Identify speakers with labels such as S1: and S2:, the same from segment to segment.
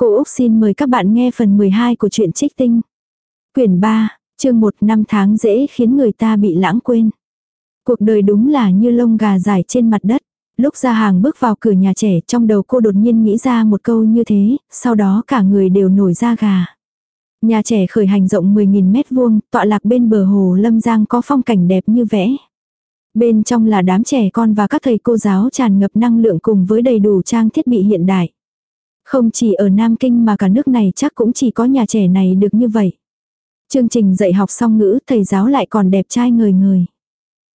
S1: Cô Úc xin mời các bạn nghe phần 12 của truyện Trích Tinh. Quyển 3, chương 1 năm tháng dễ khiến người ta bị lãng quên. Cuộc đời đúng là như lông gà dài trên mặt đất. Lúc ra hàng bước vào cửa nhà trẻ trong đầu cô đột nhiên nghĩ ra một câu như thế, sau đó cả người đều nổi da gà. Nhà trẻ khởi hành rộng 10.000 mét vuông, tọa lạc bên bờ hồ Lâm Giang có phong cảnh đẹp như vẽ. Bên trong là đám trẻ con và các thầy cô giáo tràn ngập năng lượng cùng với đầy đủ trang thiết bị hiện đại. Không chỉ ở Nam Kinh mà cả nước này chắc cũng chỉ có nhà trẻ này được như vậy. Chương trình dạy học song ngữ thầy giáo lại còn đẹp trai người người.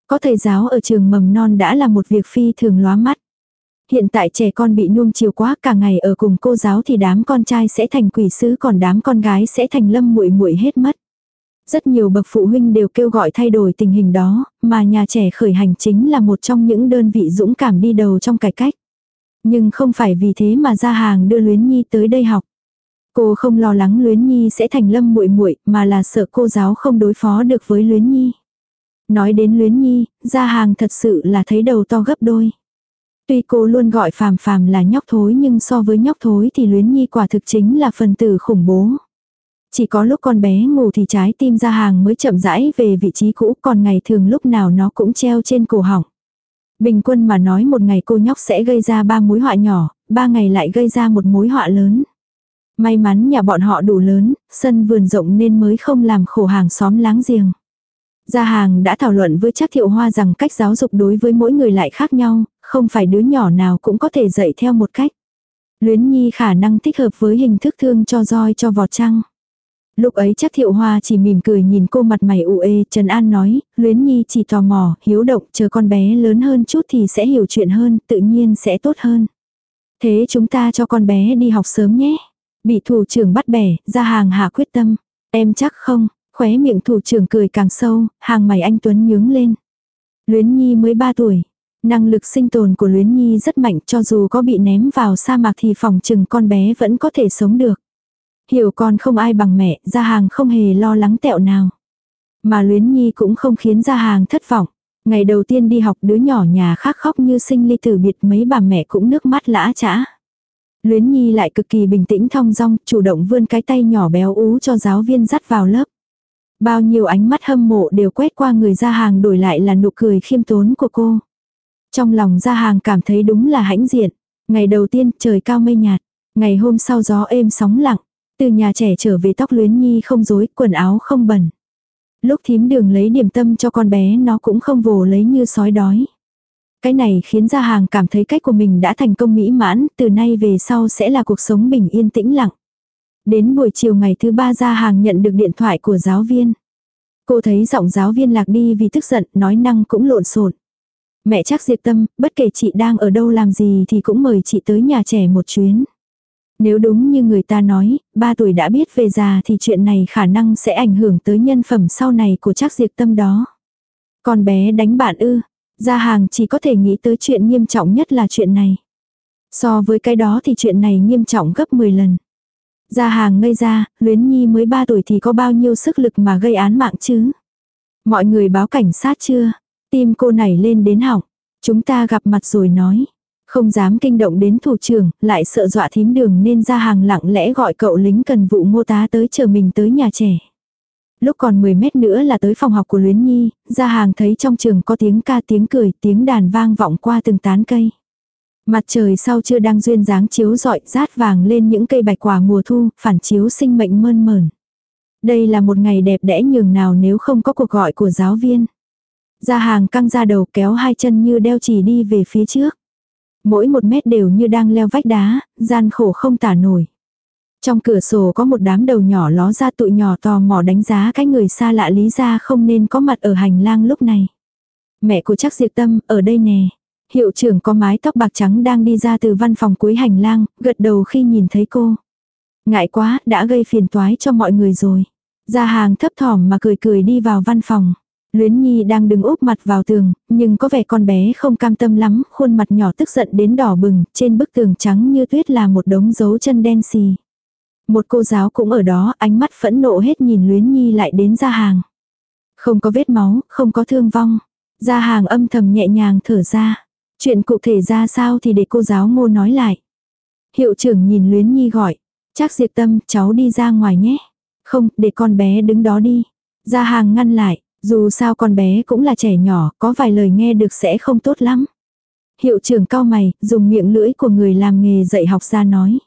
S1: Có thầy giáo ở trường mầm non đã là một việc phi thường lóa mắt. Hiện tại trẻ con bị nuông chiều quá cả ngày ở cùng cô giáo thì đám con trai sẽ thành quỷ sứ còn đám con gái sẽ thành lâm muội muội hết mất. Rất nhiều bậc phụ huynh đều kêu gọi thay đổi tình hình đó, mà nhà trẻ khởi hành chính là một trong những đơn vị dũng cảm đi đầu trong cải cách. Nhưng không phải vì thế mà ra hàng đưa Luyến Nhi tới đây học. Cô không lo lắng Luyến Nhi sẽ thành lâm muội muội mà là sợ cô giáo không đối phó được với Luyến Nhi. Nói đến Luyến Nhi, ra hàng thật sự là thấy đầu to gấp đôi. Tuy cô luôn gọi phàm phàm là nhóc thối nhưng so với nhóc thối thì Luyến Nhi quả thực chính là phần tử khủng bố. Chỉ có lúc con bé ngủ thì trái tim ra hàng mới chậm rãi về vị trí cũ còn ngày thường lúc nào nó cũng treo trên cổ họng. Bình quân mà nói một ngày cô nhóc sẽ gây ra ba mối họa nhỏ, ba ngày lại gây ra một mối họa lớn. May mắn nhà bọn họ đủ lớn, sân vườn rộng nên mới không làm khổ hàng xóm láng giềng. Gia hàng đã thảo luận với chắc thiệu hoa rằng cách giáo dục đối với mỗi người lại khác nhau, không phải đứa nhỏ nào cũng có thể dạy theo một cách. Luyến nhi khả năng thích hợp với hình thức thương cho roi cho vọt trăng. Lúc ấy chắc thiệu hoa chỉ mỉm cười nhìn cô mặt mày u ê, Trần An nói, luyến nhi chỉ tò mò, hiếu động, chờ con bé lớn hơn chút thì sẽ hiểu chuyện hơn, tự nhiên sẽ tốt hơn. Thế chúng ta cho con bé đi học sớm nhé. Bị thủ trưởng bắt bẻ, ra hàng hạ quyết tâm. Em chắc không, khóe miệng thủ trưởng cười càng sâu, hàng mày anh Tuấn nhướng lên. Luyến Nhi mới 3 tuổi. Năng lực sinh tồn của Luyến Nhi rất mạnh cho dù có bị ném vào sa mạc thì phòng chừng con bé vẫn có thể sống được. Hiểu con không ai bằng mẹ, gia hàng không hề lo lắng tẹo nào. Mà Luyến Nhi cũng không khiến gia hàng thất vọng. Ngày đầu tiên đi học đứa nhỏ nhà khác khóc như sinh ly tử biệt mấy bà mẹ cũng nước mắt lã chã. Luyến Nhi lại cực kỳ bình tĩnh thong dong, chủ động vươn cái tay nhỏ béo ú cho giáo viên dắt vào lớp. Bao nhiêu ánh mắt hâm mộ đều quét qua người ra hàng đổi lại là nụ cười khiêm tốn của cô. Trong lòng ra hàng cảm thấy đúng là hãnh diện. Ngày đầu tiên trời cao mây nhạt. Ngày hôm sau gió êm sóng lặng. Từ nhà trẻ trở về tóc luyến nhi không rối, quần áo không bẩn. Lúc thím đường lấy điểm tâm cho con bé nó cũng không vồ lấy như sói đói. Cái này khiến gia hàng cảm thấy cách của mình đã thành công mỹ mãn, từ nay về sau sẽ là cuộc sống bình yên tĩnh lặng. Đến buổi chiều ngày thứ ba gia hàng nhận được điện thoại của giáo viên. Cô thấy giọng giáo viên lạc đi vì tức giận, nói năng cũng lộn xộn. Mẹ chắc diệt tâm, bất kể chị đang ở đâu làm gì thì cũng mời chị tới nhà trẻ một chuyến. Nếu đúng như người ta nói, ba tuổi đã biết về già thì chuyện này khả năng sẽ ảnh hưởng tới nhân phẩm sau này của chắc diệt tâm đó. Con bé đánh bạn ư, gia hàng chỉ có thể nghĩ tới chuyện nghiêm trọng nhất là chuyện này. So với cái đó thì chuyện này nghiêm trọng gấp 10 lần. Gia hàng ngây ra, luyến nhi mới 3 tuổi thì có bao nhiêu sức lực mà gây án mạng chứ. Mọi người báo cảnh sát chưa? Tim cô nảy lên đến họng. Chúng ta gặp mặt rồi nói. Không dám kinh động đến thủ trưởng, lại sợ dọa thím đường nên ra hàng lặng lẽ gọi cậu lính cần vụ ngô tá tới chờ mình tới nhà trẻ. Lúc còn 10 mét nữa là tới phòng học của Luyến Nhi, ra hàng thấy trong trường có tiếng ca tiếng cười, tiếng đàn vang vọng qua từng tán cây. Mặt trời sau chưa đang duyên dáng chiếu rọi rát vàng lên những cây bạch quả mùa thu, phản chiếu sinh mệnh mơn mờn. Đây là một ngày đẹp đẽ nhường nào nếu không có cuộc gọi của giáo viên. Ra hàng căng ra đầu kéo hai chân như đeo chỉ đi về phía trước. Mỗi một mét đều như đang leo vách đá, gian khổ không tả nổi. Trong cửa sổ có một đám đầu nhỏ ló ra tụi nhỏ tò mò đánh giá cái người xa lạ lý ra không nên có mặt ở hành lang lúc này. Mẹ của chắc diệt tâm, ở đây nè. Hiệu trưởng có mái tóc bạc trắng đang đi ra từ văn phòng cuối hành lang, gật đầu khi nhìn thấy cô. Ngại quá, đã gây phiền toái cho mọi người rồi. Ra hàng thấp thỏm mà cười cười đi vào văn phòng. Luyến Nhi đang đứng úp mặt vào tường, nhưng có vẻ con bé không cam tâm lắm, khuôn mặt nhỏ tức giận đến đỏ bừng, trên bức tường trắng như tuyết là một đống dấu chân đen xì. Một cô giáo cũng ở đó, ánh mắt phẫn nộ hết nhìn Luyến Nhi lại đến ra hàng. Không có vết máu, không có thương vong. Ra hàng âm thầm nhẹ nhàng thở ra. Chuyện cụ thể ra sao thì để cô giáo ngô nói lại. Hiệu trưởng nhìn Luyến Nhi gọi. Chắc diệt tâm, cháu đi ra ngoài nhé. Không, để con bé đứng đó đi. Gia hàng ngăn lại, dù sao con bé cũng là trẻ nhỏ, có vài lời nghe được sẽ không tốt lắm. Hiệu trưởng cao mày, dùng miệng lưỡi của người làm nghề dạy học ra nói.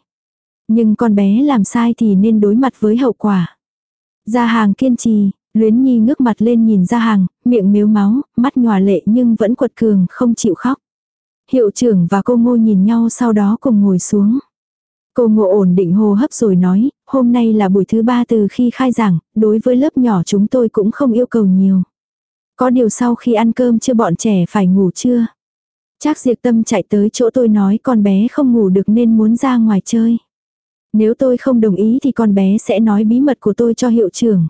S1: Nhưng con bé làm sai thì nên đối mặt với hậu quả. Gia hàng kiên trì, luyến nhi ngước mặt lên nhìn gia hàng, miệng miếu máu, mắt nhòa lệ nhưng vẫn quật cường không chịu khóc. Hiệu trưởng và cô ngô nhìn nhau sau đó cùng ngồi xuống. Cô ngộ ổn định hô hấp rồi nói, hôm nay là buổi thứ ba từ khi khai giảng, đối với lớp nhỏ chúng tôi cũng không yêu cầu nhiều. Có điều sau khi ăn cơm chưa bọn trẻ phải ngủ chưa? chắc diệt tâm chạy tới chỗ tôi nói con bé không ngủ được nên muốn ra ngoài chơi. Nếu tôi không đồng ý thì con bé sẽ nói bí mật của tôi cho hiệu trưởng.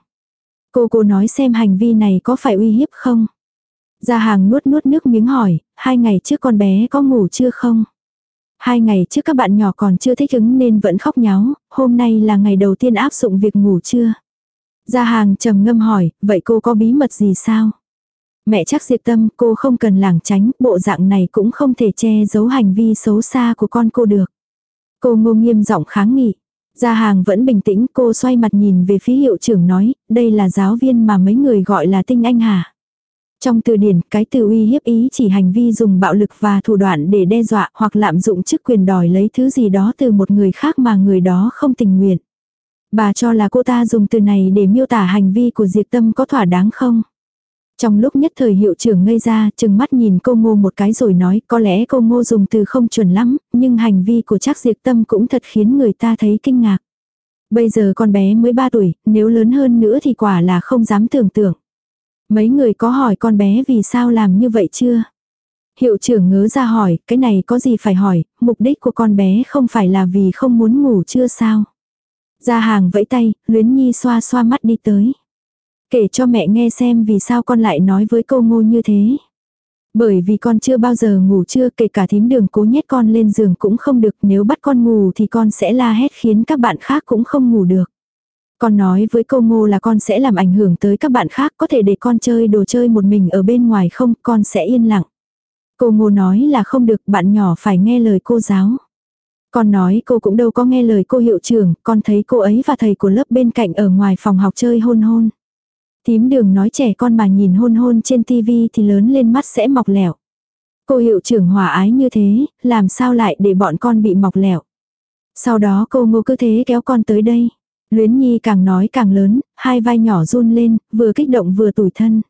S1: Cô cô nói xem hành vi này có phải uy hiếp không? Gia hàng nuốt nuốt nước miếng hỏi, hai ngày trước con bé có ngủ chưa không? Hai ngày trước các bạn nhỏ còn chưa thích ứng nên vẫn khóc nháo, hôm nay là ngày đầu tiên áp dụng việc ngủ trưa Gia hàng trầm ngâm hỏi, vậy cô có bí mật gì sao? Mẹ chắc diệt tâm cô không cần lảng tránh, bộ dạng này cũng không thể che giấu hành vi xấu xa của con cô được. Cô ngô nghiêm giọng kháng nghị. Gia hàng vẫn bình tĩnh cô xoay mặt nhìn về phía hiệu trưởng nói, đây là giáo viên mà mấy người gọi là tinh anh hả? Trong từ điển, cái từ uy hiếp ý chỉ hành vi dùng bạo lực và thủ đoạn để đe dọa hoặc lạm dụng chức quyền đòi lấy thứ gì đó từ một người khác mà người đó không tình nguyện. Bà cho là cô ta dùng từ này để miêu tả hành vi của Diệp Tâm có thỏa đáng không? Trong lúc nhất thời hiệu trưởng ngây ra, chừng mắt nhìn cô ngô một cái rồi nói có lẽ cô ngô dùng từ không chuẩn lắm, nhưng hành vi của chắc diệt tâm cũng thật khiến người ta thấy kinh ngạc. Bây giờ con bé mới 3 tuổi, nếu lớn hơn nữa thì quả là không dám tưởng tượng. Mấy người có hỏi con bé vì sao làm như vậy chưa? Hiệu trưởng ngớ ra hỏi, cái này có gì phải hỏi, mục đích của con bé không phải là vì không muốn ngủ chưa sao? Ra hàng vẫy tay, luyến nhi xoa xoa mắt đi tới. Kể cho mẹ nghe xem vì sao con lại nói với cô ngô như thế. Bởi vì con chưa bao giờ ngủ chưa kể cả thím đường cố nhét con lên giường cũng không được nếu bắt con ngủ thì con sẽ la hét khiến các bạn khác cũng không ngủ được. Con nói với cô ngô là con sẽ làm ảnh hưởng tới các bạn khác có thể để con chơi đồ chơi một mình ở bên ngoài không con sẽ yên lặng. Cô ngô nói là không được bạn nhỏ phải nghe lời cô giáo. Con nói cô cũng đâu có nghe lời cô hiệu trưởng, con thấy cô ấy và thầy của lớp bên cạnh ở ngoài phòng học chơi hôn hôn. Tím đường nói trẻ con mà nhìn hôn hôn trên tivi thì lớn lên mắt sẽ mọc lẻo. Cô hiệu trưởng hòa ái như thế, làm sao lại để bọn con bị mọc lẻo. Sau đó cô ngô cứ thế kéo con tới đây. Luyến Nhi càng nói càng lớn, hai vai nhỏ run lên, vừa kích động vừa tủi thân.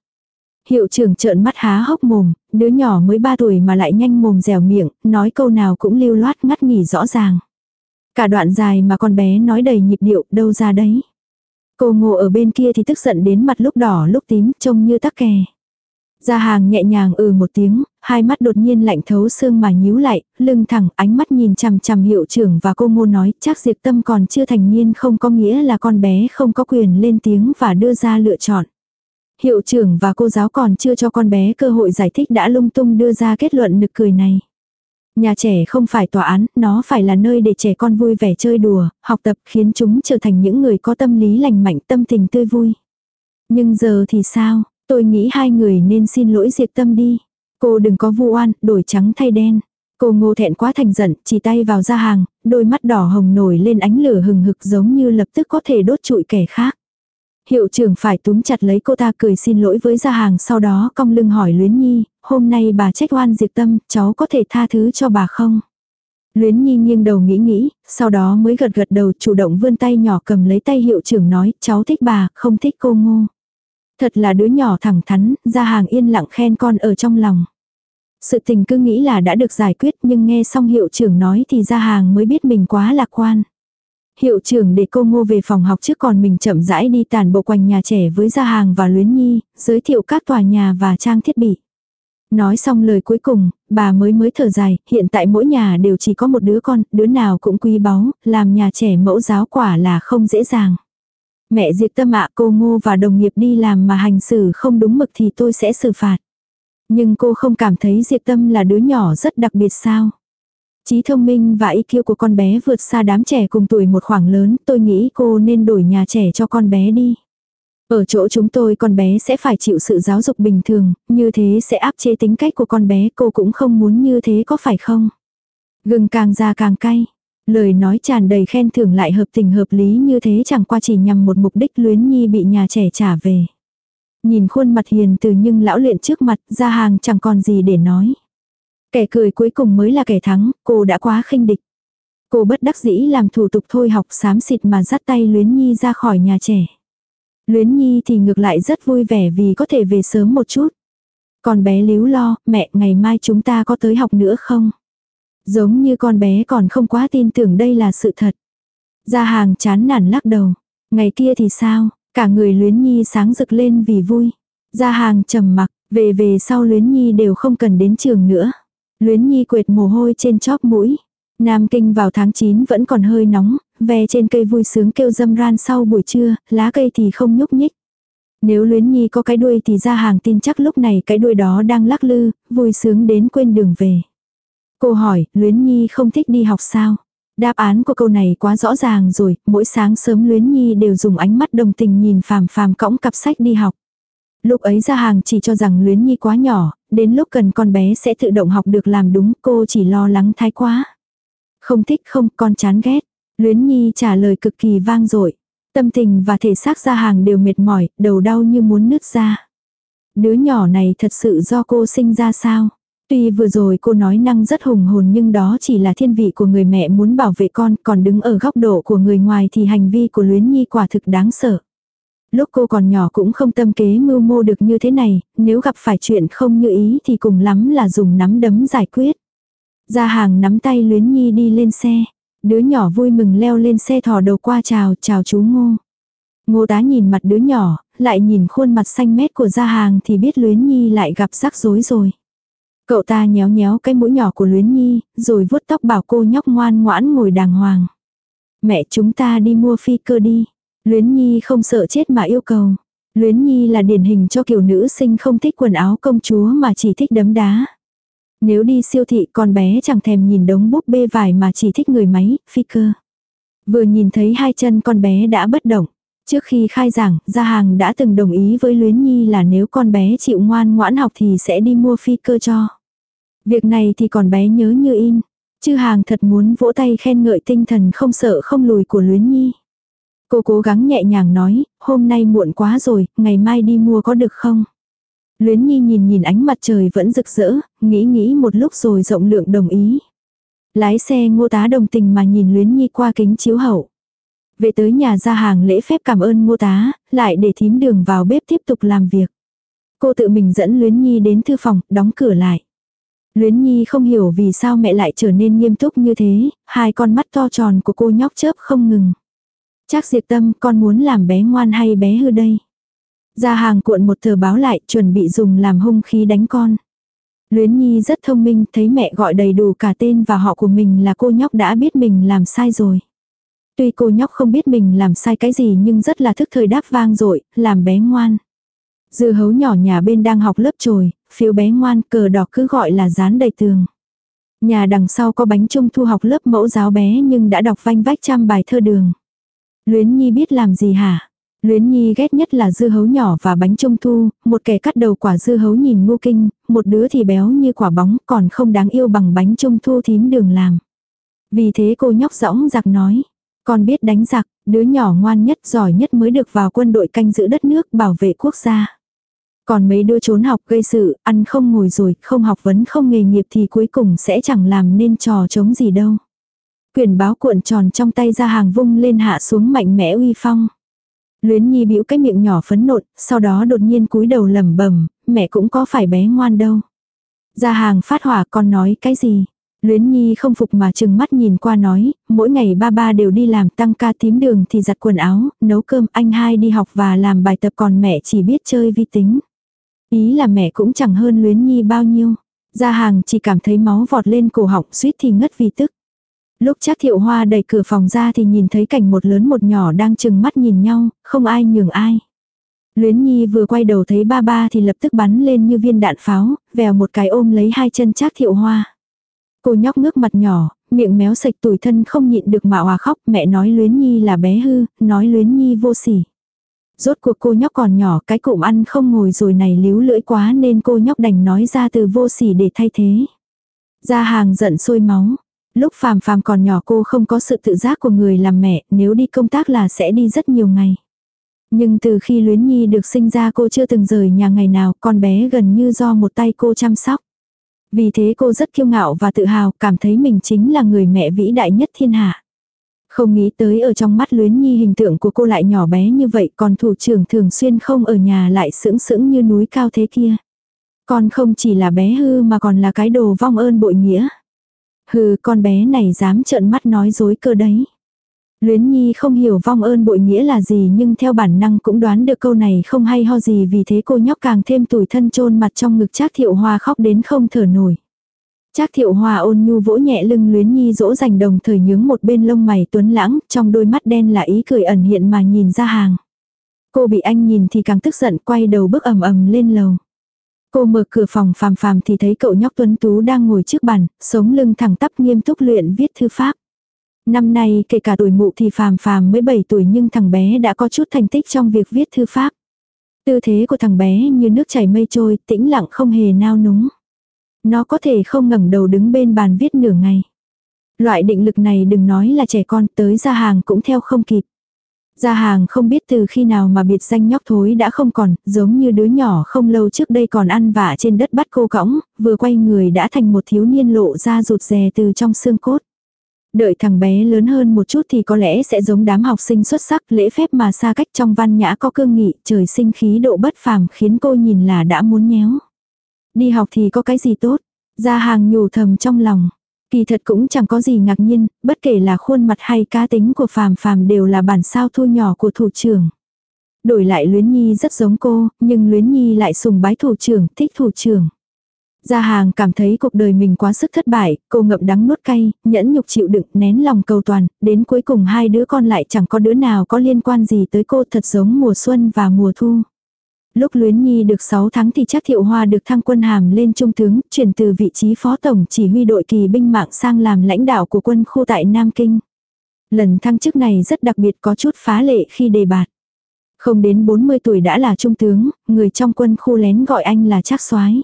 S1: Hiệu trưởng trợn mắt há hốc mồm, đứa nhỏ mới 3 tuổi mà lại nhanh mồm dẻo miệng, nói câu nào cũng lưu loát ngắt nghỉ rõ ràng. Cả đoạn dài mà con bé nói đầy nhịp điệu, đâu ra đấy. Cô ngộ ở bên kia thì tức giận đến mặt lúc đỏ lúc tím, trông như tắc kè. Gia hàng nhẹ nhàng ừ một tiếng, hai mắt đột nhiên lạnh thấu xương mà nhíu lại, lưng thẳng ánh mắt nhìn chằm chằm hiệu trưởng và cô ngô nói chắc diệp tâm còn chưa thành niên không có nghĩa là con bé không có quyền lên tiếng và đưa ra lựa chọn. Hiệu trưởng và cô giáo còn chưa cho con bé cơ hội giải thích đã lung tung đưa ra kết luận nực cười này. Nhà trẻ không phải tòa án, nó phải là nơi để trẻ con vui vẻ chơi đùa, học tập khiến chúng trở thành những người có tâm lý lành mạnh tâm tình tươi vui. Nhưng giờ thì sao, tôi nghĩ hai người nên xin lỗi diệt tâm đi. Cô đừng có vu oan, đổi trắng thay đen. Cô ngô thẹn quá thành giận, chỉ tay vào ra hàng, đôi mắt đỏ hồng nổi lên ánh lửa hừng hực giống như lập tức có thể đốt trụi kẻ khác. Hiệu trưởng phải túm chặt lấy cô ta cười xin lỗi với gia hàng sau đó cong lưng hỏi Luyến Nhi, hôm nay bà trách oan diệt tâm, cháu có thể tha thứ cho bà không? Luyến Nhi nghiêng đầu nghĩ nghĩ, sau đó mới gật gật đầu chủ động vươn tay nhỏ cầm lấy tay hiệu trưởng nói, cháu thích bà, không thích cô ngô. Thật là đứa nhỏ thẳng thắn, gia hàng yên lặng khen con ở trong lòng. Sự tình cứ nghĩ là đã được giải quyết nhưng nghe xong hiệu trưởng nói thì gia hàng mới biết mình quá lạc quan. Hiệu trưởng để cô ngô về phòng học trước còn mình chậm rãi đi tàn bộ quanh nhà trẻ với gia hàng và luyến nhi, giới thiệu các tòa nhà và trang thiết bị. Nói xong lời cuối cùng, bà mới mới thở dài, hiện tại mỗi nhà đều chỉ có một đứa con, đứa nào cũng quý báu, làm nhà trẻ mẫu giáo quả là không dễ dàng. Mẹ diệt tâm ạ cô ngô và đồng nghiệp đi làm mà hành xử không đúng mực thì tôi sẽ xử phạt. Nhưng cô không cảm thấy diệt tâm là đứa nhỏ rất đặc biệt sao? Trí thông minh và IQ của con bé vượt xa đám trẻ cùng tuổi một khoảng lớn, tôi nghĩ cô nên đổi nhà trẻ cho con bé đi. Ở chỗ chúng tôi con bé sẽ phải chịu sự giáo dục bình thường, như thế sẽ áp chế tính cách của con bé cô cũng không muốn như thế có phải không? Gừng càng già càng cay. Lời nói tràn đầy khen thưởng lại hợp tình hợp lý như thế chẳng qua chỉ nhằm một mục đích luyến nhi bị nhà trẻ trả về. Nhìn khuôn mặt hiền từ nhưng lão luyện trước mặt ra hàng chẳng còn gì để nói. Kẻ cười cuối cùng mới là kẻ thắng, cô đã quá khinh địch. Cô bất đắc dĩ làm thủ tục thôi học xám xịt mà dắt tay Luyến Nhi ra khỏi nhà trẻ. Luyến Nhi thì ngược lại rất vui vẻ vì có thể về sớm một chút. Còn bé líu lo, mẹ ngày mai chúng ta có tới học nữa không? Giống như con bé còn không quá tin tưởng đây là sự thật. gia hàng chán nản lắc đầu. Ngày kia thì sao? Cả người Luyến Nhi sáng rực lên vì vui. gia hàng trầm mặc, về về sau Luyến Nhi đều không cần đến trường nữa. Luyến Nhi quệt mồ hôi trên chóp mũi. Nam Kinh vào tháng 9 vẫn còn hơi nóng, ve trên cây vui sướng kêu dâm ran sau buổi trưa, lá cây thì không nhúc nhích. Nếu Luyến Nhi có cái đuôi thì ra hàng tin chắc lúc này cái đuôi đó đang lắc lư, vui sướng đến quên đường về. Cô hỏi, Luyến Nhi không thích đi học sao? Đáp án của câu này quá rõ ràng rồi, mỗi sáng sớm Luyến Nhi đều dùng ánh mắt đồng tình nhìn phàm phàm cõng cặp sách đi học. Lúc ấy ra hàng chỉ cho rằng Luyến Nhi quá nhỏ, đến lúc cần con bé sẽ tự động học được làm đúng, cô chỉ lo lắng thái quá. Không thích không, con chán ghét. Luyến Nhi trả lời cực kỳ vang dội. Tâm tình và thể xác ra hàng đều mệt mỏi, đầu đau như muốn nứt ra. Đứa nhỏ này thật sự do cô sinh ra sao? Tuy vừa rồi cô nói năng rất hùng hồn nhưng đó chỉ là thiên vị của người mẹ muốn bảo vệ con, còn đứng ở góc độ của người ngoài thì hành vi của Luyến Nhi quả thực đáng sợ. Lúc cô còn nhỏ cũng không tâm kế mưu mô được như thế này, nếu gặp phải chuyện không như ý thì cùng lắm là dùng nắm đấm giải quyết. Ra hàng nắm tay Luyến Nhi đi lên xe. Đứa nhỏ vui mừng leo lên xe thò đầu qua chào, chào chú Ngô. Ngô tá nhìn mặt đứa nhỏ, lại nhìn khuôn mặt xanh mét của gia hàng thì biết Luyến Nhi lại gặp rắc rối rồi. Cậu ta nhéo nhéo cái mũi nhỏ của Luyến Nhi, rồi vuốt tóc bảo cô nhóc ngoan ngoãn ngồi đàng hoàng. Mẹ chúng ta đi mua phi cơ đi. Luyến Nhi không sợ chết mà yêu cầu. Luyến Nhi là điển hình cho kiểu nữ sinh không thích quần áo công chúa mà chỉ thích đấm đá. Nếu đi siêu thị con bé chẳng thèm nhìn đống búp bê vải mà chỉ thích người máy, phi cơ. Vừa nhìn thấy hai chân con bé đã bất động. Trước khi khai giảng, gia hàng đã từng đồng ý với Luyến Nhi là nếu con bé chịu ngoan ngoãn học thì sẽ đi mua phi cơ cho. Việc này thì còn bé nhớ như in. Chư hàng thật muốn vỗ tay khen ngợi tinh thần không sợ không lùi của Luyến Nhi. Cô cố gắng nhẹ nhàng nói, hôm nay muộn quá rồi, ngày mai đi mua có được không? Luyến Nhi nhìn nhìn ánh mặt trời vẫn rực rỡ, nghĩ nghĩ một lúc rồi rộng lượng đồng ý. Lái xe ngô tá đồng tình mà nhìn Luyến Nhi qua kính chiếu hậu. Về tới nhà ra hàng lễ phép cảm ơn ngô tá, lại để thím đường vào bếp tiếp tục làm việc. Cô tự mình dẫn Luyến Nhi đến thư phòng, đóng cửa lại. Luyến Nhi không hiểu vì sao mẹ lại trở nên nghiêm túc như thế, hai con mắt to tròn của cô nhóc chớp không ngừng. Chắc diệt tâm con muốn làm bé ngoan hay bé hư đây. Ra hàng cuộn một tờ báo lại chuẩn bị dùng làm hung khí đánh con. Luyến Nhi rất thông minh thấy mẹ gọi đầy đủ cả tên và họ của mình là cô nhóc đã biết mình làm sai rồi. Tuy cô nhóc không biết mình làm sai cái gì nhưng rất là thức thời đáp vang dội làm bé ngoan. Dư hấu nhỏ nhà bên đang học lớp trồi, phiếu bé ngoan cờ đỏ cứ gọi là dán đầy tường. Nhà đằng sau có bánh trung thu học lớp mẫu giáo bé nhưng đã đọc vanh vách trăm bài thơ đường. Luyến Nhi biết làm gì hả? Luyến Nhi ghét nhất là dưa hấu nhỏ và bánh trung thu, một kẻ cắt đầu quả dưa hấu nhìn ngu kinh, một đứa thì béo như quả bóng còn không đáng yêu bằng bánh trung thu thím đường làm. Vì thế cô nhóc rõng giặc nói, con biết đánh giặc, đứa nhỏ ngoan nhất giỏi nhất mới được vào quân đội canh giữ đất nước bảo vệ quốc gia. Còn mấy đứa trốn học gây sự, ăn không ngồi rồi, không học vấn không nghề nghiệp thì cuối cùng sẽ chẳng làm nên trò chống gì đâu. Quyển báo cuộn tròn trong tay ra hàng vung lên hạ xuống mạnh mẽ uy phong. Luyến Nhi bĩu cái miệng nhỏ phấn nộn, sau đó đột nhiên cúi đầu lẩm bẩm, mẹ cũng có phải bé ngoan đâu. Ra hàng phát hỏa con nói cái gì? Luyến Nhi không phục mà chừng mắt nhìn qua nói, mỗi ngày ba ba đều đi làm tăng ca tím đường thì giặt quần áo, nấu cơm, anh hai đi học và làm bài tập còn mẹ chỉ biết chơi vi tính. Ý là mẹ cũng chẳng hơn Luyến Nhi bao nhiêu. Ra hàng chỉ cảm thấy máu vọt lên cổ họng suýt thì ngất vì tức. Lúc chắc thiệu hoa đẩy cửa phòng ra thì nhìn thấy cảnh một lớn một nhỏ đang chừng mắt nhìn nhau, không ai nhường ai. Luyến Nhi vừa quay đầu thấy ba ba thì lập tức bắn lên như viên đạn pháo, vèo một cái ôm lấy hai chân chắc thiệu hoa. Cô nhóc ngước mặt nhỏ, miệng méo sạch tủi thân không nhịn được mà hòa khóc, mẹ nói Luyến Nhi là bé hư, nói Luyến Nhi vô sỉ. Rốt cuộc cô nhóc còn nhỏ, cái cụm ăn không ngồi rồi này líu lưỡi quá nên cô nhóc đành nói ra từ vô sỉ để thay thế. Ra hàng giận sôi máu, Lúc phàm phàm còn nhỏ cô không có sự tự giác của người làm mẹ, nếu đi công tác là sẽ đi rất nhiều ngày. Nhưng từ khi Luyến Nhi được sinh ra cô chưa từng rời nhà ngày nào, con bé gần như do một tay cô chăm sóc. Vì thế cô rất kiêu ngạo và tự hào, cảm thấy mình chính là người mẹ vĩ đại nhất thiên hạ. Không nghĩ tới ở trong mắt Luyến Nhi hình tượng của cô lại nhỏ bé như vậy, còn thủ trưởng thường xuyên không ở nhà lại sững sững như núi cao thế kia. Con không chỉ là bé hư mà còn là cái đồ vong ơn bội nghĩa. Hừ, con bé này dám trợn mắt nói dối cơ đấy. Luyến Nhi không hiểu vong ơn bội nghĩa là gì nhưng theo bản năng cũng đoán được câu này không hay ho gì vì thế cô nhóc càng thêm tủi thân chôn mặt trong ngực Trác Thiệu Hoa khóc đến không thở nổi. Trác Thiệu Hoa ôn nhu vỗ nhẹ lưng Luyến Nhi dỗ dành đồng thời nhướng một bên lông mày tuấn lãng, trong đôi mắt đen là ý cười ẩn hiện mà nhìn ra hàng. Cô bị anh nhìn thì càng tức giận quay đầu bước ầm ầm lên lầu. Cô mở cửa phòng phàm phàm thì thấy cậu nhóc tuấn tú đang ngồi trước bàn, sống lưng thẳng tắp nghiêm túc luyện viết thư pháp. Năm nay kể cả tuổi mụ thì phàm phàm mới 7 tuổi nhưng thằng bé đã có chút thành tích trong việc viết thư pháp. Tư thế của thằng bé như nước chảy mây trôi, tĩnh lặng không hề nao núng. Nó có thể không ngẩng đầu đứng bên bàn viết nửa ngày. Loại định lực này đừng nói là trẻ con tới ra hàng cũng theo không kịp. Gia hàng không biết từ khi nào mà biệt danh nhóc thối đã không còn, giống như đứa nhỏ không lâu trước đây còn ăn vạ trên đất bắt cô cõng, vừa quay người đã thành một thiếu niên lộ ra rụt rè từ trong xương cốt. Đợi thằng bé lớn hơn một chút thì có lẽ sẽ giống đám học sinh xuất sắc lễ phép mà xa cách trong văn nhã có cương nghị, trời sinh khí độ bất phàm khiến cô nhìn là đã muốn nhéo. Đi học thì có cái gì tốt, ra hàng nhủ thầm trong lòng. Kỳ thật cũng chẳng có gì ngạc nhiên, bất kể là khuôn mặt hay cá tính của phàm phàm đều là bản sao thu nhỏ của thủ trưởng. Đổi lại Luyến Nhi rất giống cô, nhưng Luyến Nhi lại sùng bái thủ trưởng, thích thủ trưởng. Gia hàng cảm thấy cuộc đời mình quá sức thất bại, cô ngậm đắng nuốt cay, nhẫn nhục chịu đựng, nén lòng cầu toàn, đến cuối cùng hai đứa con lại chẳng có đứa nào có liên quan gì tới cô thật giống mùa xuân và mùa thu. Lúc Luyến Nhi được 6 tháng thì chắc Thiệu Hoa được thăng quân hàm lên trung tướng, chuyển từ vị trí phó tổng chỉ huy đội kỳ binh mạng sang làm lãnh đạo của quân khu tại Nam Kinh. Lần thăng chức này rất đặc biệt có chút phá lệ khi đề bạt. Không đến 40 tuổi đã là trung tướng, người trong quân khu lén gọi anh là Trác Soái.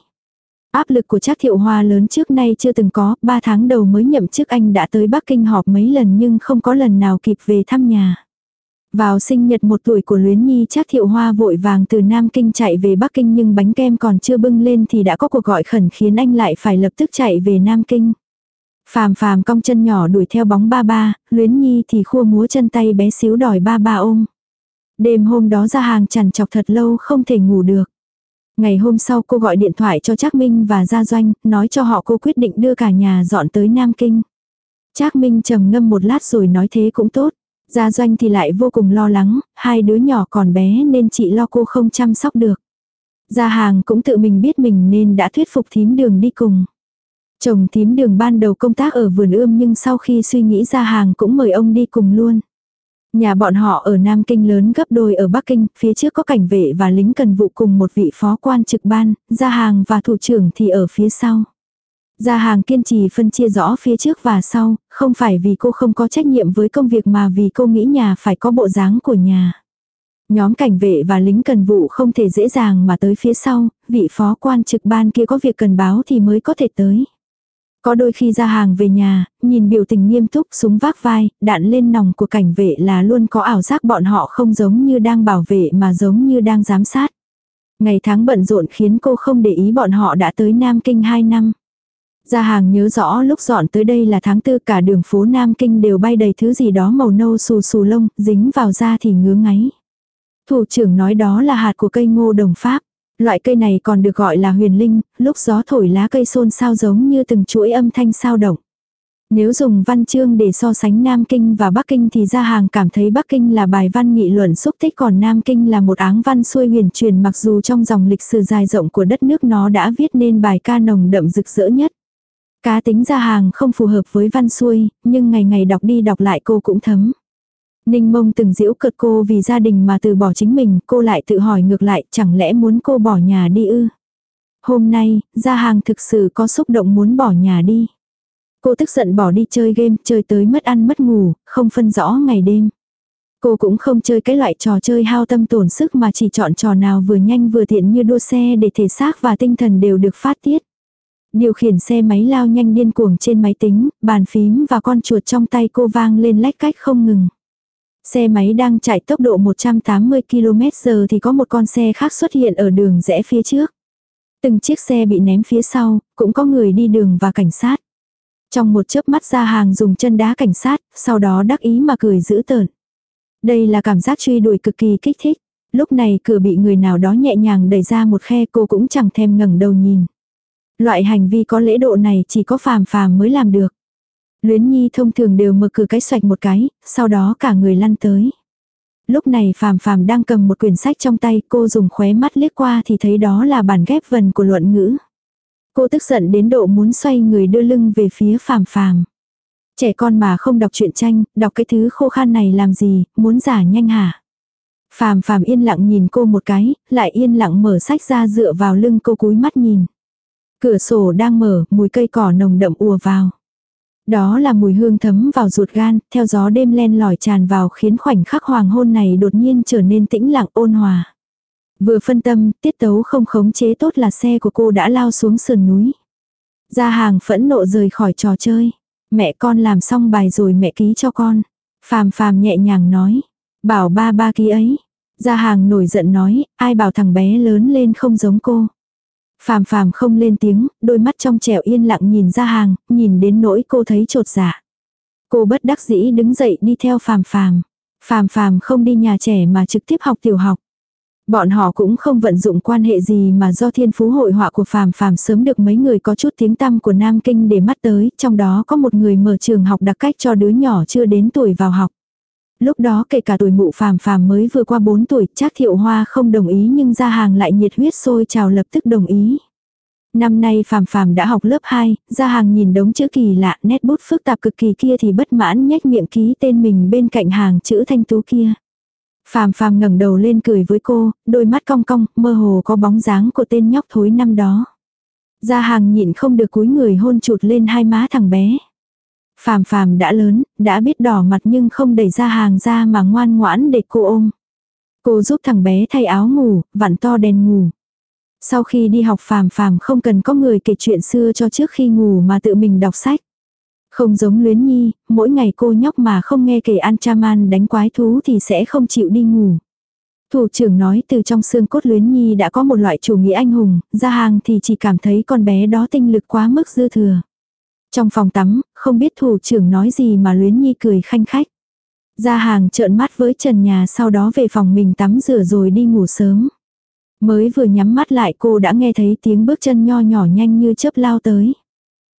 S1: Áp lực của Trác Thiệu Hoa lớn trước nay chưa từng có, 3 tháng đầu mới nhậm chức anh đã tới Bắc Kinh họp mấy lần nhưng không có lần nào kịp về thăm nhà. Vào sinh nhật một tuổi của Luyến Nhi Trác thiệu hoa vội vàng từ Nam Kinh chạy về Bắc Kinh nhưng bánh kem còn chưa bưng lên thì đã có cuộc gọi khẩn khiến anh lại phải lập tức chạy về Nam Kinh. Phàm phàm cong chân nhỏ đuổi theo bóng ba ba, Luyến Nhi thì khua múa chân tay bé xíu đòi ba ba ôm. Đêm hôm đó ra hàng chằn chọc thật lâu không thể ngủ được. Ngày hôm sau cô gọi điện thoại cho Trác Minh và Gia Doanh, nói cho họ cô quyết định đưa cả nhà dọn tới Nam Kinh. Trác Minh trầm ngâm một lát rồi nói thế cũng tốt. Gia Doanh thì lại vô cùng lo lắng, hai đứa nhỏ còn bé nên chị lo cô không chăm sóc được. Gia hàng cũng tự mình biết mình nên đã thuyết phục thím đường đi cùng. Chồng thím đường ban đầu công tác ở vườn ươm nhưng sau khi suy nghĩ gia hàng cũng mời ông đi cùng luôn. Nhà bọn họ ở Nam Kinh lớn gấp đôi ở Bắc Kinh, phía trước có cảnh vệ và lính cần vụ cùng một vị phó quan trực ban, gia hàng và thủ trưởng thì ở phía sau. Gia hàng kiên trì phân chia rõ phía trước và sau, không phải vì cô không có trách nhiệm với công việc mà vì cô nghĩ nhà phải có bộ dáng của nhà. Nhóm cảnh vệ và lính cần vụ không thể dễ dàng mà tới phía sau, vị phó quan trực ban kia có việc cần báo thì mới có thể tới. Có đôi khi ra hàng về nhà, nhìn biểu tình nghiêm túc súng vác vai, đạn lên nòng của cảnh vệ là luôn có ảo giác bọn họ không giống như đang bảo vệ mà giống như đang giám sát. Ngày tháng bận rộn khiến cô không để ý bọn họ đã tới Nam Kinh 2 năm. Gia hàng nhớ rõ lúc dọn tới đây là tháng tư cả đường phố Nam Kinh đều bay đầy thứ gì đó màu nâu xù xù lông, dính vào da thì ngứa ngáy. Thủ trưởng nói đó là hạt của cây ngô đồng Pháp. Loại cây này còn được gọi là huyền linh, lúc gió thổi lá cây xôn sao giống như từng chuỗi âm thanh sao động. Nếu dùng văn chương để so sánh Nam Kinh và Bắc Kinh thì gia hàng cảm thấy Bắc Kinh là bài văn nghị luận xúc tích còn Nam Kinh là một áng văn xuôi huyền truyền mặc dù trong dòng lịch sử dài rộng của đất nước nó đã viết nên bài ca nồng đậm rực rỡ nhất. Cá tính ra hàng không phù hợp với văn xuôi, nhưng ngày ngày đọc đi đọc lại cô cũng thấm. Ninh mông từng giễu cợt cô vì gia đình mà từ bỏ chính mình, cô lại tự hỏi ngược lại, chẳng lẽ muốn cô bỏ nhà đi ư? Hôm nay, gia hàng thực sự có xúc động muốn bỏ nhà đi. Cô tức giận bỏ đi chơi game, chơi tới mất ăn mất ngủ, không phân rõ ngày đêm. Cô cũng không chơi cái loại trò chơi hao tâm tổn sức mà chỉ chọn trò nào vừa nhanh vừa tiện như đua xe để thể xác và tinh thần đều được phát tiết. Điều khiển xe máy lao nhanh điên cuồng trên máy tính, bàn phím và con chuột trong tay cô vang lên lách cách không ngừng. Xe máy đang chạy tốc độ 180 km h thì có một con xe khác xuất hiện ở đường rẽ phía trước. Từng chiếc xe bị ném phía sau, cũng có người đi đường và cảnh sát. Trong một chớp mắt ra hàng dùng chân đá cảnh sát, sau đó đắc ý mà cười dữ tợn. Đây là cảm giác truy đuổi cực kỳ kích thích. Lúc này cửa bị người nào đó nhẹ nhàng đẩy ra một khe cô cũng chẳng thèm ngẩng đầu nhìn. Loại hành vi có lễ độ này chỉ có phàm phàm mới làm được. Luyến Nhi thông thường đều mở cửa cái xoạch một cái, sau đó cả người lăn tới. Lúc này phàm phàm đang cầm một quyển sách trong tay, cô dùng khóe mắt liếc qua thì thấy đó là bản ghép vần của luận ngữ. Cô tức giận đến độ muốn xoay người đưa lưng về phía phàm phàm. Trẻ con mà không đọc truyện tranh, đọc cái thứ khô khan này làm gì, muốn giả nhanh hả? Phàm phàm yên lặng nhìn cô một cái, lại yên lặng mở sách ra dựa vào lưng cô cúi mắt nhìn. Cửa sổ đang mở, mùi cây cỏ nồng đậm ùa vào. Đó là mùi hương thấm vào ruột gan, theo gió đêm len lỏi tràn vào khiến khoảnh khắc hoàng hôn này đột nhiên trở nên tĩnh lặng ôn hòa. Vừa phân tâm, tiết tấu không khống chế tốt là xe của cô đã lao xuống sườn núi. Ra hàng phẫn nộ rời khỏi trò chơi. Mẹ con làm xong bài rồi mẹ ký cho con. Phàm phàm nhẹ nhàng nói. Bảo ba ba ký ấy. Ra hàng nổi giận nói, ai bảo thằng bé lớn lên không giống cô. Phàm phàm không lên tiếng, đôi mắt trong trẻo yên lặng nhìn ra hàng, nhìn đến nỗi cô thấy trột dạ. Cô bất đắc dĩ đứng dậy đi theo phàm phàm. Phàm phàm không đi nhà trẻ mà trực tiếp học tiểu học. Bọn họ cũng không vận dụng quan hệ gì mà do thiên phú hội họa của phàm phàm sớm được mấy người có chút tiếng tăm của Nam Kinh để mắt tới, trong đó có một người mở trường học đặc cách cho đứa nhỏ chưa đến tuổi vào học. Lúc đó kể cả tuổi mụ phàm phàm mới vừa qua 4 tuổi, chắc thiệu hoa không đồng ý nhưng ra hàng lại nhiệt huyết sôi trào lập tức đồng ý. Năm nay phàm phàm đã học lớp 2, ra hàng nhìn đống chữ kỳ lạ, nét bút phức tạp cực kỳ kia thì bất mãn nhếch miệng ký tên mình bên cạnh hàng chữ thanh tú kia. Phàm phàm ngẩng đầu lên cười với cô, đôi mắt cong cong, mơ hồ có bóng dáng của tên nhóc thối năm đó. Ra hàng nhịn không được cúi người hôn chụt lên hai má thằng bé. Phàm phàm đã lớn, đã biết đỏ mặt nhưng không đẩy ra hàng ra mà ngoan ngoãn để cô ôm. Cô giúp thằng bé thay áo ngủ, vặn to đèn ngủ. Sau khi đi học phàm phàm không cần có người kể chuyện xưa cho trước khi ngủ mà tự mình đọc sách. Không giống luyến nhi, mỗi ngày cô nhóc mà không nghe kể Anchaman đánh quái thú thì sẽ không chịu đi ngủ. Thủ trưởng nói từ trong xương cốt luyến nhi đã có một loại chủ nghĩa anh hùng, ra hàng thì chỉ cảm thấy con bé đó tinh lực quá mức dư thừa. Trong phòng tắm, không biết thủ trưởng nói gì mà luyến nhi cười khanh khách. Ra hàng trợn mắt với trần nhà sau đó về phòng mình tắm rửa rồi đi ngủ sớm. Mới vừa nhắm mắt lại cô đã nghe thấy tiếng bước chân nho nhỏ nhanh như chớp lao tới.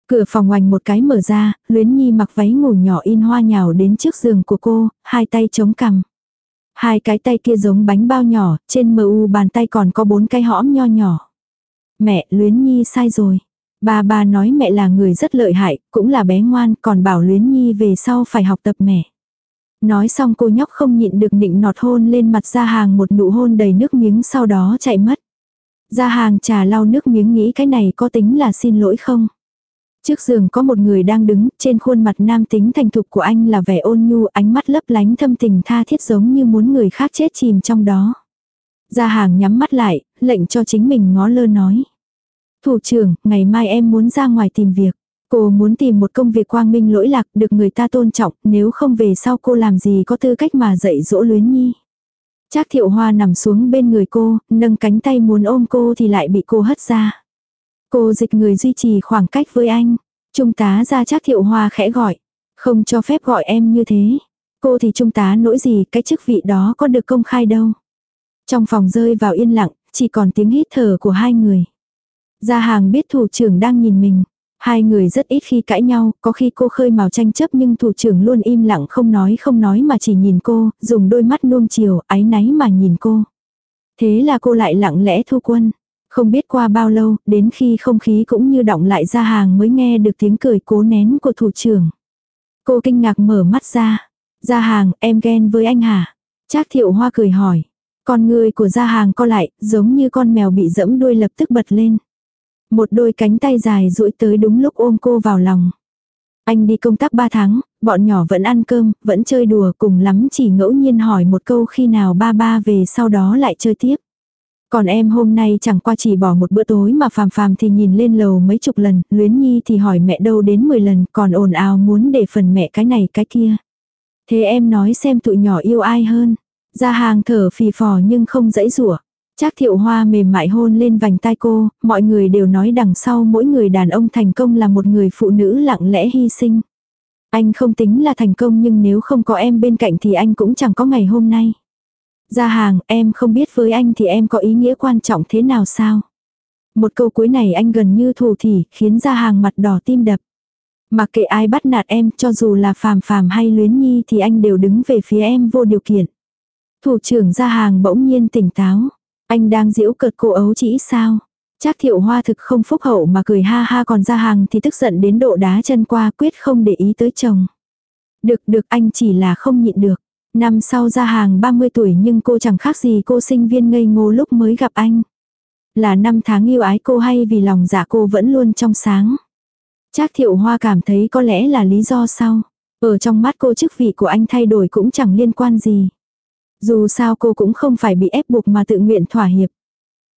S1: Cửa phòng oành một cái mở ra, luyến nhi mặc váy ngủ nhỏ in hoa nhào đến trước giường của cô, hai tay chống cằm. Hai cái tay kia giống bánh bao nhỏ, trên mu bàn tay còn có bốn cái hõm nho nhỏ. Mẹ, luyến nhi sai rồi. Ba ba nói mẹ là người rất lợi hại, cũng là bé ngoan, còn bảo luyến nhi về sau phải học tập mẹ. Nói xong cô nhóc không nhịn được nịnh nọt hôn lên mặt ra hàng một nụ hôn đầy nước miếng sau đó chạy mất. Ra hàng trà lau nước miếng nghĩ cái này có tính là xin lỗi không? Trước giường có một người đang đứng, trên khuôn mặt nam tính thành thục của anh là vẻ ôn nhu, ánh mắt lấp lánh thâm tình tha thiết giống như muốn người khác chết chìm trong đó. Gia hàng nhắm mắt lại, lệnh cho chính mình ngó lơ nói. Thủ trưởng, ngày mai em muốn ra ngoài tìm việc. Cô muốn tìm một công việc quang minh lỗi lạc được người ta tôn trọng, nếu không về sau cô làm gì có tư cách mà dạy dỗ luyến nhi. Trác thiệu hoa nằm xuống bên người cô, nâng cánh tay muốn ôm cô thì lại bị cô hất ra. Cô dịch người duy trì khoảng cách với anh. Trung tá ra trác thiệu hoa khẽ gọi. Không cho phép gọi em như thế. Cô thì trung tá nỗi gì cái chức vị đó có được công khai đâu. Trong phòng rơi vào yên lặng, chỉ còn tiếng hít thở của hai người. Gia hàng biết thủ trưởng đang nhìn mình. Hai người rất ít khi cãi nhau, có khi cô khơi mào tranh chấp nhưng thủ trưởng luôn im lặng không nói không nói mà chỉ nhìn cô, dùng đôi mắt nuông chiều, ái náy mà nhìn cô. Thế là cô lại lặng lẽ thu quân. Không biết qua bao lâu, đến khi không khí cũng như động lại ra hàng mới nghe được tiếng cười cố nén của thủ trưởng. Cô kinh ngạc mở mắt ra. Ra hàng, em ghen với anh hả? Trác thiệu hoa cười hỏi. Con người của gia hàng co lại, giống như con mèo bị dẫm đuôi lập tức bật lên. Một đôi cánh tay dài duỗi tới đúng lúc ôm cô vào lòng. Anh đi công tác 3 tháng, bọn nhỏ vẫn ăn cơm, vẫn chơi đùa cùng lắm chỉ ngẫu nhiên hỏi một câu khi nào ba ba về sau đó lại chơi tiếp. Còn em hôm nay chẳng qua chỉ bỏ một bữa tối mà phàm phàm thì nhìn lên lầu mấy chục lần, luyến nhi thì hỏi mẹ đâu đến 10 lần, còn ồn ào muốn để phần mẹ cái này cái kia. Thế em nói xem tụi nhỏ yêu ai hơn. Ra hàng thở phì phò nhưng không dãy rủa Trác thiệu hoa mềm mại hôn lên vành tai cô, mọi người đều nói đằng sau mỗi người đàn ông thành công là một người phụ nữ lặng lẽ hy sinh. Anh không tính là thành công nhưng nếu không có em bên cạnh thì anh cũng chẳng có ngày hôm nay. Ra hàng, em không biết với anh thì em có ý nghĩa quan trọng thế nào sao? Một câu cuối này anh gần như thù thỉ, khiến ra hàng mặt đỏ tim đập. Mặc kệ ai bắt nạt em, cho dù là phàm phàm hay luyến nhi thì anh đều đứng về phía em vô điều kiện. Thủ trưởng ra hàng bỗng nhiên tỉnh táo. Anh đang giễu cợt cô ấu chỉ sao? Trác thiệu hoa thực không phúc hậu mà cười ha ha còn ra hàng thì tức giận đến độ đá chân qua quyết không để ý tới chồng. Được được, anh chỉ là không nhịn được. Năm sau ra hàng 30 tuổi nhưng cô chẳng khác gì cô sinh viên ngây ngô lúc mới gặp anh. Là năm tháng yêu ái cô hay vì lòng dạ cô vẫn luôn trong sáng. Trác thiệu hoa cảm thấy có lẽ là lý do sau. Ở trong mắt cô chức vị của anh thay đổi cũng chẳng liên quan gì. Dù sao cô cũng không phải bị ép buộc mà tự nguyện thỏa hiệp.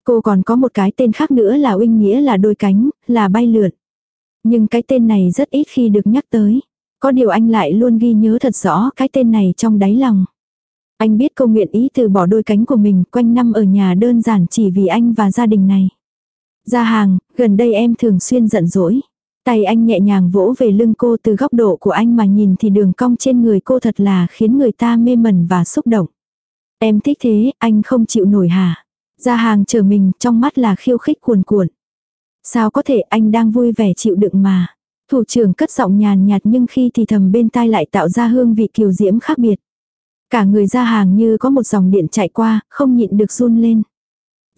S1: Cô còn có một cái tên khác nữa là Uinh Nghĩa là đôi cánh, là bay lượn. Nhưng cái tên này rất ít khi được nhắc tới. Có điều anh lại luôn ghi nhớ thật rõ cái tên này trong đáy lòng. Anh biết cô nguyện ý từ bỏ đôi cánh của mình quanh năm ở nhà đơn giản chỉ vì anh và gia đình này. Ra hàng, gần đây em thường xuyên giận dỗi. Tay anh nhẹ nhàng vỗ về lưng cô từ góc độ của anh mà nhìn thì đường cong trên người cô thật là khiến người ta mê mẩn và xúc động. Em thích thế, anh không chịu nổi hả? Ra hàng chờ mình, trong mắt là khiêu khích cuồn cuộn. Sao có thể anh đang vui vẻ chịu đựng mà. Thủ trưởng cất giọng nhàn nhạt nhưng khi thì thầm bên tai lại tạo ra hương vị kiều diễm khác biệt. Cả người ra hàng như có một dòng điện chạy qua, không nhịn được run lên.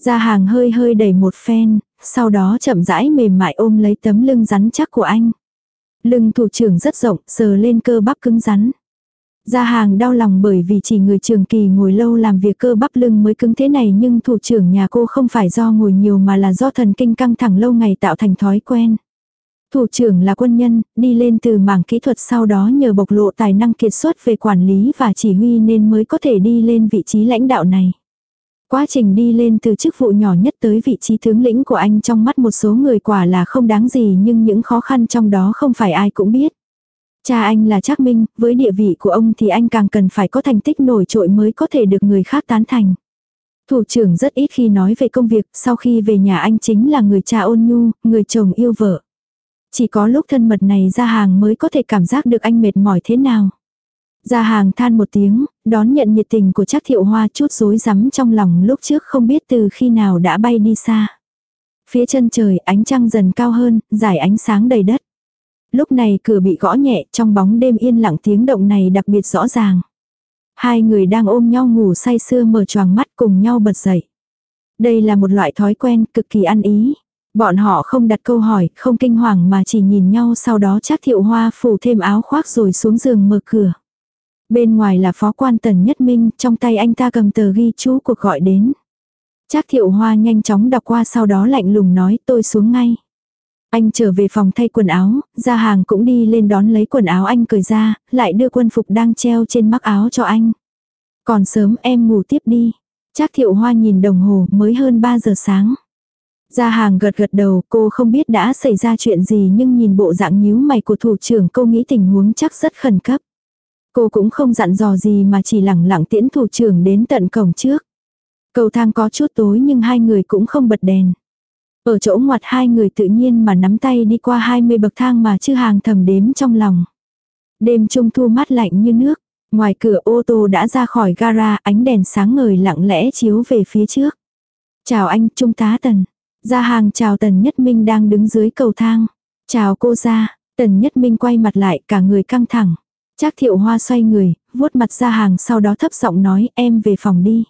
S1: Ra hàng hơi hơi đẩy một phen, sau đó chậm rãi mềm mại ôm lấy tấm lưng rắn chắc của anh. Lưng thủ trưởng rất rộng, sờ lên cơ bắp cứng rắn. Gia hàng đau lòng bởi vì chỉ người trường kỳ ngồi lâu làm việc cơ bắp lưng mới cứng thế này nhưng thủ trưởng nhà cô không phải do ngồi nhiều mà là do thần kinh căng thẳng lâu ngày tạo thành thói quen. Thủ trưởng là quân nhân, đi lên từ mảng kỹ thuật sau đó nhờ bộc lộ tài năng kiệt xuất về quản lý và chỉ huy nên mới có thể đi lên vị trí lãnh đạo này. Quá trình đi lên từ chức vụ nhỏ nhất tới vị trí tướng lĩnh của anh trong mắt một số người quả là không đáng gì nhưng những khó khăn trong đó không phải ai cũng biết. Cha anh là Trác Minh, với địa vị của ông thì anh càng cần phải có thành tích nổi trội mới có thể được người khác tán thành. Thủ trưởng rất ít khi nói về công việc, sau khi về nhà anh chính là người cha ôn nhu, người chồng yêu vợ. Chỉ có lúc thân mật này ra hàng mới có thể cảm giác được anh mệt mỏi thế nào. Ra hàng than một tiếng, đón nhận nhiệt tình của Trác thiệu hoa chút rối rắm trong lòng lúc trước không biết từ khi nào đã bay đi xa. Phía chân trời ánh trăng dần cao hơn, giải ánh sáng đầy đất. Lúc này cửa bị gõ nhẹ trong bóng đêm yên lặng tiếng động này đặc biệt rõ ràng. Hai người đang ôm nhau ngủ say sưa mở choàng mắt cùng nhau bật dậy. Đây là một loại thói quen cực kỳ ăn ý. Bọn họ không đặt câu hỏi, không kinh hoàng mà chỉ nhìn nhau sau đó chắc thiệu hoa phủ thêm áo khoác rồi xuống giường mở cửa. Bên ngoài là phó quan tần nhất minh, trong tay anh ta cầm tờ ghi chú cuộc gọi đến. Trác thiệu hoa nhanh chóng đọc qua sau đó lạnh lùng nói tôi xuống ngay. Anh trở về phòng thay quần áo, ra hàng cũng đi lên đón lấy quần áo anh cởi ra, lại đưa quân phục đang treo trên mắc áo cho anh. Còn sớm em ngủ tiếp đi. Trác thiệu hoa nhìn đồng hồ mới hơn 3 giờ sáng. Ra hàng gật gật đầu cô không biết đã xảy ra chuyện gì nhưng nhìn bộ dạng nhíu mày của thủ trưởng cô nghĩ tình huống chắc rất khẩn cấp. Cô cũng không dặn dò gì mà chỉ lẳng lặng tiễn thủ trưởng đến tận cổng trước. Cầu thang có chút tối nhưng hai người cũng không bật đèn. Ở chỗ ngoặt hai người tự nhiên mà nắm tay đi qua 20 bậc thang mà chư hàng thầm đếm trong lòng. Đêm trung thu mát lạnh như nước, ngoài cửa ô tô đã ra khỏi gara ánh đèn sáng ngời lặng lẽ chiếu về phía trước. Chào anh, trung tá tần. Ra hàng chào tần nhất minh đang đứng dưới cầu thang. Chào cô ra, tần nhất minh quay mặt lại cả người căng thẳng. Trác thiệu hoa xoay người, vuốt mặt ra hàng sau đó thấp giọng nói em về phòng đi.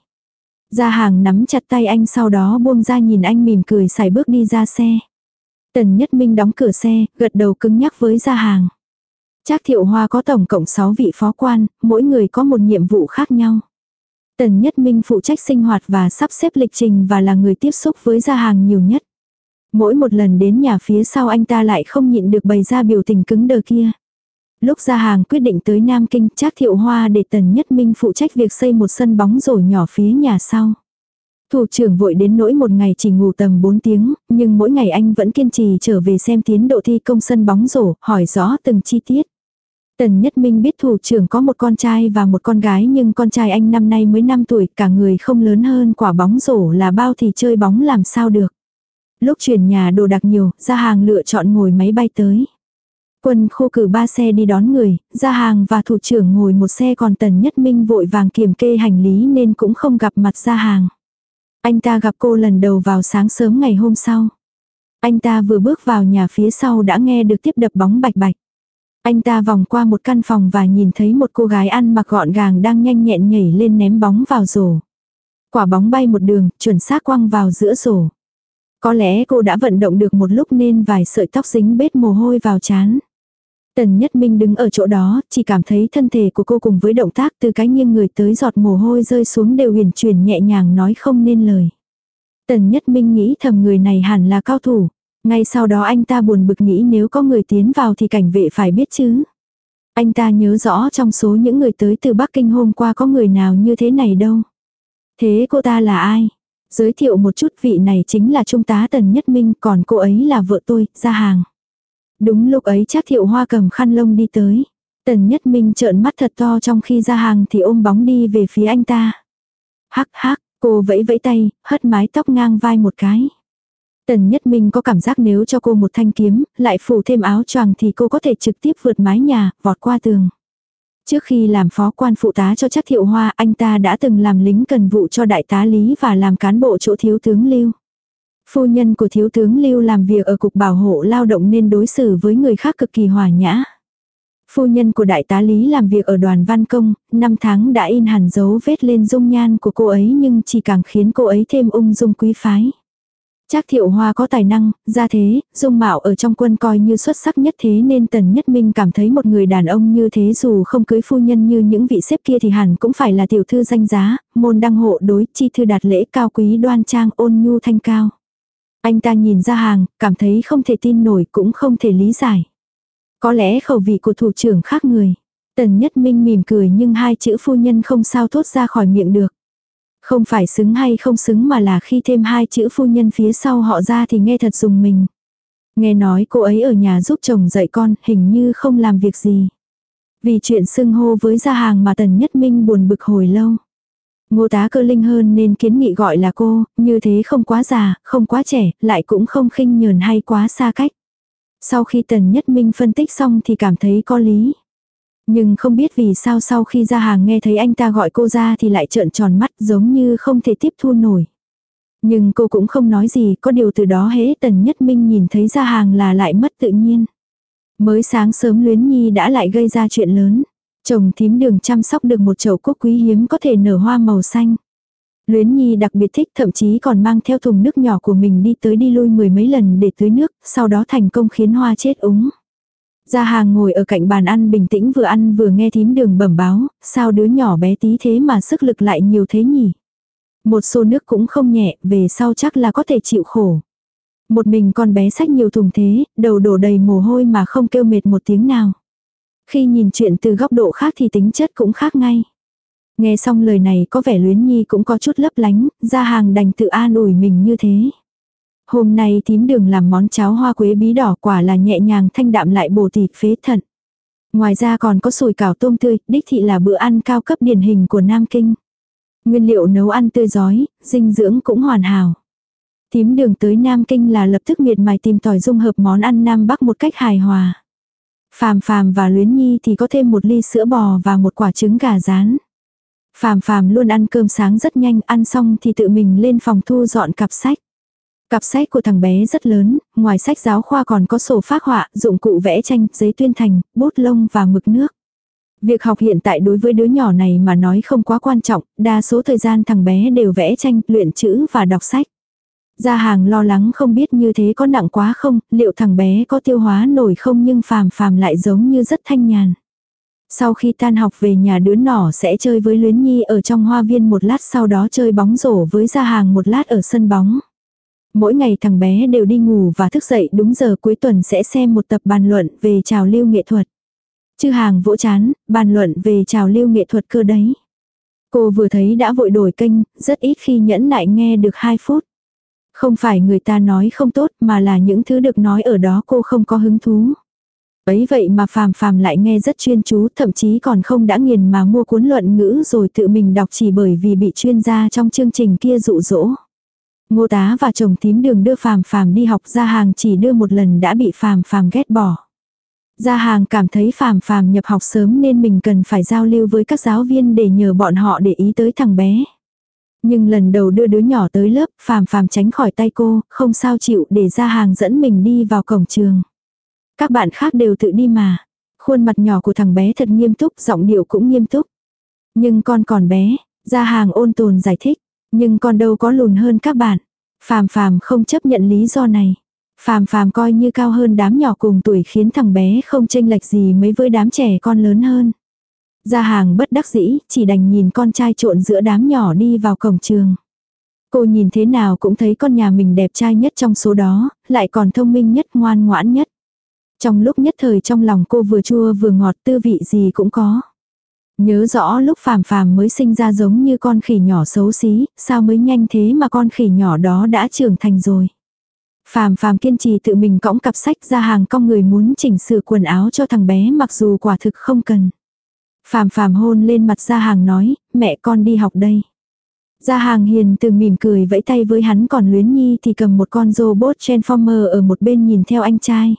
S1: Gia hàng nắm chặt tay anh sau đó buông ra nhìn anh mỉm cười xài bước đi ra xe. Tần Nhất Minh đóng cửa xe, gật đầu cứng nhắc với gia hàng. Trác thiệu hoa có tổng cộng 6 vị phó quan, mỗi người có một nhiệm vụ khác nhau. Tần Nhất Minh phụ trách sinh hoạt và sắp xếp lịch trình và là người tiếp xúc với gia hàng nhiều nhất. Mỗi một lần đến nhà phía sau anh ta lại không nhịn được bày ra biểu tình cứng đờ kia. Lúc ra hàng quyết định tới Nam Kinh, Trác Thiệu Hoa để Tần Nhất Minh phụ trách việc xây một sân bóng rổ nhỏ phía nhà sau. Thủ trưởng vội đến nỗi một ngày chỉ ngủ tầm 4 tiếng, nhưng mỗi ngày anh vẫn kiên trì trở về xem tiến độ thi công sân bóng rổ, hỏi rõ từng chi tiết. Tần Nhất Minh biết thủ trưởng có một con trai và một con gái nhưng con trai anh năm nay mới 5 tuổi, cả người không lớn hơn quả bóng rổ là bao thì chơi bóng làm sao được. Lúc chuyển nhà đồ đặc nhiều, ra hàng lựa chọn ngồi máy bay tới. Quân khô cử ba xe đi đón người, ra hàng và thủ trưởng ngồi một xe còn Tần Nhất Minh vội vàng kiểm kê hành lý nên cũng không gặp mặt ra hàng. Anh ta gặp cô lần đầu vào sáng sớm ngày hôm sau. Anh ta vừa bước vào nhà phía sau đã nghe được tiếp đập bóng bạch bạch. Anh ta vòng qua một căn phòng và nhìn thấy một cô gái ăn mặc gọn gàng đang nhanh nhẹn nhảy lên ném bóng vào rổ. Quả bóng bay một đường, chuẩn xác quăng vào giữa rổ. Có lẽ cô đã vận động được một lúc nên vài sợi tóc dính bết mồ hôi vào chán. Tần Nhất Minh đứng ở chỗ đó, chỉ cảm thấy thân thể của cô cùng với động tác từ cái nghiêng người tới giọt mồ hôi rơi xuống đều huyền chuyển nhẹ nhàng nói không nên lời. Tần Nhất Minh nghĩ thầm người này hẳn là cao thủ. Ngay sau đó anh ta buồn bực nghĩ nếu có người tiến vào thì cảnh vệ phải biết chứ. Anh ta nhớ rõ trong số những người tới từ Bắc Kinh hôm qua có người nào như thế này đâu. Thế cô ta là ai? Giới thiệu một chút vị này chính là Trung tá Tần Nhất Minh còn cô ấy là vợ tôi, ra hàng. Đúng lúc ấy chắc thiệu hoa cầm khăn lông đi tới. Tần Nhất Minh trợn mắt thật to trong khi ra hàng thì ôm bóng đi về phía anh ta. Hắc hắc, cô vẫy vẫy tay, hất mái tóc ngang vai một cái. Tần Nhất Minh có cảm giác nếu cho cô một thanh kiếm, lại phủ thêm áo choàng thì cô có thể trực tiếp vượt mái nhà, vọt qua tường. Trước khi làm phó quan phụ tá cho chắc thiệu hoa, anh ta đã từng làm lính cần vụ cho đại tá Lý và làm cán bộ chỗ thiếu tướng Lưu. Phu nhân của thiếu tướng Lưu làm việc ở cục bảo hộ lao động nên đối xử với người khác cực kỳ hòa nhã. Phu nhân của đại tá Lý làm việc ở đoàn văn công, năm tháng đã in hẳn dấu vết lên dung nhan của cô ấy nhưng chỉ càng khiến cô ấy thêm ung dung quý phái. Trác thiệu hoa có tài năng, ra thế, dung mạo ở trong quân coi như xuất sắc nhất thế nên tần nhất minh cảm thấy một người đàn ông như thế dù không cưới phu nhân như những vị xếp kia thì hẳn cũng phải là tiểu thư danh giá, môn đăng hộ đối, chi thư đạt lễ cao quý đoan trang ôn nhu thanh cao. Anh ta nhìn ra hàng, cảm thấy không thể tin nổi cũng không thể lý giải. Có lẽ khẩu vị của thủ trưởng khác người. Tần nhất minh mỉm cười nhưng hai chữ phu nhân không sao thốt ra khỏi miệng được. Không phải xứng hay không xứng mà là khi thêm hai chữ phu nhân phía sau họ ra thì nghe thật dùng mình. Nghe nói cô ấy ở nhà giúp chồng dạy con, hình như không làm việc gì. Vì chuyện xưng hô với gia hàng mà Tần Nhất Minh buồn bực hồi lâu. Ngô tá cơ linh hơn nên kiến nghị gọi là cô, như thế không quá già, không quá trẻ, lại cũng không khinh nhờn hay quá xa cách. Sau khi Tần Nhất Minh phân tích xong thì cảm thấy có lý. Nhưng không biết vì sao sau khi ra hàng nghe thấy anh ta gọi cô ra thì lại trợn tròn mắt giống như không thể tiếp thu nổi. Nhưng cô cũng không nói gì, có điều từ đó hễ Tần Nhất Minh nhìn thấy ra hàng là lại mất tự nhiên. Mới sáng sớm Luyến Nhi đã lại gây ra chuyện lớn. Chồng thím đường chăm sóc được một chậu cúc quý hiếm có thể nở hoa màu xanh. Luyến Nhi đặc biệt thích thậm chí còn mang theo thùng nước nhỏ của mình đi tới đi lui mười mấy lần để tưới nước, sau đó thành công khiến hoa chết úng. Gia hàng ngồi ở cạnh bàn ăn bình tĩnh vừa ăn vừa nghe thím đường bẩm báo, sao đứa nhỏ bé tí thế mà sức lực lại nhiều thế nhỉ. Một xô nước cũng không nhẹ, về sau chắc là có thể chịu khổ. Một mình con bé sách nhiều thùng thế, đầu đổ đầy mồ hôi mà không kêu mệt một tiếng nào. Khi nhìn chuyện từ góc độ khác thì tính chất cũng khác ngay. Nghe xong lời này có vẻ luyến nhi cũng có chút lấp lánh, ra hàng đành tự an ủi mình như thế. Hôm nay tím đường làm món cháo hoa quế bí đỏ quả là nhẹ nhàng thanh đạm lại bổ thịt phế thận. Ngoài ra còn có sùi cảo tôm tươi, đích thị là bữa ăn cao cấp điển hình của Nam Kinh. Nguyên liệu nấu ăn tươi giói, dinh dưỡng cũng hoàn hảo. Tím đường tới Nam Kinh là lập tức miệt mài tìm tỏi dung hợp món ăn Nam Bắc một cách hài hòa. Phàm phàm và luyến nhi thì có thêm một ly sữa bò và một quả trứng gà rán. Phàm phàm luôn ăn cơm sáng rất nhanh, ăn xong thì tự mình lên phòng thu dọn cặp sách. Cặp sách của thằng bé rất lớn, ngoài sách giáo khoa còn có sổ phác họa, dụng cụ vẽ tranh, giấy tuyên thành, bút lông và mực nước. Việc học hiện tại đối với đứa nhỏ này mà nói không quá quan trọng, đa số thời gian thằng bé đều vẽ tranh, luyện chữ và đọc sách. Gia hàng lo lắng không biết như thế có nặng quá không, liệu thằng bé có tiêu hóa nổi không nhưng phàm phàm lại giống như rất thanh nhàn. Sau khi tan học về nhà đứa nhỏ sẽ chơi với Luyến Nhi ở trong hoa viên một lát sau đó chơi bóng rổ với gia hàng một lát ở sân bóng. Mỗi ngày thằng bé đều đi ngủ và thức dậy đúng giờ cuối tuần sẽ xem một tập bàn luận về trào lưu nghệ thuật. Chư hàng vỗ chán, bàn luận về trào lưu nghệ thuật cơ đấy. Cô vừa thấy đã vội đổi kênh, rất ít khi nhẫn nại nghe được 2 phút. Không phải người ta nói không tốt mà là những thứ được nói ở đó cô không có hứng thú. Ấy vậy mà phàm phàm lại nghe rất chuyên chú, thậm chí còn không đã nghiền mà mua cuốn luận ngữ rồi tự mình đọc chỉ bởi vì bị chuyên gia trong chương trình kia dụ dỗ. Ngô tá và chồng tím đường đưa phàm phàm đi học ra hàng chỉ đưa một lần đã bị phàm phàm ghét bỏ. Gia hàng cảm thấy phàm phàm nhập học sớm nên mình cần phải giao lưu với các giáo viên để nhờ bọn họ để ý tới thằng bé. Nhưng lần đầu đưa đứa nhỏ tới lớp, phàm phàm tránh khỏi tay cô, không sao chịu để gia hàng dẫn mình đi vào cổng trường. Các bạn khác đều tự đi mà. Khuôn mặt nhỏ của thằng bé thật nghiêm túc, giọng điệu cũng nghiêm túc. Nhưng con còn bé, gia hàng ôn tồn giải thích. Nhưng con đâu có lùn hơn các bạn. Phàm phàm không chấp nhận lý do này. Phàm phàm coi như cao hơn đám nhỏ cùng tuổi khiến thằng bé không chênh lệch gì mấy với đám trẻ con lớn hơn. Gia hàng bất đắc dĩ, chỉ đành nhìn con trai trộn giữa đám nhỏ đi vào cổng trường. Cô nhìn thế nào cũng thấy con nhà mình đẹp trai nhất trong số đó, lại còn thông minh nhất ngoan ngoãn nhất. Trong lúc nhất thời trong lòng cô vừa chua vừa ngọt tư vị gì cũng có. Nhớ rõ lúc phàm phàm mới sinh ra giống như con khỉ nhỏ xấu xí, sao mới nhanh thế mà con khỉ nhỏ đó đã trưởng thành rồi. Phàm phàm kiên trì tự mình cõng cặp sách ra hàng con người muốn chỉnh sửa quần áo cho thằng bé mặc dù quả thực không cần. Phàm phàm hôn lên mặt ra hàng nói, mẹ con đi học đây. Gia hàng hiền từ mỉm cười vẫy tay với hắn còn luyến nhi thì cầm một con robot transformer ở một bên nhìn theo anh trai.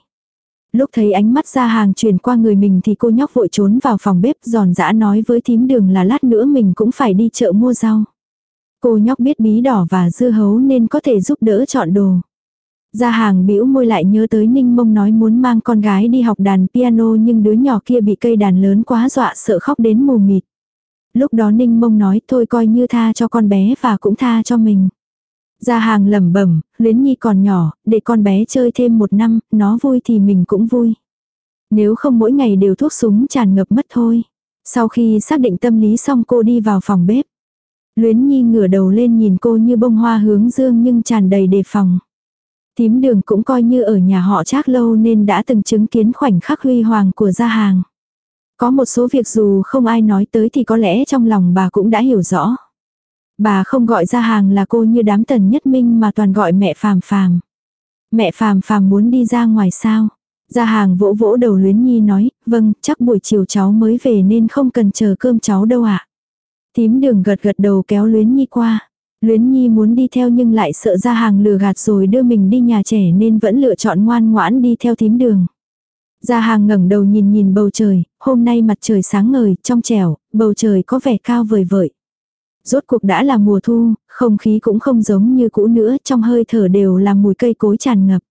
S1: Lúc thấy ánh mắt gia hàng truyền qua người mình thì cô nhóc vội trốn vào phòng bếp giòn giã nói với thím đường là lát nữa mình cũng phải đi chợ mua rau. Cô nhóc biết bí đỏ và dưa hấu nên có thể giúp đỡ chọn đồ. Ra hàng bĩu môi lại nhớ tới Ninh Mông nói muốn mang con gái đi học đàn piano nhưng đứa nhỏ kia bị cây đàn lớn quá dọa sợ khóc đến mù mịt. Lúc đó Ninh Mông nói thôi coi như tha cho con bé và cũng tha cho mình. Ra hàng lẩm bẩm, luyến nhi còn nhỏ, để con bé chơi thêm một năm, nó vui thì mình cũng vui. Nếu không mỗi ngày đều thuốc súng tràn ngập mất thôi. Sau khi xác định tâm lý xong cô đi vào phòng bếp. Luyến nhi ngửa đầu lên nhìn cô như bông hoa hướng dương nhưng tràn đầy đề phòng. Tím đường cũng coi như ở nhà họ trác lâu nên đã từng chứng kiến khoảnh khắc huy hoàng của gia hàng. Có một số việc dù không ai nói tới thì có lẽ trong lòng bà cũng đã hiểu rõ. Bà không gọi ra hàng là cô như đám tần nhất minh mà toàn gọi mẹ phàm phàm. Mẹ phàm phàm muốn đi ra ngoài sao? Ra hàng vỗ vỗ đầu luyến nhi nói, vâng, chắc buổi chiều cháu mới về nên không cần chờ cơm cháu đâu ạ. À? Tím đường gật gật đầu kéo luyến nhi qua. Luyến nhi muốn đi theo nhưng lại sợ ra hàng lừa gạt rồi đưa mình đi nhà trẻ nên vẫn lựa chọn ngoan ngoãn đi theo thím đường. Gia hàng ngẩng đầu nhìn nhìn bầu trời, hôm nay mặt trời sáng ngời, trong trẻo, bầu trời có vẻ cao vời vợi. Rốt cuộc đã là mùa thu, không khí cũng không giống như cũ nữa, trong hơi thở đều là mùi cây cối tràn ngập.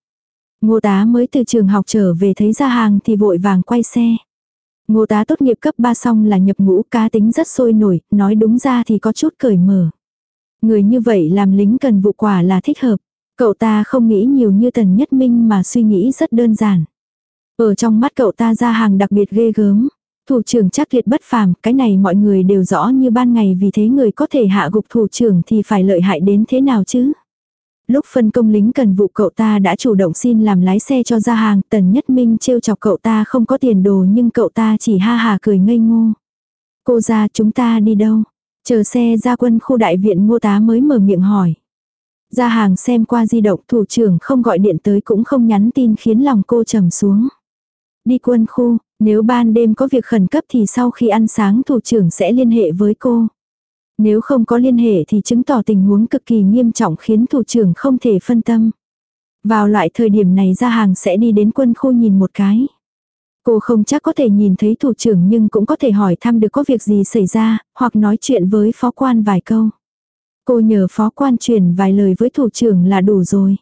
S1: Ngô tá mới từ trường học trở về thấy ra hàng thì vội vàng quay xe. Ngô tá tốt nghiệp cấp 3 xong là nhập ngũ cá tính rất sôi nổi, nói đúng ra thì có chút cởi mở. Người như vậy làm lính cần vụ quả là thích hợp. Cậu ta không nghĩ nhiều như tần nhất minh mà suy nghĩ rất đơn giản. Ở trong mắt cậu ta ra hàng đặc biệt ghê gớm. Thủ trưởng chắc tuyệt bất phàm, cái này mọi người đều rõ như ban ngày vì thế người có thể hạ gục thủ trưởng thì phải lợi hại đến thế nào chứ. Lúc phân công lính cần vụ cậu ta đã chủ động xin làm lái xe cho ra hàng, tần nhất minh trêu chọc cậu ta không có tiền đồ nhưng cậu ta chỉ ha hà cười ngây ngô. Cô ra chúng ta đi đâu? Chờ xe ra quân khu đại viện ngô tá mới mở miệng hỏi. Ra hàng xem qua di động thủ trưởng không gọi điện tới cũng không nhắn tin khiến lòng cô trầm xuống. Đi quân khu, nếu ban đêm có việc khẩn cấp thì sau khi ăn sáng thủ trưởng sẽ liên hệ với cô. Nếu không có liên hệ thì chứng tỏ tình huống cực kỳ nghiêm trọng khiến thủ trưởng không thể phân tâm. Vào loại thời điểm này ra hàng sẽ đi đến quân khu nhìn một cái. Cô không chắc có thể nhìn thấy thủ trưởng nhưng cũng có thể hỏi thăm được có việc gì xảy ra, hoặc nói chuyện với phó quan vài câu. Cô nhờ phó quan truyền vài lời với thủ trưởng là đủ rồi.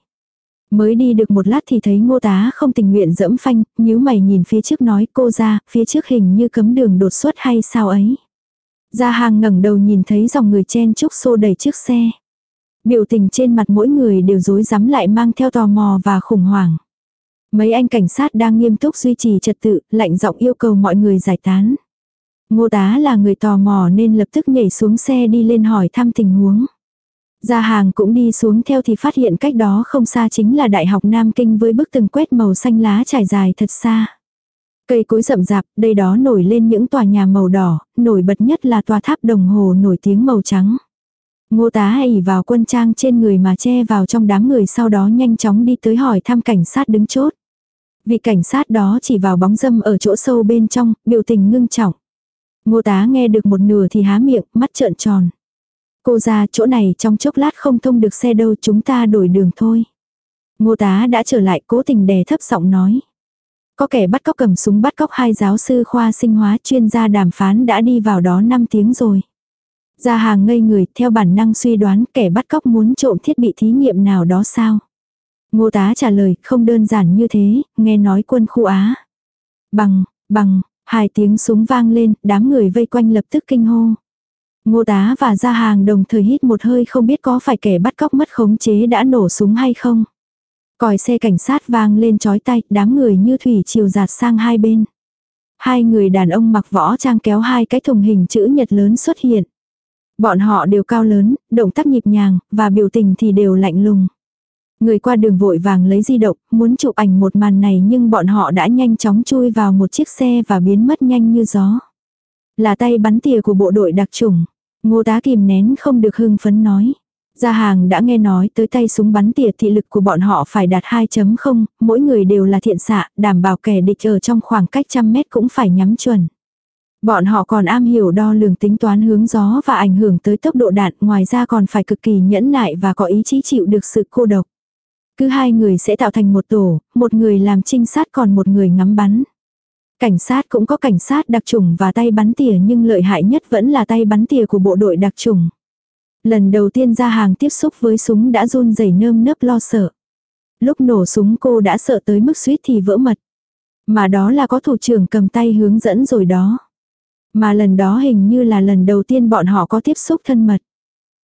S1: Mới đi được một lát thì thấy ngô tá không tình nguyện dẫm phanh, nhíu mày nhìn phía trước nói cô ra, phía trước hình như cấm đường đột xuất hay sao ấy. Ra hàng ngẩng đầu nhìn thấy dòng người chen chúc xô đầy chiếc xe. Biểu tình trên mặt mỗi người đều rối rắm lại mang theo tò mò và khủng hoảng. Mấy anh cảnh sát đang nghiêm túc duy trì trật tự, lạnh giọng yêu cầu mọi người giải tán. Ngô tá là người tò mò nên lập tức nhảy xuống xe đi lên hỏi thăm tình huống. Gia hàng cũng đi xuống theo thì phát hiện cách đó không xa chính là Đại học Nam Kinh với bức tường quét màu xanh lá trải dài thật xa. Cây cối rậm rạp, đây đó nổi lên những tòa nhà màu đỏ, nổi bật nhất là tòa tháp đồng hồ nổi tiếng màu trắng. Ngô tá ỉ vào quân trang trên người mà che vào trong đám người sau đó nhanh chóng đi tới hỏi thăm cảnh sát đứng chốt. Vị cảnh sát đó chỉ vào bóng dâm ở chỗ sâu bên trong, biểu tình ngưng trọng. Ngô tá nghe được một nửa thì há miệng, mắt trợn tròn. Cô ra chỗ này trong chốc lát không thông được xe đâu chúng ta đổi đường thôi. Ngô tá đã trở lại cố tình đè thấp giọng nói. Có kẻ bắt cóc cầm súng bắt cóc hai giáo sư khoa sinh hóa chuyên gia đàm phán đã đi vào đó 5 tiếng rồi. Ra hàng ngây người theo bản năng suy đoán kẻ bắt cóc muốn trộm thiết bị thí nghiệm nào đó sao. Ngô tá trả lời không đơn giản như thế, nghe nói quân khu Á. Bằng, bằng, hai tiếng súng vang lên, đám người vây quanh lập tức kinh hô. Ngô tá và gia hàng đồng thời hít một hơi không biết có phải kẻ bắt cóc mất khống chế đã nổ súng hay không. Còi xe cảnh sát vang lên chói tay, đám người như thủy chiều giạt sang hai bên. Hai người đàn ông mặc võ trang kéo hai cái thùng hình chữ nhật lớn xuất hiện. Bọn họ đều cao lớn, động tác nhịp nhàng, và biểu tình thì đều lạnh lùng. Người qua đường vội vàng lấy di động, muốn chụp ảnh một màn này nhưng bọn họ đã nhanh chóng chui vào một chiếc xe và biến mất nhanh như gió. Là tay bắn tỉa của bộ đội đặc trùng. Ngô tá kìm nén không được hưng phấn nói. Gia hàng đã nghe nói tới tay súng bắn tỉa thị lực của bọn họ phải đạt 2.0, mỗi người đều là thiện xạ, đảm bảo kẻ địch ở trong khoảng cách trăm mét cũng phải nhắm chuẩn. Bọn họ còn am hiểu đo lường tính toán hướng gió và ảnh hưởng tới tốc độ đạn, ngoài ra còn phải cực kỳ nhẫn nại và có ý chí chịu được sự cô độc. Cứ hai người sẽ tạo thành một tổ, một người làm trinh sát còn một người ngắm bắn. Cảnh sát cũng có cảnh sát đặc trùng và tay bắn tỉa nhưng lợi hại nhất vẫn là tay bắn tỉa của bộ đội đặc trùng. Lần đầu tiên ra hàng tiếp xúc với súng đã run rẩy nơm nớp lo sợ. Lúc nổ súng cô đã sợ tới mức suýt thì vỡ mật. Mà đó là có thủ trưởng cầm tay hướng dẫn rồi đó. Mà lần đó hình như là lần đầu tiên bọn họ có tiếp xúc thân mật.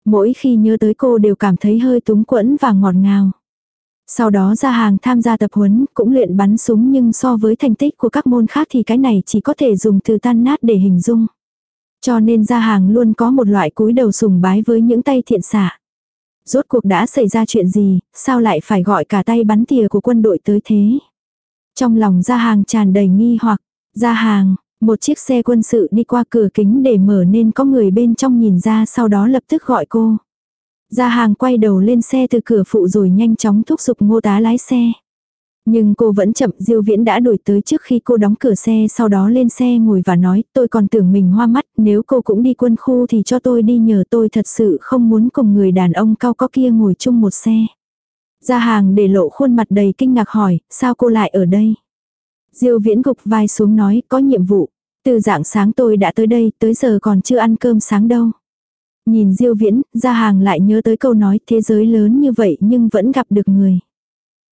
S1: Mỗi khi nhớ tới cô đều cảm thấy hơi túng quẫn và ngọt ngào. Sau đó ra hàng tham gia tập huấn, cũng luyện bắn súng nhưng so với thành tích của các môn khác thì cái này chỉ có thể dùng từ tan nát để hình dung. Cho nên ra hàng luôn có một loại cúi đầu sùng bái với những tay thiện xạ. Rốt cuộc đã xảy ra chuyện gì, sao lại phải gọi cả tay bắn tỉa của quân đội tới thế? Trong lòng ra hàng tràn đầy nghi hoặc, ra hàng, một chiếc xe quân sự đi qua cửa kính để mở nên có người bên trong nhìn ra sau đó lập tức gọi cô. Gia hàng quay đầu lên xe từ cửa phụ rồi nhanh chóng thúc giục ngô tá lái xe. Nhưng cô vẫn chậm, Diêu Viễn đã đuổi tới trước khi cô đóng cửa xe, sau đó lên xe ngồi và nói, tôi còn tưởng mình hoa mắt, nếu cô cũng đi quân khu thì cho tôi đi nhờ tôi thật sự không muốn cùng người đàn ông cao có kia ngồi chung một xe. Gia hàng để lộ khuôn mặt đầy kinh ngạc hỏi, sao cô lại ở đây. Diêu Viễn gục vai xuống nói, có nhiệm vụ. Từ dạng sáng tôi đã tới đây, tới giờ còn chưa ăn cơm sáng đâu. Nhìn Diêu Viễn, ra hàng lại nhớ tới câu nói thế giới lớn như vậy nhưng vẫn gặp được người.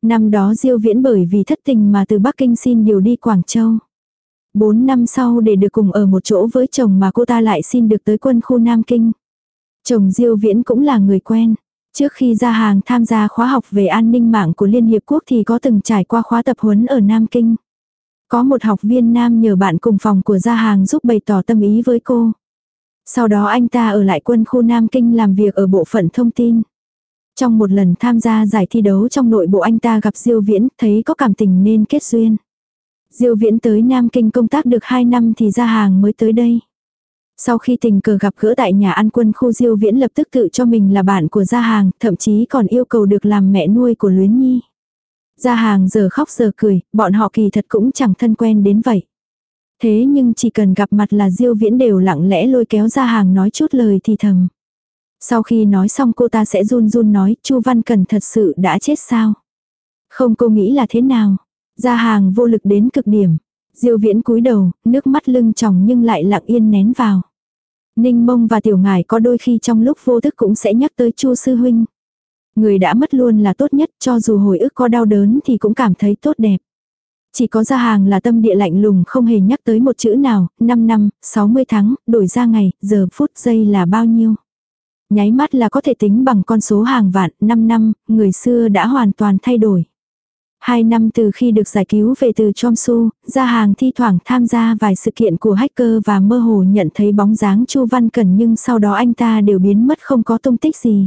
S1: Năm đó Diêu Viễn bởi vì thất tình mà từ Bắc Kinh xin điều đi Quảng Châu. Bốn năm sau để được cùng ở một chỗ với chồng mà cô ta lại xin được tới quân khu Nam Kinh. Chồng Diêu Viễn cũng là người quen. Trước khi ra hàng tham gia khóa học về an ninh mạng của Liên Hiệp Quốc thì có từng trải qua khóa tập huấn ở Nam Kinh. Có một học viên nam nhờ bạn cùng phòng của gia hàng giúp bày tỏ tâm ý với cô. Sau đó anh ta ở lại quân khu Nam Kinh làm việc ở bộ phận thông tin. Trong một lần tham gia giải thi đấu trong nội bộ anh ta gặp Diêu Viễn, thấy có cảm tình nên kết duyên. Diêu Viễn tới Nam Kinh công tác được 2 năm thì ra hàng mới tới đây. Sau khi tình cờ gặp gỡ tại nhà ăn quân khu Diêu Viễn lập tức tự cho mình là bạn của gia hàng, thậm chí còn yêu cầu được làm mẹ nuôi của Luyến Nhi. Gia hàng giờ khóc giờ cười, bọn họ kỳ thật cũng chẳng thân quen đến vậy. Thế nhưng chỉ cần gặp mặt là Diêu Viễn đều lặng lẽ lôi kéo ra hàng nói chút lời thì thầm. Sau khi nói xong cô ta sẽ run run nói, Chu Văn Cần thật sự đã chết sao? Không cô nghĩ là thế nào? Gia hàng vô lực đến cực điểm. Diêu viễn cúi đầu, nước mắt lưng tròng nhưng lại lặng yên nén vào. Ninh mông và tiểu ngải có đôi khi trong lúc vô thức cũng sẽ nhắc tới Chu sư huynh. Người đã mất luôn là tốt nhất cho dù hồi ức có đau đớn thì cũng cảm thấy tốt đẹp. Chỉ có ra hàng là tâm địa lạnh lùng không hề nhắc tới một chữ nào, 5 năm, 60 tháng, đổi ra ngày, giờ phút giây là bao nhiêu. Nháy mắt là có thể tính bằng con số hàng vạn, 5 năm, người xưa đã hoàn toàn thay đổi. Hai năm từ khi được giải cứu về từ Chomsu, ra hàng thi thoảng tham gia vài sự kiện của hacker và mơ hồ nhận thấy bóng dáng Chu Văn Cẩn nhưng sau đó anh ta đều biến mất không có tung tích gì.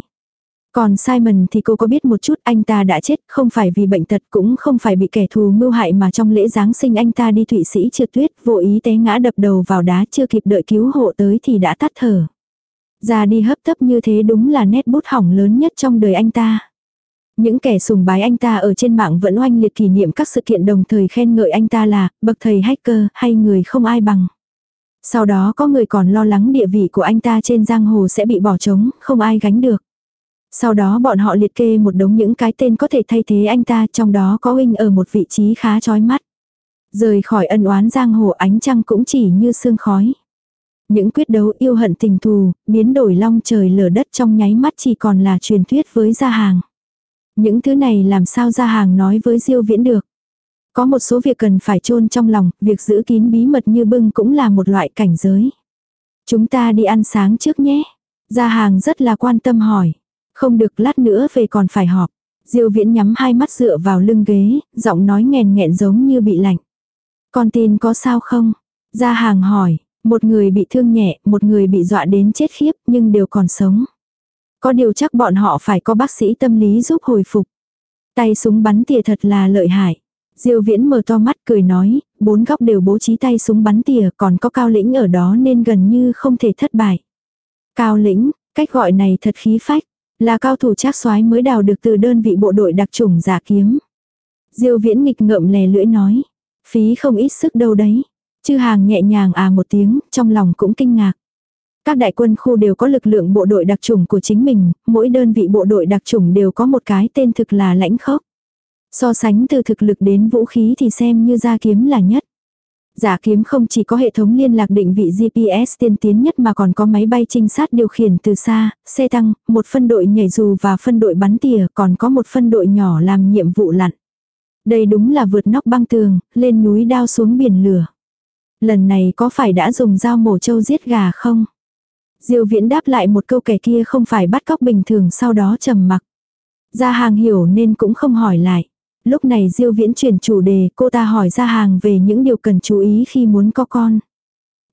S1: Còn Simon thì cô có biết một chút anh ta đã chết, không phải vì bệnh tật cũng không phải bị kẻ thù mưu hại mà trong lễ Giáng sinh anh ta đi Thụy Sĩ trượt tuyết, vô ý té ngã đập đầu vào đá chưa kịp đợi cứu hộ tới thì đã tắt thở. Ra đi hấp tấp như thế đúng là nét bút hỏng lớn nhất trong đời anh ta. Những kẻ sùng bái anh ta ở trên mạng vẫn oanh liệt kỷ niệm các sự kiện đồng thời khen ngợi anh ta là bậc thầy hacker hay người không ai bằng. Sau đó có người còn lo lắng địa vị của anh ta trên giang hồ sẽ bị bỏ trống, không ai gánh được. Sau đó bọn họ liệt kê một đống những cái tên có thể thay thế anh ta trong đó có huynh ở một vị trí khá chói mắt. Rời khỏi ân oán giang hồ ánh trăng cũng chỉ như sương khói. Những quyết đấu yêu hận tình thù, biến đổi long trời lở đất trong nháy mắt chỉ còn là truyền thuyết với gia hàng. Những thứ này làm sao gia hàng nói với Diêu Viễn được. Có một số việc cần phải chôn trong lòng, việc giữ kín bí mật như bưng cũng là một loại cảnh giới. Chúng ta đi ăn sáng trước nhé. Gia hàng rất là quan tâm hỏi. Không được lát nữa về còn phải họp. Diêu viễn nhắm hai mắt dựa vào lưng ghế, giọng nói nghèn nghẹn giống như bị lạnh. Con tin có sao không? Gia hàng hỏi, một người bị thương nhẹ, một người bị dọa đến chết khiếp nhưng đều còn sống. Có điều chắc bọn họ phải có bác sĩ tâm lý giúp hồi phục. Tay súng bắn tỉa thật là lợi hại. Diêu viễn mở to mắt cười nói, bốn góc đều bố trí tay súng bắn tỉa còn có cao lĩnh ở đó nên gần như không thể thất bại. Cao lĩnh, cách gọi này thật khí phách. Là cao thủ trác soái mới đào được từ đơn vị bộ đội đặc trùng giả kiếm. Diêu viễn nghịch ngợm lè lưỡi nói. Phí không ít sức đâu đấy. Chư hàng nhẹ nhàng à một tiếng, trong lòng cũng kinh ngạc. Các đại quân khu đều có lực lượng bộ đội đặc trùng của chính mình, mỗi đơn vị bộ đội đặc trùng đều có một cái tên thực là lãnh khốc. So sánh từ thực lực đến vũ khí thì xem như gia kiếm là nhất. Giả kiếm không chỉ có hệ thống liên lạc định vị GPS tiên tiến nhất mà còn có máy bay trinh sát điều khiển từ xa, xe tăng, một phân đội nhảy dù và phân đội bắn tỉa còn có một phân đội nhỏ làm nhiệm vụ lặn. Đây đúng là vượt nóc băng tường, lên núi đao xuống biển lửa. Lần này có phải đã dùng dao mổ trâu giết gà không? Diêu viễn đáp lại một câu kẻ kia không phải bắt cóc bình thường sau đó trầm mặc. Gia hàng hiểu nên cũng không hỏi lại. Lúc này Diêu Viễn chuyển chủ đề, cô ta hỏi Gia Hàng về những điều cần chú ý khi muốn có con.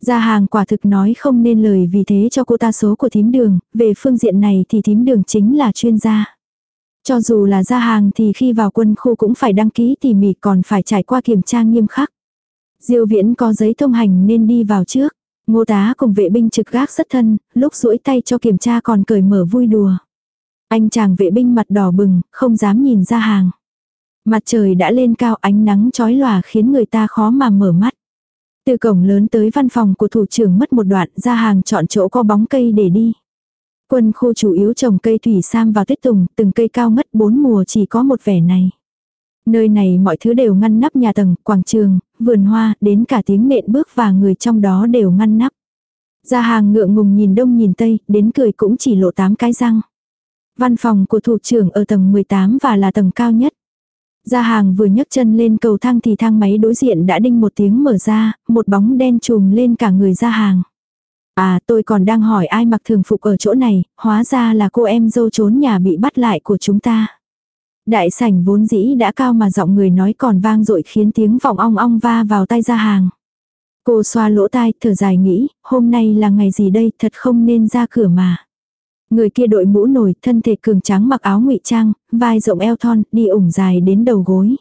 S1: Gia Hàng quả thực nói không nên lời vì thế cho cô ta số của thím đường, về phương diện này thì thím đường chính là chuyên gia. Cho dù là Gia Hàng thì khi vào quân khu cũng phải đăng ký tỉ mỉ còn phải trải qua kiểm tra nghiêm khắc. Diêu Viễn có giấy thông hành nên đi vào trước. Ngô tá cùng vệ binh trực gác rất thân, lúc duỗi tay cho kiểm tra còn cười mở vui đùa. Anh chàng vệ binh mặt đỏ bừng, không dám nhìn ra hàng. Mặt trời đã lên cao ánh nắng chói lòa khiến người ta khó mà mở mắt. Từ cổng lớn tới văn phòng của thủ trưởng mất một đoạn ra hàng chọn chỗ có bóng cây để đi. Quân khu chủ yếu trồng cây thủy sam và tuyết tùng, từng cây cao ngất bốn mùa chỉ có một vẻ này. Nơi này mọi thứ đều ngăn nắp nhà tầng, quảng trường, vườn hoa, đến cả tiếng nện bước và người trong đó đều ngăn nắp. Ra hàng ngượng ngùng nhìn đông nhìn tây, đến cười cũng chỉ lộ tám cái răng. Văn phòng của thủ trưởng ở tầng 18 và là tầng cao nhất. Gia hàng vừa nhấc chân lên cầu thang thì thang máy đối diện đã đinh một tiếng mở ra, một bóng đen trùm lên cả người gia hàng. À tôi còn đang hỏi ai mặc thường phục ở chỗ này, hóa ra là cô em dâu trốn nhà bị bắt lại của chúng ta. Đại sảnh vốn dĩ đã cao mà giọng người nói còn vang dội khiến tiếng vọng ong ong va vào tay gia hàng. Cô xoa lỗ tai thở dài nghĩ, hôm nay là ngày gì đây thật không nên ra cửa mà. Người kia đội mũ nổi, thân thể cường tráng mặc áo ngụy trang, vai rộng eo thon, đi ủng dài đến đầu gối.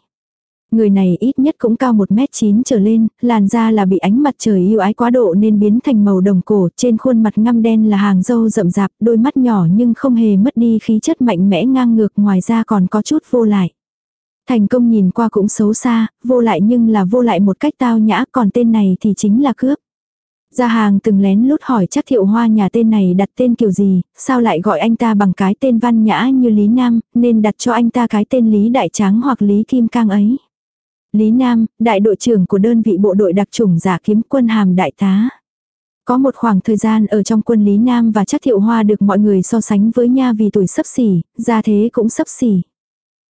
S1: Người này ít nhất cũng cao 1m9 trở lên, làn da là bị ánh mặt trời yêu ái quá độ nên biến thành màu đồng cổ, trên khuôn mặt ngăm đen là hàng râu rậm rạp, đôi mắt nhỏ nhưng không hề mất đi khí chất mạnh mẽ ngang ngược ngoài ra còn có chút vô lại. Thành công nhìn qua cũng xấu xa, vô lại nhưng là vô lại một cách tao nhã còn tên này thì chính là cướp. Gia hàng từng lén lút hỏi chắc thiệu hoa nhà tên này đặt tên kiểu gì, sao lại gọi anh ta bằng cái tên văn nhã như Lý Nam, nên đặt cho anh ta cái tên Lý Đại Tráng hoặc Lý Kim Cang ấy. Lý Nam, đại đội trưởng của đơn vị bộ đội đặc chủng giả kiếm quân hàm đại tá. Có một khoảng thời gian ở trong quân Lý Nam và chắc thiệu hoa được mọi người so sánh với nha vì tuổi sấp xỉ, gia thế cũng sấp xỉ.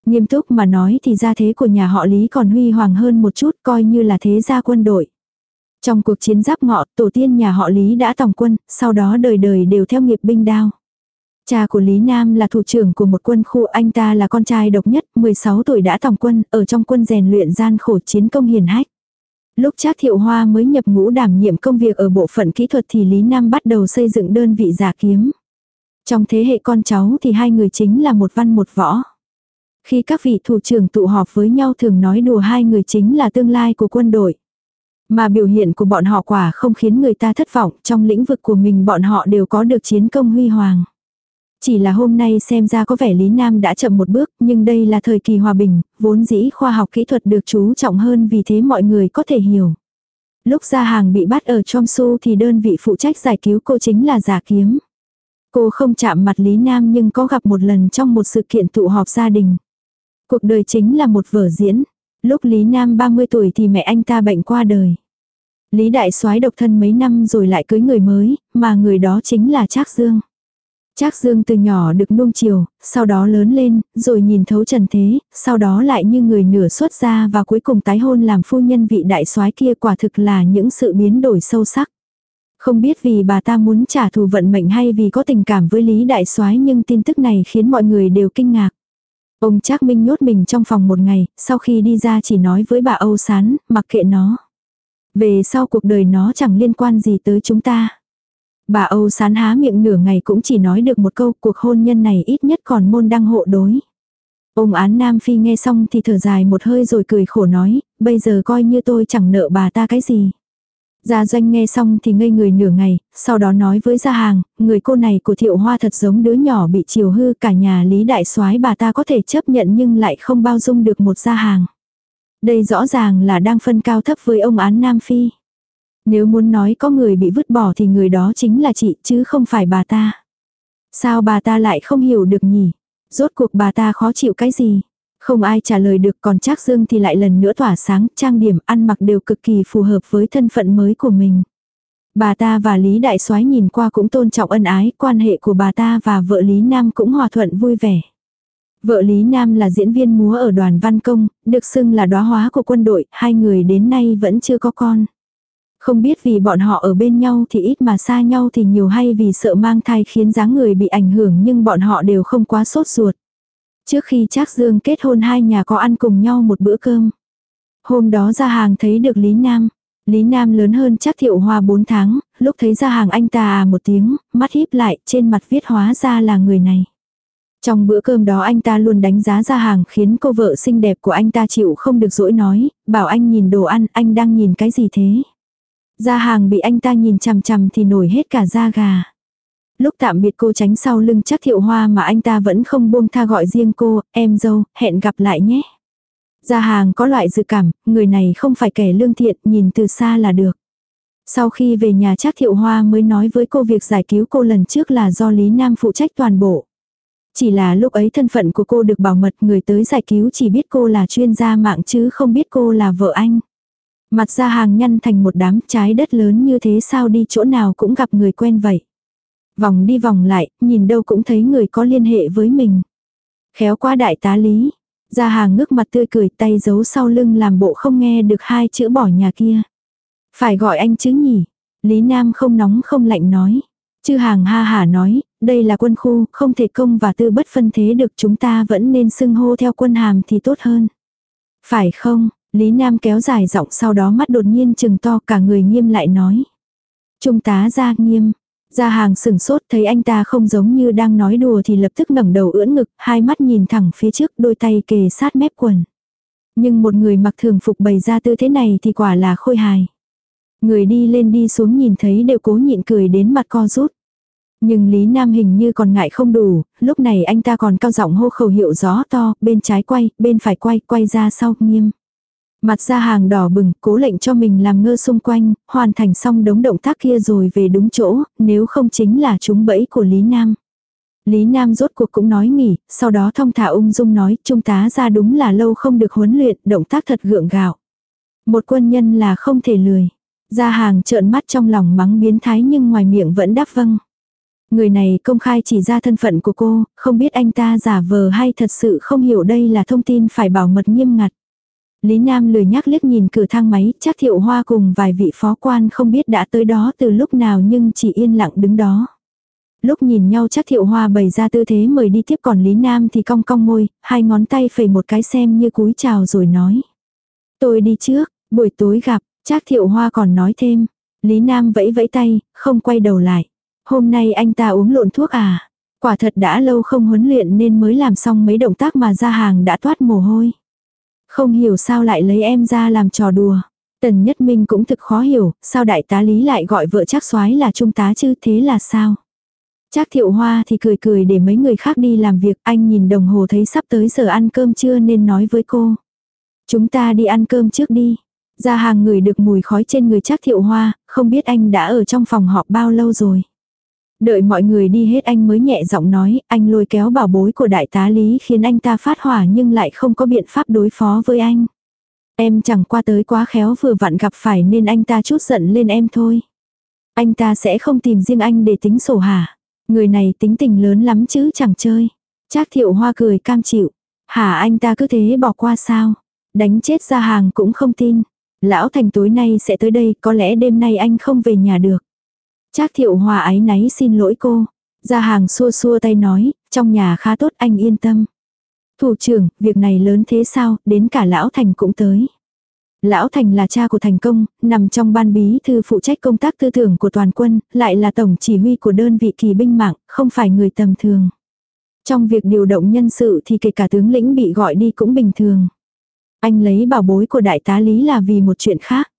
S1: Nghiêm túc mà nói thì gia thế của nhà họ Lý còn huy hoàng hơn một chút coi như là thế gia quân đội. Trong cuộc chiến giáp ngọ, tổ tiên nhà họ Lý đã tòng quân, sau đó đời đời đều theo nghiệp binh đao. Cha của Lý Nam là thủ trưởng của một quân khu, anh ta là con trai độc nhất, 16 tuổi đã tòng quân, ở trong quân rèn luyện gian khổ chiến công hiền hách. Lúc Trác Thiệu Hoa mới nhập ngũ đảm nhiệm công việc ở bộ phận kỹ thuật thì Lý Nam bắt đầu xây dựng đơn vị giả kiếm. Trong thế hệ con cháu thì hai người chính là một văn một võ. Khi các vị thủ trưởng tụ họp với nhau thường nói đùa hai người chính là tương lai của quân đội. Mà biểu hiện của bọn họ quả không khiến người ta thất vọng, trong lĩnh vực của mình bọn họ đều có được chiến công huy hoàng. Chỉ là hôm nay xem ra có vẻ Lý Nam đã chậm một bước, nhưng đây là thời kỳ hòa bình, vốn dĩ khoa học kỹ thuật được chú trọng hơn vì thế mọi người có thể hiểu. Lúc ra hàng bị bắt ở trong su thì đơn vị phụ trách giải cứu cô chính là giả kiếm. Cô không chạm mặt Lý Nam nhưng có gặp một lần trong một sự kiện tụ họp gia đình. Cuộc đời chính là một vở diễn. Lúc Lý Nam 30 tuổi thì mẹ anh ta bệnh qua đời. Lý Đại soái độc thân mấy năm rồi lại cưới người mới, mà người đó chính là Trác Dương. Trác Dương từ nhỏ được nuông chiều, sau đó lớn lên, rồi nhìn thấu trần thế, sau đó lại như người nửa xuất ra và cuối cùng tái hôn làm phu nhân vị đại soái kia quả thực là những sự biến đổi sâu sắc. Không biết vì bà ta muốn trả thù vận mệnh hay vì có tình cảm với Lý đại soái nhưng tin tức này khiến mọi người đều kinh ngạc. Ông Trác Minh nhốt mình trong phòng một ngày, sau khi đi ra chỉ nói với bà Âu Sán, mặc kệ nó. Về sau cuộc đời nó chẳng liên quan gì tới chúng ta. Bà Âu sán há miệng nửa ngày cũng chỉ nói được một câu cuộc hôn nhân này ít nhất còn môn đăng hộ đối. Ông án Nam Phi nghe xong thì thở dài một hơi rồi cười khổ nói, bây giờ coi như tôi chẳng nợ bà ta cái gì. Gia doanh nghe xong thì ngây người nửa ngày, sau đó nói với gia hàng, người cô này của thiệu hoa thật giống đứa nhỏ bị chiều hư cả nhà lý đại soái bà ta có thể chấp nhận nhưng lại không bao dung được một gia hàng. Đây rõ ràng là đang phân cao thấp với ông án Nam Phi. Nếu muốn nói có người bị vứt bỏ thì người đó chính là chị chứ không phải bà ta. Sao bà ta lại không hiểu được nhỉ? Rốt cuộc bà ta khó chịu cái gì? Không ai trả lời được còn Trác Dương thì lại lần nữa tỏa sáng, trang điểm, ăn mặc đều cực kỳ phù hợp với thân phận mới của mình. Bà ta và Lý Đại Soái nhìn qua cũng tôn trọng ân ái, quan hệ của bà ta và vợ Lý Nam cũng hòa thuận vui vẻ. Vợ Lý Nam là diễn viên múa ở đoàn văn công, được xưng là đóa hóa của quân đội, hai người đến nay vẫn chưa có con. Không biết vì bọn họ ở bên nhau thì ít mà xa nhau thì nhiều hay vì sợ mang thai khiến dáng người bị ảnh hưởng nhưng bọn họ đều không quá sốt ruột. Trước khi Trác Dương kết hôn hai nhà có ăn cùng nhau một bữa cơm. Hôm đó ra hàng thấy được Lý Nam. Lý Nam lớn hơn trác thiệu hoa 4 tháng, lúc thấy ra hàng anh ta à một tiếng, mắt híp lại, trên mặt viết hóa ra là người này. Trong bữa cơm đó anh ta luôn đánh giá ra hàng khiến cô vợ xinh đẹp của anh ta chịu không được dỗi nói, bảo anh nhìn đồ ăn, anh đang nhìn cái gì thế? Gia hàng bị anh ta nhìn chằm chằm thì nổi hết cả da gà. Lúc tạm biệt cô tránh sau lưng chắc thiệu hoa mà anh ta vẫn không buông tha gọi riêng cô, em dâu, hẹn gặp lại nhé. Gia hàng có loại dự cảm, người này không phải kẻ lương thiện, nhìn từ xa là được. Sau khi về nhà chắc thiệu hoa mới nói với cô việc giải cứu cô lần trước là do Lý Nam phụ trách toàn bộ. Chỉ là lúc ấy thân phận của cô được bảo mật người tới giải cứu chỉ biết cô là chuyên gia mạng chứ không biết cô là vợ anh. Mặt ra hàng nhăn thành một đám trái đất lớn như thế sao đi chỗ nào cũng gặp người quen vậy. Vòng đi vòng lại, nhìn đâu cũng thấy người có liên hệ với mình. Khéo quá đại tá lý. Ra hàng ngước mặt tươi cười tay giấu sau lưng làm bộ không nghe được hai chữ bỏ nhà kia. Phải gọi anh chứ nhỉ. Lý Nam không nóng không lạnh nói. Chư hàng ha hả nói, đây là quân khu, không thể công và tư bất phân thế được chúng ta vẫn nên xưng hô theo quân hàm thì tốt hơn. Phải không, Lý Nam kéo dài giọng sau đó mắt đột nhiên chừng to cả người nghiêm lại nói. Trung tá ra nghiêm. Ra hàng sừng sốt thấy anh ta không giống như đang nói đùa thì lập tức ngẩng đầu ưỡn ngực, hai mắt nhìn thẳng phía trước đôi tay kề sát mép quần. Nhưng một người mặc thường phục bày ra tư thế này thì quả là khôi hài. Người đi lên đi xuống nhìn thấy đều cố nhịn cười đến mặt co rút. Nhưng Lý Nam hình như còn ngại không đủ, lúc này anh ta còn cao giọng hô khẩu hiệu gió to, bên trái quay, bên phải quay, quay ra sau, nghiêm. Mặt ra hàng đỏ bừng, cố lệnh cho mình làm ngơ xung quanh, hoàn thành xong đống động tác kia rồi về đúng chỗ, nếu không chính là chúng bẫy của Lý Nam. Lý Nam rốt cuộc cũng nói nghỉ, sau đó thông thả ung dung nói, trung tá ra đúng là lâu không được huấn luyện, động tác thật gượng gạo. Một quân nhân là không thể lười. Ra hàng trợn mắt trong lòng mắng biến thái nhưng ngoài miệng vẫn đáp vâng. Người này công khai chỉ ra thân phận của cô, không biết anh ta giả vờ hay thật sự không hiểu đây là thông tin phải bảo mật nghiêm ngặt. Lý Nam lười nhắc liếc nhìn cửa thang máy, chắc thiệu hoa cùng vài vị phó quan không biết đã tới đó từ lúc nào nhưng chỉ yên lặng đứng đó. Lúc nhìn nhau chắc thiệu hoa bày ra tư thế mời đi tiếp còn Lý Nam thì cong cong môi, hai ngón tay phẩy một cái xem như cúi chào rồi nói. Tôi đi trước, buổi tối gặp, chắc thiệu hoa còn nói thêm. Lý Nam vẫy vẫy tay, không quay đầu lại. Hôm nay anh ta uống lộn thuốc à? Quả thật đã lâu không huấn luyện nên mới làm xong mấy động tác mà ra hàng đã toát mồ hôi. Không hiểu sao lại lấy em ra làm trò đùa. Tần Nhất Minh cũng thực khó hiểu, sao đại tá lý lại gọi vợ chắc soái là trung tá chứ thế là sao? Trác thiệu hoa thì cười cười để mấy người khác đi làm việc, anh nhìn đồng hồ thấy sắp tới giờ ăn cơm trưa nên nói với cô. Chúng ta đi ăn cơm trước đi. Ra hàng người được mùi khói trên người Trác thiệu hoa, không biết anh đã ở trong phòng họp bao lâu rồi. Đợi mọi người đi hết anh mới nhẹ giọng nói, anh lôi kéo bảo bối của đại tá lý khiến anh ta phát hỏa nhưng lại không có biện pháp đối phó với anh. Em chẳng qua tới quá khéo vừa vặn gặp phải nên anh ta chút giận lên em thôi. Anh ta sẽ không tìm riêng anh để tính sổ hả. Người này tính tình lớn lắm chứ chẳng chơi. Trác thiệu hoa cười cam chịu. Hả anh ta cứ thế bỏ qua sao. Đánh chết ra hàng cũng không tin. Lão thành tối nay sẽ tới đây có lẽ đêm nay anh không về nhà được. Trác thiệu hòa ái náy xin lỗi cô. Ra hàng xua xua tay nói, trong nhà khá tốt anh yên tâm. Thủ trưởng, việc này lớn thế sao, đến cả Lão Thành cũng tới. Lão Thành là cha của Thành Công, nằm trong ban bí thư phụ trách công tác tư tưởng của toàn quân, lại là tổng chỉ huy của đơn vị kỳ binh mạng, không phải người tầm thường. Trong việc điều động nhân sự thì kể cả tướng lĩnh bị gọi đi cũng bình thường. Anh lấy bảo bối của đại tá Lý là vì một chuyện khác.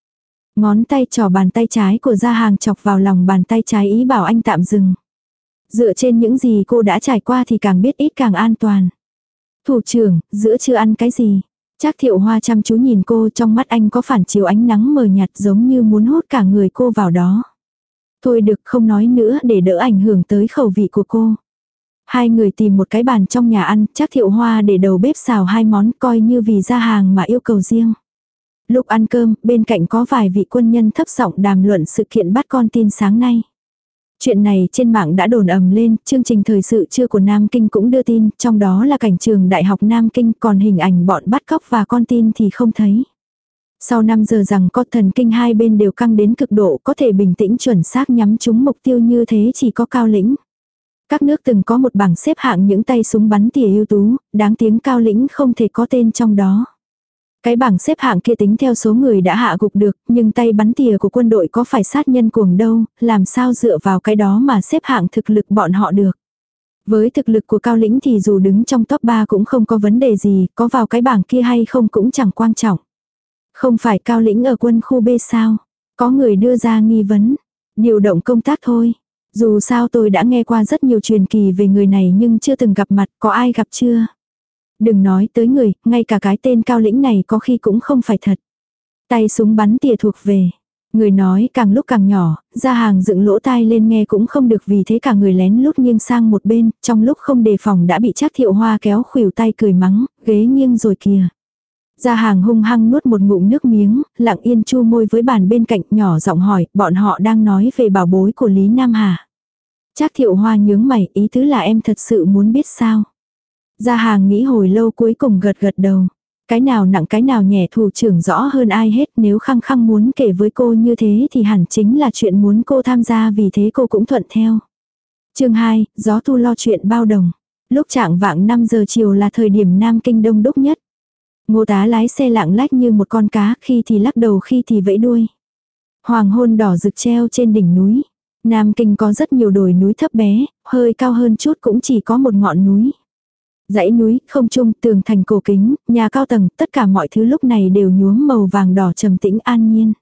S1: Ngón tay trò bàn tay trái của gia hàng chọc vào lòng bàn tay trái ý bảo anh tạm dừng. Dựa trên những gì cô đã trải qua thì càng biết ít càng an toàn. Thủ trưởng, giữa chưa ăn cái gì? Trác thiệu hoa chăm chú nhìn cô trong mắt anh có phản chiếu ánh nắng mờ nhạt giống như muốn hút cả người cô vào đó. Thôi được không nói nữa để đỡ ảnh hưởng tới khẩu vị của cô. Hai người tìm một cái bàn trong nhà ăn, chắc thiệu hoa để đầu bếp xào hai món coi như vì ra hàng mà yêu cầu riêng. Lúc ăn cơm, bên cạnh có vài vị quân nhân thấp giọng đàm luận sự kiện bắt con tin sáng nay. Chuyện này trên mạng đã đồn ầm lên, chương trình thời sự trưa của Nam Kinh cũng đưa tin, trong đó là cảnh trường Đại học Nam Kinh, còn hình ảnh bọn bắt cóc và con tin thì không thấy. Sau 5 giờ rằng có thần kinh hai bên đều căng đến cực độ có thể bình tĩnh chuẩn xác nhắm trúng mục tiêu như thế chỉ có cao lĩnh. Các nước từng có một bảng xếp hạng những tay súng bắn tỉa ưu tú, đáng tiếng cao lĩnh không thể có tên trong đó. Cái bảng xếp hạng kia tính theo số người đã hạ gục được, nhưng tay bắn tỉa của quân đội có phải sát nhân cuồng đâu, làm sao dựa vào cái đó mà xếp hạng thực lực bọn họ được. Với thực lực của Cao Lĩnh thì dù đứng trong top 3 cũng không có vấn đề gì, có vào cái bảng kia hay không cũng chẳng quan trọng. Không phải Cao Lĩnh ở quân khu B sao? Có người đưa ra nghi vấn. Điều động công tác thôi. Dù sao tôi đã nghe qua rất nhiều truyền kỳ về người này nhưng chưa từng gặp mặt, có ai gặp chưa? Đừng nói tới người, ngay cả cái tên cao lĩnh này có khi cũng không phải thật. Tay súng bắn tỉa thuộc về. Người nói càng lúc càng nhỏ, ra hàng dựng lỗ tai lên nghe cũng không được vì thế cả người lén lút nghiêng sang một bên, trong lúc không đề phòng đã bị chắc thiệu hoa kéo khuỷu tay cười mắng, ghế nghiêng rồi kìa. Ra hàng hung hăng nuốt một ngụm nước miếng, lặng yên chu môi với bàn bên cạnh nhỏ giọng hỏi, bọn họ đang nói về bảo bối của Lý Nam Hà. Chắc thiệu hoa nhướng mày, ý tứ là em thật sự muốn biết sao. Gia hàng nghĩ hồi lâu cuối cùng gật gật đầu. Cái nào nặng cái nào nhẹ thủ trưởng rõ hơn ai hết nếu khăng khăng muốn kể với cô như thế thì hẳn chính là chuyện muốn cô tham gia vì thế cô cũng thuận theo. chương 2, gió thu lo chuyện bao đồng. Lúc trạng vạng 5 giờ chiều là thời điểm Nam Kinh đông đúc nhất. Ngô tá lái xe lạng lách như một con cá khi thì lắc đầu khi thì vẫy đuôi. Hoàng hôn đỏ rực treo trên đỉnh núi. Nam Kinh có rất nhiều đồi núi thấp bé, hơi cao hơn chút cũng chỉ có một ngọn núi. Dãy núi, không trung, tường thành cổ kính, nhà cao tầng, tất cả mọi thứ lúc này đều nhuốm màu vàng đỏ trầm tĩnh an nhiên.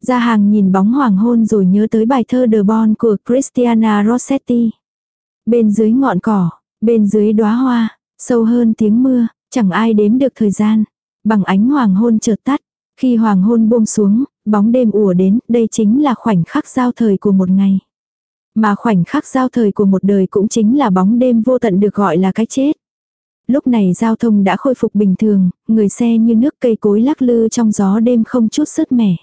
S1: Gia hàng nhìn bóng hoàng hôn rồi nhớ tới bài thơ The Bon của Christiana Rossetti. Bên dưới ngọn cỏ, bên dưới đóa hoa, sâu hơn tiếng mưa, chẳng ai đếm được thời gian. Bằng ánh hoàng hôn chợt tắt, khi hoàng hôn buông xuống, bóng đêm ùa đến, đây chính là khoảnh khắc giao thời của một ngày. Mà khoảnh khắc giao thời của một đời cũng chính là bóng đêm vô tận được gọi là cái chết. Lúc này giao thông đã khôi phục bình thường, người xe như nước cây cối lắc lư trong gió đêm không chút sứt mẻ.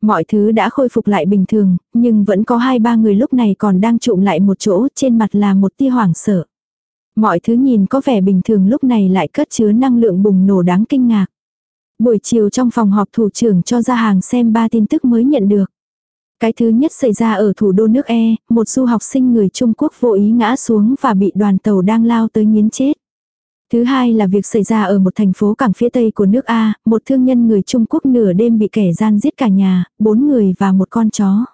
S1: Mọi thứ đã khôi phục lại bình thường, nhưng vẫn có hai ba người lúc này còn đang trụm lại một chỗ, trên mặt là một tia hoảng sợ. Mọi thứ nhìn có vẻ bình thường lúc này lại cất chứa năng lượng bùng nổ đáng kinh ngạc. Buổi chiều trong phòng họp thủ trưởng cho ra hàng xem ba tin tức mới nhận được. Cái thứ nhất xảy ra ở thủ đô nước E, một du học sinh người Trung Quốc vô ý ngã xuống và bị đoàn tàu đang lao tới nghiến chết. Thứ hai là việc xảy ra ở một thành phố cảng phía tây của nước A, một thương nhân người Trung Quốc nửa đêm bị kẻ gian giết cả nhà, bốn người và một con chó.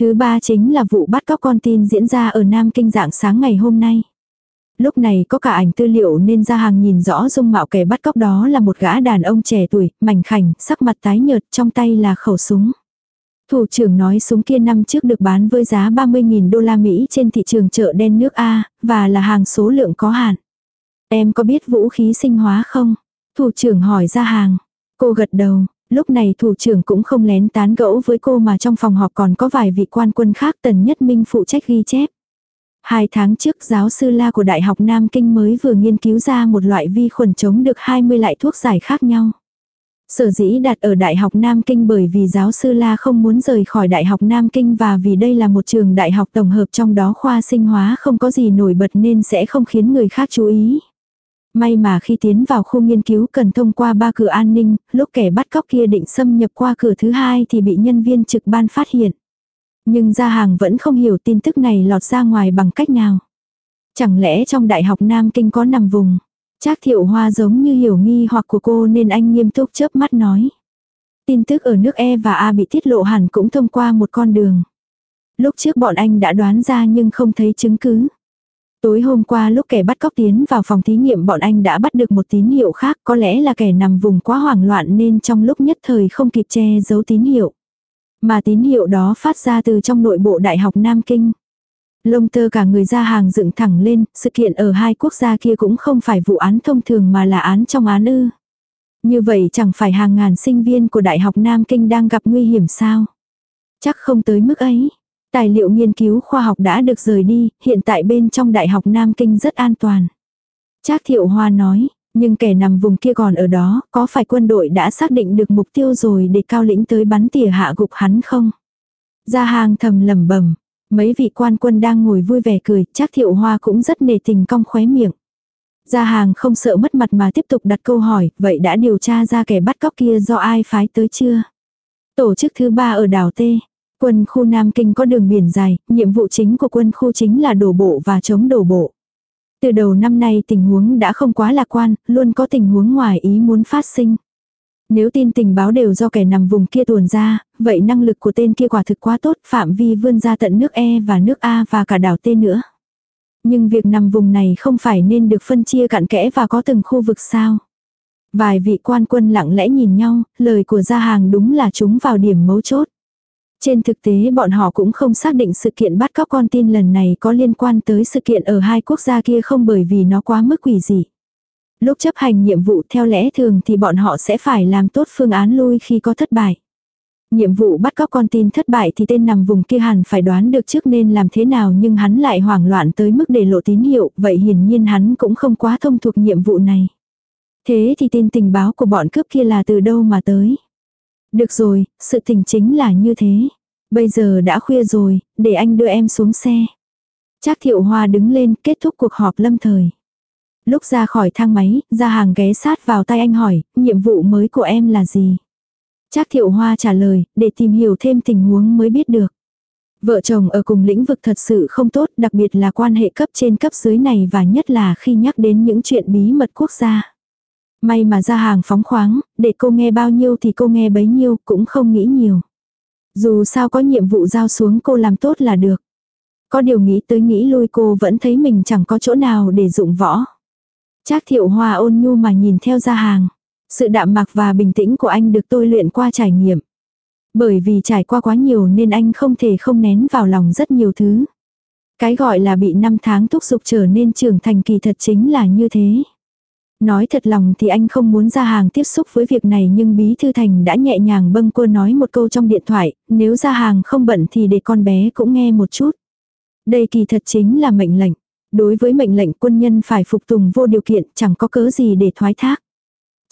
S1: Thứ ba chính là vụ bắt cóc con tin diễn ra ở Nam Kinh dạng sáng ngày hôm nay. Lúc này có cả ảnh tư liệu nên ra hàng nhìn rõ dung mạo kẻ bắt cóc đó là một gã đàn ông trẻ tuổi, mảnh khảnh, sắc mặt tái nhợt, trong tay là khẩu súng. Thủ trưởng nói súng kia năm trước được bán với giá 30.000 đô la Mỹ trên thị trường chợ đen nước A, và là hàng số lượng có hạn. Em có biết vũ khí sinh hóa không? Thủ trưởng hỏi ra hàng. Cô gật đầu, lúc này thủ trưởng cũng không lén tán gẫu với cô mà trong phòng họp còn có vài vị quan quân khác tần nhất minh phụ trách ghi chép. Hai tháng trước giáo sư La của Đại học Nam Kinh mới vừa nghiên cứu ra một loại vi khuẩn chống được 20 loại thuốc giải khác nhau. Sở dĩ đặt ở Đại học Nam Kinh bởi vì giáo sư La không muốn rời khỏi Đại học Nam Kinh và vì đây là một trường đại học tổng hợp trong đó khoa sinh hóa không có gì nổi bật nên sẽ không khiến người khác chú ý. May mà khi tiến vào khu nghiên cứu cần thông qua ba cửa an ninh, lúc kẻ bắt cóc kia định xâm nhập qua cửa thứ hai thì bị nhân viên trực ban phát hiện. Nhưng gia hàng vẫn không hiểu tin tức này lọt ra ngoài bằng cách nào. Chẳng lẽ trong Đại học Nam Kinh có nằm vùng. Trác thiệu hoa giống như hiểu nghi hoặc của cô nên anh nghiêm túc chớp mắt nói. Tin tức ở nước E và A bị tiết lộ hẳn cũng thông qua một con đường. Lúc trước bọn anh đã đoán ra nhưng không thấy chứng cứ. Tối hôm qua lúc kẻ bắt cóc tiến vào phòng thí nghiệm bọn anh đã bắt được một tín hiệu khác có lẽ là kẻ nằm vùng quá hoảng loạn nên trong lúc nhất thời không kịp che giấu tín hiệu. Mà tín hiệu đó phát ra từ trong nội bộ Đại học Nam Kinh. Lông tơ cả người ra hàng dựng thẳng lên, sự kiện ở hai quốc gia kia cũng không phải vụ án thông thường mà là án trong án ư. Như vậy chẳng phải hàng ngàn sinh viên của Đại học Nam Kinh đang gặp nguy hiểm sao? Chắc không tới mức ấy. Tài liệu nghiên cứu khoa học đã được rời đi, hiện tại bên trong Đại học Nam Kinh rất an toàn. Trác Thiệu Hoa nói, nhưng kẻ nằm vùng kia còn ở đó, có phải quân đội đã xác định được mục tiêu rồi để cao lĩnh tới bắn tỉa hạ gục hắn không? Gia hàng thầm lẩm bẩm mấy vị quan quân đang ngồi vui vẻ cười, Trác thiệu hoa cũng rất nề tình cong khóe miệng. Gia hàng không sợ mất mặt mà tiếp tục đặt câu hỏi, vậy đã điều tra ra kẻ bắt cóc kia do ai phái tới chưa? Tổ chức thứ ba ở đảo T. Quân khu Nam Kinh có đường biển dài, nhiệm vụ chính của quân khu chính là đổ bộ và chống đổ bộ. Từ đầu năm nay tình huống đã không quá lạc quan, luôn có tình huống ngoài ý muốn phát sinh. Nếu tin tình báo đều do kẻ nằm vùng kia tuồn ra, vậy năng lực của tên kia quả thực quá tốt, phạm vi vươn ra tận nước E và nước A và cả đảo T nữa. Nhưng việc nằm vùng này không phải nên được phân chia cặn kẽ và có từng khu vực sao. Vài vị quan quân lặng lẽ nhìn nhau, lời của gia hàng đúng là chúng vào điểm mấu chốt. Trên thực tế bọn họ cũng không xác định sự kiện bắt cóc con tin lần này có liên quan tới sự kiện ở hai quốc gia kia không bởi vì nó quá mức quỷ dị. Lúc chấp hành nhiệm vụ theo lẽ thường thì bọn họ sẽ phải làm tốt phương án lui khi có thất bại. Nhiệm vụ bắt cóc con tin thất bại thì tên nằm vùng kia hẳn phải đoán được trước nên làm thế nào nhưng hắn lại hoảng loạn tới mức để lộ tín hiệu, vậy hiển nhiên hắn cũng không quá thông thuộc nhiệm vụ này. Thế thì tin tình báo của bọn cướp kia là từ đâu mà tới? Được rồi, sự tình chính là như thế. Bây giờ đã khuya rồi, để anh đưa em xuống xe. Trác thiệu hoa đứng lên kết thúc cuộc họp lâm thời. Lúc ra khỏi thang máy, ra hàng ghé sát vào tay anh hỏi, nhiệm vụ mới của em là gì? Trác thiệu hoa trả lời, để tìm hiểu thêm tình huống mới biết được. Vợ chồng ở cùng lĩnh vực thật sự không tốt, đặc biệt là quan hệ cấp trên cấp dưới này và nhất là khi nhắc đến những chuyện bí mật quốc gia. May mà ra hàng phóng khoáng, để cô nghe bao nhiêu thì cô nghe bấy nhiêu, cũng không nghĩ nhiều. Dù sao có nhiệm vụ giao xuống cô làm tốt là được. Có điều nghĩ tới nghĩ lui cô vẫn thấy mình chẳng có chỗ nào để dụng võ. Trác thiệu hoa ôn nhu mà nhìn theo ra hàng. Sự đạm mạc và bình tĩnh của anh được tôi luyện qua trải nghiệm. Bởi vì trải qua quá nhiều nên anh không thể không nén vào lòng rất nhiều thứ. Cái gọi là bị năm tháng thúc giục trở nên trưởng thành kỳ thật chính là như thế. Nói thật lòng thì anh không muốn ra hàng tiếp xúc với việc này nhưng Bí Thư Thành đã nhẹ nhàng bâng quơ nói một câu trong điện thoại, nếu ra hàng không bận thì để con bé cũng nghe một chút. Đây kỳ thật chính là mệnh lệnh. Đối với mệnh lệnh quân nhân phải phục tùng vô điều kiện chẳng có cớ gì để thoái thác.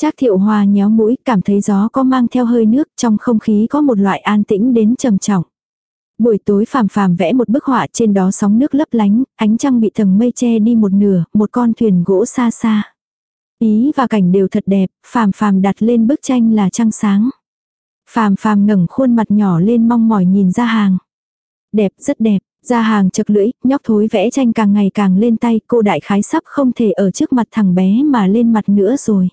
S1: Trác thiệu hòa nhéo mũi cảm thấy gió có mang theo hơi nước trong không khí có một loại an tĩnh đến trầm trọng. Buổi tối phàm phàm vẽ một bức họa trên đó sóng nước lấp lánh, ánh trăng bị tầng mây che đi một nửa, một con thuyền gỗ xa xa. Ý và cảnh đều thật đẹp, phàm phàm đặt lên bức tranh là trăng sáng. Phàm phàm ngẩng khuôn mặt nhỏ lên mong mỏi nhìn ra hàng. Đẹp, rất đẹp, ra hàng chật lưỡi, nhóc thối vẽ tranh càng ngày càng lên tay, cô đại khái sắp không thể ở trước mặt thằng bé mà lên mặt nữa rồi.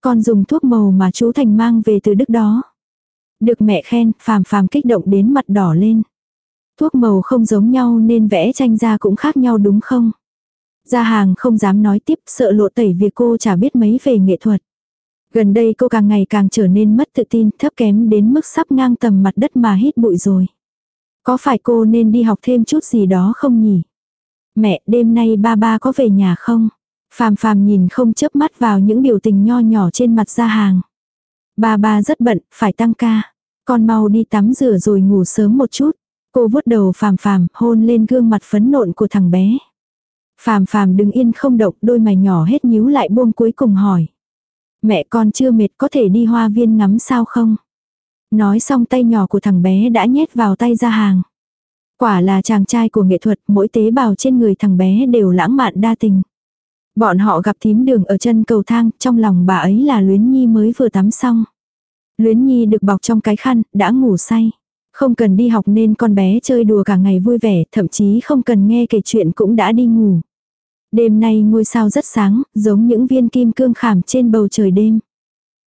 S1: Con dùng thuốc màu mà chú Thành mang về từ Đức đó. Được mẹ khen, phàm phàm kích động đến mặt đỏ lên. Thuốc màu không giống nhau nên vẽ tranh ra cũng khác nhau đúng không? Gia hàng không dám nói tiếp sợ lộ tẩy việc cô chả biết mấy về nghệ thuật. Gần đây cô càng ngày càng trở nên mất tự tin thấp kém đến mức sắp ngang tầm mặt đất mà hít bụi rồi. Có phải cô nên đi học thêm chút gì đó không nhỉ? Mẹ, đêm nay ba ba có về nhà không? Phàm phàm nhìn không chớp mắt vào những biểu tình nho nhỏ trên mặt gia hàng. Ba ba rất bận, phải tăng ca. Con mau đi tắm rửa rồi ngủ sớm một chút. Cô vuốt đầu phàm phàm, hôn lên gương mặt phấn nộn của thằng bé. Phàm phàm đứng yên không động, đôi mày nhỏ hết nhíu lại buông cuối cùng hỏi. Mẹ con chưa mệt có thể đi hoa viên ngắm sao không? Nói xong tay nhỏ của thằng bé đã nhét vào tay ra hàng. Quả là chàng trai của nghệ thuật, mỗi tế bào trên người thằng bé đều lãng mạn đa tình. Bọn họ gặp thím đường ở chân cầu thang, trong lòng bà ấy là Luyến Nhi mới vừa tắm xong. Luyến Nhi được bọc trong cái khăn, đã ngủ say. Không cần đi học nên con bé chơi đùa cả ngày vui vẻ, thậm chí không cần nghe kể chuyện cũng đã đi ngủ. Đêm nay ngôi sao rất sáng, giống những viên kim cương khảm trên bầu trời đêm.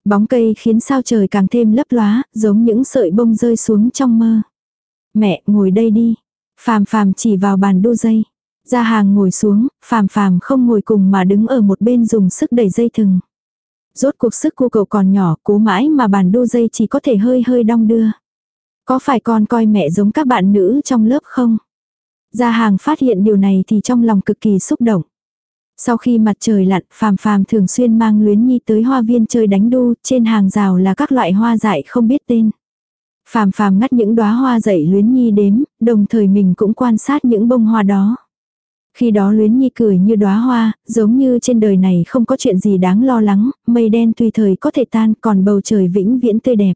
S1: Bóng cây khiến sao trời càng thêm lấp lóa, giống những sợi bông rơi xuống trong mơ. Mẹ, ngồi đây đi. Phàm phàm chỉ vào bàn đu dây. Ra hàng ngồi xuống, phàm phàm không ngồi cùng mà đứng ở một bên dùng sức đẩy dây thừng. Rốt cuộc sức của cậu còn nhỏ, cố mãi mà bàn đu dây chỉ có thể hơi hơi đong đưa. Có phải con coi mẹ giống các bạn nữ trong lớp không? Gia hàng phát hiện điều này thì trong lòng cực kỳ xúc động. Sau khi mặt trời lặn, phàm phàm thường xuyên mang luyến nhi tới hoa viên chơi đánh đu, trên hàng rào là các loại hoa dại không biết tên. Phàm phàm ngắt những đóa hoa dậy luyến nhi đếm, đồng thời mình cũng quan sát những bông hoa đó. Khi đó luyến nhi cười như đóa hoa, giống như trên đời này không có chuyện gì đáng lo lắng, mây đen tùy thời có thể tan còn bầu trời vĩnh viễn tươi đẹp.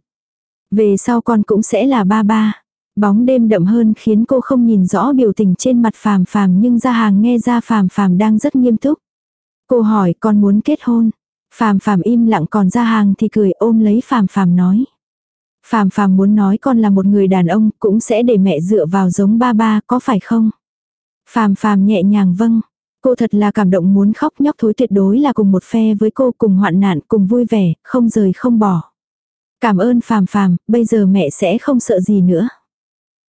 S1: Về sau con cũng sẽ là ba ba. Bóng đêm đậm hơn khiến cô không nhìn rõ biểu tình trên mặt phàm phàm nhưng ra hàng nghe ra phàm phàm đang rất nghiêm túc. Cô hỏi con muốn kết hôn. Phàm phàm im lặng còn ra hàng thì cười ôm lấy phàm phàm nói. Phàm phàm muốn nói con là một người đàn ông cũng sẽ để mẹ dựa vào giống ba ba có phải không? Phàm phàm nhẹ nhàng vâng. Cô thật là cảm động muốn khóc nhóc thối tuyệt đối là cùng một phe với cô cùng hoạn nạn cùng vui vẻ, không rời không bỏ. Cảm ơn phàm phàm, bây giờ mẹ sẽ không sợ gì nữa.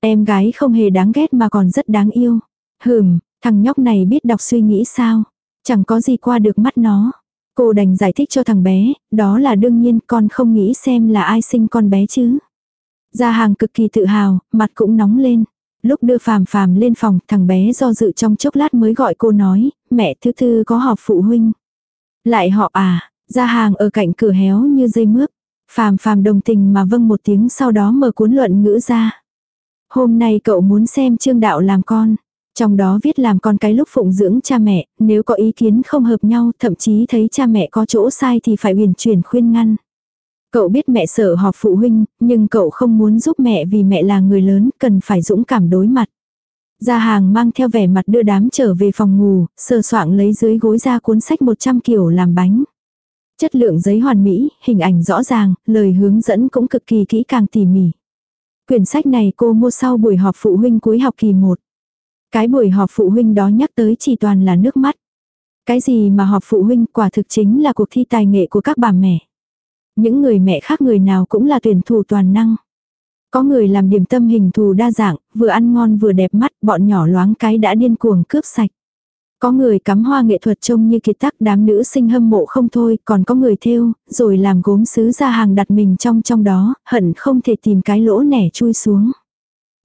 S1: Em gái không hề đáng ghét mà còn rất đáng yêu. Hừm, thằng nhóc này biết đọc suy nghĩ sao. Chẳng có gì qua được mắt nó. Cô đành giải thích cho thằng bé, đó là đương nhiên con không nghĩ xem là ai sinh con bé chứ. Gia hàng cực kỳ tự hào, mặt cũng nóng lên. Lúc đưa phàm phàm lên phòng, thằng bé do dự trong chốc lát mới gọi cô nói, mẹ thư thư có họp phụ huynh. Lại họ à, gia hàng ở cạnh cửa héo như dây mướp. Phàm phàm đồng tình mà vâng một tiếng sau đó mở cuốn luận ngữ ra. Hôm nay cậu muốn xem trương đạo làm con. Trong đó viết làm con cái lúc phụng dưỡng cha mẹ, nếu có ý kiến không hợp nhau, thậm chí thấy cha mẹ có chỗ sai thì phải huyền chuyển khuyên ngăn. Cậu biết mẹ sợ họp phụ huynh, nhưng cậu không muốn giúp mẹ vì mẹ là người lớn, cần phải dũng cảm đối mặt. Gia hàng mang theo vẻ mặt đưa đám trở về phòng ngủ, sờ soạng lấy dưới gối ra cuốn sách 100 kiểu làm bánh. Chất lượng giấy hoàn mỹ, hình ảnh rõ ràng, lời hướng dẫn cũng cực kỳ kỹ càng tỉ mỉ. Quyển sách này cô mua sau buổi họp phụ huynh cuối học kỳ 1. Cái buổi họp phụ huynh đó nhắc tới chỉ toàn là nước mắt. Cái gì mà họp phụ huynh quả thực chính là cuộc thi tài nghệ của các bà mẹ. Những người mẹ khác người nào cũng là tuyển thủ toàn năng. Có người làm điểm tâm hình thù đa dạng, vừa ăn ngon vừa đẹp mắt, bọn nhỏ loáng cái đã điên cuồng cướp sạch. Có người cắm hoa nghệ thuật trông như kiệt tác đám nữ sinh hâm mộ không thôi, còn có người thêu, rồi làm gốm sứ ra hàng đặt mình trong trong đó, hận không thể tìm cái lỗ nẻ chui xuống.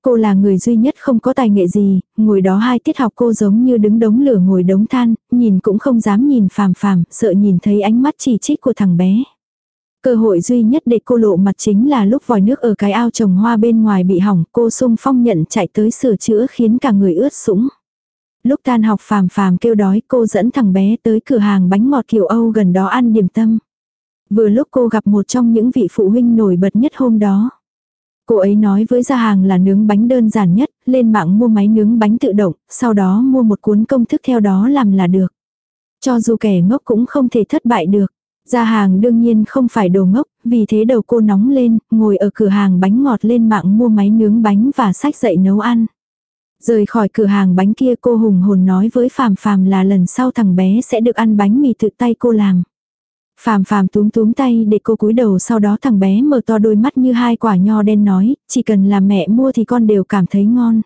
S1: Cô là người duy nhất không có tài nghệ gì, ngồi đó hai tiết học cô giống như đứng đống lửa ngồi đống than, nhìn cũng không dám nhìn phàm phàm, sợ nhìn thấy ánh mắt chỉ trích của thằng bé. Cơ hội duy nhất để cô lộ mặt chính là lúc vòi nước ở cái ao trồng hoa bên ngoài bị hỏng, cô sung phong nhận chạy tới sửa chữa khiến cả người ướt sũng. Lúc tan học phàm phàm kêu đói cô dẫn thằng bé tới cửa hàng bánh ngọt kiểu Âu gần đó ăn điểm tâm. Vừa lúc cô gặp một trong những vị phụ huynh nổi bật nhất hôm đó. Cô ấy nói với gia hàng là nướng bánh đơn giản nhất, lên mạng mua máy nướng bánh tự động, sau đó mua một cuốn công thức theo đó làm là được. Cho dù kẻ ngốc cũng không thể thất bại được. Gia hàng đương nhiên không phải đồ ngốc, vì thế đầu cô nóng lên, ngồi ở cửa hàng bánh ngọt lên mạng mua máy nướng bánh và sách dạy nấu ăn. Rời khỏi cửa hàng bánh kia cô hùng hồn nói với Phàm Phàm là lần sau thằng bé sẽ được ăn bánh mì tự tay cô làm. Phàm Phàm túm túm tay để cô cúi đầu sau đó thằng bé mở to đôi mắt như hai quả nho đen nói, chỉ cần là mẹ mua thì con đều cảm thấy ngon.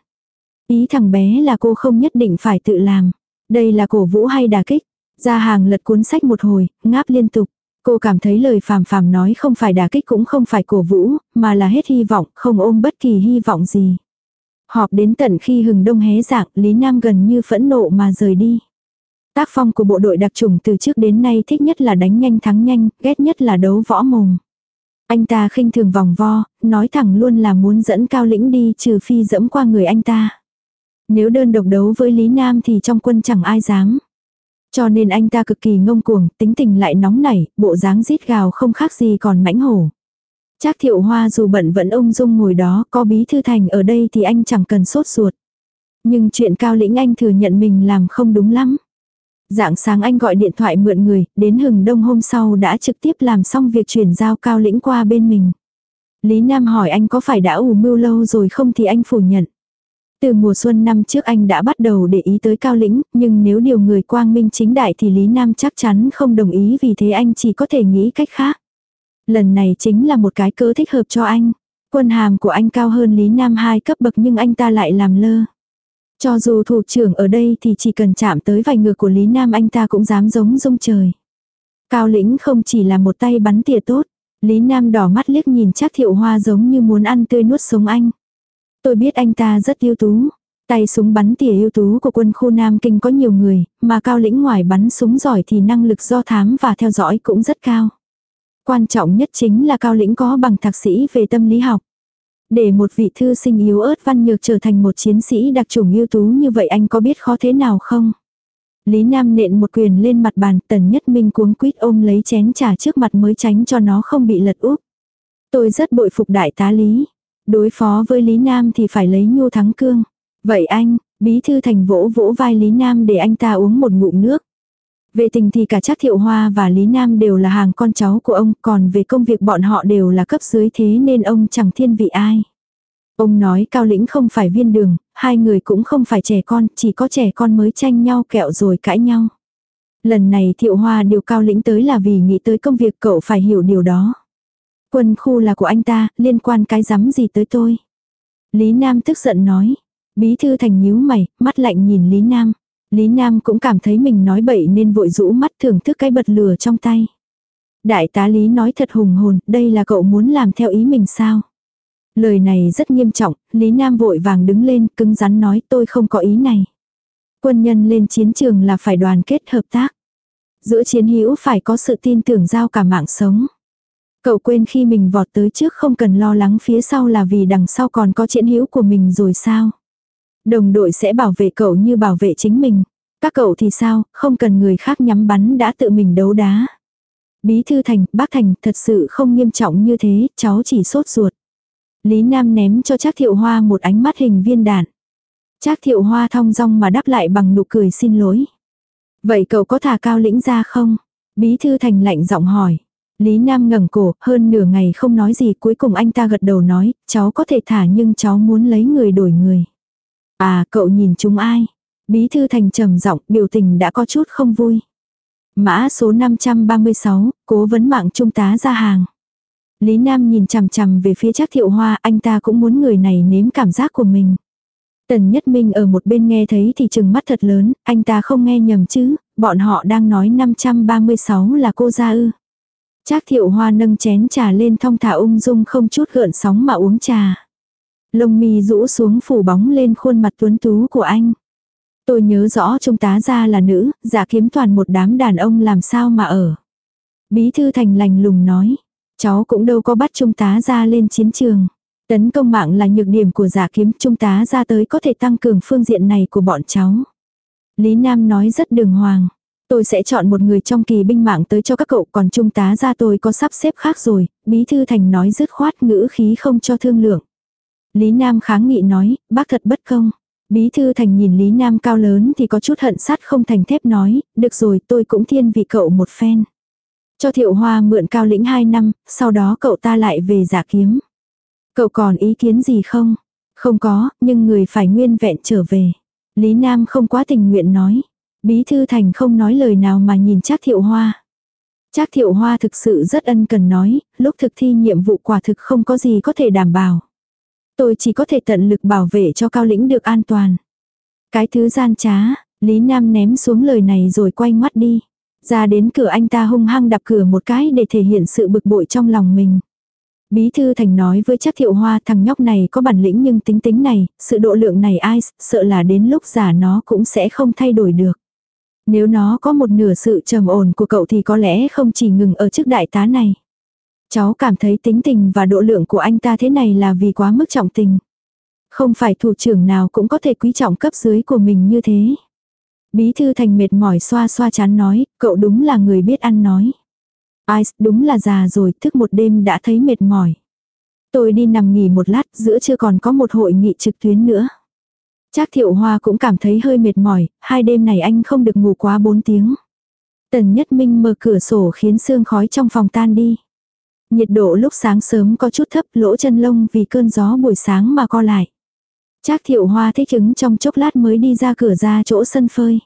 S1: Ý thằng bé là cô không nhất định phải tự làm. Đây là cổ vũ hay đà kích. Ra hàng lật cuốn sách một hồi, ngáp liên tục. Cô cảm thấy lời phàm phàm nói không phải đà kích cũng không phải cổ vũ, mà là hết hy vọng, không ôm bất kỳ hy vọng gì. Họp đến tận khi hừng đông hé dạng, Lý Nam gần như phẫn nộ mà rời đi. Tác phong của bộ đội đặc trùng từ trước đến nay thích nhất là đánh nhanh thắng nhanh, ghét nhất là đấu võ mồm. Anh ta khinh thường vòng vo, nói thẳng luôn là muốn dẫn cao lĩnh đi trừ phi dẫm qua người anh ta. Nếu đơn độc đấu với Lý Nam thì trong quân chẳng ai dám. Cho nên anh ta cực kỳ ngông cuồng, tính tình lại nóng nảy, bộ dáng rít gào không khác gì còn mãnh hổ. Trác thiệu hoa dù bận vẫn ung dung ngồi đó, có bí thư thành ở đây thì anh chẳng cần sốt ruột. Nhưng chuyện cao lĩnh anh thừa nhận mình làm không đúng lắm. Dạng sáng anh gọi điện thoại mượn người, đến hừng đông hôm sau đã trực tiếp làm xong việc chuyển giao cao lĩnh qua bên mình. Lý Nam hỏi anh có phải đã ủ mưu lâu rồi không thì anh phủ nhận. Từ mùa xuân năm trước anh đã bắt đầu để ý tới cao lĩnh, nhưng nếu điều người quang minh chính đại thì Lý Nam chắc chắn không đồng ý vì thế anh chỉ có thể nghĩ cách khác. Lần này chính là một cái cớ thích hợp cho anh. Quân hàm của anh cao hơn Lý Nam hai cấp bậc nhưng anh ta lại làm lơ. Cho dù thủ trưởng ở đây thì chỉ cần chạm tới vài ngược của Lý Nam anh ta cũng dám giống rung trời. Cao lĩnh không chỉ là một tay bắn tỉa tốt. Lý Nam đỏ mắt liếc nhìn chắc thiệu hoa giống như muốn ăn tươi nuốt sống anh. Tôi biết anh ta rất ưu tú. Tay súng bắn tỉa ưu tú của quân khu Nam Kinh có nhiều người, mà cao lĩnh ngoài bắn súng giỏi thì năng lực do thám và theo dõi cũng rất cao. Quan trọng nhất chính là cao lĩnh có bằng thạc sĩ về tâm lý học. Để một vị thư sinh yếu ớt văn nhược trở thành một chiến sĩ đặc trùng ưu tú như vậy anh có biết khó thế nào không? Lý Nam nện một quyền lên mặt bàn, tần nhất minh cuống quýt ôm lấy chén trà trước mặt mới tránh cho nó không bị lật úp. Tôi rất bội phục đại tá Lý. Đối phó với Lý Nam thì phải lấy nhu thắng cương. Vậy anh, bí thư thành vỗ vỗ vai Lý Nam để anh ta uống một ngụm nước. Về tình thì cả trác Thiệu Hoa và Lý Nam đều là hàng con cháu của ông, còn về công việc bọn họ đều là cấp dưới thế nên ông chẳng thiên vị ai. Ông nói Cao Lĩnh không phải viên đường, hai người cũng không phải trẻ con, chỉ có trẻ con mới tranh nhau kẹo rồi cãi nhau. Lần này Thiệu Hoa điều Cao Lĩnh tới là vì nghĩ tới công việc cậu phải hiểu điều đó. Quân khu là của anh ta, liên quan cái rắm gì tới tôi. Lý Nam tức giận nói. Bí thư thành nhíu mày, mắt lạnh nhìn Lý Nam. Lý Nam cũng cảm thấy mình nói bậy nên vội rũ mắt thưởng thức cái bật lửa trong tay. Đại tá Lý nói thật hùng hồn, đây là cậu muốn làm theo ý mình sao? Lời này rất nghiêm trọng, Lý Nam vội vàng đứng lên, cứng rắn nói tôi không có ý này. Quân nhân lên chiến trường là phải đoàn kết hợp tác. Giữa chiến hữu phải có sự tin tưởng giao cả mạng sống. Cậu quên khi mình vọt tới trước không cần lo lắng phía sau là vì đằng sau còn có chiến hữu của mình rồi sao? Đồng đội sẽ bảo vệ cậu như bảo vệ chính mình. Các cậu thì sao, không cần người khác nhắm bắn đã tự mình đấu đá. Bí thư thành, bác thành, thật sự không nghiêm trọng như thế, cháu chỉ sốt ruột. Lý Nam ném cho Trác Thiệu Hoa một ánh mắt hình viên đạn. Trác Thiệu Hoa thong dong mà đáp lại bằng nụ cười xin lỗi. Vậy cậu có thả cao lĩnh ra không? Bí thư thành lạnh giọng hỏi. Lý Nam ngẩng cổ, hơn nửa ngày không nói gì, cuối cùng anh ta gật đầu nói, cháu có thể thả nhưng cháu muốn lấy người đổi người. À, cậu nhìn chúng ai? Bí thư thành trầm giọng, biểu tình đã có chút không vui. Mã số 536, cố vấn mạng trung tá ra hàng. Lý Nam nhìn chằm chằm về phía Trác Thiệu Hoa, anh ta cũng muốn người này nếm cảm giác của mình. Tần Nhất Minh ở một bên nghe thấy thì trừng mắt thật lớn, anh ta không nghe nhầm chứ, bọn họ đang nói 536 là cô gia ư. Trác Thiệu Hoa nâng chén trà lên thong thả ung dung không chút gợn sóng mà uống trà. Lông mi rũ xuống phủ bóng lên khuôn mặt tuấn tú của anh. Tôi nhớ rõ trung tá gia là nữ, giả kiếm toàn một đám đàn ông làm sao mà ở. Bí thư thành lành lùng nói, cháu cũng đâu có bắt trung tá gia lên chiến trường. Tấn công mạng là nhược điểm của giả kiếm trung tá gia tới có thể tăng cường phương diện này của bọn cháu. Lý Nam nói rất đường hoàng. Tôi sẽ chọn một người trong kỳ binh mạng tới cho các cậu còn trung tá gia tôi có sắp xếp khác rồi, bí thư thành nói dứt khoát ngữ khí không cho thương lượng. Lý Nam kháng nghị nói, bác thật bất công. Bí thư thành nhìn Lý Nam cao lớn thì có chút hận sát không thành thép nói, được rồi tôi cũng thiên vị cậu một phen. Cho thiệu hoa mượn cao lĩnh 2 năm, sau đó cậu ta lại về giả kiếm. Cậu còn ý kiến gì không? Không có, nhưng người phải nguyên vẹn trở về. Lý Nam không quá tình nguyện nói. Bí thư thành không nói lời nào mà nhìn Trác thiệu hoa. Trác thiệu hoa thực sự rất ân cần nói, lúc thực thi nhiệm vụ quả thực không có gì có thể đảm bảo. Tôi chỉ có thể tận lực bảo vệ cho cao lĩnh được an toàn. Cái thứ gian trá, Lý Nam ném xuống lời này rồi quay ngoắt đi. Ra đến cửa anh ta hung hăng đập cửa một cái để thể hiện sự bực bội trong lòng mình. Bí thư thành nói với chắc thiệu hoa thằng nhóc này có bản lĩnh nhưng tính tính này, sự độ lượng này ai, sợ là đến lúc giả nó cũng sẽ không thay đổi được. Nếu nó có một nửa sự trầm ổn của cậu thì có lẽ không chỉ ngừng ở chức đại tá này. Cháu cảm thấy tính tình và độ lượng của anh ta thế này là vì quá mức trọng tình. Không phải thủ trưởng nào cũng có thể quý trọng cấp dưới của mình như thế. Bí thư thành mệt mỏi xoa xoa chán nói, cậu đúng là người biết ăn nói. Ai, đúng là già rồi, thức một đêm đã thấy mệt mỏi. Tôi đi nằm nghỉ một lát, giữa chưa còn có một hội nghị trực tuyến nữa. Trác thiệu hoa cũng cảm thấy hơi mệt mỏi, hai đêm này anh không được ngủ quá bốn tiếng. Tần Nhất Minh mở cửa sổ khiến sương khói trong phòng tan đi. Nhiệt độ lúc sáng sớm có chút thấp lỗ chân lông vì cơn gió buổi sáng mà co lại. Trác thiệu hoa thích ứng trong chốc lát mới đi ra cửa ra chỗ sân phơi.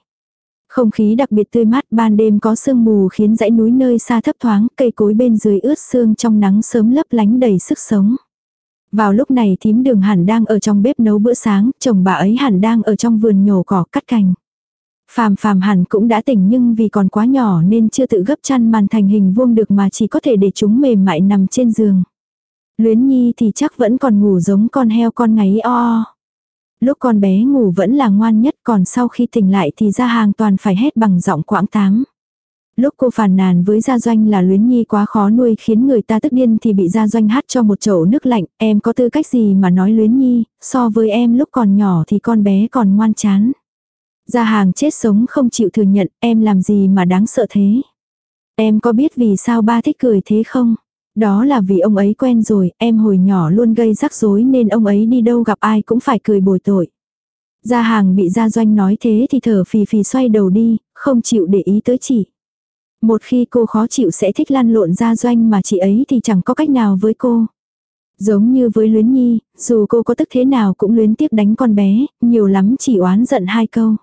S1: Không khí đặc biệt tươi mát ban đêm có sương mù khiến dãy núi nơi xa thấp thoáng, cây cối bên dưới ướt sương trong nắng sớm lấp lánh đầy sức sống. Vào lúc này thím đường hẳn đang ở trong bếp nấu bữa sáng, chồng bà ấy hẳn đang ở trong vườn nhổ cỏ cắt cành. Phàm phàm hẳn cũng đã tỉnh nhưng vì còn quá nhỏ nên chưa tự gấp chăn màn thành hình vuông được mà chỉ có thể để chúng mềm mại nằm trên giường. Luyến Nhi thì chắc vẫn còn ngủ giống con heo con ngáy o o. Lúc con bé ngủ vẫn là ngoan nhất còn sau khi tỉnh lại thì ra hàng toàn phải hét bằng giọng quãng tám. Lúc cô phàn nàn với Gia Doanh là Luyến Nhi quá khó nuôi khiến người ta tức điên thì bị Gia Doanh hát cho một chậu nước lạnh, em có tư cách gì mà nói Luyến Nhi, so với em lúc còn nhỏ thì con bé còn ngoan chán. Gia hàng chết sống không chịu thừa nhận, em làm gì mà đáng sợ thế. Em có biết vì sao ba thích cười thế không? Đó là vì ông ấy quen rồi, em hồi nhỏ luôn gây rắc rối nên ông ấy đi đâu gặp ai cũng phải cười bồi tội. Gia hàng bị gia doanh nói thế thì thở phì phì xoay đầu đi, không chịu để ý tới chị. Một khi cô khó chịu sẽ thích lăn lộn gia doanh mà chị ấy thì chẳng có cách nào với cô. Giống như với luyến nhi, dù cô có tức thế nào cũng luyến tiếp đánh con bé, nhiều lắm chỉ oán giận hai câu.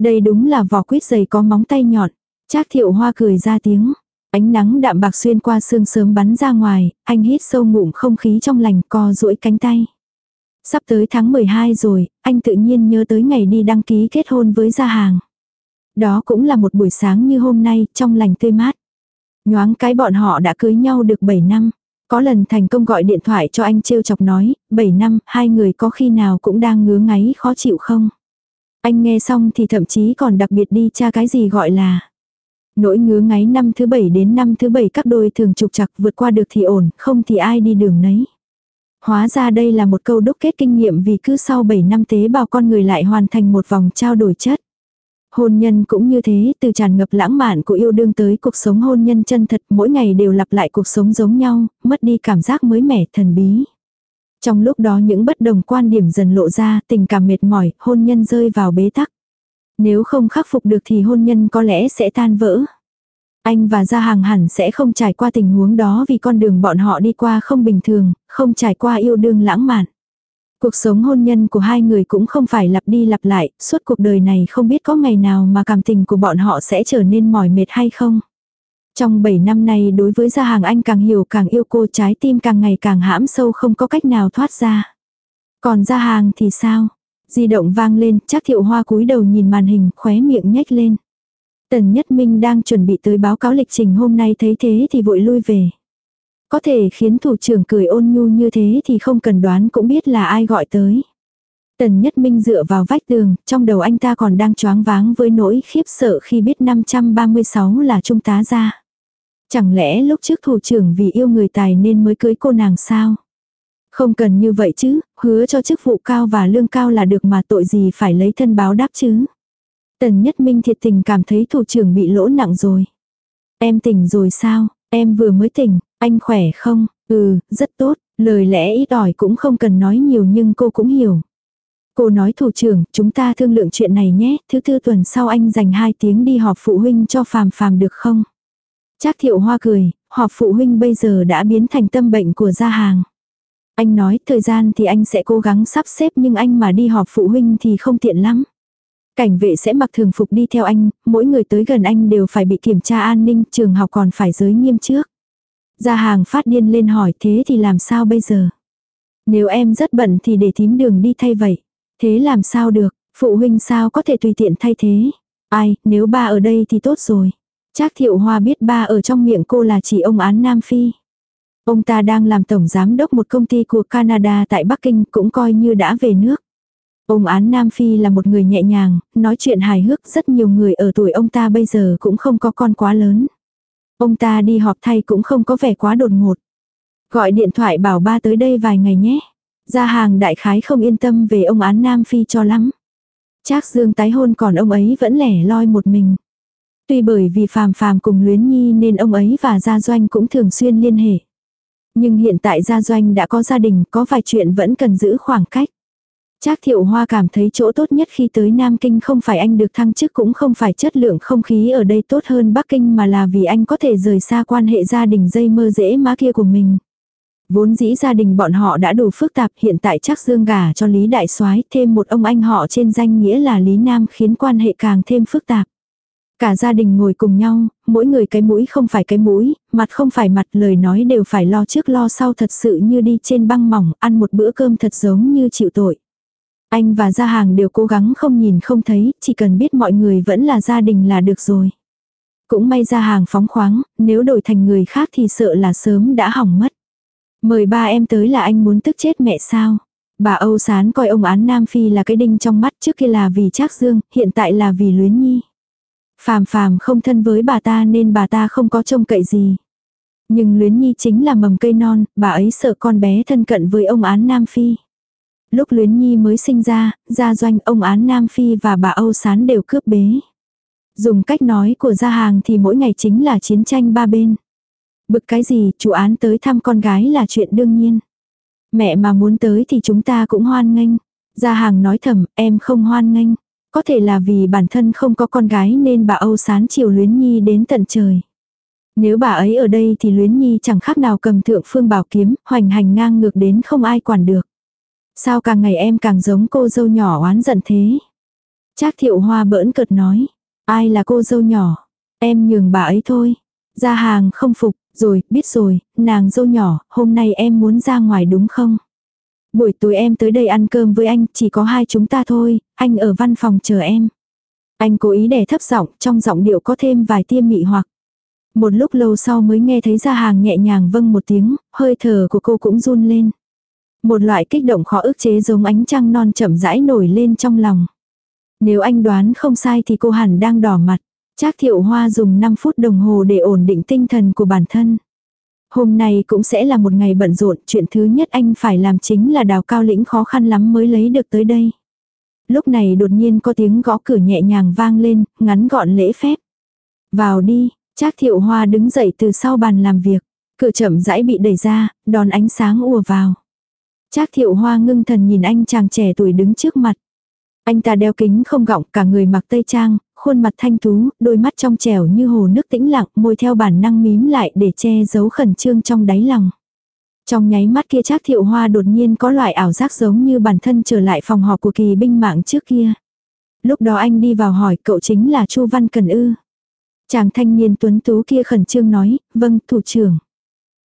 S1: Đây đúng là vỏ quýt dày có móng tay nhọn. Trác thiệu hoa cười ra tiếng. Ánh nắng đạm bạc xuyên qua sương sớm bắn ra ngoài, anh hít sâu ngụm không khí trong lành co duỗi cánh tay. Sắp tới tháng 12 rồi, anh tự nhiên nhớ tới ngày đi đăng ký kết hôn với gia hàng. Đó cũng là một buổi sáng như hôm nay, trong lành tươi mát. Nhoáng cái bọn họ đã cưới nhau được 7 năm. Có lần thành công gọi điện thoại cho anh trêu chọc nói, 7 năm, hai người có khi nào cũng đang ngứa ngáy khó chịu không? Anh nghe xong thì thậm chí còn đặc biệt đi tra cái gì gọi là Nỗi ngứa ngáy năm thứ bảy đến năm thứ bảy các đôi thường trục chặt vượt qua được thì ổn, không thì ai đi đường nấy. Hóa ra đây là một câu đúc kết kinh nghiệm vì cứ sau 7 năm tế bào con người lại hoàn thành một vòng trao đổi chất. Hôn nhân cũng như thế, từ tràn ngập lãng mạn của yêu đương tới cuộc sống hôn nhân chân thật, mỗi ngày đều lặp lại cuộc sống giống nhau, mất đi cảm giác mới mẻ, thần bí. Trong lúc đó những bất đồng quan điểm dần lộ ra, tình cảm mệt mỏi, hôn nhân rơi vào bế tắc. Nếu không khắc phục được thì hôn nhân có lẽ sẽ tan vỡ. Anh và Gia Hàng hẳn sẽ không trải qua tình huống đó vì con đường bọn họ đi qua không bình thường, không trải qua yêu đương lãng mạn. Cuộc sống hôn nhân của hai người cũng không phải lặp đi lặp lại, suốt cuộc đời này không biết có ngày nào mà cảm tình của bọn họ sẽ trở nên mỏi mệt hay không. Trong 7 năm này đối với Gia Hàng anh càng hiểu càng yêu cô trái tim càng ngày càng hãm sâu không có cách nào thoát ra. Còn Gia Hàng thì sao? Di động vang lên, chắc thiệu hoa cúi đầu nhìn màn hình, khóe miệng nhếch lên. Tần Nhất Minh đang chuẩn bị tới báo cáo lịch trình hôm nay thấy thế thì vội lui về. Có thể khiến thủ trưởng cười ôn nhu như thế thì không cần đoán cũng biết là ai gọi tới. Tần Nhất Minh dựa vào vách tường, trong đầu anh ta còn đang choáng váng với nỗi khiếp sợ khi biết 536 là trung tá ra. Chẳng lẽ lúc trước thủ trưởng vì yêu người tài nên mới cưới cô nàng sao? Không cần như vậy chứ, hứa cho chức vụ cao và lương cao là được mà tội gì phải lấy thân báo đáp chứ. Tần Nhất Minh thiệt tình cảm thấy thủ trưởng bị lỗ nặng rồi. Em tỉnh rồi sao, em vừa mới tỉnh, anh khỏe không? Ừ, rất tốt, lời lẽ ít ỏi cũng không cần nói nhiều nhưng cô cũng hiểu. Cô nói thủ trưởng, chúng ta thương lượng chuyện này nhé, thứ tư tuần sau anh dành 2 tiếng đi họp phụ huynh cho phàm phàm được không? Trác thiệu hoa cười, họp phụ huynh bây giờ đã biến thành tâm bệnh của gia hàng. Anh nói thời gian thì anh sẽ cố gắng sắp xếp nhưng anh mà đi họp phụ huynh thì không tiện lắm. Cảnh vệ sẽ mặc thường phục đi theo anh, mỗi người tới gần anh đều phải bị kiểm tra an ninh, trường học còn phải giới nghiêm trước. Gia hàng phát điên lên hỏi thế thì làm sao bây giờ? Nếu em rất bận thì để thím đường đi thay vậy. Thế làm sao được, phụ huynh sao có thể tùy tiện thay thế. Ai, nếu ba ở đây thì tốt rồi. Trác thiệu hoa biết ba ở trong miệng cô là chỉ ông án Nam Phi. Ông ta đang làm tổng giám đốc một công ty của Canada tại Bắc Kinh cũng coi như đã về nước. Ông án Nam Phi là một người nhẹ nhàng, nói chuyện hài hước rất nhiều người ở tuổi ông ta bây giờ cũng không có con quá lớn. Ông ta đi họp thay cũng không có vẻ quá đột ngột. Gọi điện thoại bảo ba tới đây vài ngày nhé. Gia hàng đại khái không yên tâm về ông án Nam Phi cho lắm. Trác Dương tái hôn còn ông ấy vẫn lẻ loi một mình. Tuy bởi vì phàm phàm cùng luyến nhi nên ông ấy và gia doanh cũng thường xuyên liên hệ. Nhưng hiện tại gia doanh đã có gia đình, có vài chuyện vẫn cần giữ khoảng cách. Trác thiệu hoa cảm thấy chỗ tốt nhất khi tới Nam Kinh không phải anh được thăng chức cũng không phải chất lượng không khí ở đây tốt hơn Bắc Kinh mà là vì anh có thể rời xa quan hệ gia đình dây mơ dễ má kia của mình. Vốn dĩ gia đình bọn họ đã đủ phức tạp hiện tại chắc dương gả cho Lý Đại soái thêm một ông anh họ trên danh nghĩa là Lý Nam khiến quan hệ càng thêm phức tạp. Cả gia đình ngồi cùng nhau, mỗi người cái mũi không phải cái mũi, mặt không phải mặt lời nói đều phải lo trước lo sau thật sự như đi trên băng mỏng, ăn một bữa cơm thật giống như chịu tội. Anh và gia hàng đều cố gắng không nhìn không thấy, chỉ cần biết mọi người vẫn là gia đình là được rồi. Cũng may gia hàng phóng khoáng, nếu đổi thành người khác thì sợ là sớm đã hỏng mất. Mời ba em tới là anh muốn tức chết mẹ sao. Bà Âu Sán coi ông án Nam Phi là cái đinh trong mắt trước kia là vì Trác Dương, hiện tại là vì Luyến Nhi. Phàm phàm không thân với bà ta nên bà ta không có trông cậy gì. Nhưng Luyến Nhi chính là mầm cây non, bà ấy sợ con bé thân cận với ông án Nam Phi. Lúc Luyến Nhi mới sinh ra, gia doanh ông án Nam Phi và bà Âu Sán đều cướp bế. Dùng cách nói của gia hàng thì mỗi ngày chính là chiến tranh ba bên. Bực cái gì, chủ án tới thăm con gái là chuyện đương nhiên. Mẹ mà muốn tới thì chúng ta cũng hoan nghênh. Gia hàng nói thầm, em không hoan nghênh. Có thể là vì bản thân không có con gái nên bà Âu Sán chiều Luyến Nhi đến tận trời. Nếu bà ấy ở đây thì Luyến Nhi chẳng khác nào cầm thượng phương bảo kiếm, hoành hành ngang ngược đến không ai quản được. Sao càng ngày em càng giống cô dâu nhỏ oán giận thế? Trác thiệu hoa bỡn cợt nói. Ai là cô dâu nhỏ? Em nhường bà ấy thôi. Ra hàng không phục, rồi, biết rồi, nàng dâu nhỏ, hôm nay em muốn ra ngoài đúng không? Buổi tối em tới đây ăn cơm với anh, chỉ có hai chúng ta thôi, anh ở văn phòng chờ em. Anh cố ý để thấp giọng, trong giọng điệu có thêm vài tiêm mị hoặc. Một lúc lâu sau mới nghe thấy ra hàng nhẹ nhàng vâng một tiếng, hơi thở của cô cũng run lên. Một loại kích động khó ức chế giống ánh trăng non chậm rãi nổi lên trong lòng. Nếu anh đoán không sai thì cô hẳn đang đỏ mặt. Trác thiệu hoa dùng 5 phút đồng hồ để ổn định tinh thần của bản thân. Hôm nay cũng sẽ là một ngày bận rộn, chuyện thứ nhất anh phải làm chính là đào cao lĩnh khó khăn lắm mới lấy được tới đây. Lúc này đột nhiên có tiếng gõ cửa nhẹ nhàng vang lên, ngắn gọn lễ phép. Vào đi, Trác thiệu hoa đứng dậy từ sau bàn làm việc. Cửa chậm rãi bị đẩy ra, đón ánh sáng ùa vào. Trác thiệu hoa ngưng thần nhìn anh chàng trẻ tuổi đứng trước mặt. Anh ta đeo kính không gọng cả người mặc tây trang, khuôn mặt thanh tú, đôi mắt trong trẻo như hồ nước tĩnh lặng, môi theo bản năng mím lại để che giấu khẩn trương trong đáy lòng. Trong nháy mắt kia Trác Thiệu Hoa đột nhiên có loại ảo giác giống như bản thân trở lại phòng họp của kỳ binh mạng trước kia. Lúc đó anh đi vào hỏi cậu chính là Chu Văn Cần Ư. Chàng thanh niên tuấn tú kia khẩn trương nói, vâng, thủ trưởng.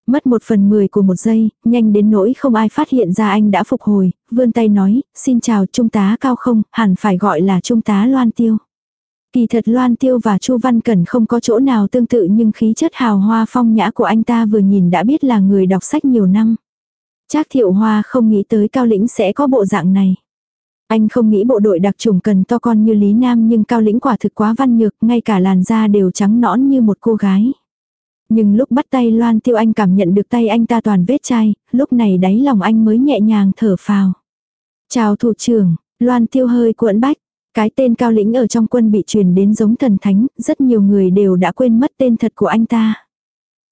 S1: Mất một phần mười của một giây, nhanh đến nỗi không ai phát hiện ra anh đã phục hồi, vươn tay nói, xin chào trung tá cao không, hẳn phải gọi là trung tá loan tiêu. Kỳ thật Loan Tiêu và Chu Văn Cẩn không có chỗ nào tương tự nhưng khí chất hào hoa phong nhã của anh ta vừa nhìn đã biết là người đọc sách nhiều năm. Trác Thiệu Hoa không nghĩ tới Cao Lĩnh sẽ có bộ dạng này. Anh không nghĩ bộ đội đặc trùng cần to con như Lý Nam nhưng Cao Lĩnh quả thực quá văn nhược, ngay cả làn da đều trắng nõn như một cô gái. Nhưng lúc bắt tay Loan Tiêu anh cảm nhận được tay anh ta toàn vết chai, lúc này đáy lòng anh mới nhẹ nhàng thở phào. Chào thủ trưởng, Loan Tiêu hơi cuộn bách, cái tên cao lĩnh ở trong quân bị truyền đến giống thần thánh, rất nhiều người đều đã quên mất tên thật của anh ta.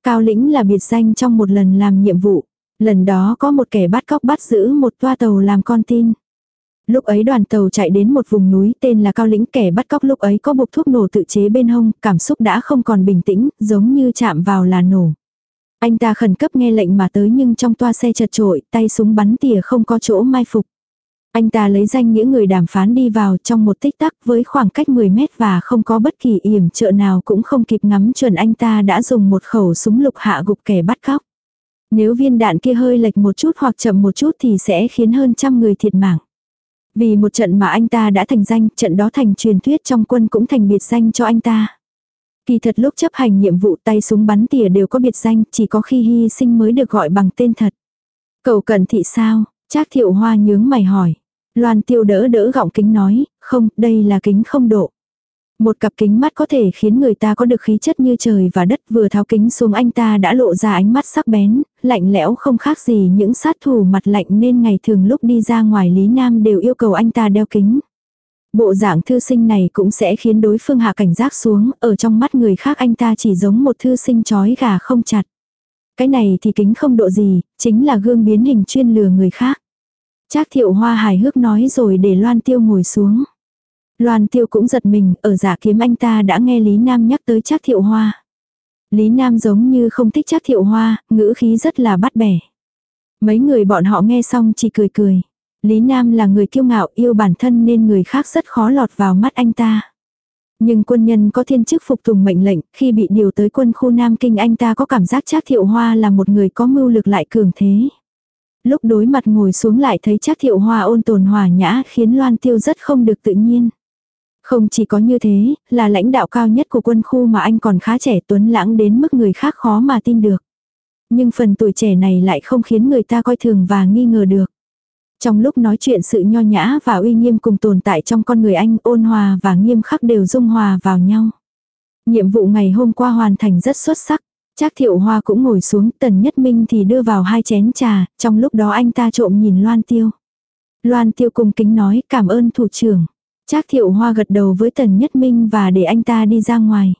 S1: Cao lĩnh là biệt danh trong một lần làm nhiệm vụ. Lần đó có một kẻ bắt cóc bắt giữ một toa tàu làm con tin. Lúc ấy đoàn tàu chạy đến một vùng núi tên là Cao Lĩnh kẻ bắt cóc lúc ấy có buộc thuốc nổ tự chế bên hông, cảm xúc đã không còn bình tĩnh, giống như chạm vào là nổ. Anh ta khẩn cấp nghe lệnh mà tới nhưng trong toa xe chật trội, tay súng bắn tỉa không có chỗ mai phục. Anh ta lấy danh nghĩa người đàm phán đi vào trong một tích tắc với khoảng cách 10 mét và không có bất kỳ yểm trợ nào cũng không kịp ngắm chuẩn anh ta đã dùng một khẩu súng lục hạ gục kẻ bắt cóc. Nếu viên đạn kia hơi lệch một chút hoặc chậm một chút thì sẽ khiến hơn trăm người thiệt mạng. Vì một trận mà anh ta đã thành danh, trận đó thành truyền thuyết trong quân cũng thành biệt danh cho anh ta. Kỳ thật lúc chấp hành nhiệm vụ tay súng bắn tỉa đều có biệt danh, chỉ có khi hy sinh mới được gọi bằng tên thật. Cậu cẩn thị sao? Trác thiệu hoa nhướng mày hỏi. Loan tiêu đỡ đỡ gọng kính nói, không, đây là kính không độ. Một cặp kính mắt có thể khiến người ta có được khí chất như trời và đất vừa tháo kính xuống anh ta đã lộ ra ánh mắt sắc bén, lạnh lẽo không khác gì những sát thủ mặt lạnh nên ngày thường lúc đi ra ngoài Lý Nam đều yêu cầu anh ta đeo kính. Bộ dạng thư sinh này cũng sẽ khiến đối phương hạ cảnh giác xuống, ở trong mắt người khác anh ta chỉ giống một thư sinh chói gà không chặt. Cái này thì kính không độ gì, chính là gương biến hình chuyên lừa người khác. Trác thiệu hoa hài hước nói rồi để Loan Tiêu ngồi xuống. Loan Tiêu cũng giật mình, ở giả kiếm anh ta đã nghe Lý Nam nhắc tới Trác thiệu hoa. Lý Nam giống như không thích Trác thiệu hoa, ngữ khí rất là bắt bẻ. Mấy người bọn họ nghe xong chỉ cười cười. Lý Nam là người kiêu ngạo yêu bản thân nên người khác rất khó lọt vào mắt anh ta. Nhưng quân nhân có thiên chức phục tùng mệnh lệnh, khi bị điều tới quân khu Nam Kinh anh ta có cảm giác Trác Thiệu Hoa là một người có mưu lực lại cường thế. Lúc đối mặt ngồi xuống lại thấy chắc Thiệu Hoa ôn tồn hòa nhã khiến Loan Tiêu rất không được tự nhiên. Không chỉ có như thế, là lãnh đạo cao nhất của quân khu mà anh còn khá trẻ tuấn lãng đến mức người khác khó mà tin được. Nhưng phần tuổi trẻ này lại không khiến người ta coi thường và nghi ngờ được. Trong lúc nói chuyện sự nho nhã và uy nghiêm cùng tồn tại trong con người anh ôn hòa và nghiêm khắc đều dung hòa vào nhau. Nhiệm vụ ngày hôm qua hoàn thành rất xuất sắc. Trác thiệu hoa cũng ngồi xuống, tần nhất minh thì đưa vào hai chén trà, trong lúc đó anh ta trộm nhìn loan tiêu. Loan tiêu cung kính nói cảm ơn thủ trưởng. Trác thiệu hoa gật đầu với tần nhất minh và để anh ta đi ra ngoài.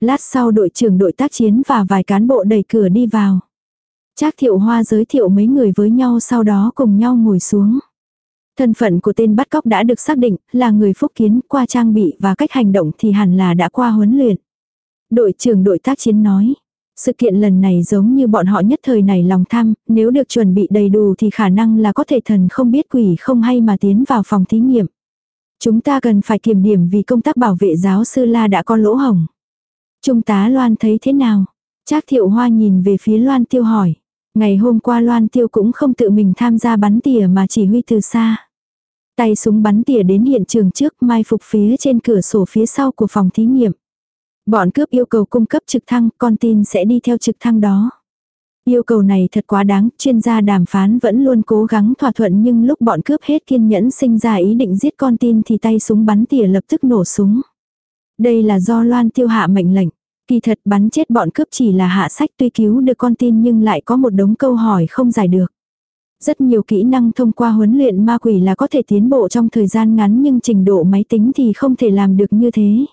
S1: Lát sau đội trưởng đội tác chiến và vài cán bộ đẩy cửa đi vào. Trác thiệu hoa giới thiệu mấy người với nhau sau đó cùng nhau ngồi xuống. Thân phận của tên bắt cóc đã được xác định là người phúc kiến qua trang bị và cách hành động thì hẳn là đã qua huấn luyện. Đội trưởng đội tác chiến nói. Sự kiện lần này giống như bọn họ nhất thời này lòng tham, nếu được chuẩn bị đầy đủ thì khả năng là có thể thần không biết quỷ không hay mà tiến vào phòng thí nghiệm. Chúng ta cần phải kiểm điểm vì công tác bảo vệ giáo sư La đã có lỗ hổng. Trung tá Loan thấy thế nào? Trác thiệu hoa nhìn về phía Loan tiêu hỏi. Ngày hôm qua Loan Tiêu cũng không tự mình tham gia bắn tỉa mà chỉ huy từ xa. Tay súng bắn tỉa đến hiện trường trước mai phục phía trên cửa sổ phía sau của phòng thí nghiệm. Bọn cướp yêu cầu cung cấp trực thăng, con tin sẽ đi theo trực thăng đó. Yêu cầu này thật quá đáng, chuyên gia đàm phán vẫn luôn cố gắng thỏa thuận nhưng lúc bọn cướp hết kiên nhẫn sinh ra ý định giết con tin thì tay súng bắn tỉa lập tức nổ súng. Đây là do Loan tiêu hạ mệnh lệnh. Kỳ thật bắn chết bọn cướp chỉ là hạ sách tuy cứu được con tin nhưng lại có một đống câu hỏi không giải được. Rất nhiều kỹ năng thông qua huấn luyện ma quỷ là có thể tiến bộ trong thời gian ngắn nhưng trình độ máy tính thì không thể làm được như thế.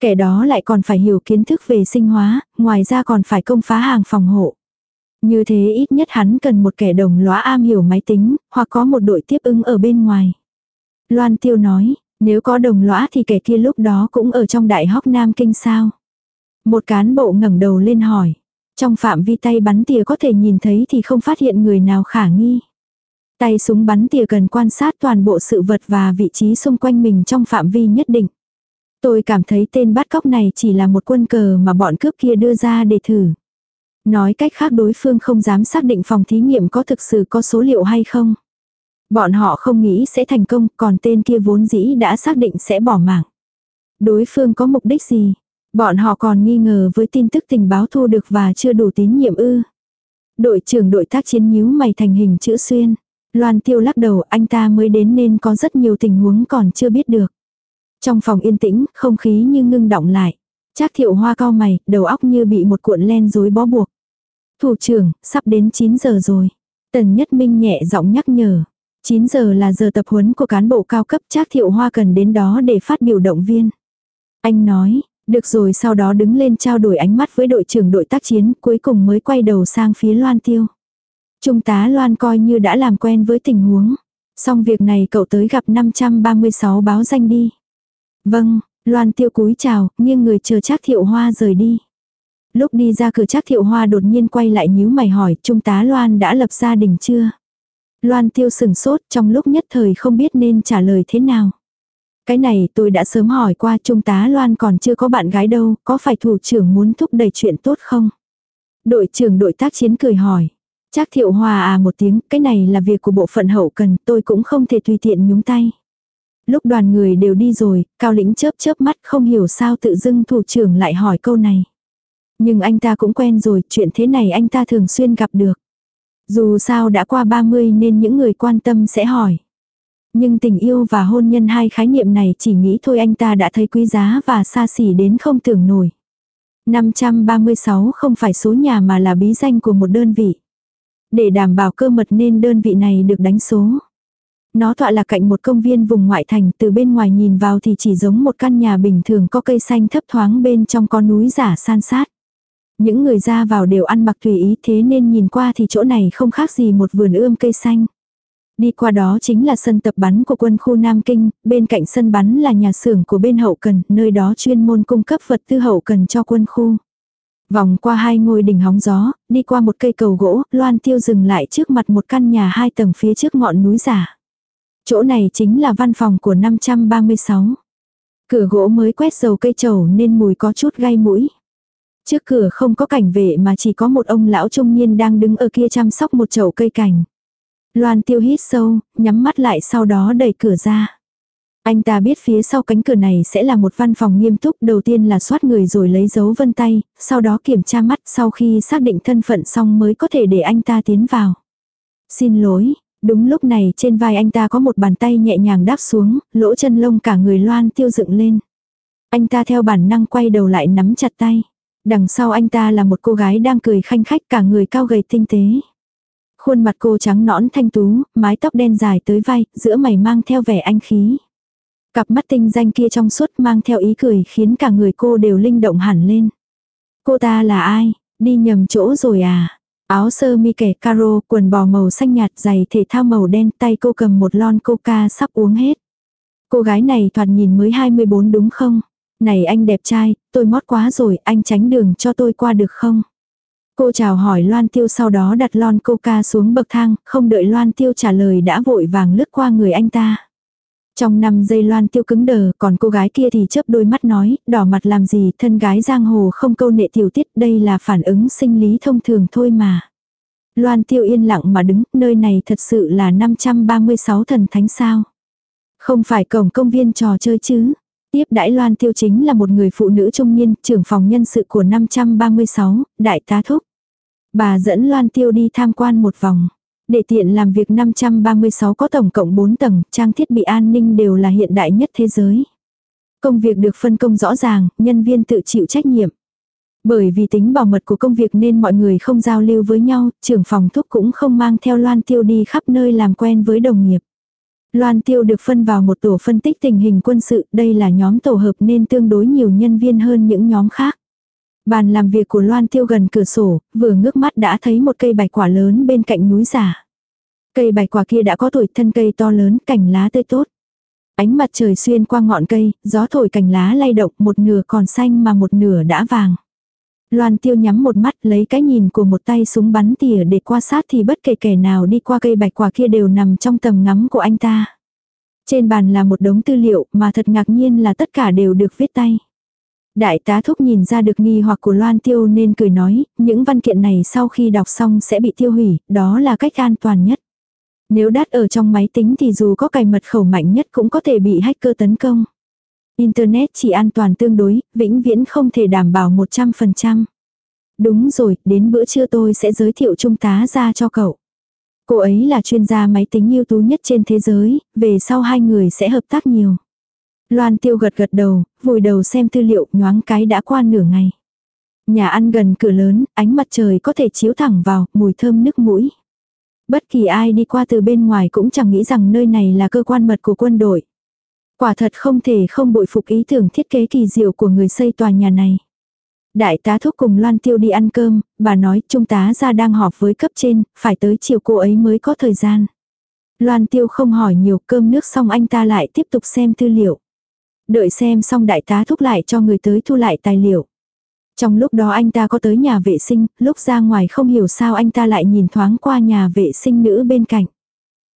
S1: Kẻ đó lại còn phải hiểu kiến thức về sinh hóa, ngoài ra còn phải công phá hàng phòng hộ. Như thế ít nhất hắn cần một kẻ đồng lõa am hiểu máy tính, hoặc có một đội tiếp ứng ở bên ngoài. Loan Tiêu nói, nếu có đồng lõa thì kẻ kia lúc đó cũng ở trong đại hóc Nam Kinh sao. Một cán bộ ngẩng đầu lên hỏi. Trong phạm vi tay bắn tỉa có thể nhìn thấy thì không phát hiện người nào khả nghi. Tay súng bắn tỉa cần quan sát toàn bộ sự vật và vị trí xung quanh mình trong phạm vi nhất định. Tôi cảm thấy tên bắt cóc này chỉ là một quân cờ mà bọn cướp kia đưa ra để thử. Nói cách khác đối phương không dám xác định phòng thí nghiệm có thực sự có số liệu hay không. Bọn họ không nghĩ sẽ thành công, còn tên kia vốn dĩ đã xác định sẽ bỏ mạng. Đối phương có mục đích gì? Bọn họ còn nghi ngờ với tin tức tình báo thu được và chưa đủ tín nhiệm ư. Đội trưởng đội tác chiến nhíu mày thành hình chữ xuyên. Loan tiêu lắc đầu anh ta mới đến nên có rất nhiều tình huống còn chưa biết được. Trong phòng yên tĩnh, không khí như ngưng động lại. Trác thiệu hoa cao mày, đầu óc như bị một cuộn len rối bó buộc. Thủ trưởng, sắp đến 9 giờ rồi. Tần Nhất Minh nhẹ giọng nhắc nhở. 9 giờ là giờ tập huấn của cán bộ cao cấp Trác thiệu hoa cần đến đó để phát biểu động viên. Anh nói, được rồi sau đó đứng lên trao đổi ánh mắt với đội trưởng đội tác chiến cuối cùng mới quay đầu sang phía Loan Tiêu. Trung tá Loan coi như đã làm quen với tình huống. Xong việc này cậu tới gặp 536 báo danh đi. Vâng, Loan Tiêu cúi chào, nghiêng người chờ Trác Thiệu Hoa rời đi. Lúc đi ra cửa Trác Thiệu Hoa đột nhiên quay lại nhíu mày hỏi Trung tá Loan đã lập gia đình chưa? Loan Tiêu sừng sốt trong lúc nhất thời không biết nên trả lời thế nào. Cái này tôi đã sớm hỏi qua Trung tá Loan còn chưa có bạn gái đâu, có phải thủ trưởng muốn thúc đẩy chuyện tốt không? Đội trưởng đội tác chiến cười hỏi. Trác thiệu hòa à một tiếng, cái này là việc của bộ phận hậu cần, tôi cũng không thể tùy tiện nhúng tay. Lúc đoàn người đều đi rồi, cao lĩnh chớp chớp mắt không hiểu sao tự dưng thủ trưởng lại hỏi câu này. Nhưng anh ta cũng quen rồi, chuyện thế này anh ta thường xuyên gặp được. Dù sao đã qua 30 nên những người quan tâm sẽ hỏi. Nhưng tình yêu và hôn nhân hai khái niệm này chỉ nghĩ thôi anh ta đã thấy quý giá và xa xỉ đến không tưởng nổi. 536 không phải số nhà mà là bí danh của một đơn vị. Để đảm bảo cơ mật nên đơn vị này được đánh số. Nó tọa lạc cạnh một công viên vùng ngoại thành, từ bên ngoài nhìn vào thì chỉ giống một căn nhà bình thường có cây xanh thấp thoáng bên trong có núi giả san sát. Những người ra vào đều ăn mặc tùy ý thế nên nhìn qua thì chỗ này không khác gì một vườn ươm cây xanh. Đi qua đó chính là sân tập bắn của quân khu Nam Kinh, bên cạnh sân bắn là nhà xưởng của bên hậu cần, nơi đó chuyên môn cung cấp vật tư hậu cần cho quân khu. Vòng qua hai ngôi đỉnh hóng gió, đi qua một cây cầu gỗ, Loan Tiêu dừng lại trước mặt một căn nhà hai tầng phía trước ngọn núi giả. Chỗ này chính là văn phòng của 536. Cửa gỗ mới quét dầu cây trầu nên mùi có chút gai mũi. Trước cửa không có cảnh vệ mà chỉ có một ông lão trung niên đang đứng ở kia chăm sóc một chậu cây cảnh. Loan tiêu hít sâu, nhắm mắt lại sau đó đẩy cửa ra. Anh ta biết phía sau cánh cửa này sẽ là một văn phòng nghiêm túc đầu tiên là soát người rồi lấy dấu vân tay, sau đó kiểm tra mắt sau khi xác định thân phận xong mới có thể để anh ta tiến vào. Xin lỗi, đúng lúc này trên vai anh ta có một bàn tay nhẹ nhàng đáp xuống, lỗ chân lông cả người loan tiêu dựng lên. Anh ta theo bản năng quay đầu lại nắm chặt tay. Đằng sau anh ta là một cô gái đang cười khanh khách cả người cao gầy tinh tế. Khuôn mặt cô trắng nõn thanh tú, mái tóc đen dài tới vai, giữa mày mang theo vẻ anh khí. Cặp mắt tinh danh kia trong suốt mang theo ý cười khiến cả người cô đều linh động hẳn lên. Cô ta là ai? Đi nhầm chỗ rồi à? Áo sơ mi kẻ caro, quần bò màu xanh nhạt giày thể thao màu đen tay cô cầm một lon coca sắp uống hết. Cô gái này thoạt nhìn mới 24 đúng không? Này anh đẹp trai, tôi mót quá rồi, anh tránh đường cho tôi qua được không? Cô chào hỏi Loan Tiêu sau đó đặt lon coca xuống bậc thang, không đợi Loan Tiêu trả lời đã vội vàng lướt qua người anh ta. Trong năm giây Loan Tiêu cứng đờ, còn cô gái kia thì chớp đôi mắt nói, đỏ mặt làm gì, thân gái giang hồ không câu nệ tiểu tiết, đây là phản ứng sinh lý thông thường thôi mà. Loan Tiêu yên lặng mà đứng, nơi này thật sự là 536 thần thánh sao. Không phải cổng công viên trò chơi chứ. Tiếp đãi Loan Tiêu chính là một người phụ nữ trung niên, trưởng phòng nhân sự của 536, đại tá thúc. Bà dẫn Loan Tiêu đi tham quan một vòng. Để tiện làm việc 536 có tổng cộng 4 tầng, trang thiết bị an ninh đều là hiện đại nhất thế giới. Công việc được phân công rõ ràng, nhân viên tự chịu trách nhiệm. Bởi vì tính bảo mật của công việc nên mọi người không giao lưu với nhau, trưởng phòng thuốc cũng không mang theo Loan Tiêu đi khắp nơi làm quen với đồng nghiệp. Loan Tiêu được phân vào một tổ phân tích tình hình quân sự, đây là nhóm tổ hợp nên tương đối nhiều nhân viên hơn những nhóm khác. Bàn làm việc của Loan Tiêu gần cửa sổ, vừa ngước mắt đã thấy một cây bạch quả lớn bên cạnh núi giả. Cây bạch quả kia đã có tuổi thân cây to lớn, cành lá tươi tốt. Ánh mặt trời xuyên qua ngọn cây, gió thổi cành lá lay động một nửa còn xanh mà một nửa đã vàng. Loan tiêu nhắm một mắt lấy cái nhìn của một tay súng bắn tỉa để qua sát thì bất kể kẻ nào đi qua cây bạch quả kia đều nằm trong tầm ngắm của anh ta. Trên bàn là một đống tư liệu mà thật ngạc nhiên là tất cả đều được viết tay. Đại tá thúc nhìn ra được nghi hoặc của Loan Tiêu nên cười nói, những văn kiện này sau khi đọc xong sẽ bị tiêu hủy, đó là cách an toàn nhất. Nếu đắt ở trong máy tính thì dù có cài mật khẩu mạnh nhất cũng có thể bị hacker tấn công. Internet chỉ an toàn tương đối, vĩnh viễn không thể đảm bảo 100%. Đúng rồi, đến bữa trưa tôi sẽ giới thiệu trung tá ra cho cậu. Cô ấy là chuyên gia máy tính ưu tú nhất trên thế giới, về sau hai người sẽ hợp tác nhiều. Loan tiêu gật gật đầu, vùi đầu xem tư liệu nhoáng cái đã qua nửa ngày. Nhà ăn gần cửa lớn, ánh mặt trời có thể chiếu thẳng vào, mùi thơm nước mũi. Bất kỳ ai đi qua từ bên ngoài cũng chẳng nghĩ rằng nơi này là cơ quan mật của quân đội. Quả thật không thể không bội phục ý tưởng thiết kế kỳ diệu của người xây tòa nhà này. Đại tá thúc cùng Loan Tiêu đi ăn cơm, bà nói trung tá ra đang họp với cấp trên, phải tới chiều cô ấy mới có thời gian. Loan Tiêu không hỏi nhiều cơm nước xong anh ta lại tiếp tục xem tư liệu. Đợi xem xong đại tá thúc lại cho người tới thu lại tài liệu. Trong lúc đó anh ta có tới nhà vệ sinh, lúc ra ngoài không hiểu sao anh ta lại nhìn thoáng qua nhà vệ sinh nữ bên cạnh.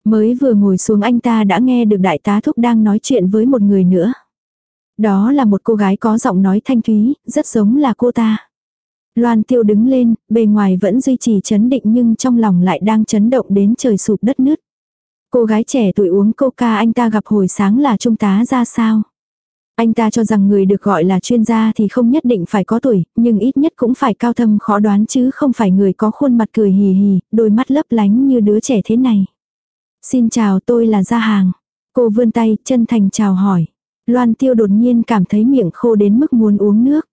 S1: Mới vừa ngồi xuống anh ta đã nghe được đại tá thúc đang nói chuyện với một người nữa. Đó là một cô gái có giọng nói thanh thúy, rất giống là cô ta. Loan tiêu đứng lên, bề ngoài vẫn duy trì chấn định nhưng trong lòng lại đang chấn động đến trời sụp đất nứt. Cô gái trẻ tuổi uống coca anh ta gặp hồi sáng là trung tá ra sao? Anh ta cho rằng người được gọi là chuyên gia thì không nhất định phải có tuổi, nhưng ít nhất cũng phải cao thâm khó đoán chứ không phải người có khuôn mặt cười hì hì, đôi mắt lấp lánh như đứa trẻ thế này. Xin chào tôi là Gia Hàng. Cô vươn tay, chân thành chào hỏi. Loan tiêu đột nhiên cảm thấy miệng khô đến mức muốn uống nước.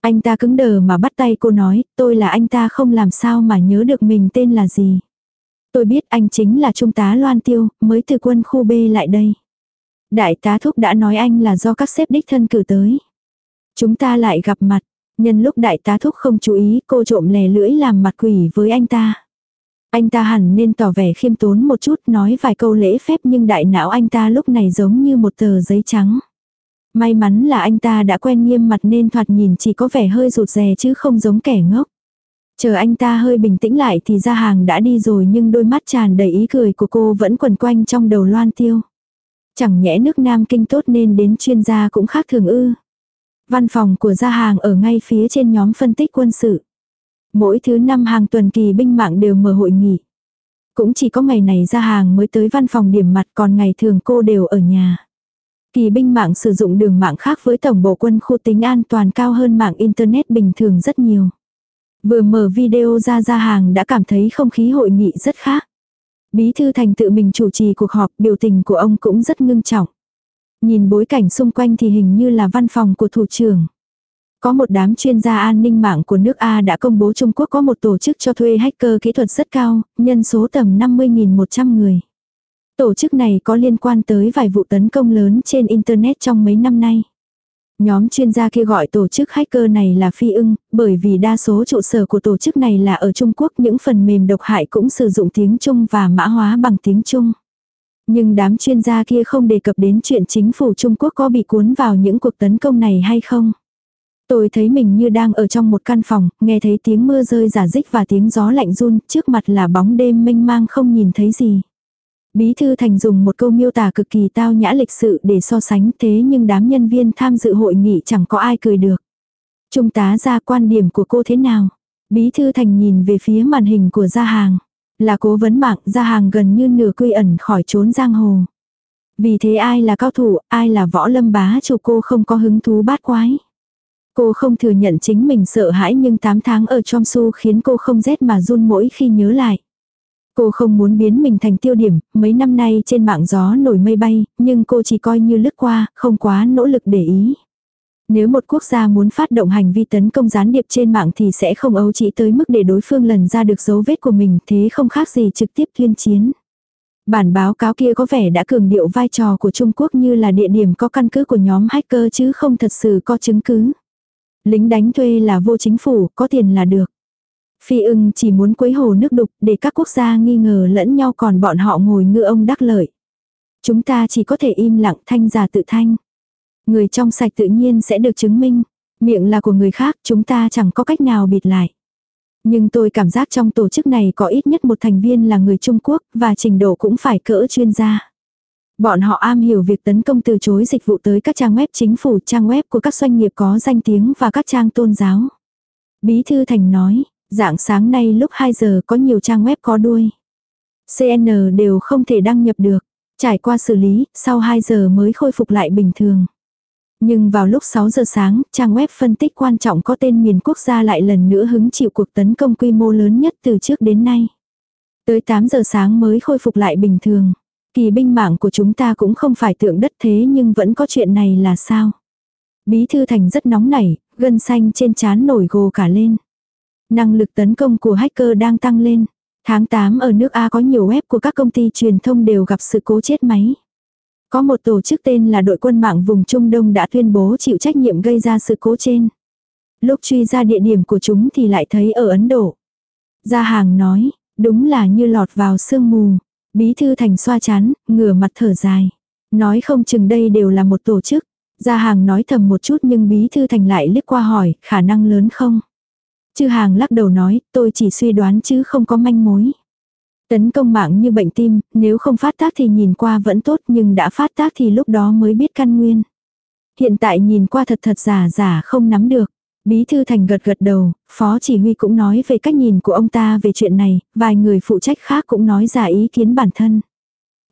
S1: Anh ta cứng đờ mà bắt tay cô nói, tôi là anh ta không làm sao mà nhớ được mình tên là gì. Tôi biết anh chính là trung tá Loan Tiêu, mới từ quân khu B lại đây. Đại tá thúc đã nói anh là do các sếp đích thân cử tới. Chúng ta lại gặp mặt, nhân lúc đại tá thúc không chú ý cô trộm lè lưỡi làm mặt quỷ với anh ta. Anh ta hẳn nên tỏ vẻ khiêm tốn một chút nói vài câu lễ phép nhưng đại não anh ta lúc này giống như một tờ giấy trắng. May mắn là anh ta đã quen nghiêm mặt nên thoạt nhìn chỉ có vẻ hơi rụt rè chứ không giống kẻ ngốc. Chờ anh ta hơi bình tĩnh lại thì ra hàng đã đi rồi nhưng đôi mắt tràn đầy ý cười của cô vẫn quần quanh trong đầu loan tiêu. Chẳng nhẽ nước Nam Kinh tốt nên đến chuyên gia cũng khác thường ư. Văn phòng của gia hàng ở ngay phía trên nhóm phân tích quân sự. Mỗi thứ năm hàng tuần kỳ binh mạng đều mở hội nghị. Cũng chỉ có ngày này ra hàng mới tới văn phòng điểm mặt, còn ngày thường cô đều ở nhà. Kỳ binh mạng sử dụng đường mạng khác với tổng bộ quân khu tính an toàn cao hơn mạng Internet bình thường rất nhiều. Vừa mở video ra ra hàng đã cảm thấy không khí hội nghị rất khác. Bí thư thành tự mình chủ trì cuộc họp, biểu tình của ông cũng rất ngưng trọng. Nhìn bối cảnh xung quanh thì hình như là văn phòng của thủ trưởng. Có một đám chuyên gia an ninh mạng của nước A đã công bố Trung Quốc có một tổ chức cho thuê hacker kỹ thuật rất cao, nhân số tầm 50.100 người. Tổ chức này có liên quan tới vài vụ tấn công lớn trên Internet trong mấy năm nay. Nhóm chuyên gia kia gọi tổ chức hacker này là phi ưng, bởi vì đa số trụ sở của tổ chức này là ở Trung Quốc những phần mềm độc hại cũng sử dụng tiếng Trung và mã hóa bằng tiếng Trung. Nhưng đám chuyên gia kia không đề cập đến chuyện chính phủ Trung Quốc có bị cuốn vào những cuộc tấn công này hay không. Tôi thấy mình như đang ở trong một căn phòng, nghe thấy tiếng mưa rơi giả dích và tiếng gió lạnh run, trước mặt là bóng đêm mênh mang không nhìn thấy gì. Bí thư thành dùng một câu miêu tả cực kỳ tao nhã lịch sự để so sánh thế nhưng đám nhân viên tham dự hội nghị chẳng có ai cười được. Trung tá ra quan điểm của cô thế nào? Bí thư thành nhìn về phía màn hình của gia hàng. Là cố vấn mạng gia hàng gần như nửa quy ẩn khỏi trốn giang hồ. Vì thế ai là cao thủ, ai là võ lâm bá chủ cô không có hứng thú bát quái. Cô không thừa nhận chính mình sợ hãi nhưng 8 tháng ở trong su khiến cô không rét mà run mỗi khi nhớ lại. Cô không muốn biến mình thành tiêu điểm, mấy năm nay trên mạng gió nổi mây bay, nhưng cô chỉ coi như lướt qua, không quá nỗ lực để ý. Nếu một quốc gia muốn phát động hành vi tấn công gián điệp trên mạng thì sẽ không ấu chỉ tới mức để đối phương lần ra được dấu vết của mình thế không khác gì trực tiếp tuyên chiến. Bản báo cáo kia có vẻ đã cường điệu vai trò của Trung Quốc như là địa điểm có căn cứ của nhóm hacker chứ không thật sự có chứng cứ. Lính đánh thuê là vô chính phủ, có tiền là được. Phi ưng chỉ muốn quấy hồ nước đục để các quốc gia nghi ngờ lẫn nhau còn bọn họ ngồi ngư ông đắc lợi. Chúng ta chỉ có thể im lặng thanh giả tự thanh. Người trong sạch tự nhiên sẽ được chứng minh. Miệng là của người khác chúng ta chẳng có cách nào bịt lại. Nhưng tôi cảm giác trong tổ chức này có ít nhất một thành viên là người Trung Quốc và trình độ cũng phải cỡ chuyên gia. Bọn họ am hiểu việc tấn công từ chối dịch vụ tới các trang web chính phủ, trang web của các doanh nghiệp có danh tiếng và các trang tôn giáo. Bí thư Thành nói, dạng sáng nay lúc 2 giờ có nhiều trang web có đuôi. CN đều không thể đăng nhập được. Trải qua xử lý, sau 2 giờ mới khôi phục lại bình thường. Nhưng vào lúc 6 giờ sáng, trang web phân tích quan trọng có tên miền quốc gia lại lần nữa hứng chịu cuộc tấn công quy mô lớn nhất từ trước đến nay. Tới 8 giờ sáng mới khôi phục lại bình thường. Kỳ binh mạng của chúng ta cũng không phải tượng đất thế nhưng vẫn có chuyện này là sao? Bí thư thành rất nóng nảy, gân xanh trên trán nổi gồ cả lên. Năng lực tấn công của hacker đang tăng lên. Tháng 8 ở nước A có nhiều web của các công ty truyền thông đều gặp sự cố chết máy. Có một tổ chức tên là đội quân mạng vùng Trung Đông đã tuyên bố chịu trách nhiệm gây ra sự cố trên. Lúc truy ra địa điểm của chúng thì lại thấy ở Ấn Độ. Gia hàng nói, đúng là như lọt vào sương mù. Bí thư thành xoa chán, ngửa mặt thở dài. Nói không chừng đây đều là một tổ chức. Gia hàng nói thầm một chút nhưng bí thư thành lại liếc qua hỏi, khả năng lớn không? Chư hàng lắc đầu nói, tôi chỉ suy đoán chứ không có manh mối. Tấn công mạng như bệnh tim, nếu không phát tác thì nhìn qua vẫn tốt nhưng đã phát tác thì lúc đó mới biết căn nguyên. Hiện tại nhìn qua thật thật giả giả không nắm được. Bí thư thành gật gật đầu, phó chỉ huy cũng nói về cách nhìn của ông ta về chuyện này, vài người phụ trách khác cũng nói ra ý kiến bản thân.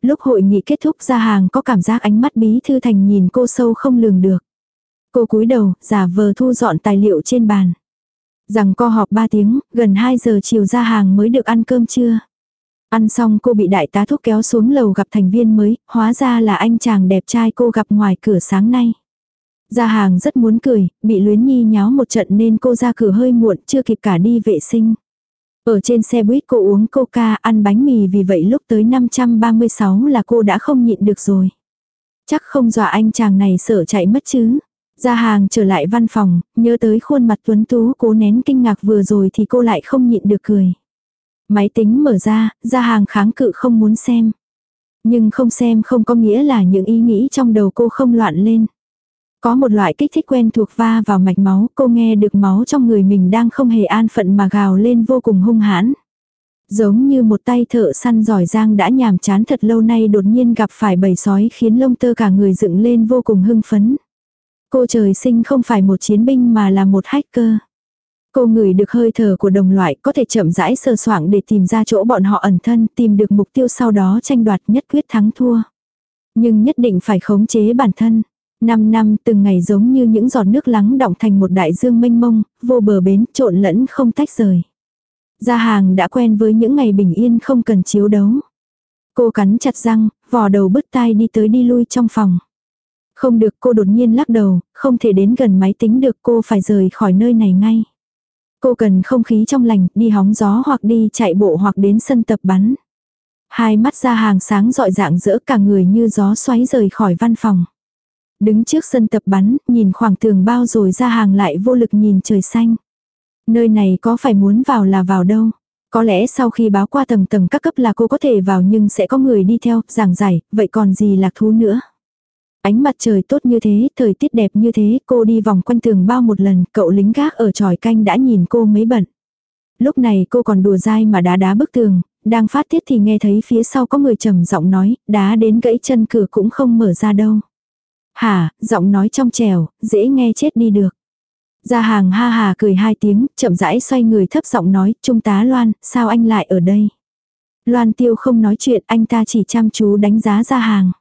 S1: Lúc hội nghị kết thúc ra hàng có cảm giác ánh mắt bí thư thành nhìn cô sâu không lường được. Cô cúi đầu, giả vờ thu dọn tài liệu trên bàn. Rằng co họp 3 tiếng, gần 2 giờ chiều ra hàng mới được ăn cơm trưa. Ăn xong cô bị đại tá thúc kéo xuống lầu gặp thành viên mới, hóa ra là anh chàng đẹp trai cô gặp ngoài cửa sáng nay. Ra hàng rất muốn cười, bị luyến nhi nháo một trận nên cô ra cửa hơi muộn, chưa kịp cả đi vệ sinh. Ở trên xe buýt cô uống coca, ăn bánh mì vì vậy lúc tới 536 là cô đã không nhịn được rồi. Chắc không dọa anh chàng này sợ chạy mất chứ. Ra hàng trở lại văn phòng, nhớ tới khuôn mặt tuấn tú cố nén kinh ngạc vừa rồi thì cô lại không nhịn được cười. Máy tính mở ra, ra hàng kháng cự không muốn xem. Nhưng không xem không có nghĩa là những ý nghĩ trong đầu cô không loạn lên. Có một loại kích thích quen thuộc va vào mạch máu, cô nghe được máu trong người mình đang không hề an phận mà gào lên vô cùng hung hãn. Giống như một tay thợ săn giỏi giang đã nhàm chán thật lâu nay đột nhiên gặp phải bầy sói khiến lông tơ cả người dựng lên vô cùng hưng phấn. Cô trời sinh không phải một chiến binh mà là một hacker. Cô ngửi được hơi thở của đồng loại có thể chậm rãi sơ soảng để tìm ra chỗ bọn họ ẩn thân, tìm được mục tiêu sau đó tranh đoạt nhất quyết thắng thua. Nhưng nhất định phải khống chế bản thân. Năm năm từng ngày giống như những giọt nước lắng động thành một đại dương mênh mông, vô bờ bến, trộn lẫn không tách rời. Gia hàng đã quen với những ngày bình yên không cần chiếu đấu. Cô cắn chặt răng, vò đầu bứt tai đi tới đi lui trong phòng. Không được cô đột nhiên lắc đầu, không thể đến gần máy tính được cô phải rời khỏi nơi này ngay. Cô cần không khí trong lành, đi hóng gió hoặc đi chạy bộ hoặc đến sân tập bắn. Hai mắt ra hàng sáng dọi dạng dỡ cả người như gió xoáy rời khỏi văn phòng. Đứng trước sân tập bắn, nhìn khoảng tường bao rồi ra hàng lại vô lực nhìn trời xanh. Nơi này có phải muốn vào là vào đâu? Có lẽ sau khi báo qua tầng tầng các cấp là cô có thể vào nhưng sẽ có người đi theo, giảng giải, vậy còn gì lạc thú nữa? Ánh mặt trời tốt như thế, thời tiết đẹp như thế, cô đi vòng quanh tường bao một lần, cậu lính gác ở tròi canh đã nhìn cô mấy bận. Lúc này cô còn đùa dai mà đá đá bức tường, đang phát tiết thì nghe thấy phía sau có người trầm giọng nói, đá đến gãy chân cửa cũng không mở ra đâu. Hả, giọng nói trong trèo, dễ nghe chết đi được. Gia hàng ha hà cười hai tiếng, chậm rãi xoay người thấp giọng nói, Trung tá Loan, sao anh lại ở đây? Loan tiêu không nói chuyện, anh ta chỉ chăm chú đánh giá gia hàng.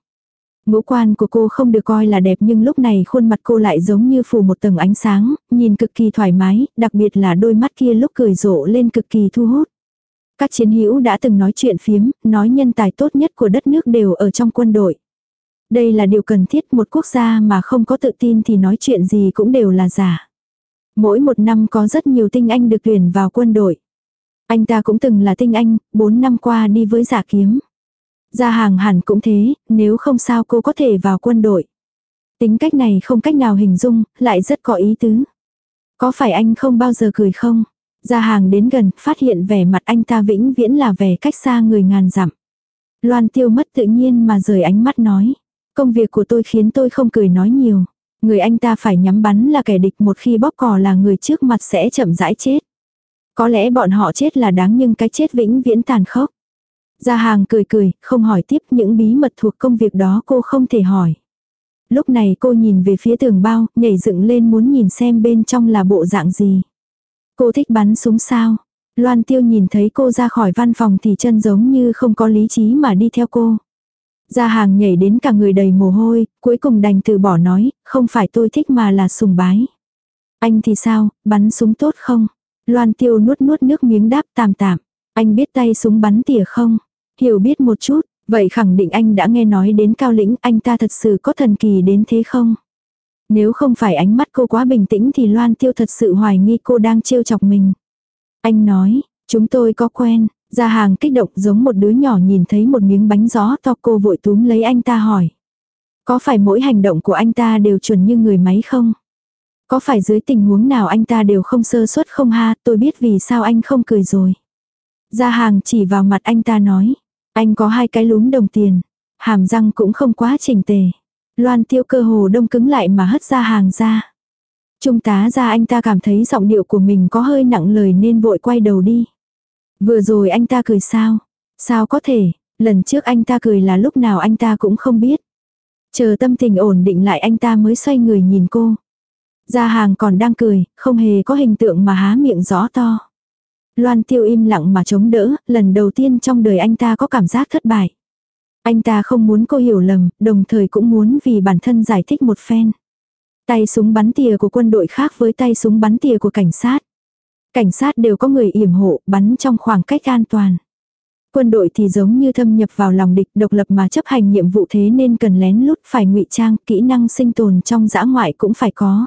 S1: Ngũ quan của cô không được coi là đẹp nhưng lúc này khuôn mặt cô lại giống như phủ một tầng ánh sáng, nhìn cực kỳ thoải mái, đặc biệt là đôi mắt kia lúc cười rộ lên cực kỳ thu hút. Các chiến hữu đã từng nói chuyện phiếm, nói nhân tài tốt nhất của đất nước đều ở trong quân đội. Đây là điều cần thiết một quốc gia mà không có tự tin thì nói chuyện gì cũng đều là giả. Mỗi một năm có rất nhiều tinh anh được tuyển vào quân đội. Anh ta cũng từng là tinh anh, 4 năm qua đi với giả kiếm. Gia hàng hẳn cũng thế, nếu không sao cô có thể vào quân đội. Tính cách này không cách nào hình dung, lại rất có ý tứ. Có phải anh không bao giờ cười không? Gia hàng đến gần, phát hiện vẻ mặt anh ta vĩnh viễn là vẻ cách xa người ngàn dặm. Loan tiêu mất tự nhiên mà rời ánh mắt nói. Công việc của tôi khiến tôi không cười nói nhiều. Người anh ta phải nhắm bắn là kẻ địch một khi bóp cò là người trước mặt sẽ chậm rãi chết. Có lẽ bọn họ chết là đáng nhưng cái chết vĩnh viễn tàn khốc. Gia hàng cười cười, không hỏi tiếp những bí mật thuộc công việc đó cô không thể hỏi. Lúc này cô nhìn về phía tường bao, nhảy dựng lên muốn nhìn xem bên trong là bộ dạng gì. Cô thích bắn súng sao? Loan tiêu nhìn thấy cô ra khỏi văn phòng thì chân giống như không có lý trí mà đi theo cô. Gia hàng nhảy đến cả người đầy mồ hôi, cuối cùng đành từ bỏ nói, không phải tôi thích mà là sùng bái. Anh thì sao, bắn súng tốt không? Loan tiêu nuốt nuốt nước miếng đáp tạm tạm. Anh biết tay súng bắn tỉa không? Hiểu biết một chút, vậy khẳng định anh đã nghe nói đến cao lĩnh anh ta thật sự có thần kỳ đến thế không? Nếu không phải ánh mắt cô quá bình tĩnh thì Loan Tiêu thật sự hoài nghi cô đang trêu chọc mình. Anh nói, chúng tôi có quen, ra hàng kích động giống một đứa nhỏ nhìn thấy một miếng bánh gió to cô vội túm lấy anh ta hỏi. Có phải mỗi hành động của anh ta đều chuẩn như người máy không? Có phải dưới tình huống nào anh ta đều không sơ suất không ha, tôi biết vì sao anh không cười rồi. gia hàng chỉ vào mặt anh ta nói. Anh có hai cái lúm đồng tiền. Hàm răng cũng không quá chỉnh tề. Loan tiêu cơ hồ đông cứng lại mà hất ra hàng ra. Trung tá ra anh ta cảm thấy giọng điệu của mình có hơi nặng lời nên vội quay đầu đi. Vừa rồi anh ta cười sao? Sao có thể, lần trước anh ta cười là lúc nào anh ta cũng không biết. Chờ tâm tình ổn định lại anh ta mới xoay người nhìn cô. Gia hàng còn đang cười, không hề có hình tượng mà há miệng rõ to. Loan tiêu im lặng mà chống đỡ, lần đầu tiên trong đời anh ta có cảm giác thất bại. Anh ta không muốn cô hiểu lầm, đồng thời cũng muốn vì bản thân giải thích một phen. Tay súng bắn tỉa của quân đội khác với tay súng bắn tỉa của cảnh sát. Cảnh sát đều có người yểm hộ, bắn trong khoảng cách an toàn. Quân đội thì giống như thâm nhập vào lòng địch độc lập mà chấp hành nhiệm vụ thế nên cần lén lút phải ngụy trang, kỹ năng sinh tồn trong giã ngoại cũng phải có.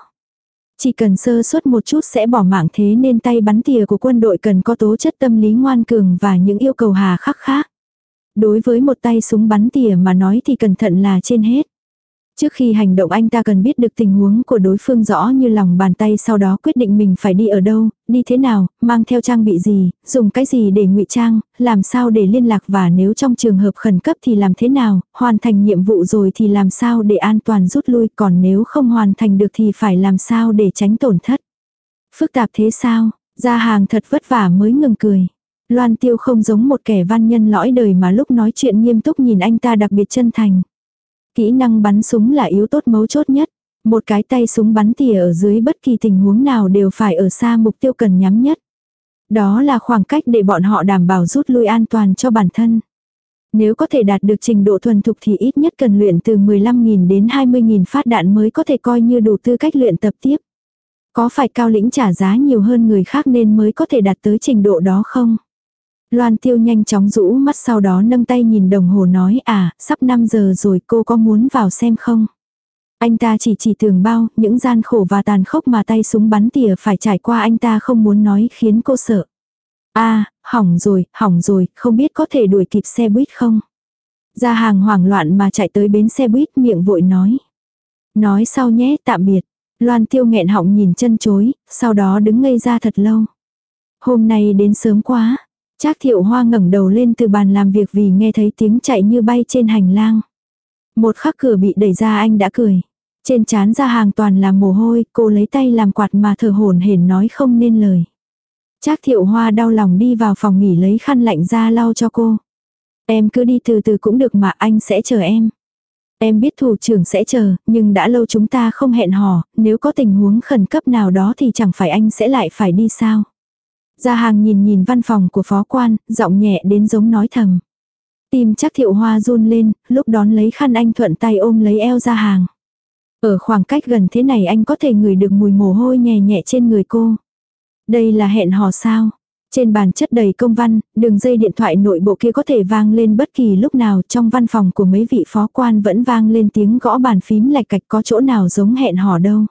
S1: Chỉ cần sơ suất một chút sẽ bỏ mạng thế nên tay bắn tỉa của quân đội cần có tố chất tâm lý ngoan cường và những yêu cầu hà khắc khác. Đối với một tay súng bắn tỉa mà nói thì cẩn thận là trên hết. Trước khi hành động anh ta cần biết được tình huống của đối phương rõ như lòng bàn tay sau đó quyết định mình phải đi ở đâu, đi thế nào, mang theo trang bị gì, dùng cái gì để ngụy trang, làm sao để liên lạc và nếu trong trường hợp khẩn cấp thì làm thế nào, hoàn thành nhiệm vụ rồi thì làm sao để an toàn rút lui còn nếu không hoàn thành được thì phải làm sao để tránh tổn thất. Phức tạp thế sao, ra hàng thật vất vả mới ngừng cười. Loan tiêu không giống một kẻ văn nhân lõi đời mà lúc nói chuyện nghiêm túc nhìn anh ta đặc biệt chân thành. Kỹ năng bắn súng là yếu tố mấu chốt nhất. Một cái tay súng bắn tỉa ở dưới bất kỳ tình huống nào đều phải ở xa mục tiêu cần nhắm nhất. Đó là khoảng cách để bọn họ đảm bảo rút lui an toàn cho bản thân. Nếu có thể đạt được trình độ thuần thục thì ít nhất cần luyện từ 15.000 đến 20.000 phát đạn mới có thể coi như đủ tư cách luyện tập tiếp. Có phải cao lĩnh trả giá nhiều hơn người khác nên mới có thể đạt tới trình độ đó không? Loan tiêu nhanh chóng rũ mắt sau đó nâng tay nhìn đồng hồ nói à, sắp 5 giờ rồi cô có muốn vào xem không? Anh ta chỉ chỉ tường bao, những gian khổ và tàn khốc mà tay súng bắn tỉa phải trải qua anh ta không muốn nói khiến cô sợ. a à, hỏng rồi, hỏng rồi, không biết có thể đuổi kịp xe buýt không? Ra hàng hoảng loạn mà chạy tới bến xe buýt miệng vội nói. Nói sau nhé, tạm biệt. Loan tiêu nghẹn họng nhìn chân chối, sau đó đứng ngây ra thật lâu. Hôm nay đến sớm quá, Trác thiệu hoa ngẩng đầu lên từ bàn làm việc vì nghe thấy tiếng chạy như bay trên hành lang. Một khắc cửa bị đẩy ra anh đã cười. Trên chán ra hàng toàn là mồ hôi, cô lấy tay làm quạt mà thở hổn hển nói không nên lời. Trác thiệu hoa đau lòng đi vào phòng nghỉ lấy khăn lạnh ra lau cho cô. Em cứ đi từ từ cũng được mà anh sẽ chờ em. Em biết thủ trưởng sẽ chờ, nhưng đã lâu chúng ta không hẹn hò, nếu có tình huống khẩn cấp nào đó thì chẳng phải anh sẽ lại phải đi sao. Gia hàng nhìn nhìn văn phòng của phó quan, giọng nhẹ đến giống nói thầm. Tim chắc thiệu hoa run lên, lúc đón lấy khăn anh thuận tay ôm lấy eo ra hàng. Ở khoảng cách gần thế này anh có thể ngửi được mùi mồ hôi nhẹ nhẹ trên người cô. Đây là hẹn hò sao? Trên bàn chất đầy công văn, đường dây điện thoại nội bộ kia có thể vang lên bất kỳ lúc nào trong văn phòng của mấy vị phó quan vẫn vang lên tiếng gõ bàn phím lạch cạch có chỗ nào giống hẹn hò đâu.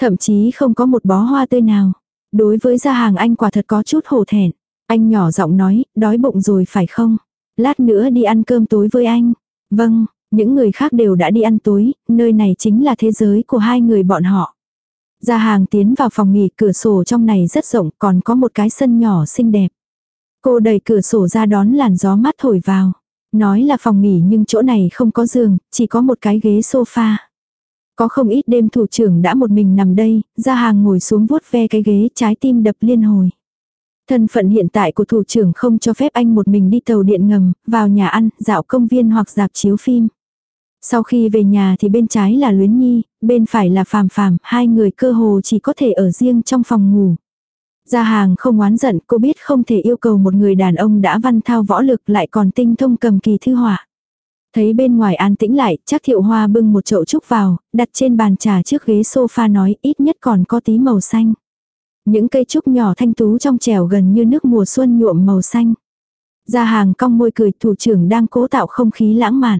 S1: Thậm chí không có một bó hoa tươi nào. Đối với gia hàng anh quả thật có chút hổ thẹn. Anh nhỏ giọng nói, đói bụng rồi phải không? Lát nữa đi ăn cơm tối với anh. Vâng, những người khác đều đã đi ăn tối, nơi này chính là thế giới của hai người bọn họ. Gia hàng tiến vào phòng nghỉ cửa sổ trong này rất rộng còn có một cái sân nhỏ xinh đẹp. Cô đẩy cửa sổ ra đón làn gió mát thổi vào. Nói là phòng nghỉ nhưng chỗ này không có giường, chỉ có một cái ghế sofa. Có không ít đêm thủ trưởng đã một mình nằm đây, ra hàng ngồi xuống vuốt ve cái ghế trái tim đập liên hồi. Thân phận hiện tại của thủ trưởng không cho phép anh một mình đi tàu điện ngầm, vào nhà ăn, dạo công viên hoặc dạp chiếu phim. Sau khi về nhà thì bên trái là Luyến Nhi, bên phải là Phàm Phàm, hai người cơ hồ chỉ có thể ở riêng trong phòng ngủ. Gia hàng không oán giận, cô biết không thể yêu cầu một người đàn ông đã văn thao võ lực lại còn tinh thông cầm kỳ thư họa. Thấy bên ngoài an tĩnh lại, chắc thiệu hoa bưng một chậu trúc vào, đặt trên bàn trà trước ghế sofa nói ít nhất còn có tí màu xanh. Những cây trúc nhỏ thanh tú trong trèo gần như nước mùa xuân nhuộm màu xanh. Ra hàng cong môi cười thủ trưởng đang cố tạo không khí lãng mạn.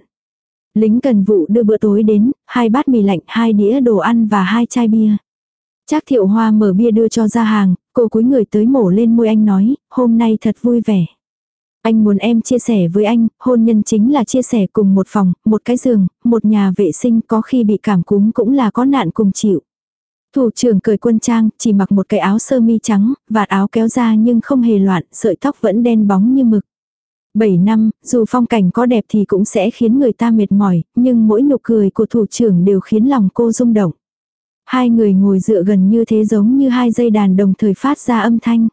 S1: Lính cần vụ đưa bữa tối đến, hai bát mì lạnh, hai đĩa đồ ăn và hai chai bia. Trác thiệu hoa mở bia đưa cho ra hàng, cô cúi người tới mổ lên môi anh nói, hôm nay thật vui vẻ. Anh muốn em chia sẻ với anh, hôn nhân chính là chia sẻ cùng một phòng, một cái giường, một nhà vệ sinh có khi bị cảm cúm cũng là có nạn cùng chịu. Thủ trưởng cười quân trang, chỉ mặc một cái áo sơ mi trắng, vạt áo kéo ra nhưng không hề loạn, sợi tóc vẫn đen bóng như mực. 7 năm, dù phong cảnh có đẹp thì cũng sẽ khiến người ta mệt mỏi, nhưng mỗi nụ cười của thủ trưởng đều khiến lòng cô rung động. Hai người ngồi dựa gần như thế giống như hai dây đàn đồng thời phát ra âm thanh.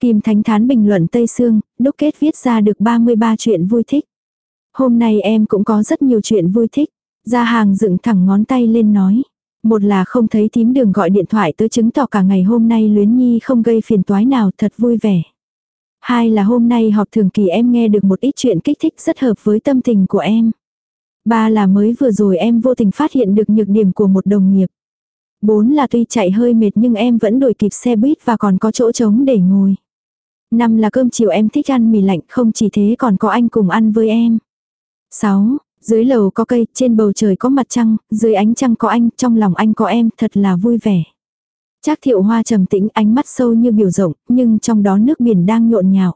S1: Kim Thánh Thán bình luận Tây Sương, đúc kết viết ra được 33 chuyện vui thích. Hôm nay em cũng có rất nhiều chuyện vui thích. Gia hàng dựng thẳng ngón tay lên nói. Một là không thấy tím đường gọi điện thoại tới chứng tỏ cả ngày hôm nay luyến nhi không gây phiền toái nào thật vui vẻ. Hai là hôm nay họp thường kỳ em nghe được một ít chuyện kích thích rất hợp với tâm tình của em. Ba là mới vừa rồi em vô tình phát hiện được nhược điểm của một đồng nghiệp. Bốn là tuy chạy hơi mệt nhưng em vẫn đuổi kịp xe buýt và còn có chỗ trống để ngồi. Năm là cơm chiều em thích ăn mì lạnh không chỉ thế còn có anh cùng ăn với em. Sáu, dưới lầu có cây, trên bầu trời có mặt trăng, dưới ánh trăng có anh, trong lòng anh có em, thật là vui vẻ. Trác thiệu hoa trầm tĩnh ánh mắt sâu như biểu rộng, nhưng trong đó nước biển đang nhộn nhạo.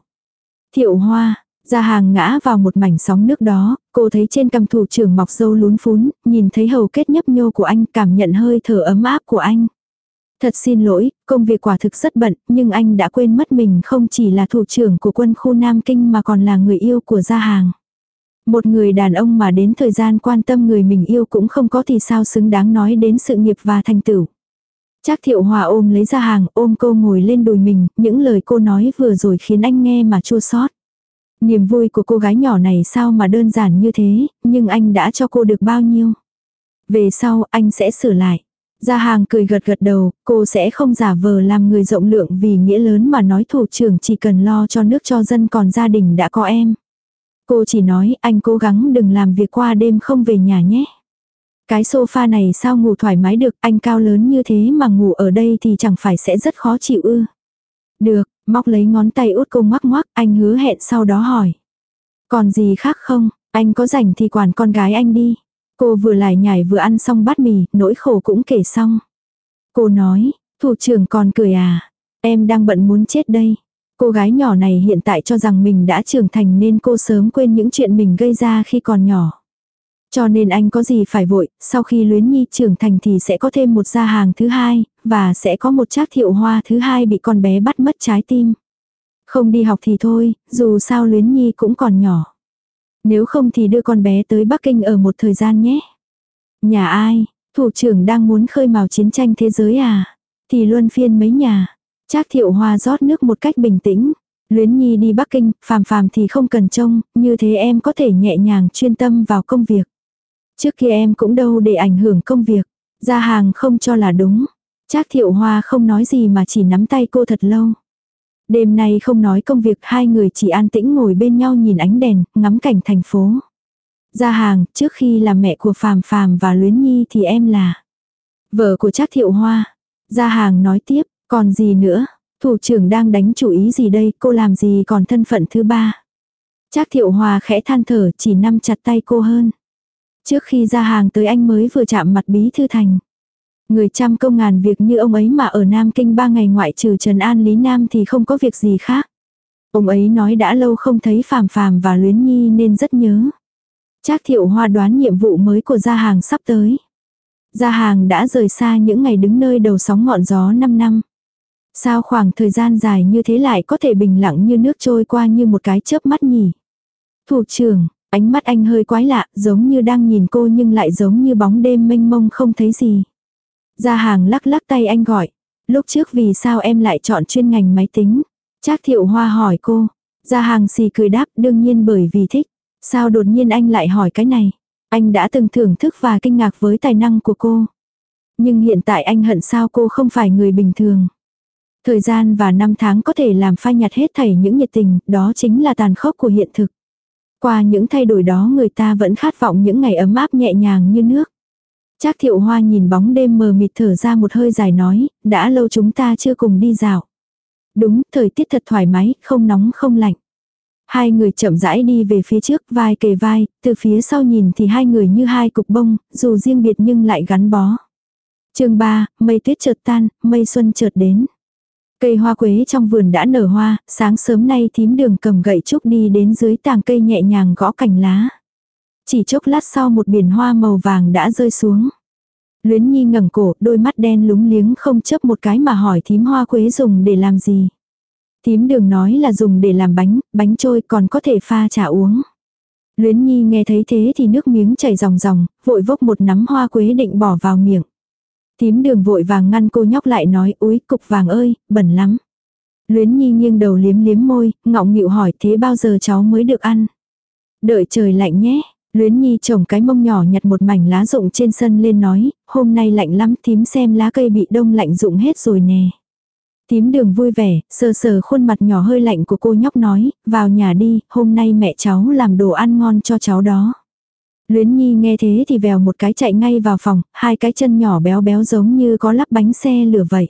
S1: Thiệu hoa, ra hàng ngã vào một mảnh sóng nước đó, cô thấy trên cầm thủ trưởng mọc dâu lún phún, nhìn thấy hầu kết nhấp nhô của anh cảm nhận hơi thở ấm áp của anh. Thật xin lỗi, công việc quả thực rất bận, nhưng anh đã quên mất mình không chỉ là thủ trưởng của quân khu Nam Kinh mà còn là người yêu của gia hàng. Một người đàn ông mà đến thời gian quan tâm người mình yêu cũng không có thì sao xứng đáng nói đến sự nghiệp và thành tựu. Trác thiệu hòa ôm lấy ra hàng, ôm cô ngồi lên đùi mình, những lời cô nói vừa rồi khiến anh nghe mà chua xót. Niềm vui của cô gái nhỏ này sao mà đơn giản như thế, nhưng anh đã cho cô được bao nhiêu. Về sau anh sẽ sửa lại. Gia hàng cười gật gật đầu, cô sẽ không giả vờ làm người rộng lượng vì nghĩa lớn mà nói thủ trưởng chỉ cần lo cho nước cho dân còn gia đình đã có em. Cô chỉ nói anh cố gắng đừng làm việc qua đêm không về nhà nhé. Cái sofa này sao ngủ thoải mái được, anh cao lớn như thế mà ngủ ở đây thì chẳng phải sẽ rất khó chịu ư. Được, móc lấy ngón tay út cô ngoắc ngoắc, anh hứa hẹn sau đó hỏi. Còn gì khác không, anh có rảnh thì quản con gái anh đi. Cô vừa lại nhảy vừa ăn xong bát mì, nỗi khổ cũng kể xong. Cô nói, thủ trưởng còn cười à, em đang bận muốn chết đây. Cô gái nhỏ này hiện tại cho rằng mình đã trưởng thành nên cô sớm quên những chuyện mình gây ra khi còn nhỏ. Cho nên anh có gì phải vội, sau khi luyến nhi trưởng thành thì sẽ có thêm một gia hàng thứ hai, và sẽ có một trác thiệu hoa thứ hai bị con bé bắt mất trái tim. Không đi học thì thôi, dù sao luyến nhi cũng còn nhỏ. Nếu không thì đưa con bé tới Bắc Kinh ở một thời gian nhé. Nhà ai, thủ trưởng đang muốn khơi mào chiến tranh thế giới à? Thì luân phiên mấy nhà. Trác thiệu hoa rót nước một cách bình tĩnh. Luyến Nhi đi Bắc Kinh, phàm phàm thì không cần trông, như thế em có thể nhẹ nhàng chuyên tâm vào công việc. Trước kia em cũng đâu để ảnh hưởng công việc. Ra hàng không cho là đúng. Trác thiệu hoa không nói gì mà chỉ nắm tay cô thật lâu. Đêm nay không nói công việc hai người chỉ an tĩnh ngồi bên nhau nhìn ánh đèn, ngắm cảnh thành phố. Ra hàng, trước khi là mẹ của Phàm Phàm và Luyến Nhi thì em là vợ của Trác Thiệu Hoa. Ra hàng nói tiếp, còn gì nữa, thủ trưởng đang đánh chủ ý gì đây, cô làm gì còn thân phận thứ ba. Trác Thiệu Hoa khẽ than thở chỉ nắm chặt tay cô hơn. Trước khi ra hàng tới anh mới vừa chạm mặt bí thư thành. Người trăm công ngàn việc như ông ấy mà ở Nam Kinh ba ngày ngoại trừ Trần An Lý Nam thì không có việc gì khác. Ông ấy nói đã lâu không thấy Phàm Phàm và Luyến Nhi nên rất nhớ. Trác thiệu hoa đoán nhiệm vụ mới của gia hàng sắp tới. Gia hàng đã rời xa những ngày đứng nơi đầu sóng ngọn gió 5 năm. Sao khoảng thời gian dài như thế lại có thể bình lặng như nước trôi qua như một cái chớp mắt nhỉ? Thủ trưởng, ánh mắt anh hơi quái lạ, giống như đang nhìn cô nhưng lại giống như bóng đêm mênh mông không thấy gì. Gia hàng lắc lắc tay anh gọi. Lúc trước vì sao em lại chọn chuyên ngành máy tính? Trác thiệu hoa hỏi cô. Gia hàng xì cười đáp đương nhiên bởi vì thích. Sao đột nhiên anh lại hỏi cái này? Anh đã từng thưởng thức và kinh ngạc với tài năng của cô. Nhưng hiện tại anh hận sao cô không phải người bình thường. Thời gian và năm tháng có thể làm phai nhạt hết thảy những nhiệt tình, đó chính là tàn khốc của hiện thực. Qua những thay đổi đó người ta vẫn khát vọng những ngày ấm áp nhẹ nhàng như nước. Trác thiệu hoa nhìn bóng đêm mờ mịt thở ra một hơi dài nói, đã lâu chúng ta chưa cùng đi dạo. Đúng, thời tiết thật thoải mái, không nóng không lạnh. Hai người chậm rãi đi về phía trước vai kề vai, từ phía sau nhìn thì hai người như hai cục bông, dù riêng biệt nhưng lại gắn bó. chương 3, mây tuyết chợt tan, mây xuân chợt đến. Cây hoa quế trong vườn đã nở hoa, sáng sớm nay thím đường cầm gậy trúc đi đến dưới tàng cây nhẹ nhàng gõ cành lá. Chỉ chốc lát sau một biển hoa màu vàng đã rơi xuống. Luyến Nhi ngẩng cổ, đôi mắt đen lúng liếng không chấp một cái mà hỏi thím hoa quế dùng để làm gì. Thím đường nói là dùng để làm bánh, bánh trôi còn có thể pha trà uống. Luyến Nhi nghe thấy thế thì nước miếng chảy ròng ròng, vội vốc một nắm hoa quế định bỏ vào miệng. Thím đường vội vàng ngăn cô nhóc lại nói úi cục vàng ơi, bẩn lắm. Luyến Nhi nghiêng đầu liếm liếm môi, ngọng nghịu hỏi thế bao giờ cháu mới được ăn. Đợi trời lạnh nhé, Luyến Nhi trồng cái mông nhỏ nhặt một mảnh lá rụng trên sân lên nói, hôm nay lạnh lắm tím xem lá cây bị đông lạnh rụng hết rồi nè. Tím đường vui vẻ, sờ sờ khuôn mặt nhỏ hơi lạnh của cô nhóc nói, vào nhà đi, hôm nay mẹ cháu làm đồ ăn ngon cho cháu đó. Luyến Nhi nghe thế thì vèo một cái chạy ngay vào phòng, hai cái chân nhỏ béo béo giống như có lắp bánh xe lửa vậy.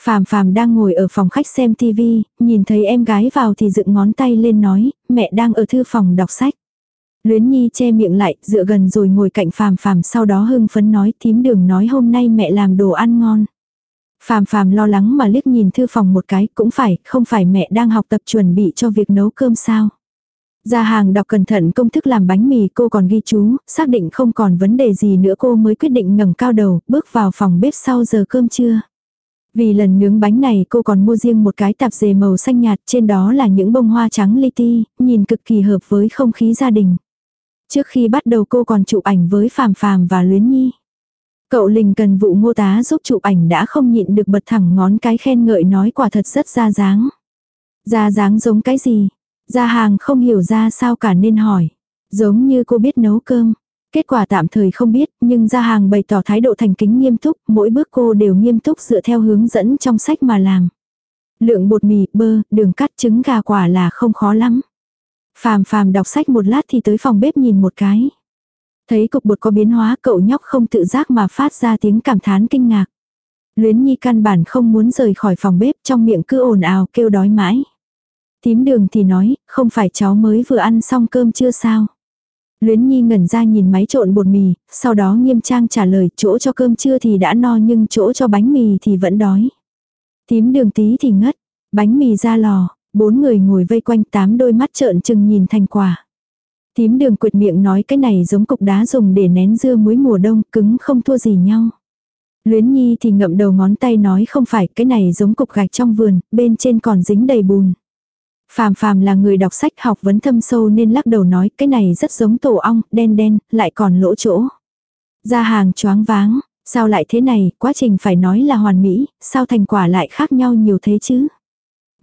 S1: Phàm phàm đang ngồi ở phòng khách xem tivi, nhìn thấy em gái vào thì dựng ngón tay lên nói, mẹ đang ở thư phòng đọc sách. Luyến Nhi che miệng lại, dựa gần rồi ngồi cạnh phàm phàm sau đó hưng phấn nói tím đường nói hôm nay mẹ làm đồ ăn ngon. Phàm phàm lo lắng mà liếc nhìn thư phòng một cái, cũng phải, không phải mẹ đang học tập chuẩn bị cho việc nấu cơm sao. Ra hàng đọc cẩn thận công thức làm bánh mì cô còn ghi chú, xác định không còn vấn đề gì nữa cô mới quyết định ngẩng cao đầu, bước vào phòng bếp sau giờ cơm trưa. Vì lần nướng bánh này cô còn mua riêng một cái tạp dề màu xanh nhạt trên đó là những bông hoa trắng li ti, nhìn cực kỳ hợp với không khí gia đình. Trước khi bắt đầu cô còn chụp ảnh với Phàm Phàm và Luyến Nhi. Cậu Linh cần vụ ngô tá giúp chụp ảnh đã không nhịn được bật thẳng ngón cái khen ngợi nói quả thật rất ra dáng. Ra dáng giống cái gì? Ra hàng không hiểu ra sao cả nên hỏi. Giống như cô biết nấu cơm. Kết quả tạm thời không biết, nhưng ra hàng bày tỏ thái độ thành kính nghiêm túc, mỗi bước cô đều nghiêm túc dựa theo hướng dẫn trong sách mà làm. Lượng bột mì, bơ, đường cắt trứng gà quả là không khó lắm. Phàm phàm đọc sách một lát thì tới phòng bếp nhìn một cái. Thấy cục bột có biến hóa cậu nhóc không tự giác mà phát ra tiếng cảm thán kinh ngạc. Luyến Nhi căn bản không muốn rời khỏi phòng bếp trong miệng cứ ồn ào kêu đói mãi. Tím đường thì nói, không phải cháu mới vừa ăn xong cơm chưa sao. Luyến Nhi ngẩn ra nhìn máy trộn bột mì, sau đó nghiêm trang trả lời chỗ cho cơm trưa thì đã no nhưng chỗ cho bánh mì thì vẫn đói. Tím đường tí thì ngất, bánh mì ra lò, bốn người ngồi vây quanh tám đôi mắt trợn trừng nhìn thành quả. Tím đường quyệt miệng nói cái này giống cục đá dùng để nén dưa muối mùa đông, cứng không thua gì nhau. Luyến Nhi thì ngậm đầu ngón tay nói không phải cái này giống cục gạch trong vườn, bên trên còn dính đầy bùn. Phàm phàm là người đọc sách học vấn thâm sâu nên lắc đầu nói cái này rất giống tổ ong, đen đen, lại còn lỗ chỗ. Ra hàng choáng váng, sao lại thế này, quá trình phải nói là hoàn mỹ, sao thành quả lại khác nhau nhiều thế chứ.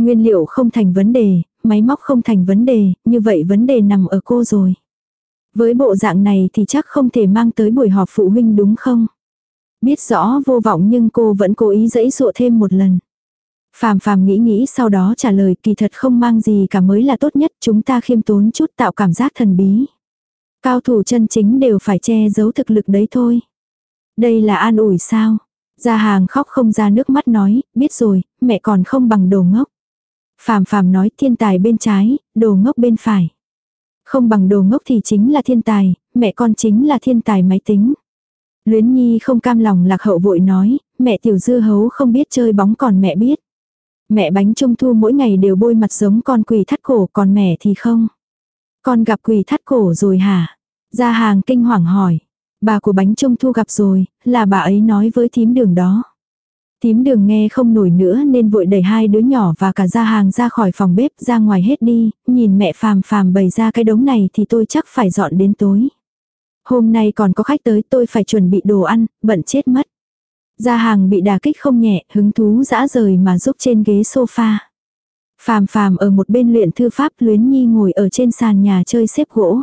S1: Nguyên liệu không thành vấn đề, máy móc không thành vấn đề, như vậy vấn đề nằm ở cô rồi. Với bộ dạng này thì chắc không thể mang tới buổi họp phụ huynh đúng không? Biết rõ vô vọng nhưng cô vẫn cố ý dẫy dụa thêm một lần. Phàm phàm nghĩ nghĩ sau đó trả lời kỳ thật không mang gì cả mới là tốt nhất chúng ta khiêm tốn chút tạo cảm giác thần bí. Cao thủ chân chính đều phải che giấu thực lực đấy thôi. Đây là an ủi sao? Gia hàng khóc không ra nước mắt nói, biết rồi, mẹ còn không bằng đồ ngốc. Phàm phàm nói thiên tài bên trái, đồ ngốc bên phải. Không bằng đồ ngốc thì chính là thiên tài, mẹ con chính là thiên tài máy tính. Luyến Nhi không cam lòng lạc hậu vội nói, mẹ tiểu dư hấu không biết chơi bóng còn mẹ biết. Mẹ bánh trung thu mỗi ngày đều bôi mặt giống con quỷ thắt cổ còn mẹ thì không. Con gặp quỷ thắt cổ rồi hả? Ra hàng kinh hoàng hỏi. Bà của bánh trung thu gặp rồi, là bà ấy nói với thím đường đó. Tím đường nghe không nổi nữa nên vội đẩy hai đứa nhỏ và cả gia hàng ra khỏi phòng bếp ra ngoài hết đi, nhìn mẹ phàm phàm bày ra cái đống này thì tôi chắc phải dọn đến tối. Hôm nay còn có khách tới tôi phải chuẩn bị đồ ăn, bận chết mất. Gia hàng bị đà kích không nhẹ, hứng thú dã rời mà giúp trên ghế sofa. Phàm phàm ở một bên luyện thư pháp luyến nhi ngồi ở trên sàn nhà chơi xếp gỗ.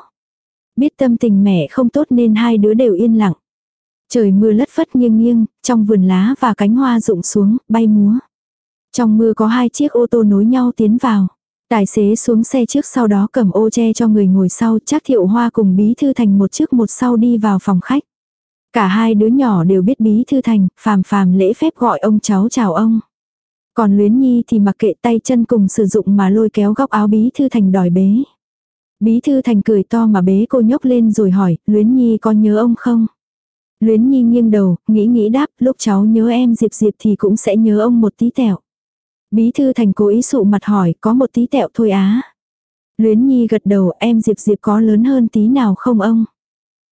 S1: Biết tâm tình mẹ không tốt nên hai đứa đều yên lặng. Trời mưa lất phất nghiêng nghiêng, trong vườn lá và cánh hoa rụng xuống, bay múa. Trong mưa có hai chiếc ô tô nối nhau tiến vào. Tài xế xuống xe trước sau đó cầm ô che cho người ngồi sau chắc thiệu hoa cùng bí thư thành một trước một sau đi vào phòng khách. Cả hai đứa nhỏ đều biết bí thư thành, phàm phàm lễ phép gọi ông cháu chào ông. Còn luyến nhi thì mặc kệ tay chân cùng sử dụng mà lôi kéo góc áo bí thư thành đòi bế. Bí thư thành cười to mà bế cô nhóc lên rồi hỏi, luyến nhi có nhớ ông không? Luyến Nhi nghiêng đầu, nghĩ nghĩ đáp, lúc cháu nhớ em Diệp Diệp thì cũng sẽ nhớ ông một tí tẹo. Bí thư thành cố ý sụ mặt hỏi, có một tí tẹo thôi á. Luyến Nhi gật đầu, em Diệp Diệp có lớn hơn tí nào không ông?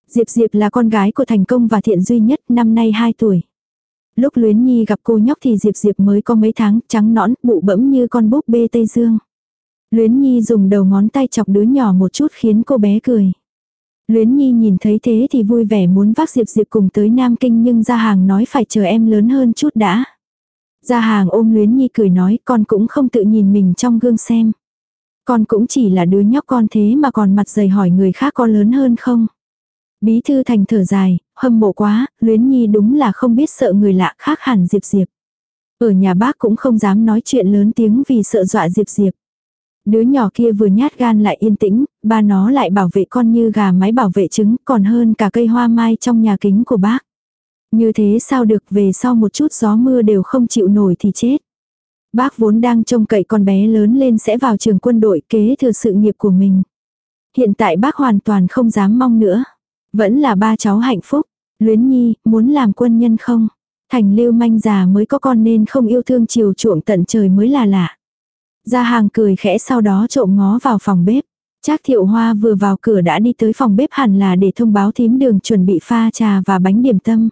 S1: Diệp Diệp là con gái của thành công và thiện duy nhất, năm nay 2 tuổi. Lúc Luyến Nhi gặp cô nhóc thì Diệp Diệp mới có mấy tháng, trắng nõn, bụ bẫm như con búp bê Tây Dương. Luyến Nhi dùng đầu ngón tay chọc đứa nhỏ một chút khiến cô bé cười. Luyến Nhi nhìn thấy thế thì vui vẻ muốn vác Diệp Diệp cùng tới Nam Kinh nhưng gia hàng nói phải chờ em lớn hơn chút đã. Gia hàng ôm Luyến Nhi cười nói con cũng không tự nhìn mình trong gương xem. Con cũng chỉ là đứa nhóc con thế mà còn mặt dày hỏi người khác có lớn hơn không. Bí thư thành thở dài, hâm mộ quá, luyến nhi đúng là không biết sợ người lạ khác hẳn Diệp Diệp. Ở nhà bác cũng không dám nói chuyện lớn tiếng vì sợ dọa Diệp Diệp. Đứa nhỏ kia vừa nhát gan lại yên tĩnh, ba nó lại bảo vệ con như gà mái bảo vệ trứng còn hơn cả cây hoa mai trong nhà kính của bác. Như thế sao được về sau một chút gió mưa đều không chịu nổi thì chết. Bác vốn đang trông cậy con bé lớn lên sẽ vào trường quân đội kế thừa sự nghiệp của mình. Hiện tại bác hoàn toàn không dám mong nữa. Vẫn là ba cháu hạnh phúc. Luyến nhi, muốn làm quân nhân không? Thành lưu manh già mới có con nên không yêu thương chiều chuộng tận trời mới là lạ. Gia hàng cười khẽ sau đó trộm ngó vào phòng bếp. Trác thiệu hoa vừa vào cửa đã đi tới phòng bếp hẳn là để thông báo thím đường chuẩn bị pha trà và bánh điểm tâm.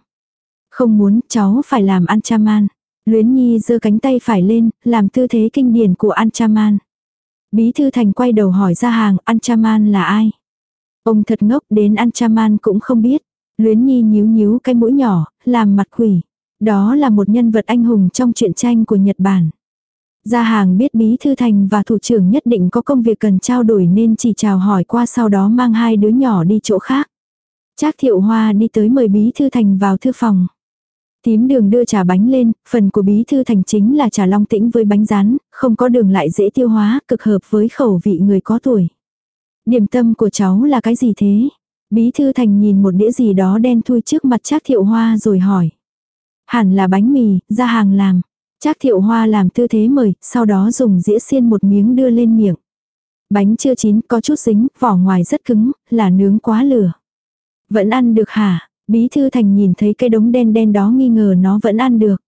S1: Không muốn cháu phải làm ăn chaman. Luyến Nhi giơ cánh tay phải lên, làm tư thế kinh điển của Anchaman. Bí thư thành quay đầu hỏi ra hàng Anchaman là ai? Ông thật ngốc đến Anchaman cũng không biết. Luyến Nhi nhíu nhíu cái mũi nhỏ, làm mặt quỷ. Đó là một nhân vật anh hùng trong truyện tranh của Nhật Bản. Gia hàng biết bí thư thành và thủ trưởng nhất định có công việc cần trao đổi nên chỉ chào hỏi qua sau đó mang hai đứa nhỏ đi chỗ khác. Trác thiệu hoa đi tới mời bí thư thành vào thư phòng. Tím đường đưa trà bánh lên, phần của bí thư thành chính là trà long tĩnh với bánh rán, không có đường lại dễ tiêu hóa, cực hợp với khẩu vị người có tuổi. Điểm tâm của cháu là cái gì thế? Bí thư thành nhìn một đĩa gì đó đen thui trước mặt Trác thiệu hoa rồi hỏi. Hẳn là bánh mì, ra hàng làm. Trác thiệu hoa làm tư thế mời, sau đó dùng dĩa xiên một miếng đưa lên miệng. Bánh chưa chín, có chút dính, vỏ ngoài rất cứng, là nướng quá lửa. Vẫn ăn được hả? Bí thư thành nhìn thấy cái đống đen đen đó nghi ngờ nó vẫn ăn được.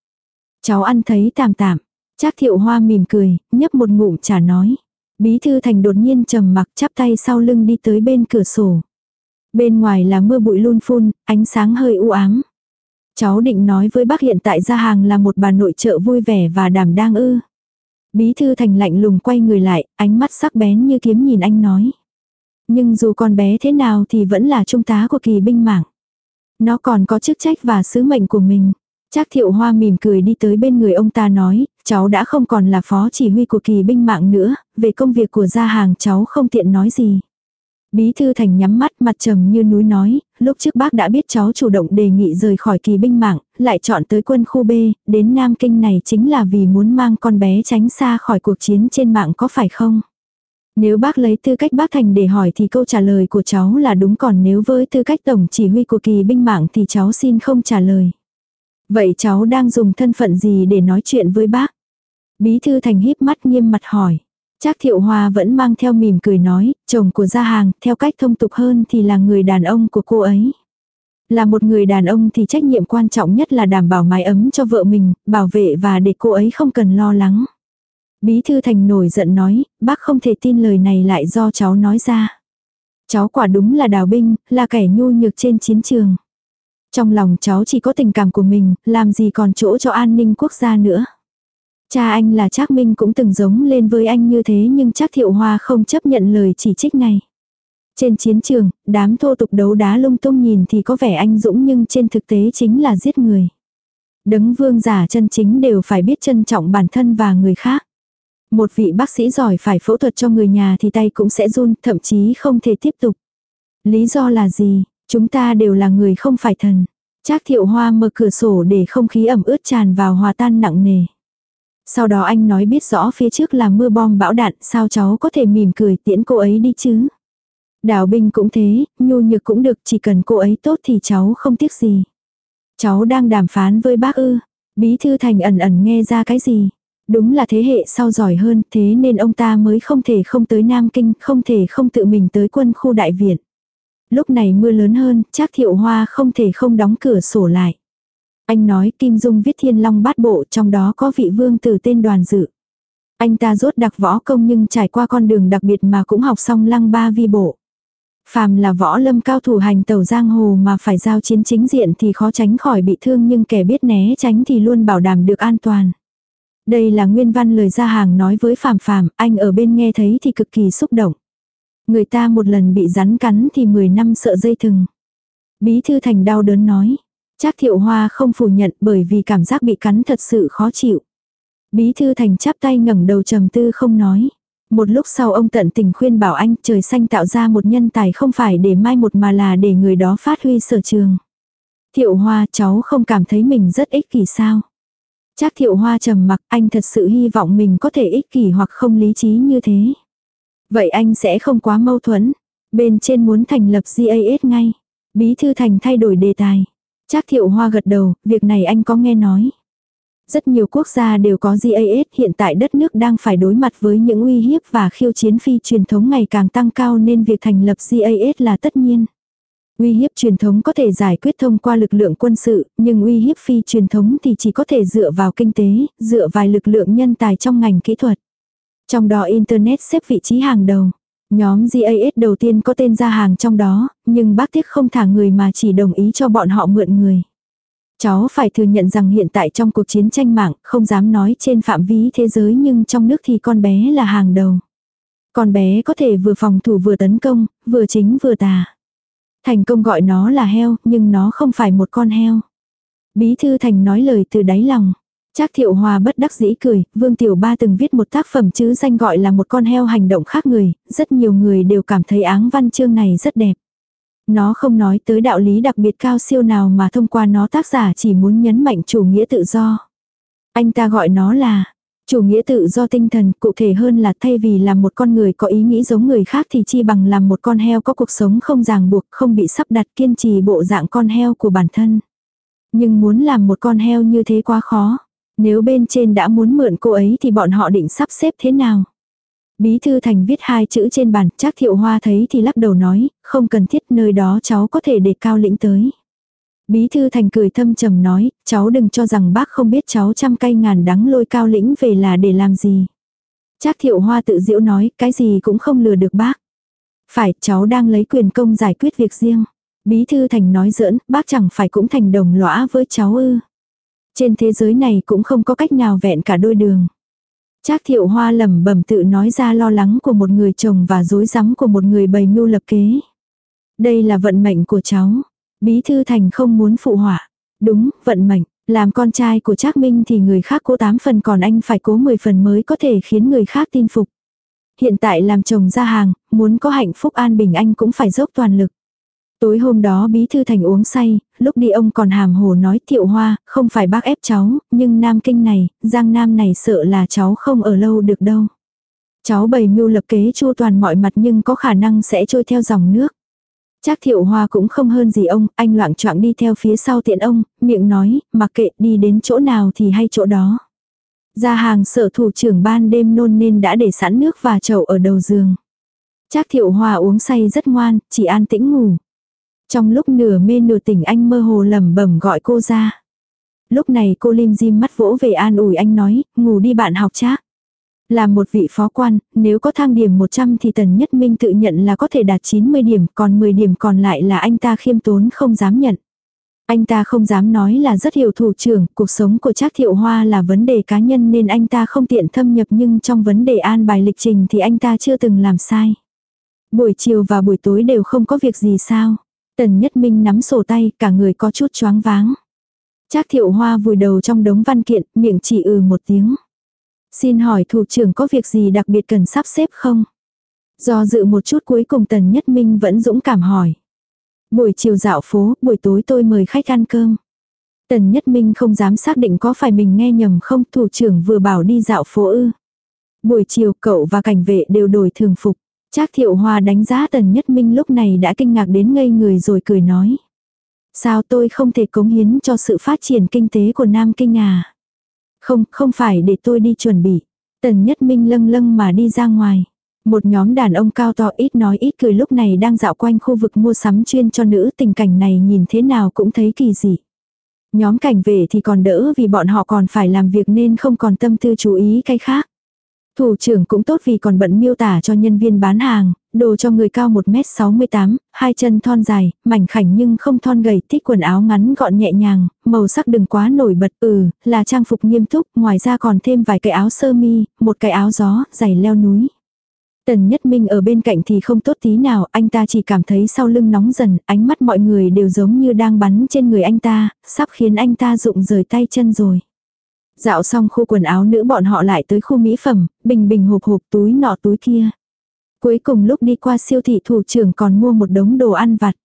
S1: Cháu ăn thấy tạm tạm. Trác thiệu hoa mỉm cười, nhấp một ngụm trà nói. Bí thư thành đột nhiên trầm mặc chắp tay sau lưng đi tới bên cửa sổ. Bên ngoài là mưa bụi luôn phun, ánh sáng hơi u ám. Cháu định nói với bác hiện tại gia hàng là một bà nội trợ vui vẻ và đảm đang ư. Bí thư thành lạnh lùng quay người lại, ánh mắt sắc bén như kiếm nhìn anh nói. Nhưng dù con bé thế nào thì vẫn là trung tá của kỳ binh mạng. Nó còn có chức trách và sứ mệnh của mình. Trác thiệu hoa mỉm cười đi tới bên người ông ta nói, cháu đã không còn là phó chỉ huy của kỳ binh mạng nữa, về công việc của gia hàng cháu không tiện nói gì. Bí thư thành nhắm mắt mặt trầm như núi nói, lúc trước bác đã biết cháu chủ động đề nghị rời khỏi kỳ binh mạng, lại chọn tới quân khu B, đến Nam Kinh này chính là vì muốn mang con bé tránh xa khỏi cuộc chiến trên mạng có phải không? Nếu bác lấy tư cách bác thành để hỏi thì câu trả lời của cháu là đúng còn nếu với tư cách tổng chỉ huy của kỳ binh mạng thì cháu xin không trả lời. Vậy cháu đang dùng thân phận gì để nói chuyện với bác? Bí thư thành híp mắt nghiêm mặt hỏi. Trác thiệu hòa vẫn mang theo mỉm cười nói, chồng của gia hàng, theo cách thông tục hơn thì là người đàn ông của cô ấy. Là một người đàn ông thì trách nhiệm quan trọng nhất là đảm bảo mái ấm cho vợ mình, bảo vệ và để cô ấy không cần lo lắng. Bí thư thành nổi giận nói, bác không thể tin lời này lại do cháu nói ra. Cháu quả đúng là đào binh, là kẻ nhu nhược trên chiến trường. Trong lòng cháu chỉ có tình cảm của mình, làm gì còn chỗ cho an ninh quốc gia nữa. Cha anh là Trác Minh cũng từng giống lên với anh như thế nhưng Trác Thiệu Hoa không chấp nhận lời chỉ trích này. Trên chiến trường, đám thô tục đấu đá lung tung nhìn thì có vẻ anh dũng nhưng trên thực tế chính là giết người. Đấng vương giả chân chính đều phải biết trân trọng bản thân và người khác. Một vị bác sĩ giỏi phải phẫu thuật cho người nhà thì tay cũng sẽ run, thậm chí không thể tiếp tục. Lý do là gì? Chúng ta đều là người không phải thần. Trác thiệu hoa mở cửa sổ để không khí ẩm ướt tràn vào hòa tan nặng nề. Sau đó anh nói biết rõ phía trước là mưa bom bão đạn, sao cháu có thể mỉm cười tiễn cô ấy đi chứ? Đào binh cũng thế, nhu nhược cũng được, chỉ cần cô ấy tốt thì cháu không tiếc gì. Cháu đang đàm phán với bác ư. Bí thư thành ẩn ẩn nghe ra cái gì. Đúng là thế hệ sau giỏi hơn, thế nên ông ta mới không thể không tới Nam Kinh, không thể không tự mình tới quân khu đại viện. Lúc này mưa lớn hơn, chắc thiệu hoa không thể không đóng cửa sổ lại. Anh nói Kim Dung viết thiên long bát bộ trong đó có vị vương từ tên đoàn dự. Anh ta rốt đặc võ công nhưng trải qua con đường đặc biệt mà cũng học xong lăng ba vi bộ. Phàm là võ lâm cao thủ hành tàu giang hồ mà phải giao chiến chính diện thì khó tránh khỏi bị thương nhưng kẻ biết né tránh thì luôn bảo đảm được an toàn. Đây là nguyên văn lời ra hàng nói với phàm phàm, anh ở bên nghe thấy thì cực kỳ xúc động. Người ta một lần bị rắn cắn thì 10 năm sợ dây thừng. Bí thư thành đau đớn nói. Trác thiệu hoa không phủ nhận bởi vì cảm giác bị cắn thật sự khó chịu. Bí thư thành chắp tay ngẩng đầu trầm tư không nói. Một lúc sau ông tận tình khuyên bảo anh, trời xanh tạo ra một nhân tài không phải để mai một mà là để người đó phát huy sở trường. Thiệu Hoa, cháu không cảm thấy mình rất ích kỷ sao. Chắc Thiệu Hoa trầm mặc, anh thật sự hy vọng mình có thể ích kỷ hoặc không lý trí như thế. Vậy anh sẽ không quá mâu thuẫn. Bên trên muốn thành lập GAS ngay. Bí thư thành thay đổi đề tài. Trác Thiệu Hoa gật đầu, việc này anh có nghe nói. Rất nhiều quốc gia đều có GAS, hiện tại đất nước đang phải đối mặt với những uy hiếp và khiêu chiến phi truyền thống ngày càng tăng cao nên việc thành lập GAS là tất nhiên. Uy hiếp truyền thống có thể giải quyết thông qua lực lượng quân sự, nhưng uy hiếp phi truyền thống thì chỉ có thể dựa vào kinh tế, dựa vào lực lượng nhân tài trong ngành kỹ thuật. Trong đó Internet xếp vị trí hàng đầu. Nhóm GAS đầu tiên có tên ra hàng trong đó, nhưng bác tiếc không thả người mà chỉ đồng ý cho bọn họ mượn người. Cháu phải thừa nhận rằng hiện tại trong cuộc chiến tranh mạng, không dám nói trên phạm vi thế giới nhưng trong nước thì con bé là hàng đầu. Con bé có thể vừa phòng thủ vừa tấn công, vừa chính vừa tà. Thành công gọi nó là heo, nhưng nó không phải một con heo. Bí thư thành nói lời từ đáy lòng. Trác thiệu hòa bất đắc dĩ cười, Vương Tiểu Ba từng viết một tác phẩm chứ danh gọi là một con heo hành động khác người, rất nhiều người đều cảm thấy áng văn chương này rất đẹp. Nó không nói tới đạo lý đặc biệt cao siêu nào mà thông qua nó tác giả chỉ muốn nhấn mạnh chủ nghĩa tự do. Anh ta gọi nó là chủ nghĩa tự do tinh thần, cụ thể hơn là thay vì làm một con người có ý nghĩ giống người khác thì chi bằng làm một con heo có cuộc sống không ràng buộc, không bị sắp đặt kiên trì bộ dạng con heo của bản thân. Nhưng muốn làm một con heo như thế quá khó. Nếu bên trên đã muốn mượn cô ấy thì bọn họ định sắp xếp thế nào? Bí thư thành viết hai chữ trên bàn, chắc thiệu hoa thấy thì lắc đầu nói, không cần thiết nơi đó cháu có thể để cao lĩnh tới. Bí thư thành cười thâm trầm nói, cháu đừng cho rằng bác không biết cháu trăm cây ngàn đắng lôi cao lĩnh về là để làm gì. Chắc thiệu hoa tự diễu nói, cái gì cũng không lừa được bác. Phải, cháu đang lấy quyền công giải quyết việc riêng. Bí thư thành nói giỡn, bác chẳng phải cũng thành đồng lõa với cháu ư. Trên thế giới này cũng không có cách nào vẹn cả đôi đường. Trác thiệu hoa lẩm bẩm tự nói ra lo lắng của một người chồng và dối rắm của một người bày mưu lập kế. Đây là vận mệnh của cháu. Bí thư thành không muốn phụ họa. Đúng, vận mệnh. Làm con trai của Trác Minh thì người khác cố 8 phần còn anh phải cố 10 phần mới có thể khiến người khác tin phục. Hiện tại làm chồng ra hàng, muốn có hạnh phúc an bình anh cũng phải dốc toàn lực. Tối hôm đó bí thư thành uống say, lúc đi ông còn hàm hồ nói thiệu hoa, không phải bác ép cháu, nhưng nam kinh này, giang nam này sợ là cháu không ở lâu được đâu. Cháu bày mưu lập kế chu toàn mọi mặt nhưng có khả năng sẽ trôi theo dòng nước. Chắc thiệu hoa cũng không hơn gì ông, anh loạn choạng đi theo phía sau tiện ông, miệng nói, mặc kệ đi đến chỗ nào thì hay chỗ đó. Ra hàng sở thủ trưởng ban đêm nôn nên đã để sẵn nước và chậu ở đầu giường. Chắc thiệu hoa uống say rất ngoan, chỉ an tĩnh ngủ. Trong lúc nửa mê nửa tỉnh anh mơ hồ lẩm bẩm gọi cô ra. Lúc này cô lim dim mắt vỗ về an ủi anh nói, ngủ đi bạn học chắc. Là một vị phó quan, nếu có thang điểm 100 thì Tần Nhất Minh tự nhận là có thể đạt 90 điểm, còn 10 điểm còn lại là anh ta khiêm tốn không dám nhận. Anh ta không dám nói là rất hiểu thủ trưởng, cuộc sống của Trác Thiệu Hoa là vấn đề cá nhân nên anh ta không tiện thâm nhập nhưng trong vấn đề an bài lịch trình thì anh ta chưa từng làm sai. Buổi chiều và buổi tối đều không có việc gì sao. Tần Nhất Minh nắm sổ tay, cả người có chút choáng váng. Trác thiệu hoa vùi đầu trong đống văn kiện, miệng chỉ ừ một tiếng. Xin hỏi thủ trưởng có việc gì đặc biệt cần sắp xếp không? Do dự một chút cuối cùng Tần Nhất Minh vẫn dũng cảm hỏi. Buổi chiều dạo phố, buổi tối tôi mời khách ăn cơm. Tần Nhất Minh không dám xác định có phải mình nghe nhầm không, thủ trưởng vừa bảo đi dạo phố ư. Buổi chiều cậu và cảnh vệ đều đổi thường phục. Trác thiệu hoa đánh giá tần nhất minh lúc này đã kinh ngạc đến ngây người rồi cười nói. Sao tôi không thể cống hiến cho sự phát triển kinh tế của Nam Kinh à? Không, không phải để tôi đi chuẩn bị. Tần nhất minh lâng lâng mà đi ra ngoài. Một nhóm đàn ông cao to ít nói ít cười lúc này đang dạo quanh khu vực mua sắm chuyên cho nữ tình cảnh này nhìn thế nào cũng thấy kỳ dị. Nhóm cảnh vệ thì còn đỡ vì bọn họ còn phải làm việc nên không còn tâm tư chú ý cái khác. Thủ trưởng cũng tốt vì còn bận miêu tả cho nhân viên bán hàng, đồ cho người cao 1m68, hai chân thon dài, mảnh khảnh nhưng không thon gầy, thích quần áo ngắn gọn nhẹ nhàng, màu sắc đừng quá nổi bật, ừ, là trang phục nghiêm túc, ngoài ra còn thêm vài cái áo sơ mi, một cái áo gió, giày leo núi. Tần Nhất Minh ở bên cạnh thì không tốt tí nào, anh ta chỉ cảm thấy sau lưng nóng dần, ánh mắt mọi người đều giống như đang bắn trên người anh ta, sắp khiến anh ta rụng rời tay chân rồi. Dạo xong khu quần áo nữ bọn họ lại tới khu mỹ phẩm, bình bình hộp hộp túi nọ túi kia. Cuối cùng lúc đi qua siêu thị thủ trưởng còn mua một đống đồ ăn vặt.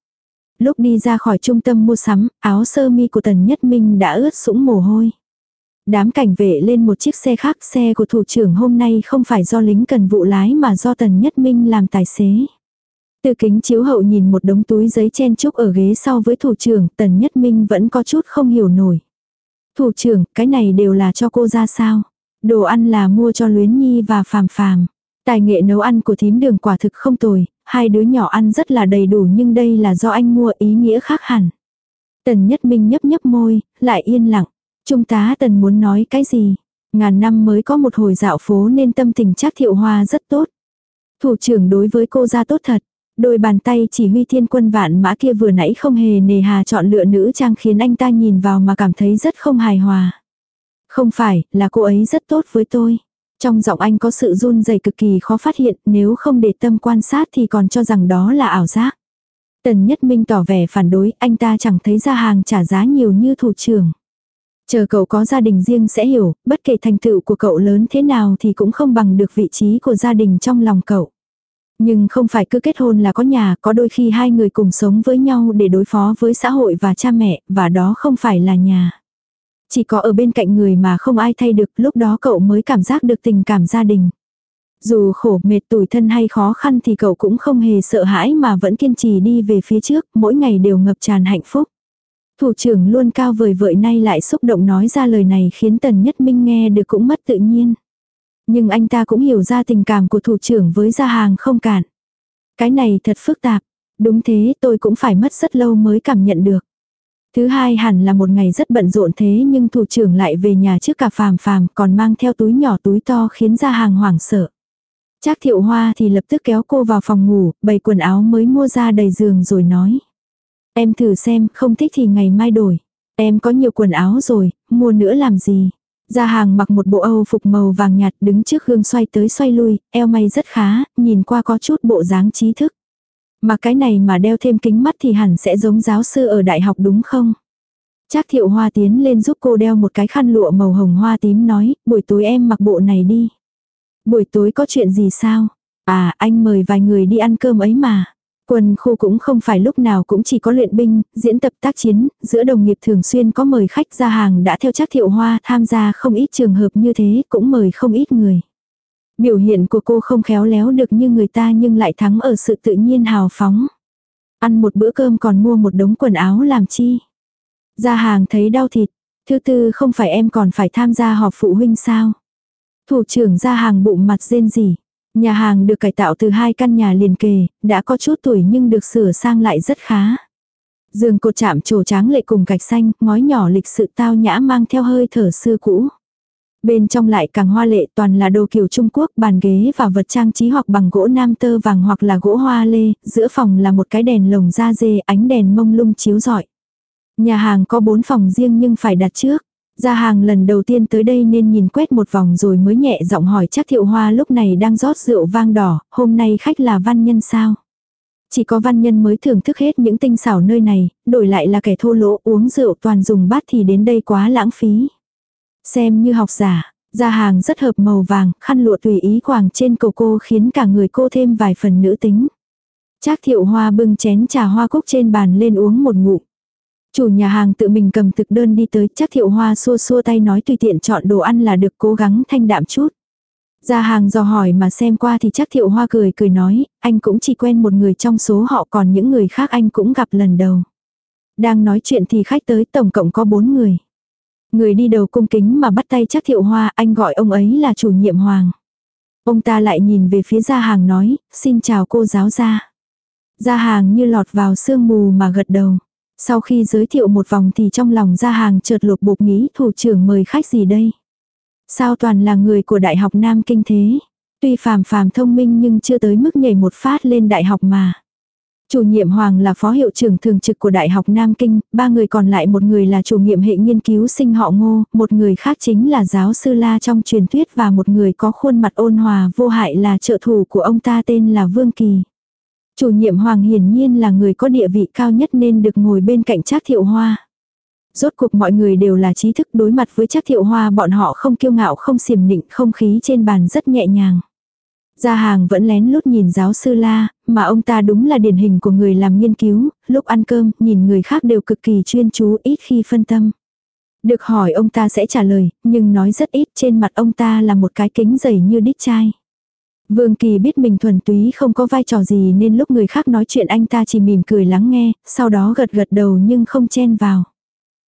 S1: Lúc đi ra khỏi trung tâm mua sắm, áo sơ mi của Tần Nhất Minh đã ướt sũng mồ hôi. Đám cảnh vệ lên một chiếc xe khác, xe của thủ trưởng hôm nay không phải do lính cần vụ lái mà do Tần Nhất Minh làm tài xế. Từ kính chiếu hậu nhìn một đống túi giấy chen chúc ở ghế sau với thủ trưởng, Tần Nhất Minh vẫn có chút không hiểu nổi. Thủ trưởng, cái này đều là cho cô ra sao? Đồ ăn là mua cho Luyến Nhi và Phàm Phàm. Tài nghệ nấu ăn của thím đường quả thực không tồi, hai đứa nhỏ ăn rất là đầy đủ nhưng đây là do anh mua ý nghĩa khác hẳn. Tần Nhất Minh nhấp nhấp môi, lại yên lặng. Trung tá Tần muốn nói cái gì? Ngàn năm mới có một hồi dạo phố nên tâm tình chắc thiệu hoa rất tốt. Thủ trưởng đối với cô ra tốt thật. Đôi bàn tay chỉ huy thiên quân vạn mã kia vừa nãy không hề nề hà chọn lựa nữ trang khiến anh ta nhìn vào mà cảm thấy rất không hài hòa. Không phải, là cô ấy rất tốt với tôi. Trong giọng anh có sự run rẩy cực kỳ khó phát hiện, nếu không để tâm quan sát thì còn cho rằng đó là ảo giác. Tần Nhất Minh tỏ vẻ phản đối, anh ta chẳng thấy ra hàng trả giá nhiều như thủ trưởng. Chờ cậu có gia đình riêng sẽ hiểu, bất kể thành tựu của cậu lớn thế nào thì cũng không bằng được vị trí của gia đình trong lòng cậu. Nhưng không phải cứ kết hôn là có nhà, có đôi khi hai người cùng sống với nhau để đối phó với xã hội và cha mẹ, và đó không phải là nhà. Chỉ có ở bên cạnh người mà không ai thay được, lúc đó cậu mới cảm giác được tình cảm gia đình. Dù khổ mệt tủi thân hay khó khăn thì cậu cũng không hề sợ hãi mà vẫn kiên trì đi về phía trước, mỗi ngày đều ngập tràn hạnh phúc. Thủ trưởng luôn cao vời vợi nay lại xúc động nói ra lời này khiến Tần Nhất Minh nghe được cũng mất tự nhiên. Nhưng anh ta cũng hiểu ra tình cảm của thủ trưởng với gia hàng không cản. Cái này thật phức tạp. Đúng thế tôi cũng phải mất rất lâu mới cảm nhận được. Thứ hai hẳn là một ngày rất bận rộn thế nhưng thủ trưởng lại về nhà trước cả phàm phàm còn mang theo túi nhỏ túi to khiến gia hàng hoảng sợ. Trác thiệu hoa thì lập tức kéo cô vào phòng ngủ, bày quần áo mới mua ra đầy giường rồi nói. Em thử xem, không thích thì ngày mai đổi. Em có nhiều quần áo rồi, mua nữa làm gì. Gia hàng mặc một bộ âu phục màu vàng nhạt đứng trước gương xoay tới xoay lui, eo may rất khá, nhìn qua có chút bộ dáng trí thức. Mà cái này mà đeo thêm kính mắt thì hẳn sẽ giống giáo sư ở đại học đúng không? Trác thiệu hoa tiến lên giúp cô đeo một cái khăn lụa màu hồng hoa tím nói, buổi tối em mặc bộ này đi. Buổi tối có chuyện gì sao? À, anh mời vài người đi ăn cơm ấy mà. Quân khu cũng không phải lúc nào cũng chỉ có luyện binh, diễn tập tác chiến, giữa đồng nghiệp thường xuyên có mời khách ra hàng đã theo chắc thiệu hoa tham gia không ít trường hợp như thế, cũng mời không ít người. Biểu hiện của cô không khéo léo được như người ta nhưng lại thắng ở sự tự nhiên hào phóng. Ăn một bữa cơm còn mua một đống quần áo làm chi. Ra hàng thấy đau thịt. Thứ tư không phải em còn phải tham gia họp phụ huynh sao. Thủ trưởng ra hàng bụng mặt rên rỉ. Nhà hàng được cải tạo từ hai căn nhà liền kề, đã có chút tuổi nhưng được sửa sang lại rất khá. Giường cột chạm trổ tráng lệ cùng gạch xanh, ngói nhỏ lịch sự tao nhã mang theo hơi thở xưa cũ. Bên trong lại càng hoa lệ toàn là đồ kiểu Trung Quốc, bàn ghế và vật trang trí hoặc bằng gỗ nam tơ vàng hoặc là gỗ hoa lê, giữa phòng là một cái đèn lồng da dê ánh đèn mông lung chiếu rọi. Nhà hàng có bốn phòng riêng nhưng phải đặt trước gia hàng lần đầu tiên tới đây nên nhìn quét một vòng rồi mới nhẹ giọng hỏi chắc thiệu hoa lúc này đang rót rượu vang đỏ, hôm nay khách là văn nhân sao? Chỉ có văn nhân mới thưởng thức hết những tinh xảo nơi này, đổi lại là kẻ thô lỗ uống rượu toàn dùng bát thì đến đây quá lãng phí. Xem như học giả, gia hàng rất hợp màu vàng, khăn lụa tùy ý quàng trên cầu cô khiến cả người cô thêm vài phần nữ tính. Trác thiệu hoa bưng chén trà hoa cúc trên bàn lên uống một ngụm. Chủ nhà hàng tự mình cầm thực đơn đi tới, chắc thiệu hoa xua xua tay nói tùy tiện chọn đồ ăn là được cố gắng thanh đạm chút. Ra hàng dò hỏi mà xem qua thì chắc thiệu hoa cười cười nói, anh cũng chỉ quen một người trong số họ còn những người khác anh cũng gặp lần đầu. Đang nói chuyện thì khách tới tổng cộng có bốn người. Người đi đầu cung kính mà bắt tay chắc thiệu hoa anh gọi ông ấy là chủ nhiệm hoàng. Ông ta lại nhìn về phía gia hàng nói, xin chào cô giáo gia. Gia hàng như lọt vào sương mù mà gật đầu. Sau khi giới thiệu một vòng thì trong lòng ra hàng chợt lột bột nghĩ thủ trưởng mời khách gì đây. Sao toàn là người của Đại học Nam Kinh thế. Tuy phàm phàm thông minh nhưng chưa tới mức nhảy một phát lên đại học mà. Chủ nhiệm Hoàng là phó hiệu trưởng thường trực của Đại học Nam Kinh, ba người còn lại một người là chủ nhiệm hệ nghiên cứu sinh họ ngô, một người khác chính là giáo sư La trong truyền thuyết và một người có khuôn mặt ôn hòa vô hại là trợ thủ của ông ta tên là Vương Kỳ. Chủ nhiệm Hoàng hiển nhiên là người có địa vị cao nhất nên được ngồi bên cạnh Trác Thiệu Hoa. Rốt cuộc mọi người đều là trí thức đối mặt với Trác thiệu hoa bọn họ không kiêu ngạo không xiềm nịnh không khí trên bàn rất nhẹ nhàng. Gia hàng vẫn lén lút nhìn giáo sư La, mà ông ta đúng là điển hình của người làm nghiên cứu, lúc ăn cơm, nhìn người khác đều cực kỳ chuyên chú ít khi phân tâm. Được hỏi ông ta sẽ trả lời, nhưng nói rất ít trên mặt ông ta là một cái kính dày như đít chai. Vương Kỳ biết mình thuần túy không có vai trò gì nên lúc người khác nói chuyện anh ta chỉ mỉm cười lắng nghe, sau đó gật gật đầu nhưng không chen vào.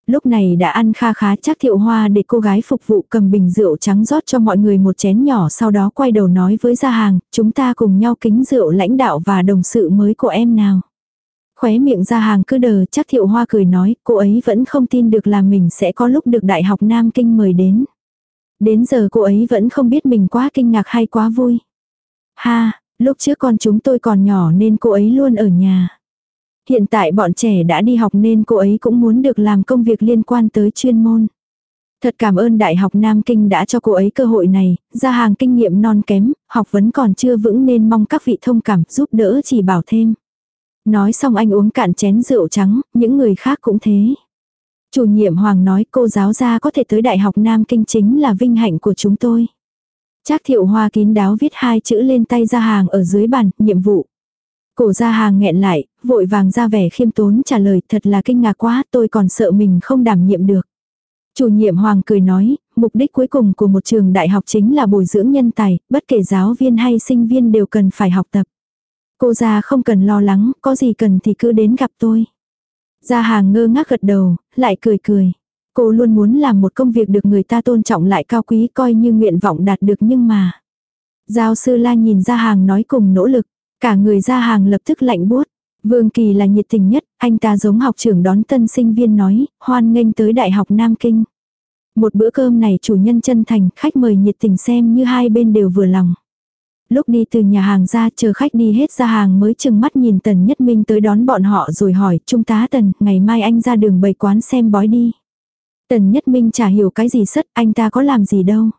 S1: Lúc này đã ăn kha khá chắc thiệu hoa để cô gái phục vụ cầm bình rượu trắng rót cho mọi người một chén nhỏ sau đó quay đầu nói với gia hàng, chúng ta cùng nhau kính rượu lãnh đạo và đồng sự mới của em nào. Khóe miệng gia hàng cứ đờ chắc thiệu hoa cười nói cô ấy vẫn không tin được là mình sẽ có lúc được Đại học Nam Kinh mời đến. Đến giờ cô ấy vẫn không biết mình quá kinh ngạc hay quá vui. Ha, lúc trước con chúng tôi còn nhỏ nên cô ấy luôn ở nhà. Hiện tại bọn trẻ đã đi học nên cô ấy cũng muốn được làm công việc liên quan tới chuyên môn. Thật cảm ơn Đại học Nam Kinh đã cho cô ấy cơ hội này, ra hàng kinh nghiệm non kém, học vấn còn chưa vững nên mong các vị thông cảm giúp đỡ chỉ bảo thêm. Nói xong anh uống cạn chén rượu trắng, những người khác cũng thế. Chủ nhiệm Hoàng nói cô giáo gia có thể tới Đại học Nam Kinh chính là vinh hạnh của chúng tôi. Trác thiệu hoa kín đáo viết hai chữ lên tay ra hàng ở dưới bàn, nhiệm vụ. Cổ ra hàng nghẹn lại, vội vàng ra vẻ khiêm tốn trả lời thật là kinh ngạc quá tôi còn sợ mình không đảm nhiệm được. Chủ nhiệm Hoàng cười nói, mục đích cuối cùng của một trường đại học chính là bồi dưỡng nhân tài, bất kể giáo viên hay sinh viên đều cần phải học tập. Cô ra không cần lo lắng, có gì cần thì cứ đến gặp tôi. Gia hàng ngơ ngác gật đầu, lại cười cười. Cô luôn muốn làm một công việc được người ta tôn trọng lại cao quý coi như nguyện vọng đạt được nhưng mà. Giáo sư la nhìn ra hàng nói cùng nỗ lực. Cả người ra hàng lập tức lạnh buốt. Vương Kỳ là nhiệt tình nhất, anh ta giống học trưởng đón tân sinh viên nói, hoan nghênh tới Đại học Nam Kinh. Một bữa cơm này chủ nhân chân thành, khách mời nhiệt tình xem như hai bên đều vừa lòng. Lúc đi từ nhà hàng ra chờ khách đi hết ra hàng mới chừng mắt nhìn Tần Nhất Minh tới đón bọn họ rồi hỏi, Trung tá Tần, ngày mai anh ra đường bày quán xem bói đi. Tần Nhất Minh chả hiểu cái gì sất, anh ta có làm gì đâu.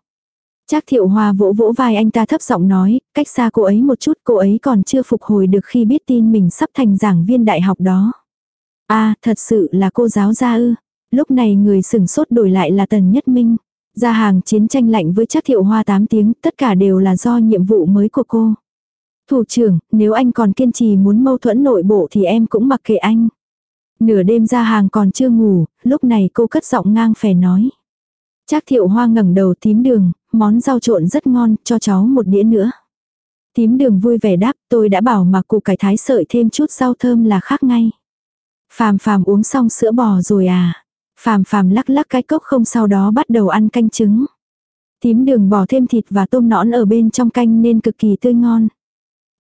S1: Trác thiệu Hoa vỗ vỗ vai anh ta thấp giọng nói, cách xa cô ấy một chút cô ấy còn chưa phục hồi được khi biết tin mình sắp thành giảng viên đại học đó. a à, thật sự là cô giáo gia ư. Lúc này người sừng sốt đổi lại là Tần Nhất Minh. Ra hàng chiến tranh lạnh với Trác thiệu hoa 8 tiếng, tất cả đều là do nhiệm vụ mới của cô. Thủ trưởng, nếu anh còn kiên trì muốn mâu thuẫn nội bộ thì em cũng mặc kệ anh. Nửa đêm ra hàng còn chưa ngủ, lúc này cô cất giọng ngang phè nói. Trác thiệu hoa ngẩng đầu tím đường, món rau trộn rất ngon, cho cháu một đĩa nữa. Tím đường vui vẻ đáp, tôi đã bảo mà cụ cải thái sợi thêm chút rau thơm là khác ngay. Phàm phàm uống xong sữa bò rồi à. Phàm phàm lắc lắc cái cốc không sau đó bắt đầu ăn canh trứng. Tím đường bỏ thêm thịt và tôm nõn ở bên trong canh nên cực kỳ tươi ngon.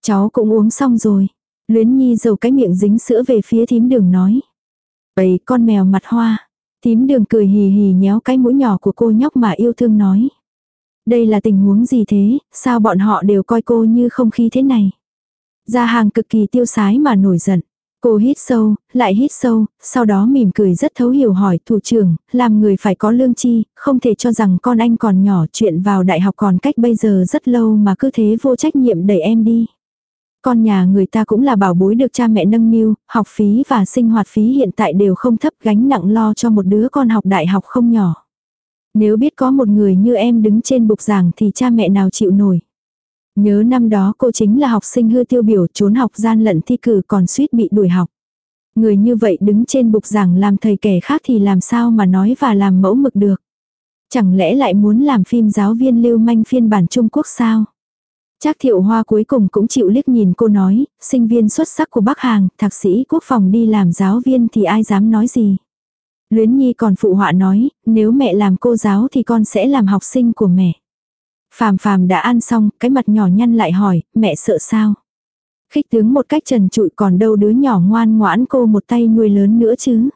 S1: Cháu cũng uống xong rồi. Luyến nhi dầu cái miệng dính sữa về phía thím đường nói. Ấy con mèo mặt hoa. Tím đường cười hì hì nhéo cái mũi nhỏ của cô nhóc mà yêu thương nói. Đây là tình huống gì thế, sao bọn họ đều coi cô như không khí thế này. Gia hàng cực kỳ tiêu sái mà nổi giận. Cô hít sâu, lại hít sâu, sau đó mỉm cười rất thấu hiểu hỏi thủ trưởng, làm người phải có lương chi, không thể cho rằng con anh còn nhỏ chuyện vào đại học còn cách bây giờ rất lâu mà cứ thế vô trách nhiệm đẩy em đi. Con nhà người ta cũng là bảo bối được cha mẹ nâng niu, học phí và sinh hoạt phí hiện tại đều không thấp gánh nặng lo cho một đứa con học đại học không nhỏ. Nếu biết có một người như em đứng trên bục giảng thì cha mẹ nào chịu nổi. Nhớ năm đó cô chính là học sinh hư tiêu biểu trốn học gian lận thi cử còn suýt bị đuổi học. Người như vậy đứng trên bục giảng làm thầy kẻ khác thì làm sao mà nói và làm mẫu mực được. Chẳng lẽ lại muốn làm phim giáo viên lưu manh phiên bản Trung Quốc sao? Trác thiệu hoa cuối cùng cũng chịu liếc nhìn cô nói, sinh viên xuất sắc của Bắc Hàng, thạc sĩ quốc phòng đi làm giáo viên thì ai dám nói gì. Luyến Nhi còn phụ họa nói, nếu mẹ làm cô giáo thì con sẽ làm học sinh của mẹ. Phàm phàm đã ăn xong, cái mặt nhỏ nhăn lại hỏi, mẹ sợ sao? Khích tướng một cách trần trụi còn đâu đứa nhỏ ngoan ngoãn cô một tay nuôi lớn nữa chứ.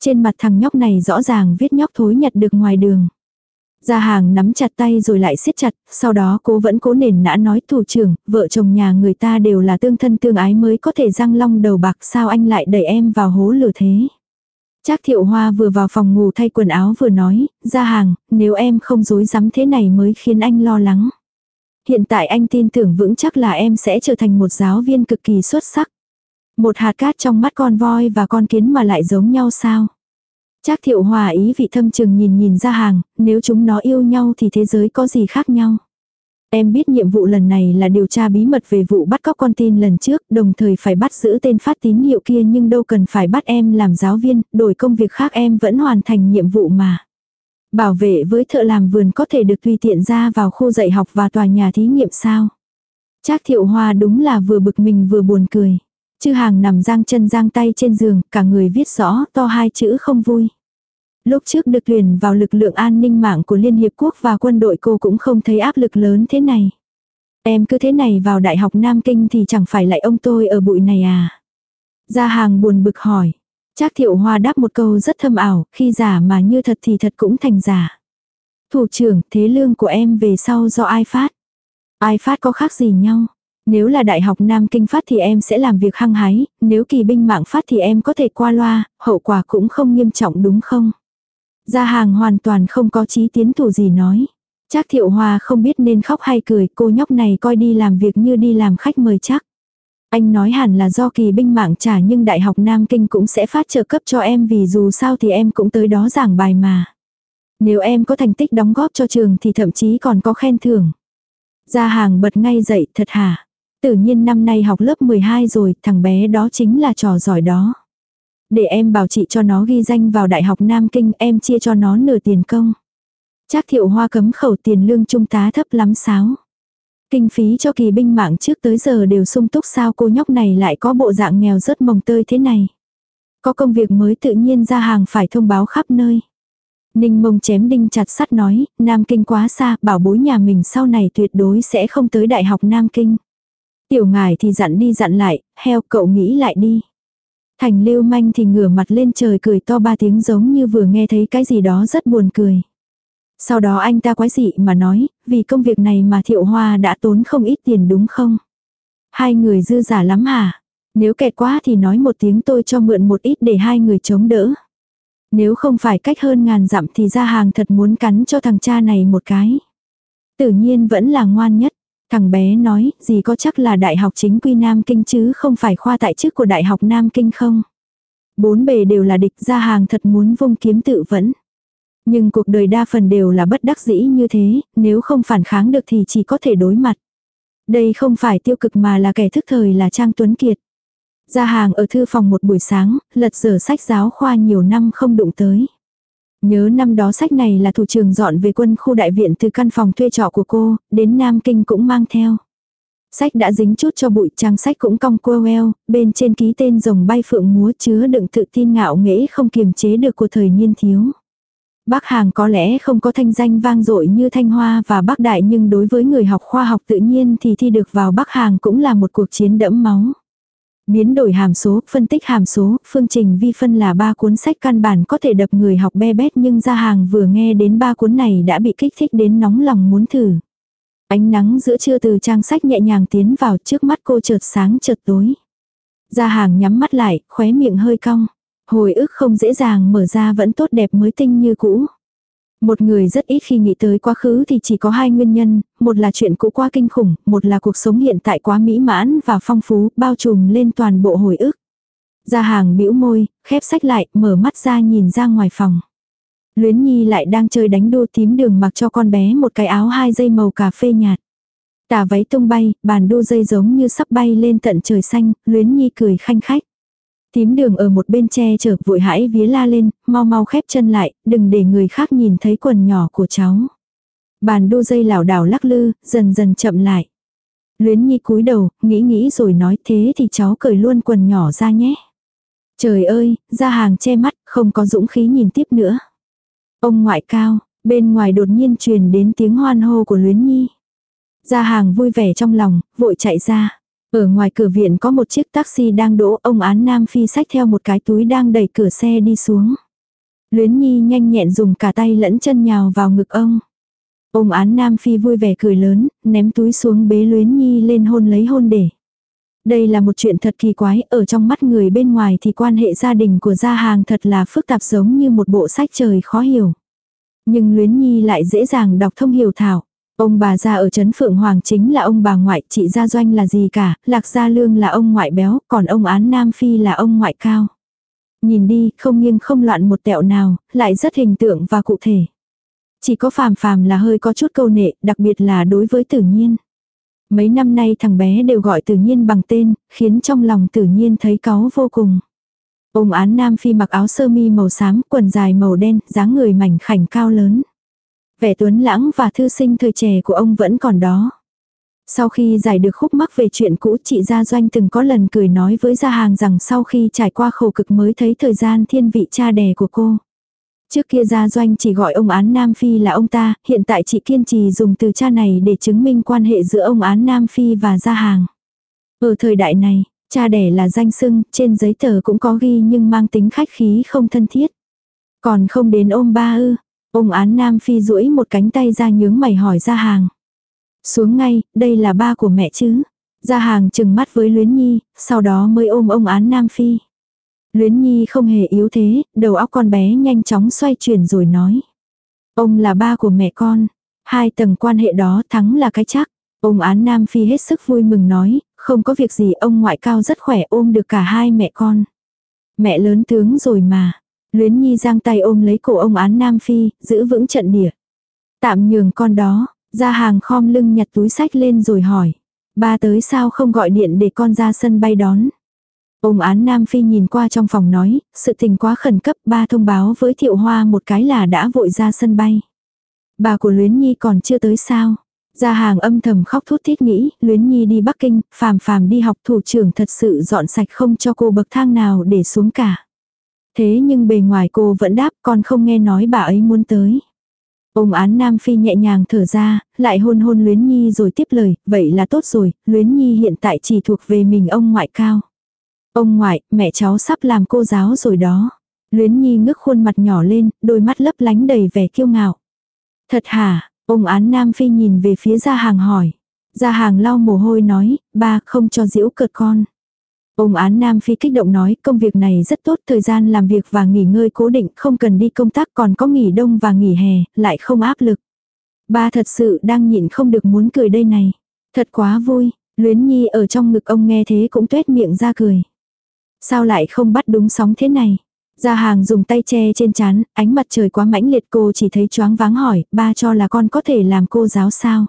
S1: Trên mặt thằng nhóc này rõ ràng viết nhóc thối nhặt được ngoài đường. Gia hàng nắm chặt tay rồi lại siết chặt, sau đó cố vẫn cố nền nã nói thủ trưởng, vợ chồng nhà người ta đều là tương thân tương ái mới có thể răng long đầu bạc sao anh lại đẩy em vào hố lửa thế. Trác thiệu hoa vừa vào phòng ngủ thay quần áo vừa nói, ra hàng, nếu em không dối rắm thế này mới khiến anh lo lắng. Hiện tại anh tin tưởng vững chắc là em sẽ trở thành một giáo viên cực kỳ xuất sắc. Một hạt cát trong mắt con voi và con kiến mà lại giống nhau sao? Trác thiệu hòa ý vị thâm trường nhìn nhìn ra hàng, nếu chúng nó yêu nhau thì thế giới có gì khác nhau. Em biết nhiệm vụ lần này là điều tra bí mật về vụ bắt cóc con tin lần trước, đồng thời phải bắt giữ tên phát tín hiệu kia nhưng đâu cần phải bắt em làm giáo viên, đổi công việc khác em vẫn hoàn thành nhiệm vụ mà. Bảo vệ với thợ làm vườn có thể được tùy tiện ra vào khu dạy học và tòa nhà thí nghiệm sao. Trác thiệu hoa đúng là vừa bực mình vừa buồn cười. Chư hàng nằm giang chân giang tay trên giường, cả người viết rõ to hai chữ không vui. Lúc trước được tuyển vào lực lượng an ninh mạng của Liên Hiệp Quốc và quân đội cô cũng không thấy áp lực lớn thế này. Em cứ thế này vào Đại học Nam Kinh thì chẳng phải lại ông tôi ở bụi này à. Gia hàng buồn bực hỏi. Trác thiệu hoa đáp một câu rất thâm ảo, khi giả mà như thật thì thật cũng thành giả. Thủ trưởng, thế lương của em về sau do ai phát? Ai phát có khác gì nhau? Nếu là Đại học Nam Kinh phát thì em sẽ làm việc hăng hái, nếu kỳ binh mạng phát thì em có thể qua loa, hậu quả cũng không nghiêm trọng đúng không? Gia hàng hoàn toàn không có chí tiến thủ gì nói. Trác thiệu hòa không biết nên khóc hay cười, cô nhóc này coi đi làm việc như đi làm khách mời chắc. Anh nói hẳn là do kỳ binh mạng trả nhưng Đại học Nam Kinh cũng sẽ phát trợ cấp cho em vì dù sao thì em cũng tới đó giảng bài mà. Nếu em có thành tích đóng góp cho trường thì thậm chí còn có khen thưởng. Gia hàng bật ngay dậy thật hả? Tự nhiên năm nay học lớp 12 rồi, thằng bé đó chính là trò giỏi đó. Để em bảo chị cho nó ghi danh vào Đại học Nam Kinh, em chia cho nó nửa tiền công. Trác thiệu hoa cấm khẩu tiền lương trung tá thấp lắm sáo. Kinh phí cho kỳ binh mạng trước tới giờ đều sung túc sao cô nhóc này lại có bộ dạng nghèo rất mồng tơi thế này. Có công việc mới tự nhiên ra hàng phải thông báo khắp nơi. Ninh mông chém đinh chặt sắt nói, Nam Kinh quá xa, bảo bối nhà mình sau này tuyệt đối sẽ không tới Đại học Nam Kinh. Tiểu ngài thì dặn đi dặn lại, heo cậu nghĩ lại đi. Thành lưu manh thì ngửa mặt lên trời cười to ba tiếng giống như vừa nghe thấy cái gì đó rất buồn cười. Sau đó anh ta quái dị mà nói, vì công việc này mà thiệu hoa đã tốn không ít tiền đúng không? Hai người dư giả lắm hả? Nếu kẹt quá thì nói một tiếng tôi cho mượn một ít để hai người chống đỡ. Nếu không phải cách hơn ngàn dặm thì ra hàng thật muốn cắn cho thằng cha này một cái. Tự nhiên vẫn là ngoan nhất. Thằng bé nói, gì có chắc là đại học chính quy Nam Kinh chứ không phải khoa tại chức của đại học Nam Kinh không? Bốn bề đều là địch ra hàng thật muốn vung kiếm tự vẫn. Nhưng cuộc đời đa phần đều là bất đắc dĩ như thế, nếu không phản kháng được thì chỉ có thể đối mặt. Đây không phải tiêu cực mà là kẻ thức thời là Trang Tuấn Kiệt. Ra hàng ở thư phòng một buổi sáng, lật dở sách giáo khoa nhiều năm không đụng tới. Nhớ năm đó sách này là thủ trường dọn về quân khu đại viện từ căn phòng thuê trọ của cô, đến Nam Kinh cũng mang theo. Sách đã dính chút cho bụi trang sách cũng cong quơ queo, bên trên ký tên rồng bay phượng múa chứa đựng tự tin ngạo nghễ không kiềm chế được của thời niên thiếu. Bác Hàng có lẽ không có thanh danh vang dội như Thanh Hoa và Bác Đại nhưng đối với người học khoa học tự nhiên thì thi được vào Bác Hàng cũng là một cuộc chiến đẫm máu. Biến đổi hàm số, phân tích hàm số, phương trình vi phân là ba cuốn sách căn bản có thể đập người học be bét nhưng ra hàng vừa nghe đến ba cuốn này đã bị kích thích đến nóng lòng muốn thử. Ánh nắng giữa trưa từ trang sách nhẹ nhàng tiến vào trước mắt cô chợt sáng chợt tối. Ra hàng nhắm mắt lại, khóe miệng hơi cong. Hồi ức không dễ dàng mở ra vẫn tốt đẹp mới tinh như cũ. Một người rất ít khi nghĩ tới quá khứ thì chỉ có hai nguyên nhân, một là chuyện cũ quá kinh khủng, một là cuộc sống hiện tại quá mỹ mãn và phong phú, bao trùm lên toàn bộ hồi ức. Ra hàng bĩu môi, khép sách lại, mở mắt ra nhìn ra ngoài phòng. Luyến Nhi lại đang chơi đánh đô tím đường mặc cho con bé một cái áo hai dây màu cà phê nhạt. Tà váy tung bay, bàn đô dây giống như sắp bay lên tận trời xanh, Luyến Nhi cười khanh khách. Tím đường ở một bên che chở vội hãi vía la lên, mau mau khép chân lại, đừng để người khác nhìn thấy quần nhỏ của cháu. Bàn đu dây lảo đảo lắc lư, dần dần chậm lại. Luyến nhi cúi đầu, nghĩ nghĩ rồi nói thế thì cháu cởi luôn quần nhỏ ra nhé. Trời ơi, ra hàng che mắt, không có dũng khí nhìn tiếp nữa. Ông ngoại cao, bên ngoài đột nhiên truyền đến tiếng hoan hô của Luyến Nhi. Ra hàng vui vẻ trong lòng, vội chạy ra. Ở ngoài cửa viện có một chiếc taxi đang đỗ, ông án Nam Phi sách theo một cái túi đang đẩy cửa xe đi xuống. Luyến Nhi nhanh nhẹn dùng cả tay lẫn chân nhào vào ngực ông. Ông án Nam Phi vui vẻ cười lớn, ném túi xuống bế Luyến Nhi lên hôn lấy hôn để. Đây là một chuyện thật kỳ quái, ở trong mắt người bên ngoài thì quan hệ gia đình của gia hàng thật là phức tạp giống như một bộ sách trời khó hiểu. Nhưng Luyến Nhi lại dễ dàng đọc thông hiểu thảo. Ông bà gia ở Trấn Phượng Hoàng chính là ông bà ngoại, chị Gia Doanh là gì cả, Lạc Gia Lương là ông ngoại béo, còn ông Án Nam Phi là ông ngoại cao. Nhìn đi, không nghiêng không loạn một tẹo nào, lại rất hình tượng và cụ thể. Chỉ có phàm phàm là hơi có chút câu nệ, đặc biệt là đối với tự nhiên. Mấy năm nay thằng bé đều gọi tự nhiên bằng tên, khiến trong lòng tự nhiên thấy cáu vô cùng. Ông án Nam Phi mặc áo sơ mi màu xám, quần dài màu đen, dáng người mảnh khảnh cao lớn. Vẻ tuấn lãng và thư sinh thời trẻ của ông vẫn còn đó. Sau khi giải được khúc mắc về chuyện cũ chị Gia Doanh từng có lần cười nói với Gia Hàng rằng sau khi trải qua khổ cực mới thấy thời gian thiên vị cha đẻ của cô. Trước kia Gia Doanh chỉ gọi ông án Nam Phi là ông ta, hiện tại chị kiên trì dùng từ cha này để chứng minh quan hệ giữa ông án Nam Phi và Gia Hàng. Ở thời đại này, cha đẻ là danh xưng, trên giấy tờ cũng có ghi nhưng mang tính khách khí không thân thiết. Còn không đến ôm ba ư, ông án Nam Phi duỗi một cánh tay ra nhướng mày hỏi Gia Hàng. Xuống ngay, đây là ba của mẹ chứ. Gia hàng chừng mắt với Luyến Nhi, sau đó mới ôm ông án Nam Phi. Luyến Nhi không hề yếu thế, đầu óc con bé nhanh chóng xoay chuyển rồi nói. Ông là ba của mẹ con. Hai tầng quan hệ đó thắng là cái chắc. Ông án Nam Phi hết sức vui mừng nói, không có việc gì ông ngoại cao rất khỏe ôm được cả hai mẹ con. Mẹ lớn tướng rồi mà. Luyến Nhi giang tay ôm lấy cổ ông án Nam Phi, giữ vững trận địa. Tạm nhường con đó, ra hàng khom lưng nhặt túi sách lên rồi hỏi. Ba tới sao không gọi điện để con ra sân bay đón. Ông án Nam Phi nhìn qua trong phòng nói, sự tình quá khẩn cấp ba thông báo với Thiệu Hoa một cái là đã vội ra sân bay. Bà của Luyến Nhi còn chưa tới sao. Gia hàng âm thầm khóc thút thít nghĩ, Luyến Nhi đi Bắc Kinh, phàm phàm đi học thủ trưởng thật sự dọn sạch không cho cô bậc thang nào để xuống cả. Thế nhưng bề ngoài cô vẫn đáp con không nghe nói bà ấy muốn tới. Ông án Nam Phi nhẹ nhàng thở ra, lại hôn hôn Luyến Nhi rồi tiếp lời, vậy là tốt rồi, Luyến Nhi hiện tại chỉ thuộc về mình ông ngoại cao. Ông ngoại, mẹ cháu sắp làm cô giáo rồi đó. Luyến Nhi ngước khuôn mặt nhỏ lên, đôi mắt lấp lánh đầy vẻ kiêu ngạo. Thật hả, ông án Nam Phi nhìn về phía gia hàng hỏi. Gia hàng lau mồ hôi nói, ba không cho diễu cợt con. Ông án Nam Phi kích động nói công việc này rất tốt thời gian làm việc và nghỉ ngơi cố định không cần đi công tác còn có nghỉ đông và nghỉ hè, lại không áp lực. Ba thật sự đang nhịn không được muốn cười đây này. Thật quá vui, luyến nhi ở trong ngực ông nghe thế cũng tuét miệng ra cười. Sao lại không bắt đúng sóng thế này? Gia hàng dùng tay che trên chán, ánh mặt trời quá mãnh liệt cô chỉ thấy choáng váng hỏi, ba cho là con có thể làm cô giáo sao?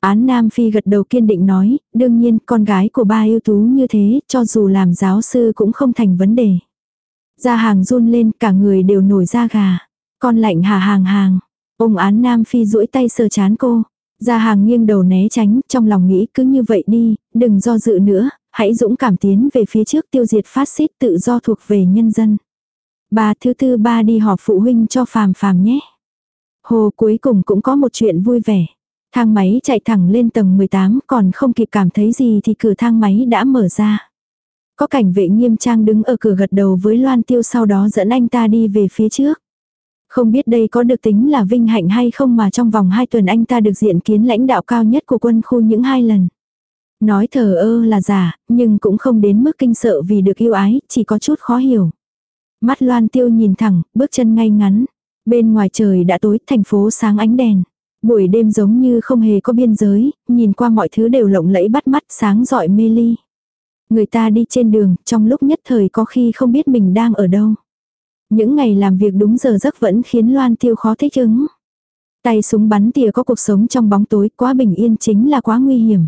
S1: Án Nam Phi gật đầu kiên định nói, đương nhiên con gái của ba ưu tú như thế, cho dù làm giáo sư cũng không thành vấn đề. Gia hàng run lên, cả người đều nổi da gà. Con lạnh hà hàng hàng. Ông án Nam Phi duỗi tay sờ chán cô. Gia hàng nghiêng đầu né tránh, trong lòng nghĩ cứ như vậy đi, đừng do dự nữa, hãy dũng cảm tiến về phía trước tiêu diệt phát xít tự do thuộc về nhân dân. Bà thứ tư ba đi họp phụ huynh cho phàm phàm nhé. Hồ cuối cùng cũng có một chuyện vui vẻ. Thang máy chạy thẳng lên tầng 18 còn không kịp cảm thấy gì thì cửa thang máy đã mở ra. Có cảnh vệ nghiêm trang đứng ở cửa gật đầu với Loan Tiêu sau đó dẫn anh ta đi về phía trước. Không biết đây có được tính là vinh hạnh hay không mà trong vòng 2 tuần anh ta được diện kiến lãnh đạo cao nhất của quân khu những hai lần. Nói thờ ơ là giả, nhưng cũng không đến mức kinh sợ vì được yêu ái, chỉ có chút khó hiểu. Mắt Loan Tiêu nhìn thẳng, bước chân ngay ngắn. Bên ngoài trời đã tối, thành phố sáng ánh đèn. Buổi đêm giống như không hề có biên giới, nhìn qua mọi thứ đều lộng lẫy bắt mắt sáng rọi mê ly. Người ta đi trên đường, trong lúc nhất thời có khi không biết mình đang ở đâu. Những ngày làm việc đúng giờ giấc vẫn khiến Loan Tiêu khó thích ứng. Tay súng bắn tỉa có cuộc sống trong bóng tối quá bình yên chính là quá nguy hiểm.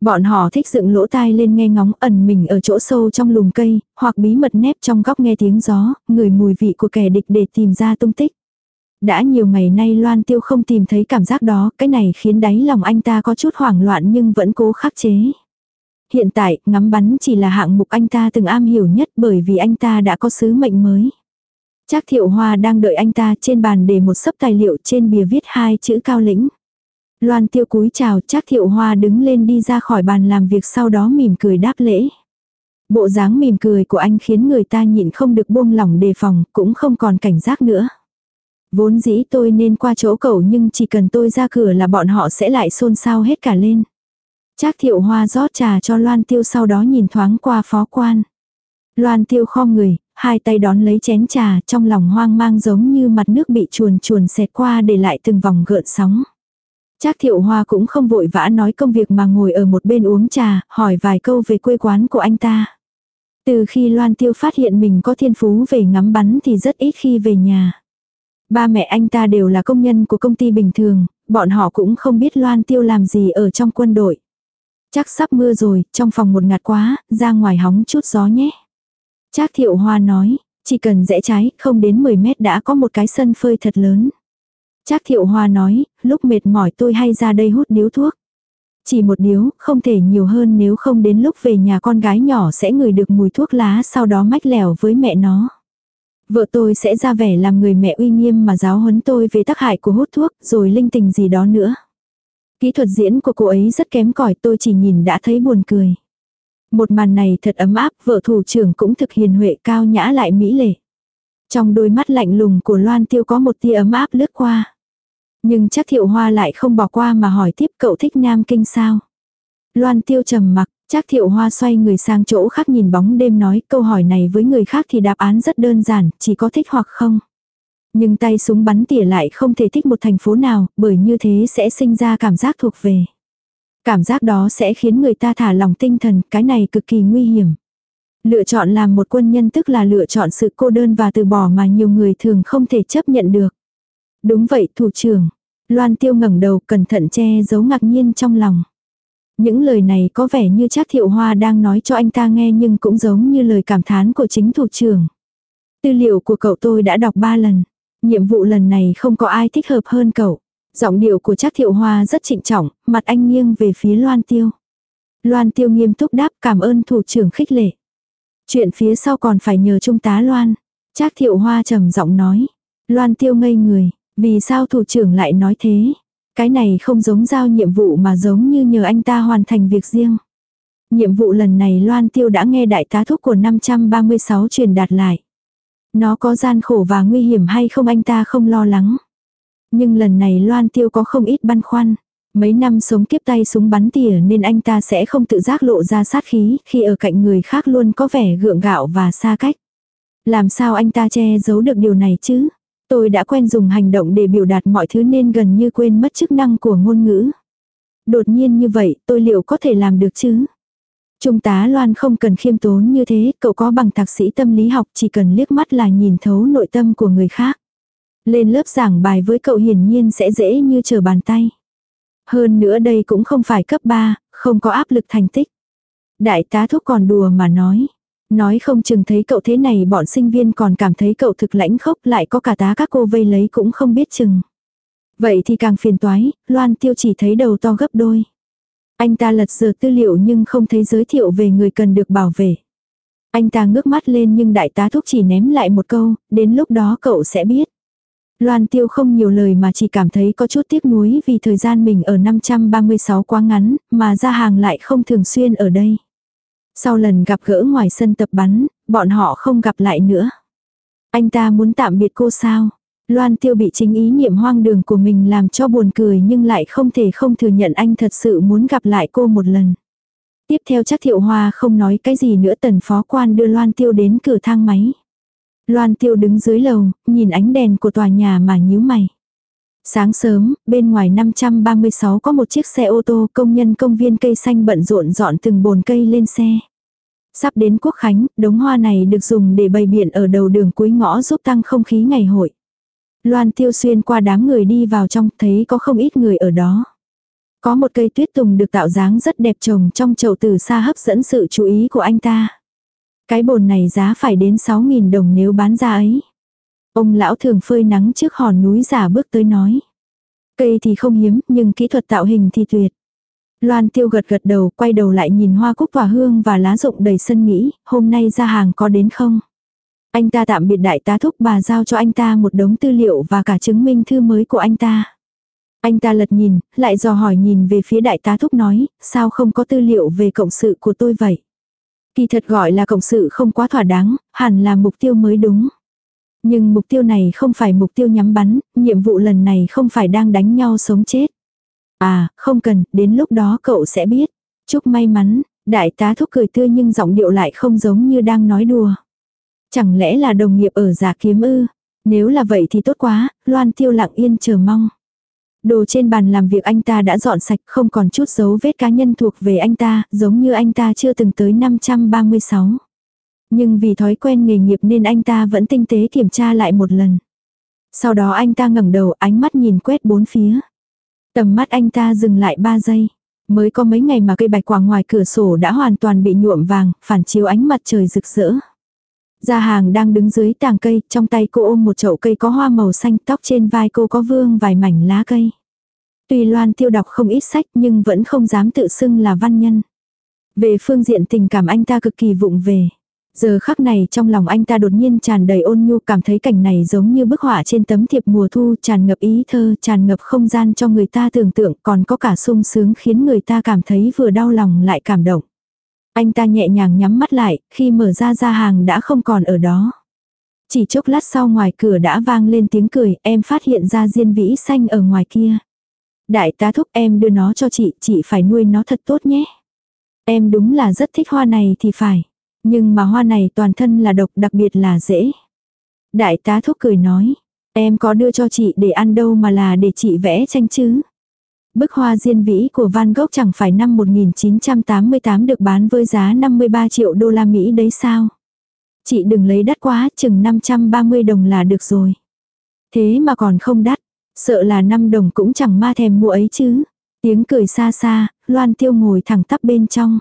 S1: Bọn họ thích dựng lỗ tai lên nghe ngóng ẩn mình ở chỗ sâu trong lùm cây, hoặc bí mật nép trong góc nghe tiếng gió, người mùi vị của kẻ địch để tìm ra tung tích. Đã nhiều ngày nay Loan Tiêu không tìm thấy cảm giác đó, cái này khiến đáy lòng anh ta có chút hoảng loạn nhưng vẫn cố khắc chế. Hiện tại, ngắm bắn chỉ là hạng mục anh ta từng am hiểu nhất bởi vì anh ta đã có sứ mệnh mới. Trác thiệu hoa đang đợi anh ta trên bàn để một sấp tài liệu trên bìa viết hai chữ cao lĩnh. Loan tiêu cúi chào Trác thiệu hoa đứng lên đi ra khỏi bàn làm việc sau đó mỉm cười đáp lễ. Bộ dáng mỉm cười của anh khiến người ta nhịn không được buông lỏng đề phòng, cũng không còn cảnh giác nữa. Vốn dĩ tôi nên qua chỗ cậu nhưng chỉ cần tôi ra cửa là bọn họ sẽ lại xôn xao hết cả lên. Trác thiệu hoa rót trà cho Loan Tiêu sau đó nhìn thoáng qua phó quan. Loan Tiêu khom người, hai tay đón lấy chén trà trong lòng hoang mang giống như mặt nước bị chuồn chuồn xẹt qua để lại từng vòng gợn sóng. Trác thiệu hoa cũng không vội vã nói công việc mà ngồi ở một bên uống trà, hỏi vài câu về quê quán của anh ta. Từ khi Loan Tiêu phát hiện mình có thiên phú về ngắm bắn thì rất ít khi về nhà. Ba mẹ anh ta đều là công nhân của công ty bình thường, bọn họ cũng không biết Loan Tiêu làm gì ở trong quân đội. Chắc sắp mưa rồi, trong phòng một ngạt quá, ra ngoài hóng chút gió nhé. Trác thiệu hoa nói, chỉ cần rẽ trái, không đến 10 mét đã có một cái sân phơi thật lớn. Trác thiệu hoa nói, lúc mệt mỏi tôi hay ra đây hút điếu thuốc. Chỉ một điếu, không thể nhiều hơn nếu không đến lúc về nhà con gái nhỏ sẽ ngửi được mùi thuốc lá sau đó mách lẻo với mẹ nó. Vợ tôi sẽ ra vẻ làm người mẹ uy nghiêm mà giáo huấn tôi về tác hại của hút thuốc, rồi linh tình gì đó nữa. Kỹ thuật diễn của cô ấy rất kém cỏi tôi chỉ nhìn đã thấy buồn cười. Một màn này thật ấm áp, vợ thủ trưởng cũng thực hiền huệ cao nhã lại mỹ lệ. Trong đôi mắt lạnh lùng của Loan Tiêu có một tia ấm áp lướt qua. Nhưng chắc thiệu hoa lại không bỏ qua mà hỏi tiếp cậu thích Nam Kinh sao. Loan Tiêu trầm mặc, chắc thiệu hoa xoay người sang chỗ khác nhìn bóng đêm nói câu hỏi này với người khác thì đáp án rất đơn giản, chỉ có thích hoặc không. Nhưng tay súng bắn tỉa lại không thể thích một thành phố nào, bởi như thế sẽ sinh ra cảm giác thuộc về. Cảm giác đó sẽ khiến người ta thả lòng tinh thần, cái này cực kỳ nguy hiểm. Lựa chọn làm một quân nhân tức là lựa chọn sự cô đơn và từ bỏ mà nhiều người thường không thể chấp nhận được. Đúng vậy thủ trưởng. Loan tiêu ngẩng đầu cẩn thận che giấu ngạc nhiên trong lòng. Những lời này có vẻ như chắc thiệu hoa đang nói cho anh ta nghe nhưng cũng giống như lời cảm thán của chính thủ trưởng. Tư liệu của cậu tôi đã đọc ba lần. Nhiệm vụ lần này không có ai thích hợp hơn cậu. Giọng điệu của Trác Thiệu Hoa rất trịnh trọng, mặt anh nghiêng về phía Loan Tiêu. Loan Tiêu nghiêm túc đáp cảm ơn thủ trưởng khích lệ. Chuyện phía sau còn phải nhờ trung tá Loan. Trác Thiệu Hoa trầm giọng nói. Loan Tiêu ngây người, vì sao thủ trưởng lại nói thế? Cái này không giống giao nhiệm vụ mà giống như nhờ anh ta hoàn thành việc riêng. Nhiệm vụ lần này Loan Tiêu đã nghe đại tá thúc của 536 truyền đạt lại. Nó có gian khổ và nguy hiểm hay không anh ta không lo lắng. Nhưng lần này Loan Tiêu có không ít băn khoăn. Mấy năm sống kiếp tay súng bắn tỉa nên anh ta sẽ không tự giác lộ ra sát khí khi ở cạnh người khác luôn có vẻ gượng gạo và xa cách. Làm sao anh ta che giấu được điều này chứ? Tôi đã quen dùng hành động để biểu đạt mọi thứ nên gần như quên mất chức năng của ngôn ngữ. Đột nhiên như vậy tôi liệu có thể làm được chứ? Trung tá Loan không cần khiêm tốn như thế, cậu có bằng thạc sĩ tâm lý học chỉ cần liếc mắt là nhìn thấu nội tâm của người khác. Lên lớp giảng bài với cậu hiển nhiên sẽ dễ như trở bàn tay. Hơn nữa đây cũng không phải cấp 3, không có áp lực thành tích. Đại tá thuốc còn đùa mà nói. Nói không chừng thấy cậu thế này bọn sinh viên còn cảm thấy cậu thực lãnh khốc lại có cả tá các cô vây lấy cũng không biết chừng. Vậy thì càng phiền toái, Loan tiêu chỉ thấy đầu to gấp đôi. Anh ta lật dở tư liệu nhưng không thấy giới thiệu về người cần được bảo vệ. Anh ta ngước mắt lên nhưng đại tá thúc chỉ ném lại một câu, đến lúc đó cậu sẽ biết. Loan tiêu không nhiều lời mà chỉ cảm thấy có chút tiếc nuối vì thời gian mình ở 536 quá ngắn, mà ra hàng lại không thường xuyên ở đây. Sau lần gặp gỡ ngoài sân tập bắn, bọn họ không gặp lại nữa. Anh ta muốn tạm biệt cô sao? Loan tiêu bị chính ý niệm hoang đường của mình làm cho buồn cười nhưng lại không thể không thừa nhận anh thật sự muốn gặp lại cô một lần. Tiếp theo chắc thiệu hoa không nói cái gì nữa tần phó quan đưa Loan tiêu đến cửa thang máy. Loan tiêu đứng dưới lầu, nhìn ánh đèn của tòa nhà mà nhíu mày. Sáng sớm, bên ngoài 536 có một chiếc xe ô tô công nhân công viên cây xanh bận rộn dọn từng bồn cây lên xe. Sắp đến quốc khánh, đống hoa này được dùng để bày biện ở đầu đường cuối ngõ giúp tăng không khí ngày hội. Loan tiêu xuyên qua đám người đi vào trong thấy có không ít người ở đó. Có một cây tuyết tùng được tạo dáng rất đẹp trồng trong chậu từ xa hấp dẫn sự chú ý của anh ta. Cái bồn này giá phải đến 6.000 đồng nếu bán ra ấy. Ông lão thường phơi nắng trước hòn núi giả bước tới nói. Cây thì không hiếm, nhưng kỹ thuật tạo hình thì tuyệt. Loan tiêu gật gật đầu, quay đầu lại nhìn hoa cúc và hương và lá rụng đầy sân nghĩ, hôm nay ra hàng có đến không? Anh ta tạm biệt đại tá thúc bà giao cho anh ta một đống tư liệu và cả chứng minh thư mới của anh ta. Anh ta lật nhìn, lại dò hỏi nhìn về phía đại tá thúc nói, sao không có tư liệu về cộng sự của tôi vậy? Kỳ thật gọi là cộng sự không quá thỏa đáng, hẳn là mục tiêu mới đúng. Nhưng mục tiêu này không phải mục tiêu nhắm bắn, nhiệm vụ lần này không phải đang đánh nhau sống chết. À, không cần, đến lúc đó cậu sẽ biết. Chúc may mắn, đại tá thúc cười tươi nhưng giọng điệu lại không giống như đang nói đùa. Chẳng lẽ là đồng nghiệp ở giả kiếm ư? Nếu là vậy thì tốt quá, Loan tiêu lặng yên chờ mong. Đồ trên bàn làm việc anh ta đã dọn sạch không còn chút dấu vết cá nhân thuộc về anh ta, giống như anh ta chưa từng tới 536. Nhưng vì thói quen nghề nghiệp nên anh ta vẫn tinh tế kiểm tra lại một lần. Sau đó anh ta ngẩng đầu ánh mắt nhìn quét bốn phía. Tầm mắt anh ta dừng lại 3 giây. Mới có mấy ngày mà cây bạch quả ngoài cửa sổ đã hoàn toàn bị nhuộm vàng, phản chiếu ánh mặt trời rực rỡ. Gia hàng đang đứng dưới tàng cây, trong tay cô ôm một chậu cây có hoa màu xanh, tóc trên vai cô có vương vài mảnh lá cây. Tuy Loan tiêu đọc không ít sách nhưng vẫn không dám tự xưng là văn nhân. Về phương diện tình cảm anh ta cực kỳ vụng về. Giờ khắc này trong lòng anh ta đột nhiên tràn đầy ôn nhu cảm thấy cảnh này giống như bức họa trên tấm thiệp mùa thu tràn ngập ý thơ, tràn ngập không gian cho người ta tưởng tượng còn có cả sung sướng khiến người ta cảm thấy vừa đau lòng lại cảm động. Anh ta nhẹ nhàng nhắm mắt lại, khi mở ra ra hàng đã không còn ở đó. Chỉ chốc lát sau ngoài cửa đã vang lên tiếng cười, em phát hiện ra diên vĩ xanh ở ngoài kia. Đại tá thúc em đưa nó cho chị, chị phải nuôi nó thật tốt nhé. Em đúng là rất thích hoa này thì phải. Nhưng mà hoa này toàn thân là độc đặc biệt là dễ. Đại tá thúc cười nói. Em có đưa cho chị để ăn đâu mà là để chị vẽ tranh chứ. Bức hoa diên vĩ của Van Gogh chẳng phải năm 1988 được bán với giá 53 triệu đô la Mỹ đấy sao? Chị đừng lấy đắt quá, chừng 530 đồng là được rồi. Thế mà còn không đắt, sợ là 5 đồng cũng chẳng ma thèm mua ấy chứ. Tiếng cười xa xa, Loan Tiêu ngồi thẳng tắp bên trong.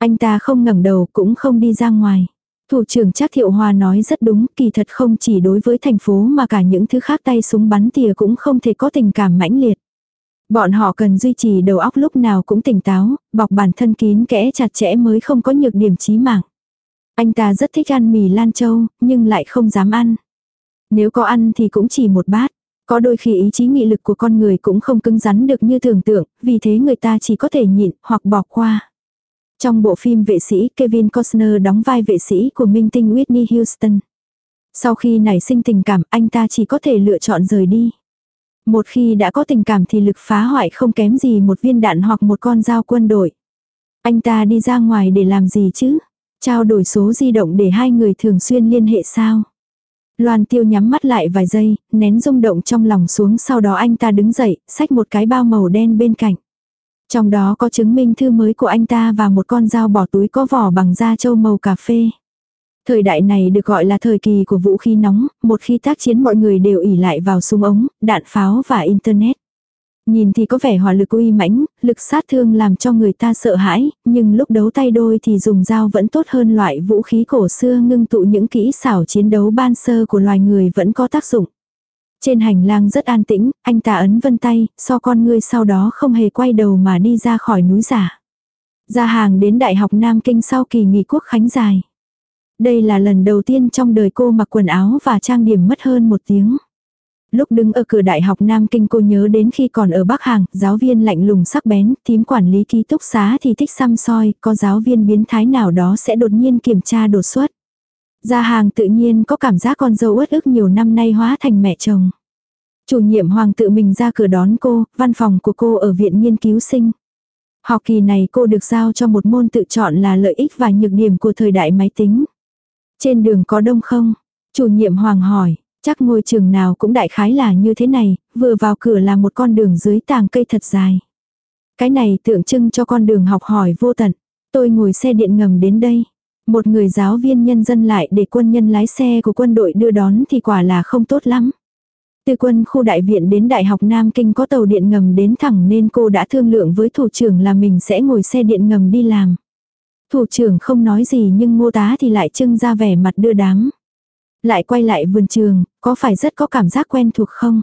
S1: Anh ta không ngẩng đầu cũng không đi ra ngoài. Thủ trưởng Trác Thiệu Hòa nói rất đúng, kỳ thật không chỉ đối với thành phố mà cả những thứ khác tay súng bắn tỉa cũng không thể có tình cảm mãnh liệt. Bọn họ cần duy trì đầu óc lúc nào cũng tỉnh táo, bọc bản thân kín kẽ chặt chẽ mới không có nhược điểm chí mạng. Anh ta rất thích ăn mì Lan Châu, nhưng lại không dám ăn. Nếu có ăn thì cũng chỉ một bát. Có đôi khi ý chí nghị lực của con người cũng không cứng rắn được như tưởng tượng, vì thế người ta chỉ có thể nhịn hoặc bỏ qua. Trong bộ phim vệ sĩ, Kevin Costner đóng vai vệ sĩ của minh tinh Whitney Houston. Sau khi nảy sinh tình cảm, anh ta chỉ có thể lựa chọn rời đi. Một khi đã có tình cảm thì lực phá hoại không kém gì một viên đạn hoặc một con dao quân đội. Anh ta đi ra ngoài để làm gì chứ? Trao đổi số di động để hai người thường xuyên liên hệ sao? Loan tiêu nhắm mắt lại vài giây, nén rung động trong lòng xuống sau đó anh ta đứng dậy, xách một cái bao màu đen bên cạnh. Trong đó có chứng minh thư mới của anh ta và một con dao bỏ túi có vỏ bằng da trâu màu cà phê. Thời đại này được gọi là thời kỳ của vũ khí nóng, một khi tác chiến mọi người đều ỉ lại vào súng ống, đạn pháo và internet. Nhìn thì có vẻ hỏa lực uy mãnh, lực sát thương làm cho người ta sợ hãi, nhưng lúc đấu tay đôi thì dùng dao vẫn tốt hơn loại vũ khí cổ xưa ngưng tụ những kỹ xảo chiến đấu ban sơ của loài người vẫn có tác dụng. Trên hành lang rất an tĩnh, anh ta ấn vân tay, so con ngươi sau đó không hề quay đầu mà đi ra khỏi núi giả. Ra hàng đến Đại học Nam Kinh sau kỳ nghỉ quốc khánh dài. Đây là lần đầu tiên trong đời cô mặc quần áo và trang điểm mất hơn một tiếng. Lúc đứng ở cửa đại học Nam Kinh cô nhớ đến khi còn ở Bắc Hàng, giáo viên lạnh lùng sắc bén, thím quản lý ký túc xá thì thích xăm soi, có giáo viên biến thái nào đó sẽ đột nhiên kiểm tra đột xuất. Gia hàng tự nhiên có cảm giác con dâu uất ức nhiều năm nay hóa thành mẹ chồng. Chủ nhiệm hoàng tự mình ra cửa đón cô, văn phòng của cô ở viện nghiên cứu sinh. Học kỳ này cô được giao cho một môn tự chọn là lợi ích và nhược điểm của thời đại máy tính. Trên đường có đông không? Chủ nhiệm hoàng hỏi, chắc ngôi trường nào cũng đại khái là như thế này, vừa vào cửa là một con đường dưới tàng cây thật dài. Cái này tượng trưng cho con đường học hỏi vô tận. Tôi ngồi xe điện ngầm đến đây. Một người giáo viên nhân dân lại để quân nhân lái xe của quân đội đưa đón thì quả là không tốt lắm. Từ quân khu đại viện đến Đại học Nam Kinh có tàu điện ngầm đến thẳng nên cô đã thương lượng với thủ trưởng là mình sẽ ngồi xe điện ngầm đi làm. Thủ trưởng không nói gì nhưng ngô tá thì lại trưng ra vẻ mặt đưa đám. Lại quay lại vườn trường, có phải rất có cảm giác quen thuộc không?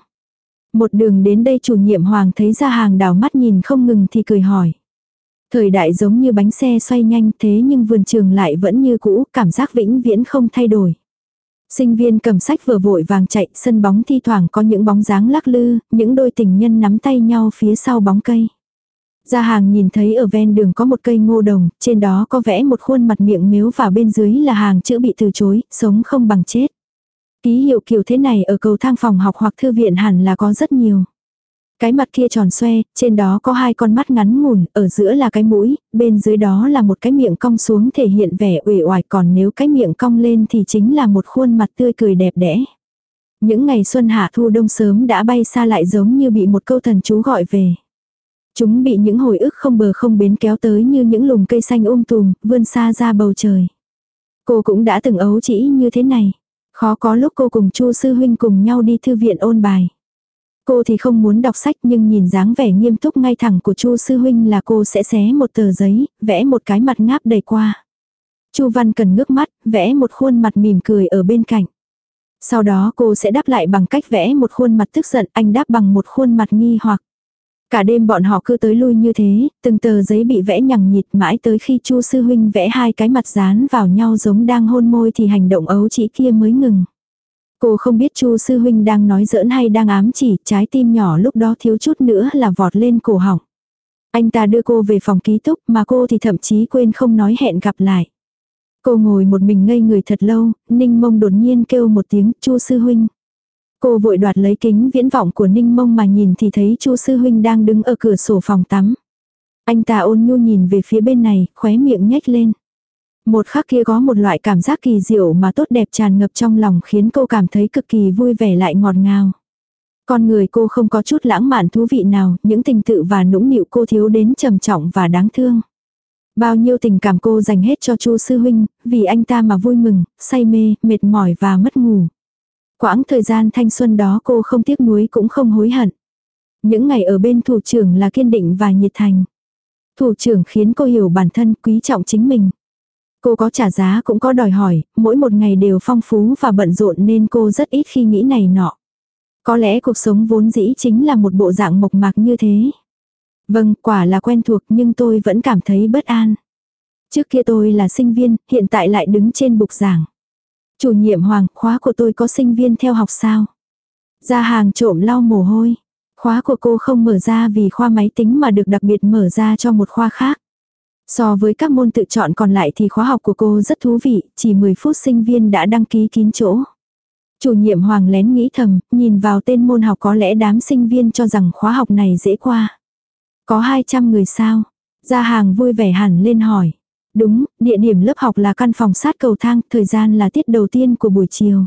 S1: Một đường đến đây chủ nhiệm hoàng thấy ra hàng đảo mắt nhìn không ngừng thì cười hỏi. Thời đại giống như bánh xe xoay nhanh thế nhưng vườn trường lại vẫn như cũ, cảm giác vĩnh viễn không thay đổi. Sinh viên cầm sách vừa vội vàng chạy, sân bóng thi thoảng có những bóng dáng lắc lư, những đôi tình nhân nắm tay nhau phía sau bóng cây. Gia hàng nhìn thấy ở ven đường có một cây ngô đồng, trên đó có vẽ một khuôn mặt miệng miếu và bên dưới là hàng chữ bị từ chối, sống không bằng chết. Ký hiệu kiểu thế này ở cầu thang phòng học hoặc thư viện hẳn là có rất nhiều. Cái mặt kia tròn xoe, trên đó có hai con mắt ngắn ngủn, ở giữa là cái mũi, bên dưới đó là một cái miệng cong xuống thể hiện vẻ uể oải còn nếu cái miệng cong lên thì chính là một khuôn mặt tươi cười đẹp đẽ. Những ngày xuân hạ thu đông sớm đã bay xa lại giống như bị một câu thần chú gọi về. Chúng bị những hồi ức không bờ không bến kéo tới như những lùm cây xanh um tùm, vươn xa ra bầu trời. Cô cũng đã từng ấu chỉ như thế này. Khó có lúc cô cùng Chu sư huynh cùng nhau đi thư viện ôn bài. Cô thì không muốn đọc sách nhưng nhìn dáng vẻ nghiêm túc ngay thẳng của Chu sư huynh là cô sẽ xé một tờ giấy, vẽ một cái mặt ngáp đầy qua. Chu Văn cần ngước mắt, vẽ một khuôn mặt mỉm cười ở bên cạnh. Sau đó cô sẽ đáp lại bằng cách vẽ một khuôn mặt tức giận, anh đáp bằng một khuôn mặt nghi hoặc. Cả đêm bọn họ cứ tới lui như thế, từng tờ giấy bị vẽ nhằng nhịt mãi tới khi Chu sư huynh vẽ hai cái mặt dán vào nhau giống đang hôn môi thì hành động ấu chỉ kia mới ngừng. Cô không biết Chu sư huynh đang nói giỡn hay đang ám chỉ, trái tim nhỏ lúc đó thiếu chút nữa là vọt lên cổ họng. Anh ta đưa cô về phòng ký túc mà cô thì thậm chí quên không nói hẹn gặp lại. Cô ngồi một mình ngây người thật lâu, Ninh Mông đột nhiên kêu một tiếng, Chu sư huynh. Cô vội đoạt lấy kính viễn vọng của Ninh Mông mà nhìn thì thấy Chu sư huynh đang đứng ở cửa sổ phòng tắm. Anh ta ôn nhu nhìn về phía bên này, khóe miệng nhếch lên. Một khắc kia có một loại cảm giác kỳ diệu mà tốt đẹp tràn ngập trong lòng khiến cô cảm thấy cực kỳ vui vẻ lại ngọt ngào. Con người cô không có chút lãng mạn thú vị nào, những tình tự và nũng nịu cô thiếu đến trầm trọng và đáng thương. Bao nhiêu tình cảm cô dành hết cho Chu sư huynh, vì anh ta mà vui mừng, say mê, mệt mỏi và mất ngủ. Quãng thời gian thanh xuân đó cô không tiếc nuối cũng không hối hận. Những ngày ở bên thủ trưởng là kiên định và nhiệt thành. Thủ trưởng khiến cô hiểu bản thân quý trọng chính mình. Cô có trả giá cũng có đòi hỏi, mỗi một ngày đều phong phú và bận rộn nên cô rất ít khi nghĩ này nọ. Có lẽ cuộc sống vốn dĩ chính là một bộ dạng mộc mạc như thế. Vâng, quả là quen thuộc nhưng tôi vẫn cảm thấy bất an. Trước kia tôi là sinh viên, hiện tại lại đứng trên bục giảng. Chủ nhiệm Hoàng, khóa của tôi có sinh viên theo học sao? Ra hàng trộm lau mồ hôi. Khóa của cô không mở ra vì khoa máy tính mà được đặc biệt mở ra cho một khoa khác. So với các môn tự chọn còn lại thì khóa học của cô rất thú vị, chỉ 10 phút sinh viên đã đăng ký kín chỗ. Chủ nhiệm Hoàng lén nghĩ thầm, nhìn vào tên môn học có lẽ đám sinh viên cho rằng khóa học này dễ qua. Có 200 người sao? Gia hàng vui vẻ hẳn lên hỏi. Đúng, địa điểm lớp học là căn phòng sát cầu thang, thời gian là tiết đầu tiên của buổi chiều.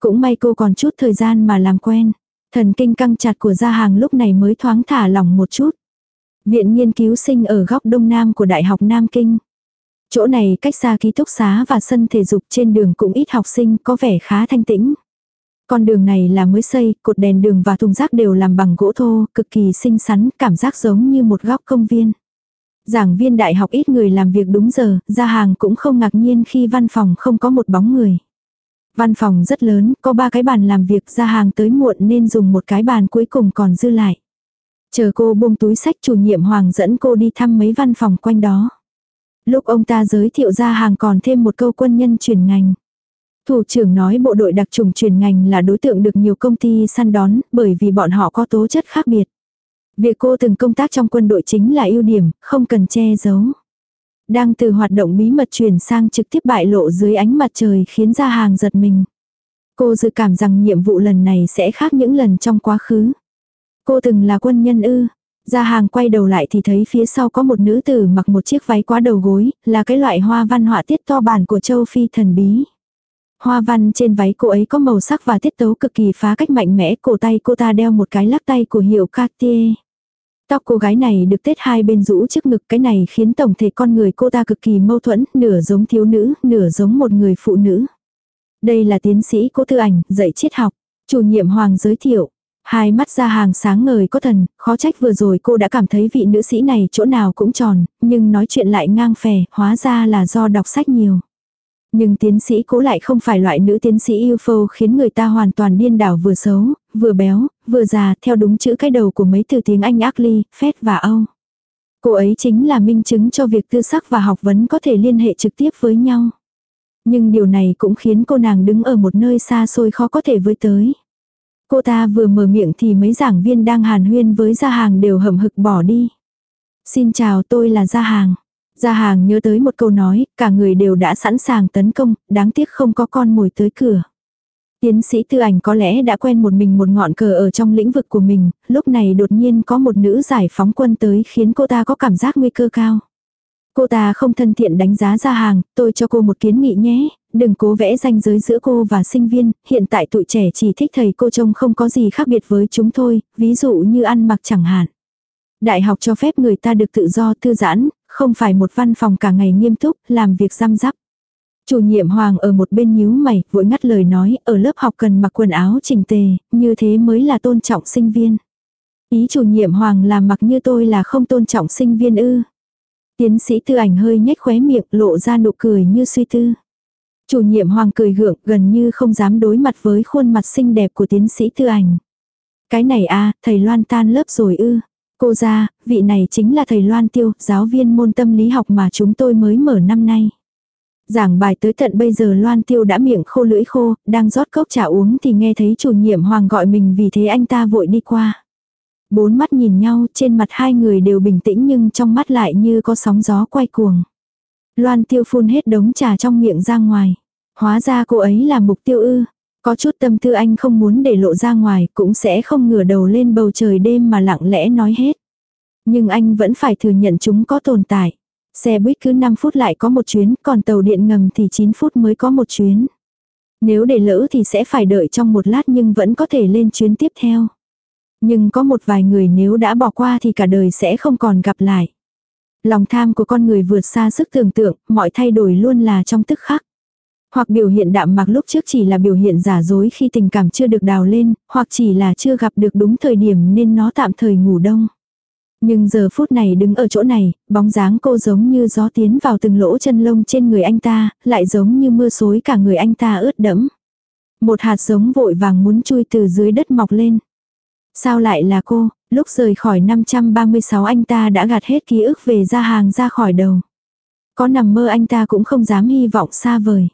S1: Cũng may cô còn chút thời gian mà làm quen. Thần kinh căng chặt của gia hàng lúc này mới thoáng thả lỏng một chút. Viện nghiên cứu sinh ở góc đông nam của Đại học Nam Kinh. Chỗ này cách xa ký túc xá và sân thể dục trên đường cũng ít học sinh có vẻ khá thanh tĩnh. Con đường này là mới xây, cột đèn đường và thùng rác đều làm bằng gỗ thô, cực kỳ xinh xắn, cảm giác giống như một góc công viên. Giảng viên đại học ít người làm việc đúng giờ, ra hàng cũng không ngạc nhiên khi văn phòng không có một bóng người. Văn phòng rất lớn, có ba cái bàn làm việc ra hàng tới muộn nên dùng một cái bàn cuối cùng còn dư lại. Chờ cô buông túi sách chủ nhiệm Hoàng dẫn cô đi thăm mấy văn phòng quanh đó. Lúc ông ta giới thiệu ra hàng còn thêm một câu quân nhân chuyển ngành. Thủ trưởng nói bộ đội đặc trùng chuyển ngành là đối tượng được nhiều công ty săn đón bởi vì bọn họ có tố chất khác biệt. Việc cô từng công tác trong quân đội chính là ưu điểm, không cần che giấu. Đang từ hoạt động bí mật chuyển sang trực tiếp bại lộ dưới ánh mặt trời khiến ra hàng giật mình. Cô dự cảm rằng nhiệm vụ lần này sẽ khác những lần trong quá khứ. Cô từng là quân nhân ư. Ra hàng quay đầu lại thì thấy phía sau có một nữ tử mặc một chiếc váy quá đầu gối, là cái loại hoa văn họa tiết to bản của châu Phi thần bí. Hoa văn trên váy cô ấy có màu sắc và tiết tấu cực kỳ phá cách mạnh mẽ, cổ tay cô ta đeo một cái lắc tay của hiệu Cartier. Tóc cô gái này được tết hai bên rũ trước ngực cái này khiến tổng thể con người cô ta cực kỳ mâu thuẫn, nửa giống thiếu nữ, nửa giống một người phụ nữ. Đây là tiến sĩ cố tư ảnh, dạy triết học. Chủ nhiệm Hoàng giới thiệu. Hai mắt ra hàng sáng ngời có thần, khó trách vừa rồi cô đã cảm thấy vị nữ sĩ này chỗ nào cũng tròn, nhưng nói chuyện lại ngang phè, hóa ra là do đọc sách nhiều. Nhưng tiến sĩ cố lại không phải loại nữ tiến sĩ UFO khiến người ta hoàn toàn điên đảo vừa xấu, vừa béo, vừa già theo đúng chữ cái đầu của mấy từ tiếng Anh ác ly, phét và âu. Cô ấy chính là minh chứng cho việc tư sắc và học vấn có thể liên hệ trực tiếp với nhau. Nhưng điều này cũng khiến cô nàng đứng ở một nơi xa xôi khó có thể với tới. Cô ta vừa mở miệng thì mấy giảng viên đang hàn huyên với gia hàng đều hầm hực bỏ đi. Xin chào tôi là gia hàng. Gia hàng nhớ tới một câu nói, cả người đều đã sẵn sàng tấn công, đáng tiếc không có con mồi tới cửa. Tiến sĩ tư ảnh có lẽ đã quen một mình một ngọn cờ ở trong lĩnh vực của mình, lúc này đột nhiên có một nữ giải phóng quân tới khiến cô ta có cảm giác nguy cơ cao. Cô ta không thân thiện đánh giá ra hàng, tôi cho cô một kiến nghị nhé, đừng cố vẽ ranh giới giữa cô và sinh viên, hiện tại tụi trẻ chỉ thích thầy cô trông không có gì khác biệt với chúng thôi, ví dụ như ăn mặc chẳng hạn. Đại học cho phép người ta được tự do thư giãn, không phải một văn phòng cả ngày nghiêm túc, làm việc răm rắp. Chủ nhiệm Hoàng ở một bên nhíu mày, vội ngắt lời nói, ở lớp học cần mặc quần áo chỉnh tề, như thế mới là tôn trọng sinh viên. Ý chủ nhiệm Hoàng là mặc như tôi là không tôn trọng sinh viên ư. Tiến sĩ tư ảnh hơi nhếch khóe miệng lộ ra nụ cười như suy tư. Chủ nhiệm Hoàng cười gượng gần như không dám đối mặt với khuôn mặt xinh đẹp của tiến sĩ tư ảnh. Cái này a thầy Loan tan lớp rồi ư. Cô ra, vị này chính là thầy Loan Tiêu, giáo viên môn tâm lý học mà chúng tôi mới mở năm nay. Giảng bài tới tận bây giờ Loan Tiêu đã miệng khô lưỡi khô, đang rót cốc trà uống thì nghe thấy chủ nhiệm Hoàng gọi mình vì thế anh ta vội đi qua. Bốn mắt nhìn nhau, trên mặt hai người đều bình tĩnh nhưng trong mắt lại như có sóng gió quay cuồng. Loan Tiêu phun hết đống trà trong miệng ra ngoài. Hóa ra cô ấy là mục tiêu ư. Có chút tâm tư anh không muốn để lộ ra ngoài, cũng sẽ không ngửa đầu lên bầu trời đêm mà lặng lẽ nói hết. Nhưng anh vẫn phải thừa nhận chúng có tồn tại. Xe buýt cứ 5 phút lại có một chuyến, còn tàu điện ngầm thì 9 phút mới có một chuyến. Nếu để lỡ thì sẽ phải đợi trong một lát nhưng vẫn có thể lên chuyến tiếp theo. Nhưng có một vài người nếu đã bỏ qua thì cả đời sẽ không còn gặp lại. Lòng tham của con người vượt xa sức tưởng tượng, mọi thay đổi luôn là trong tức khắc. Hoặc biểu hiện đạm mạc lúc trước chỉ là biểu hiện giả dối khi tình cảm chưa được đào lên, hoặc chỉ là chưa gặp được đúng thời điểm nên nó tạm thời ngủ đông. Nhưng giờ phút này đứng ở chỗ này, bóng dáng cô giống như gió tiến vào từng lỗ chân lông trên người anh ta, lại giống như mưa xối cả người anh ta ướt đẫm. Một hạt giống vội vàng muốn chui từ dưới đất mọc lên. Sao lại là cô, lúc rời khỏi 536 anh ta đã gạt hết ký ức về ra hàng ra khỏi đầu. Có nằm mơ anh ta cũng không dám hy vọng xa vời.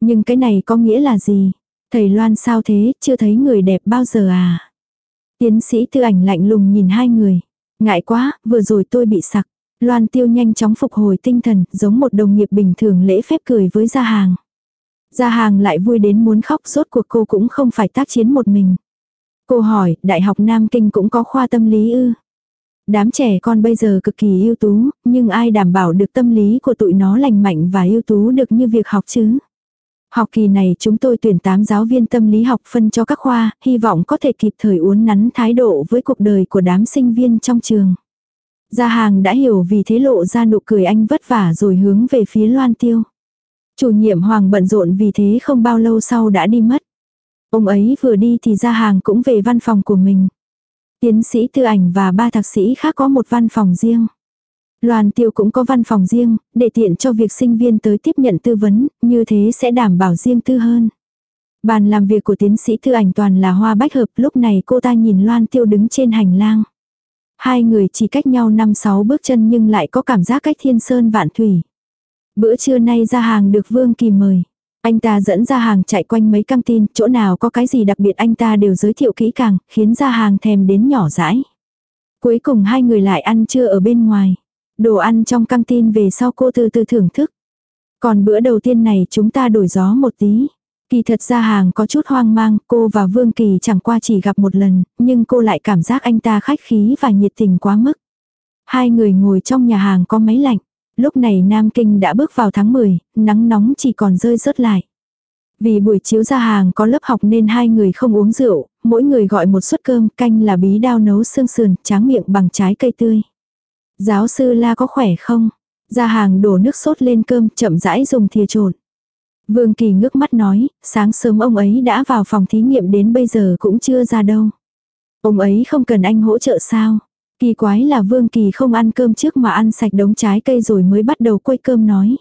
S1: Nhưng cái này có nghĩa là gì? Thầy Loan sao thế, chưa thấy người đẹp bao giờ à? Tiến sĩ tư ảnh lạnh lùng nhìn hai người. Ngại quá, vừa rồi tôi bị sặc. Loan tiêu nhanh chóng phục hồi tinh thần, giống một đồng nghiệp bình thường lễ phép cười với gia hàng. Gia hàng lại vui đến muốn khóc rốt cuộc cô cũng không phải tác chiến một mình. Cô hỏi, Đại học Nam Kinh cũng có khoa tâm lý ư? Đám trẻ con bây giờ cực kỳ ưu tú, nhưng ai đảm bảo được tâm lý của tụi nó lành mạnh và ưu tú được như việc học chứ? Học kỳ này chúng tôi tuyển 8 giáo viên tâm lý học phân cho các khoa, hy vọng có thể kịp thời uốn nắn thái độ với cuộc đời của đám sinh viên trong trường. Gia hàng đã hiểu vì thế lộ ra nụ cười anh vất vả rồi hướng về phía loan tiêu. Chủ nhiệm Hoàng bận rộn vì thế không bao lâu sau đã đi mất. Ông ấy vừa đi thì gia hàng cũng về văn phòng của mình. Tiến sĩ tư ảnh và ba thạc sĩ khác có một văn phòng riêng. Loan tiêu cũng có văn phòng riêng, để tiện cho việc sinh viên tới tiếp nhận tư vấn, như thế sẽ đảm bảo riêng tư hơn. Bàn làm việc của tiến sĩ thư ảnh toàn là hoa bách hợp, lúc này cô ta nhìn Loan tiêu đứng trên hành lang. Hai người chỉ cách nhau 5-6 bước chân nhưng lại có cảm giác cách thiên sơn vạn thủy. Bữa trưa nay ra hàng được Vương Kỳ mời. Anh ta dẫn ra hàng chạy quanh mấy căng tin, chỗ nào có cái gì đặc biệt anh ta đều giới thiệu kỹ càng, khiến ra hàng thèm đến nhỏ rãi. Cuối cùng hai người lại ăn trưa ở bên ngoài. Đồ ăn trong căng tin về sau cô từ từ thưởng thức. Còn bữa đầu tiên này chúng ta đổi gió một tí. Kỳ thật ra hàng có chút hoang mang, cô và Vương Kỳ chẳng qua chỉ gặp một lần, nhưng cô lại cảm giác anh ta khách khí và nhiệt tình quá mức. Hai người ngồi trong nhà hàng có máy lạnh. Lúc này Nam Kinh đã bước vào tháng 10, nắng nóng chỉ còn rơi rớt lại. Vì buổi chiếu ra hàng có lớp học nên hai người không uống rượu, mỗi người gọi một suất cơm, canh là bí đao nấu xương sườn, tráng miệng bằng trái cây tươi. Giáo sư La có khỏe không? Ra hàng đổ nước sốt lên cơm chậm rãi dùng thìa trộn. Vương Kỳ ngước mắt nói, sáng sớm ông ấy đã vào phòng thí nghiệm đến bây giờ cũng chưa ra đâu. Ông ấy không cần anh hỗ trợ sao? Kỳ quái là Vương Kỳ không ăn cơm trước mà ăn sạch đống trái cây rồi mới bắt đầu quây cơm nói.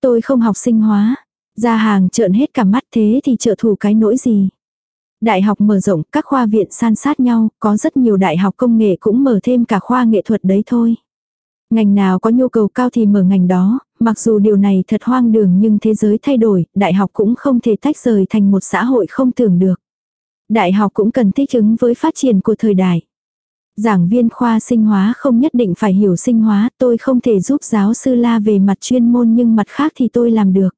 S1: Tôi không học sinh hóa. Ra hàng trợn hết cả mắt thế thì trợ thủ cái nỗi gì. Đại học mở rộng, các khoa viện san sát nhau, có rất nhiều đại học công nghệ cũng mở thêm cả khoa nghệ thuật đấy thôi. Ngành nào có nhu cầu cao thì mở ngành đó, mặc dù điều này thật hoang đường nhưng thế giới thay đổi, đại học cũng không thể tách rời thành một xã hội không tưởng được. Đại học cũng cần thích ứng với phát triển của thời đại. Giảng viên khoa sinh hóa không nhất định phải hiểu sinh hóa, tôi không thể giúp giáo sư la về mặt chuyên môn nhưng mặt khác thì tôi làm được.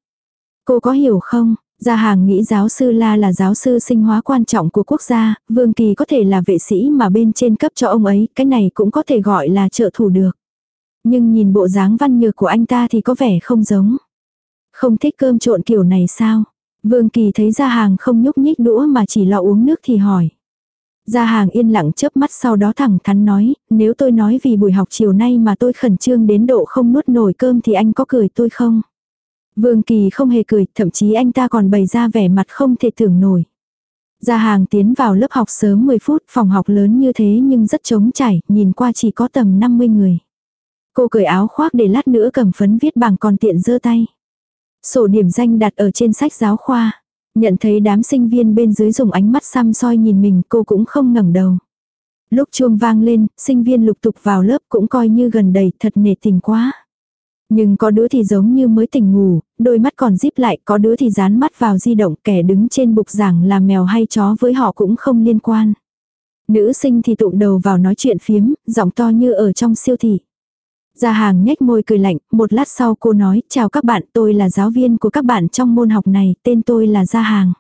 S1: Cô có hiểu không? Gia hàng nghĩ giáo sư La là giáo sư sinh hóa quan trọng của quốc gia, Vương Kỳ có thể là vệ sĩ mà bên trên cấp cho ông ấy, cái này cũng có thể gọi là trợ thủ được. Nhưng nhìn bộ dáng văn nhược của anh ta thì có vẻ không giống. Không thích cơm trộn kiểu này sao? Vương Kỳ thấy gia hàng không nhúc nhích đũa mà chỉ lo uống nước thì hỏi. Gia hàng yên lặng chớp mắt sau đó thẳng thắn nói, nếu tôi nói vì buổi học chiều nay mà tôi khẩn trương đến độ không nuốt nổi cơm thì anh có cười tôi không? Vương Kỳ không hề cười, thậm chí anh ta còn bày ra vẻ mặt không thể tưởng nổi. Gia hàng tiến vào lớp học sớm 10 phút, phòng học lớn như thế nhưng rất trống trải, nhìn qua chỉ có tầm 50 người. Cô cởi áo khoác để lát nữa cầm phấn viết bằng còn tiện giơ tay. Sổ điểm danh đặt ở trên sách giáo khoa. Nhận thấy đám sinh viên bên dưới dùng ánh mắt xăm soi nhìn mình cô cũng không ngẩng đầu. Lúc chuông vang lên, sinh viên lục tục vào lớp cũng coi như gần đầy thật nể tình quá. Nhưng có đứa thì giống như mới tỉnh ngủ, đôi mắt còn díp lại, có đứa thì dán mắt vào di động, kẻ đứng trên bục giảng là mèo hay chó với họ cũng không liên quan. Nữ sinh thì tụng đầu vào nói chuyện phiếm, giọng to như ở trong siêu thị. Gia hàng nhếch môi cười lạnh, một lát sau cô nói, chào các bạn, tôi là giáo viên của các bạn trong môn học này, tên tôi là Gia hàng.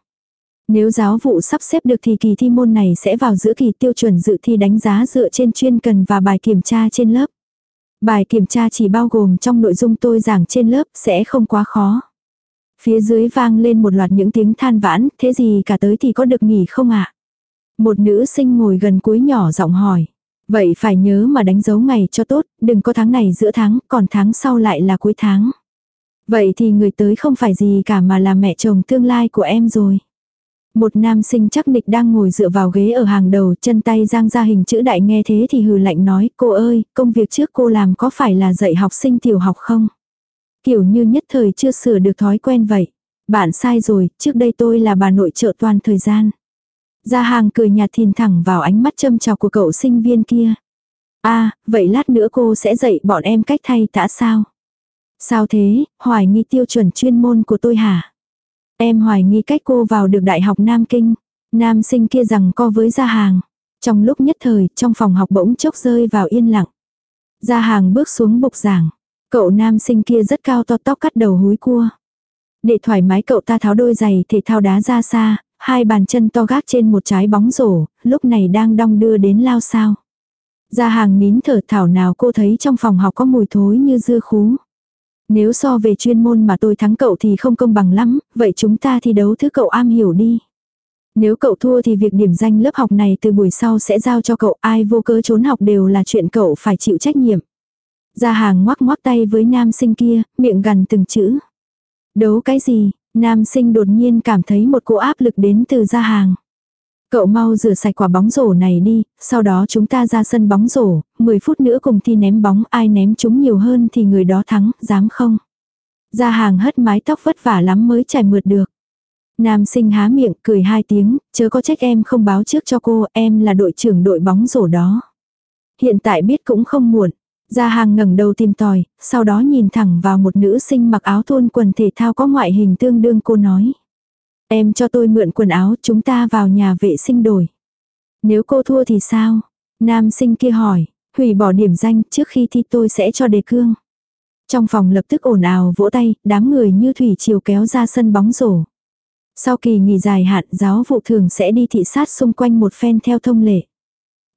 S1: Nếu giáo vụ sắp xếp được thì kỳ thi môn này sẽ vào giữa kỳ tiêu chuẩn dự thi đánh giá dựa trên chuyên cần và bài kiểm tra trên lớp. Bài kiểm tra chỉ bao gồm trong nội dung tôi giảng trên lớp sẽ không quá khó. Phía dưới vang lên một loạt những tiếng than vãn, thế gì cả tới thì có được nghỉ không ạ? Một nữ sinh ngồi gần cuối nhỏ giọng hỏi. Vậy phải nhớ mà đánh dấu ngày cho tốt, đừng có tháng này giữa tháng, còn tháng sau lại là cuối tháng. Vậy thì người tới không phải gì cả mà là mẹ chồng tương lai của em rồi. Một nam sinh chắc nịch đang ngồi dựa vào ghế ở hàng đầu, chân tay giang ra hình chữ đại nghe thế thì hừ lạnh nói, cô ơi, công việc trước cô làm có phải là dạy học sinh tiểu học không? Kiểu như nhất thời chưa sửa được thói quen vậy. Bạn sai rồi, trước đây tôi là bà nội trợ toàn thời gian. Gia hàng cười nhạt thìn thẳng vào ánh mắt châm chọc của cậu sinh viên kia. a à, vậy lát nữa cô sẽ dạy bọn em cách thay tã sao? Sao thế, hoài nghi tiêu chuẩn chuyên môn của tôi hả? Em hoài nghi cách cô vào được Đại học Nam Kinh. Nam sinh kia rằng co với gia hàng. Trong lúc nhất thời, trong phòng học bỗng chốc rơi vào yên lặng. Gia hàng bước xuống bục giảng. Cậu nam sinh kia rất cao to tóc cắt đầu húi cua. Để thoải mái cậu ta tháo đôi giày thể thao đá ra xa, hai bàn chân to gác trên một trái bóng rổ, lúc này đang đong đưa đến lao sao. Gia hàng nín thở thảo nào cô thấy trong phòng học có mùi thối như dưa khú. Nếu so về chuyên môn mà tôi thắng cậu thì không công bằng lắm, vậy chúng ta thi đấu thứ cậu am hiểu đi. Nếu cậu thua thì việc điểm danh lớp học này từ buổi sau sẽ giao cho cậu ai vô cớ trốn học đều là chuyện cậu phải chịu trách nhiệm. Gia hàng ngoắc ngoắc tay với nam sinh kia, miệng gần từng chữ. Đấu cái gì, nam sinh đột nhiên cảm thấy một cỗ áp lực đến từ gia hàng. Cậu mau rửa sạch quả bóng rổ này đi, sau đó chúng ta ra sân bóng rổ, 10 phút nữa cùng thi ném bóng, ai ném chúng nhiều hơn thì người đó thắng, dám không? Gia hàng hất mái tóc vất vả lắm mới trải mượt được. Nam sinh há miệng, cười hai tiếng, chớ có trách em không báo trước cho cô, em là đội trưởng đội bóng rổ đó. Hiện tại biết cũng không muộn. Gia hàng ngẩng đầu tìm tòi, sau đó nhìn thẳng vào một nữ sinh mặc áo thun quần thể thao có ngoại hình tương đương cô nói. Em cho tôi mượn quần áo chúng ta vào nhà vệ sinh đổi. Nếu cô thua thì sao? Nam sinh kia hỏi, hủy bỏ điểm danh trước khi thi tôi sẽ cho đề cương. Trong phòng lập tức ồn ào vỗ tay, đám người như thủy chiều kéo ra sân bóng rổ. Sau kỳ nghỉ dài hạn giáo vụ thường sẽ đi thị sát xung quanh một phen theo thông lệ.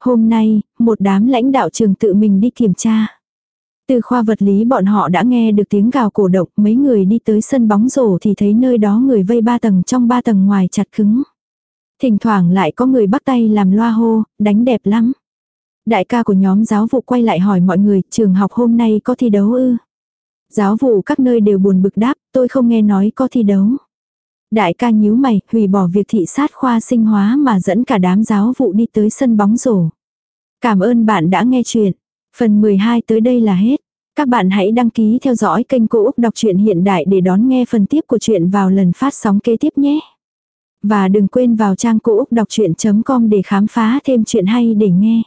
S1: Hôm nay, một đám lãnh đạo trường tự mình đi kiểm tra. Từ khoa vật lý bọn họ đã nghe được tiếng gào cổ động, mấy người đi tới sân bóng rổ thì thấy nơi đó người vây ba tầng trong ba tầng ngoài chặt cứng. Thỉnh thoảng lại có người bắt tay làm loa hô, đánh đẹp lắm. Đại ca của nhóm giáo vụ quay lại hỏi mọi người, trường học hôm nay có thi đấu ư? Giáo vụ các nơi đều buồn bực đáp, tôi không nghe nói có thi đấu. Đại ca nhíu mày, hủy bỏ việc thị sát khoa sinh hóa mà dẫn cả đám giáo vụ đi tới sân bóng rổ. Cảm ơn bạn đã nghe chuyện. Phần 12 tới đây là hết. Các bạn hãy đăng ký theo dõi kênh Cô Úc Đọc truyện Hiện Đại để đón nghe phần tiếp của chuyện vào lần phát sóng kế tiếp nhé. Và đừng quên vào trang cô úc đọc chuyện.com để khám phá thêm chuyện hay để nghe.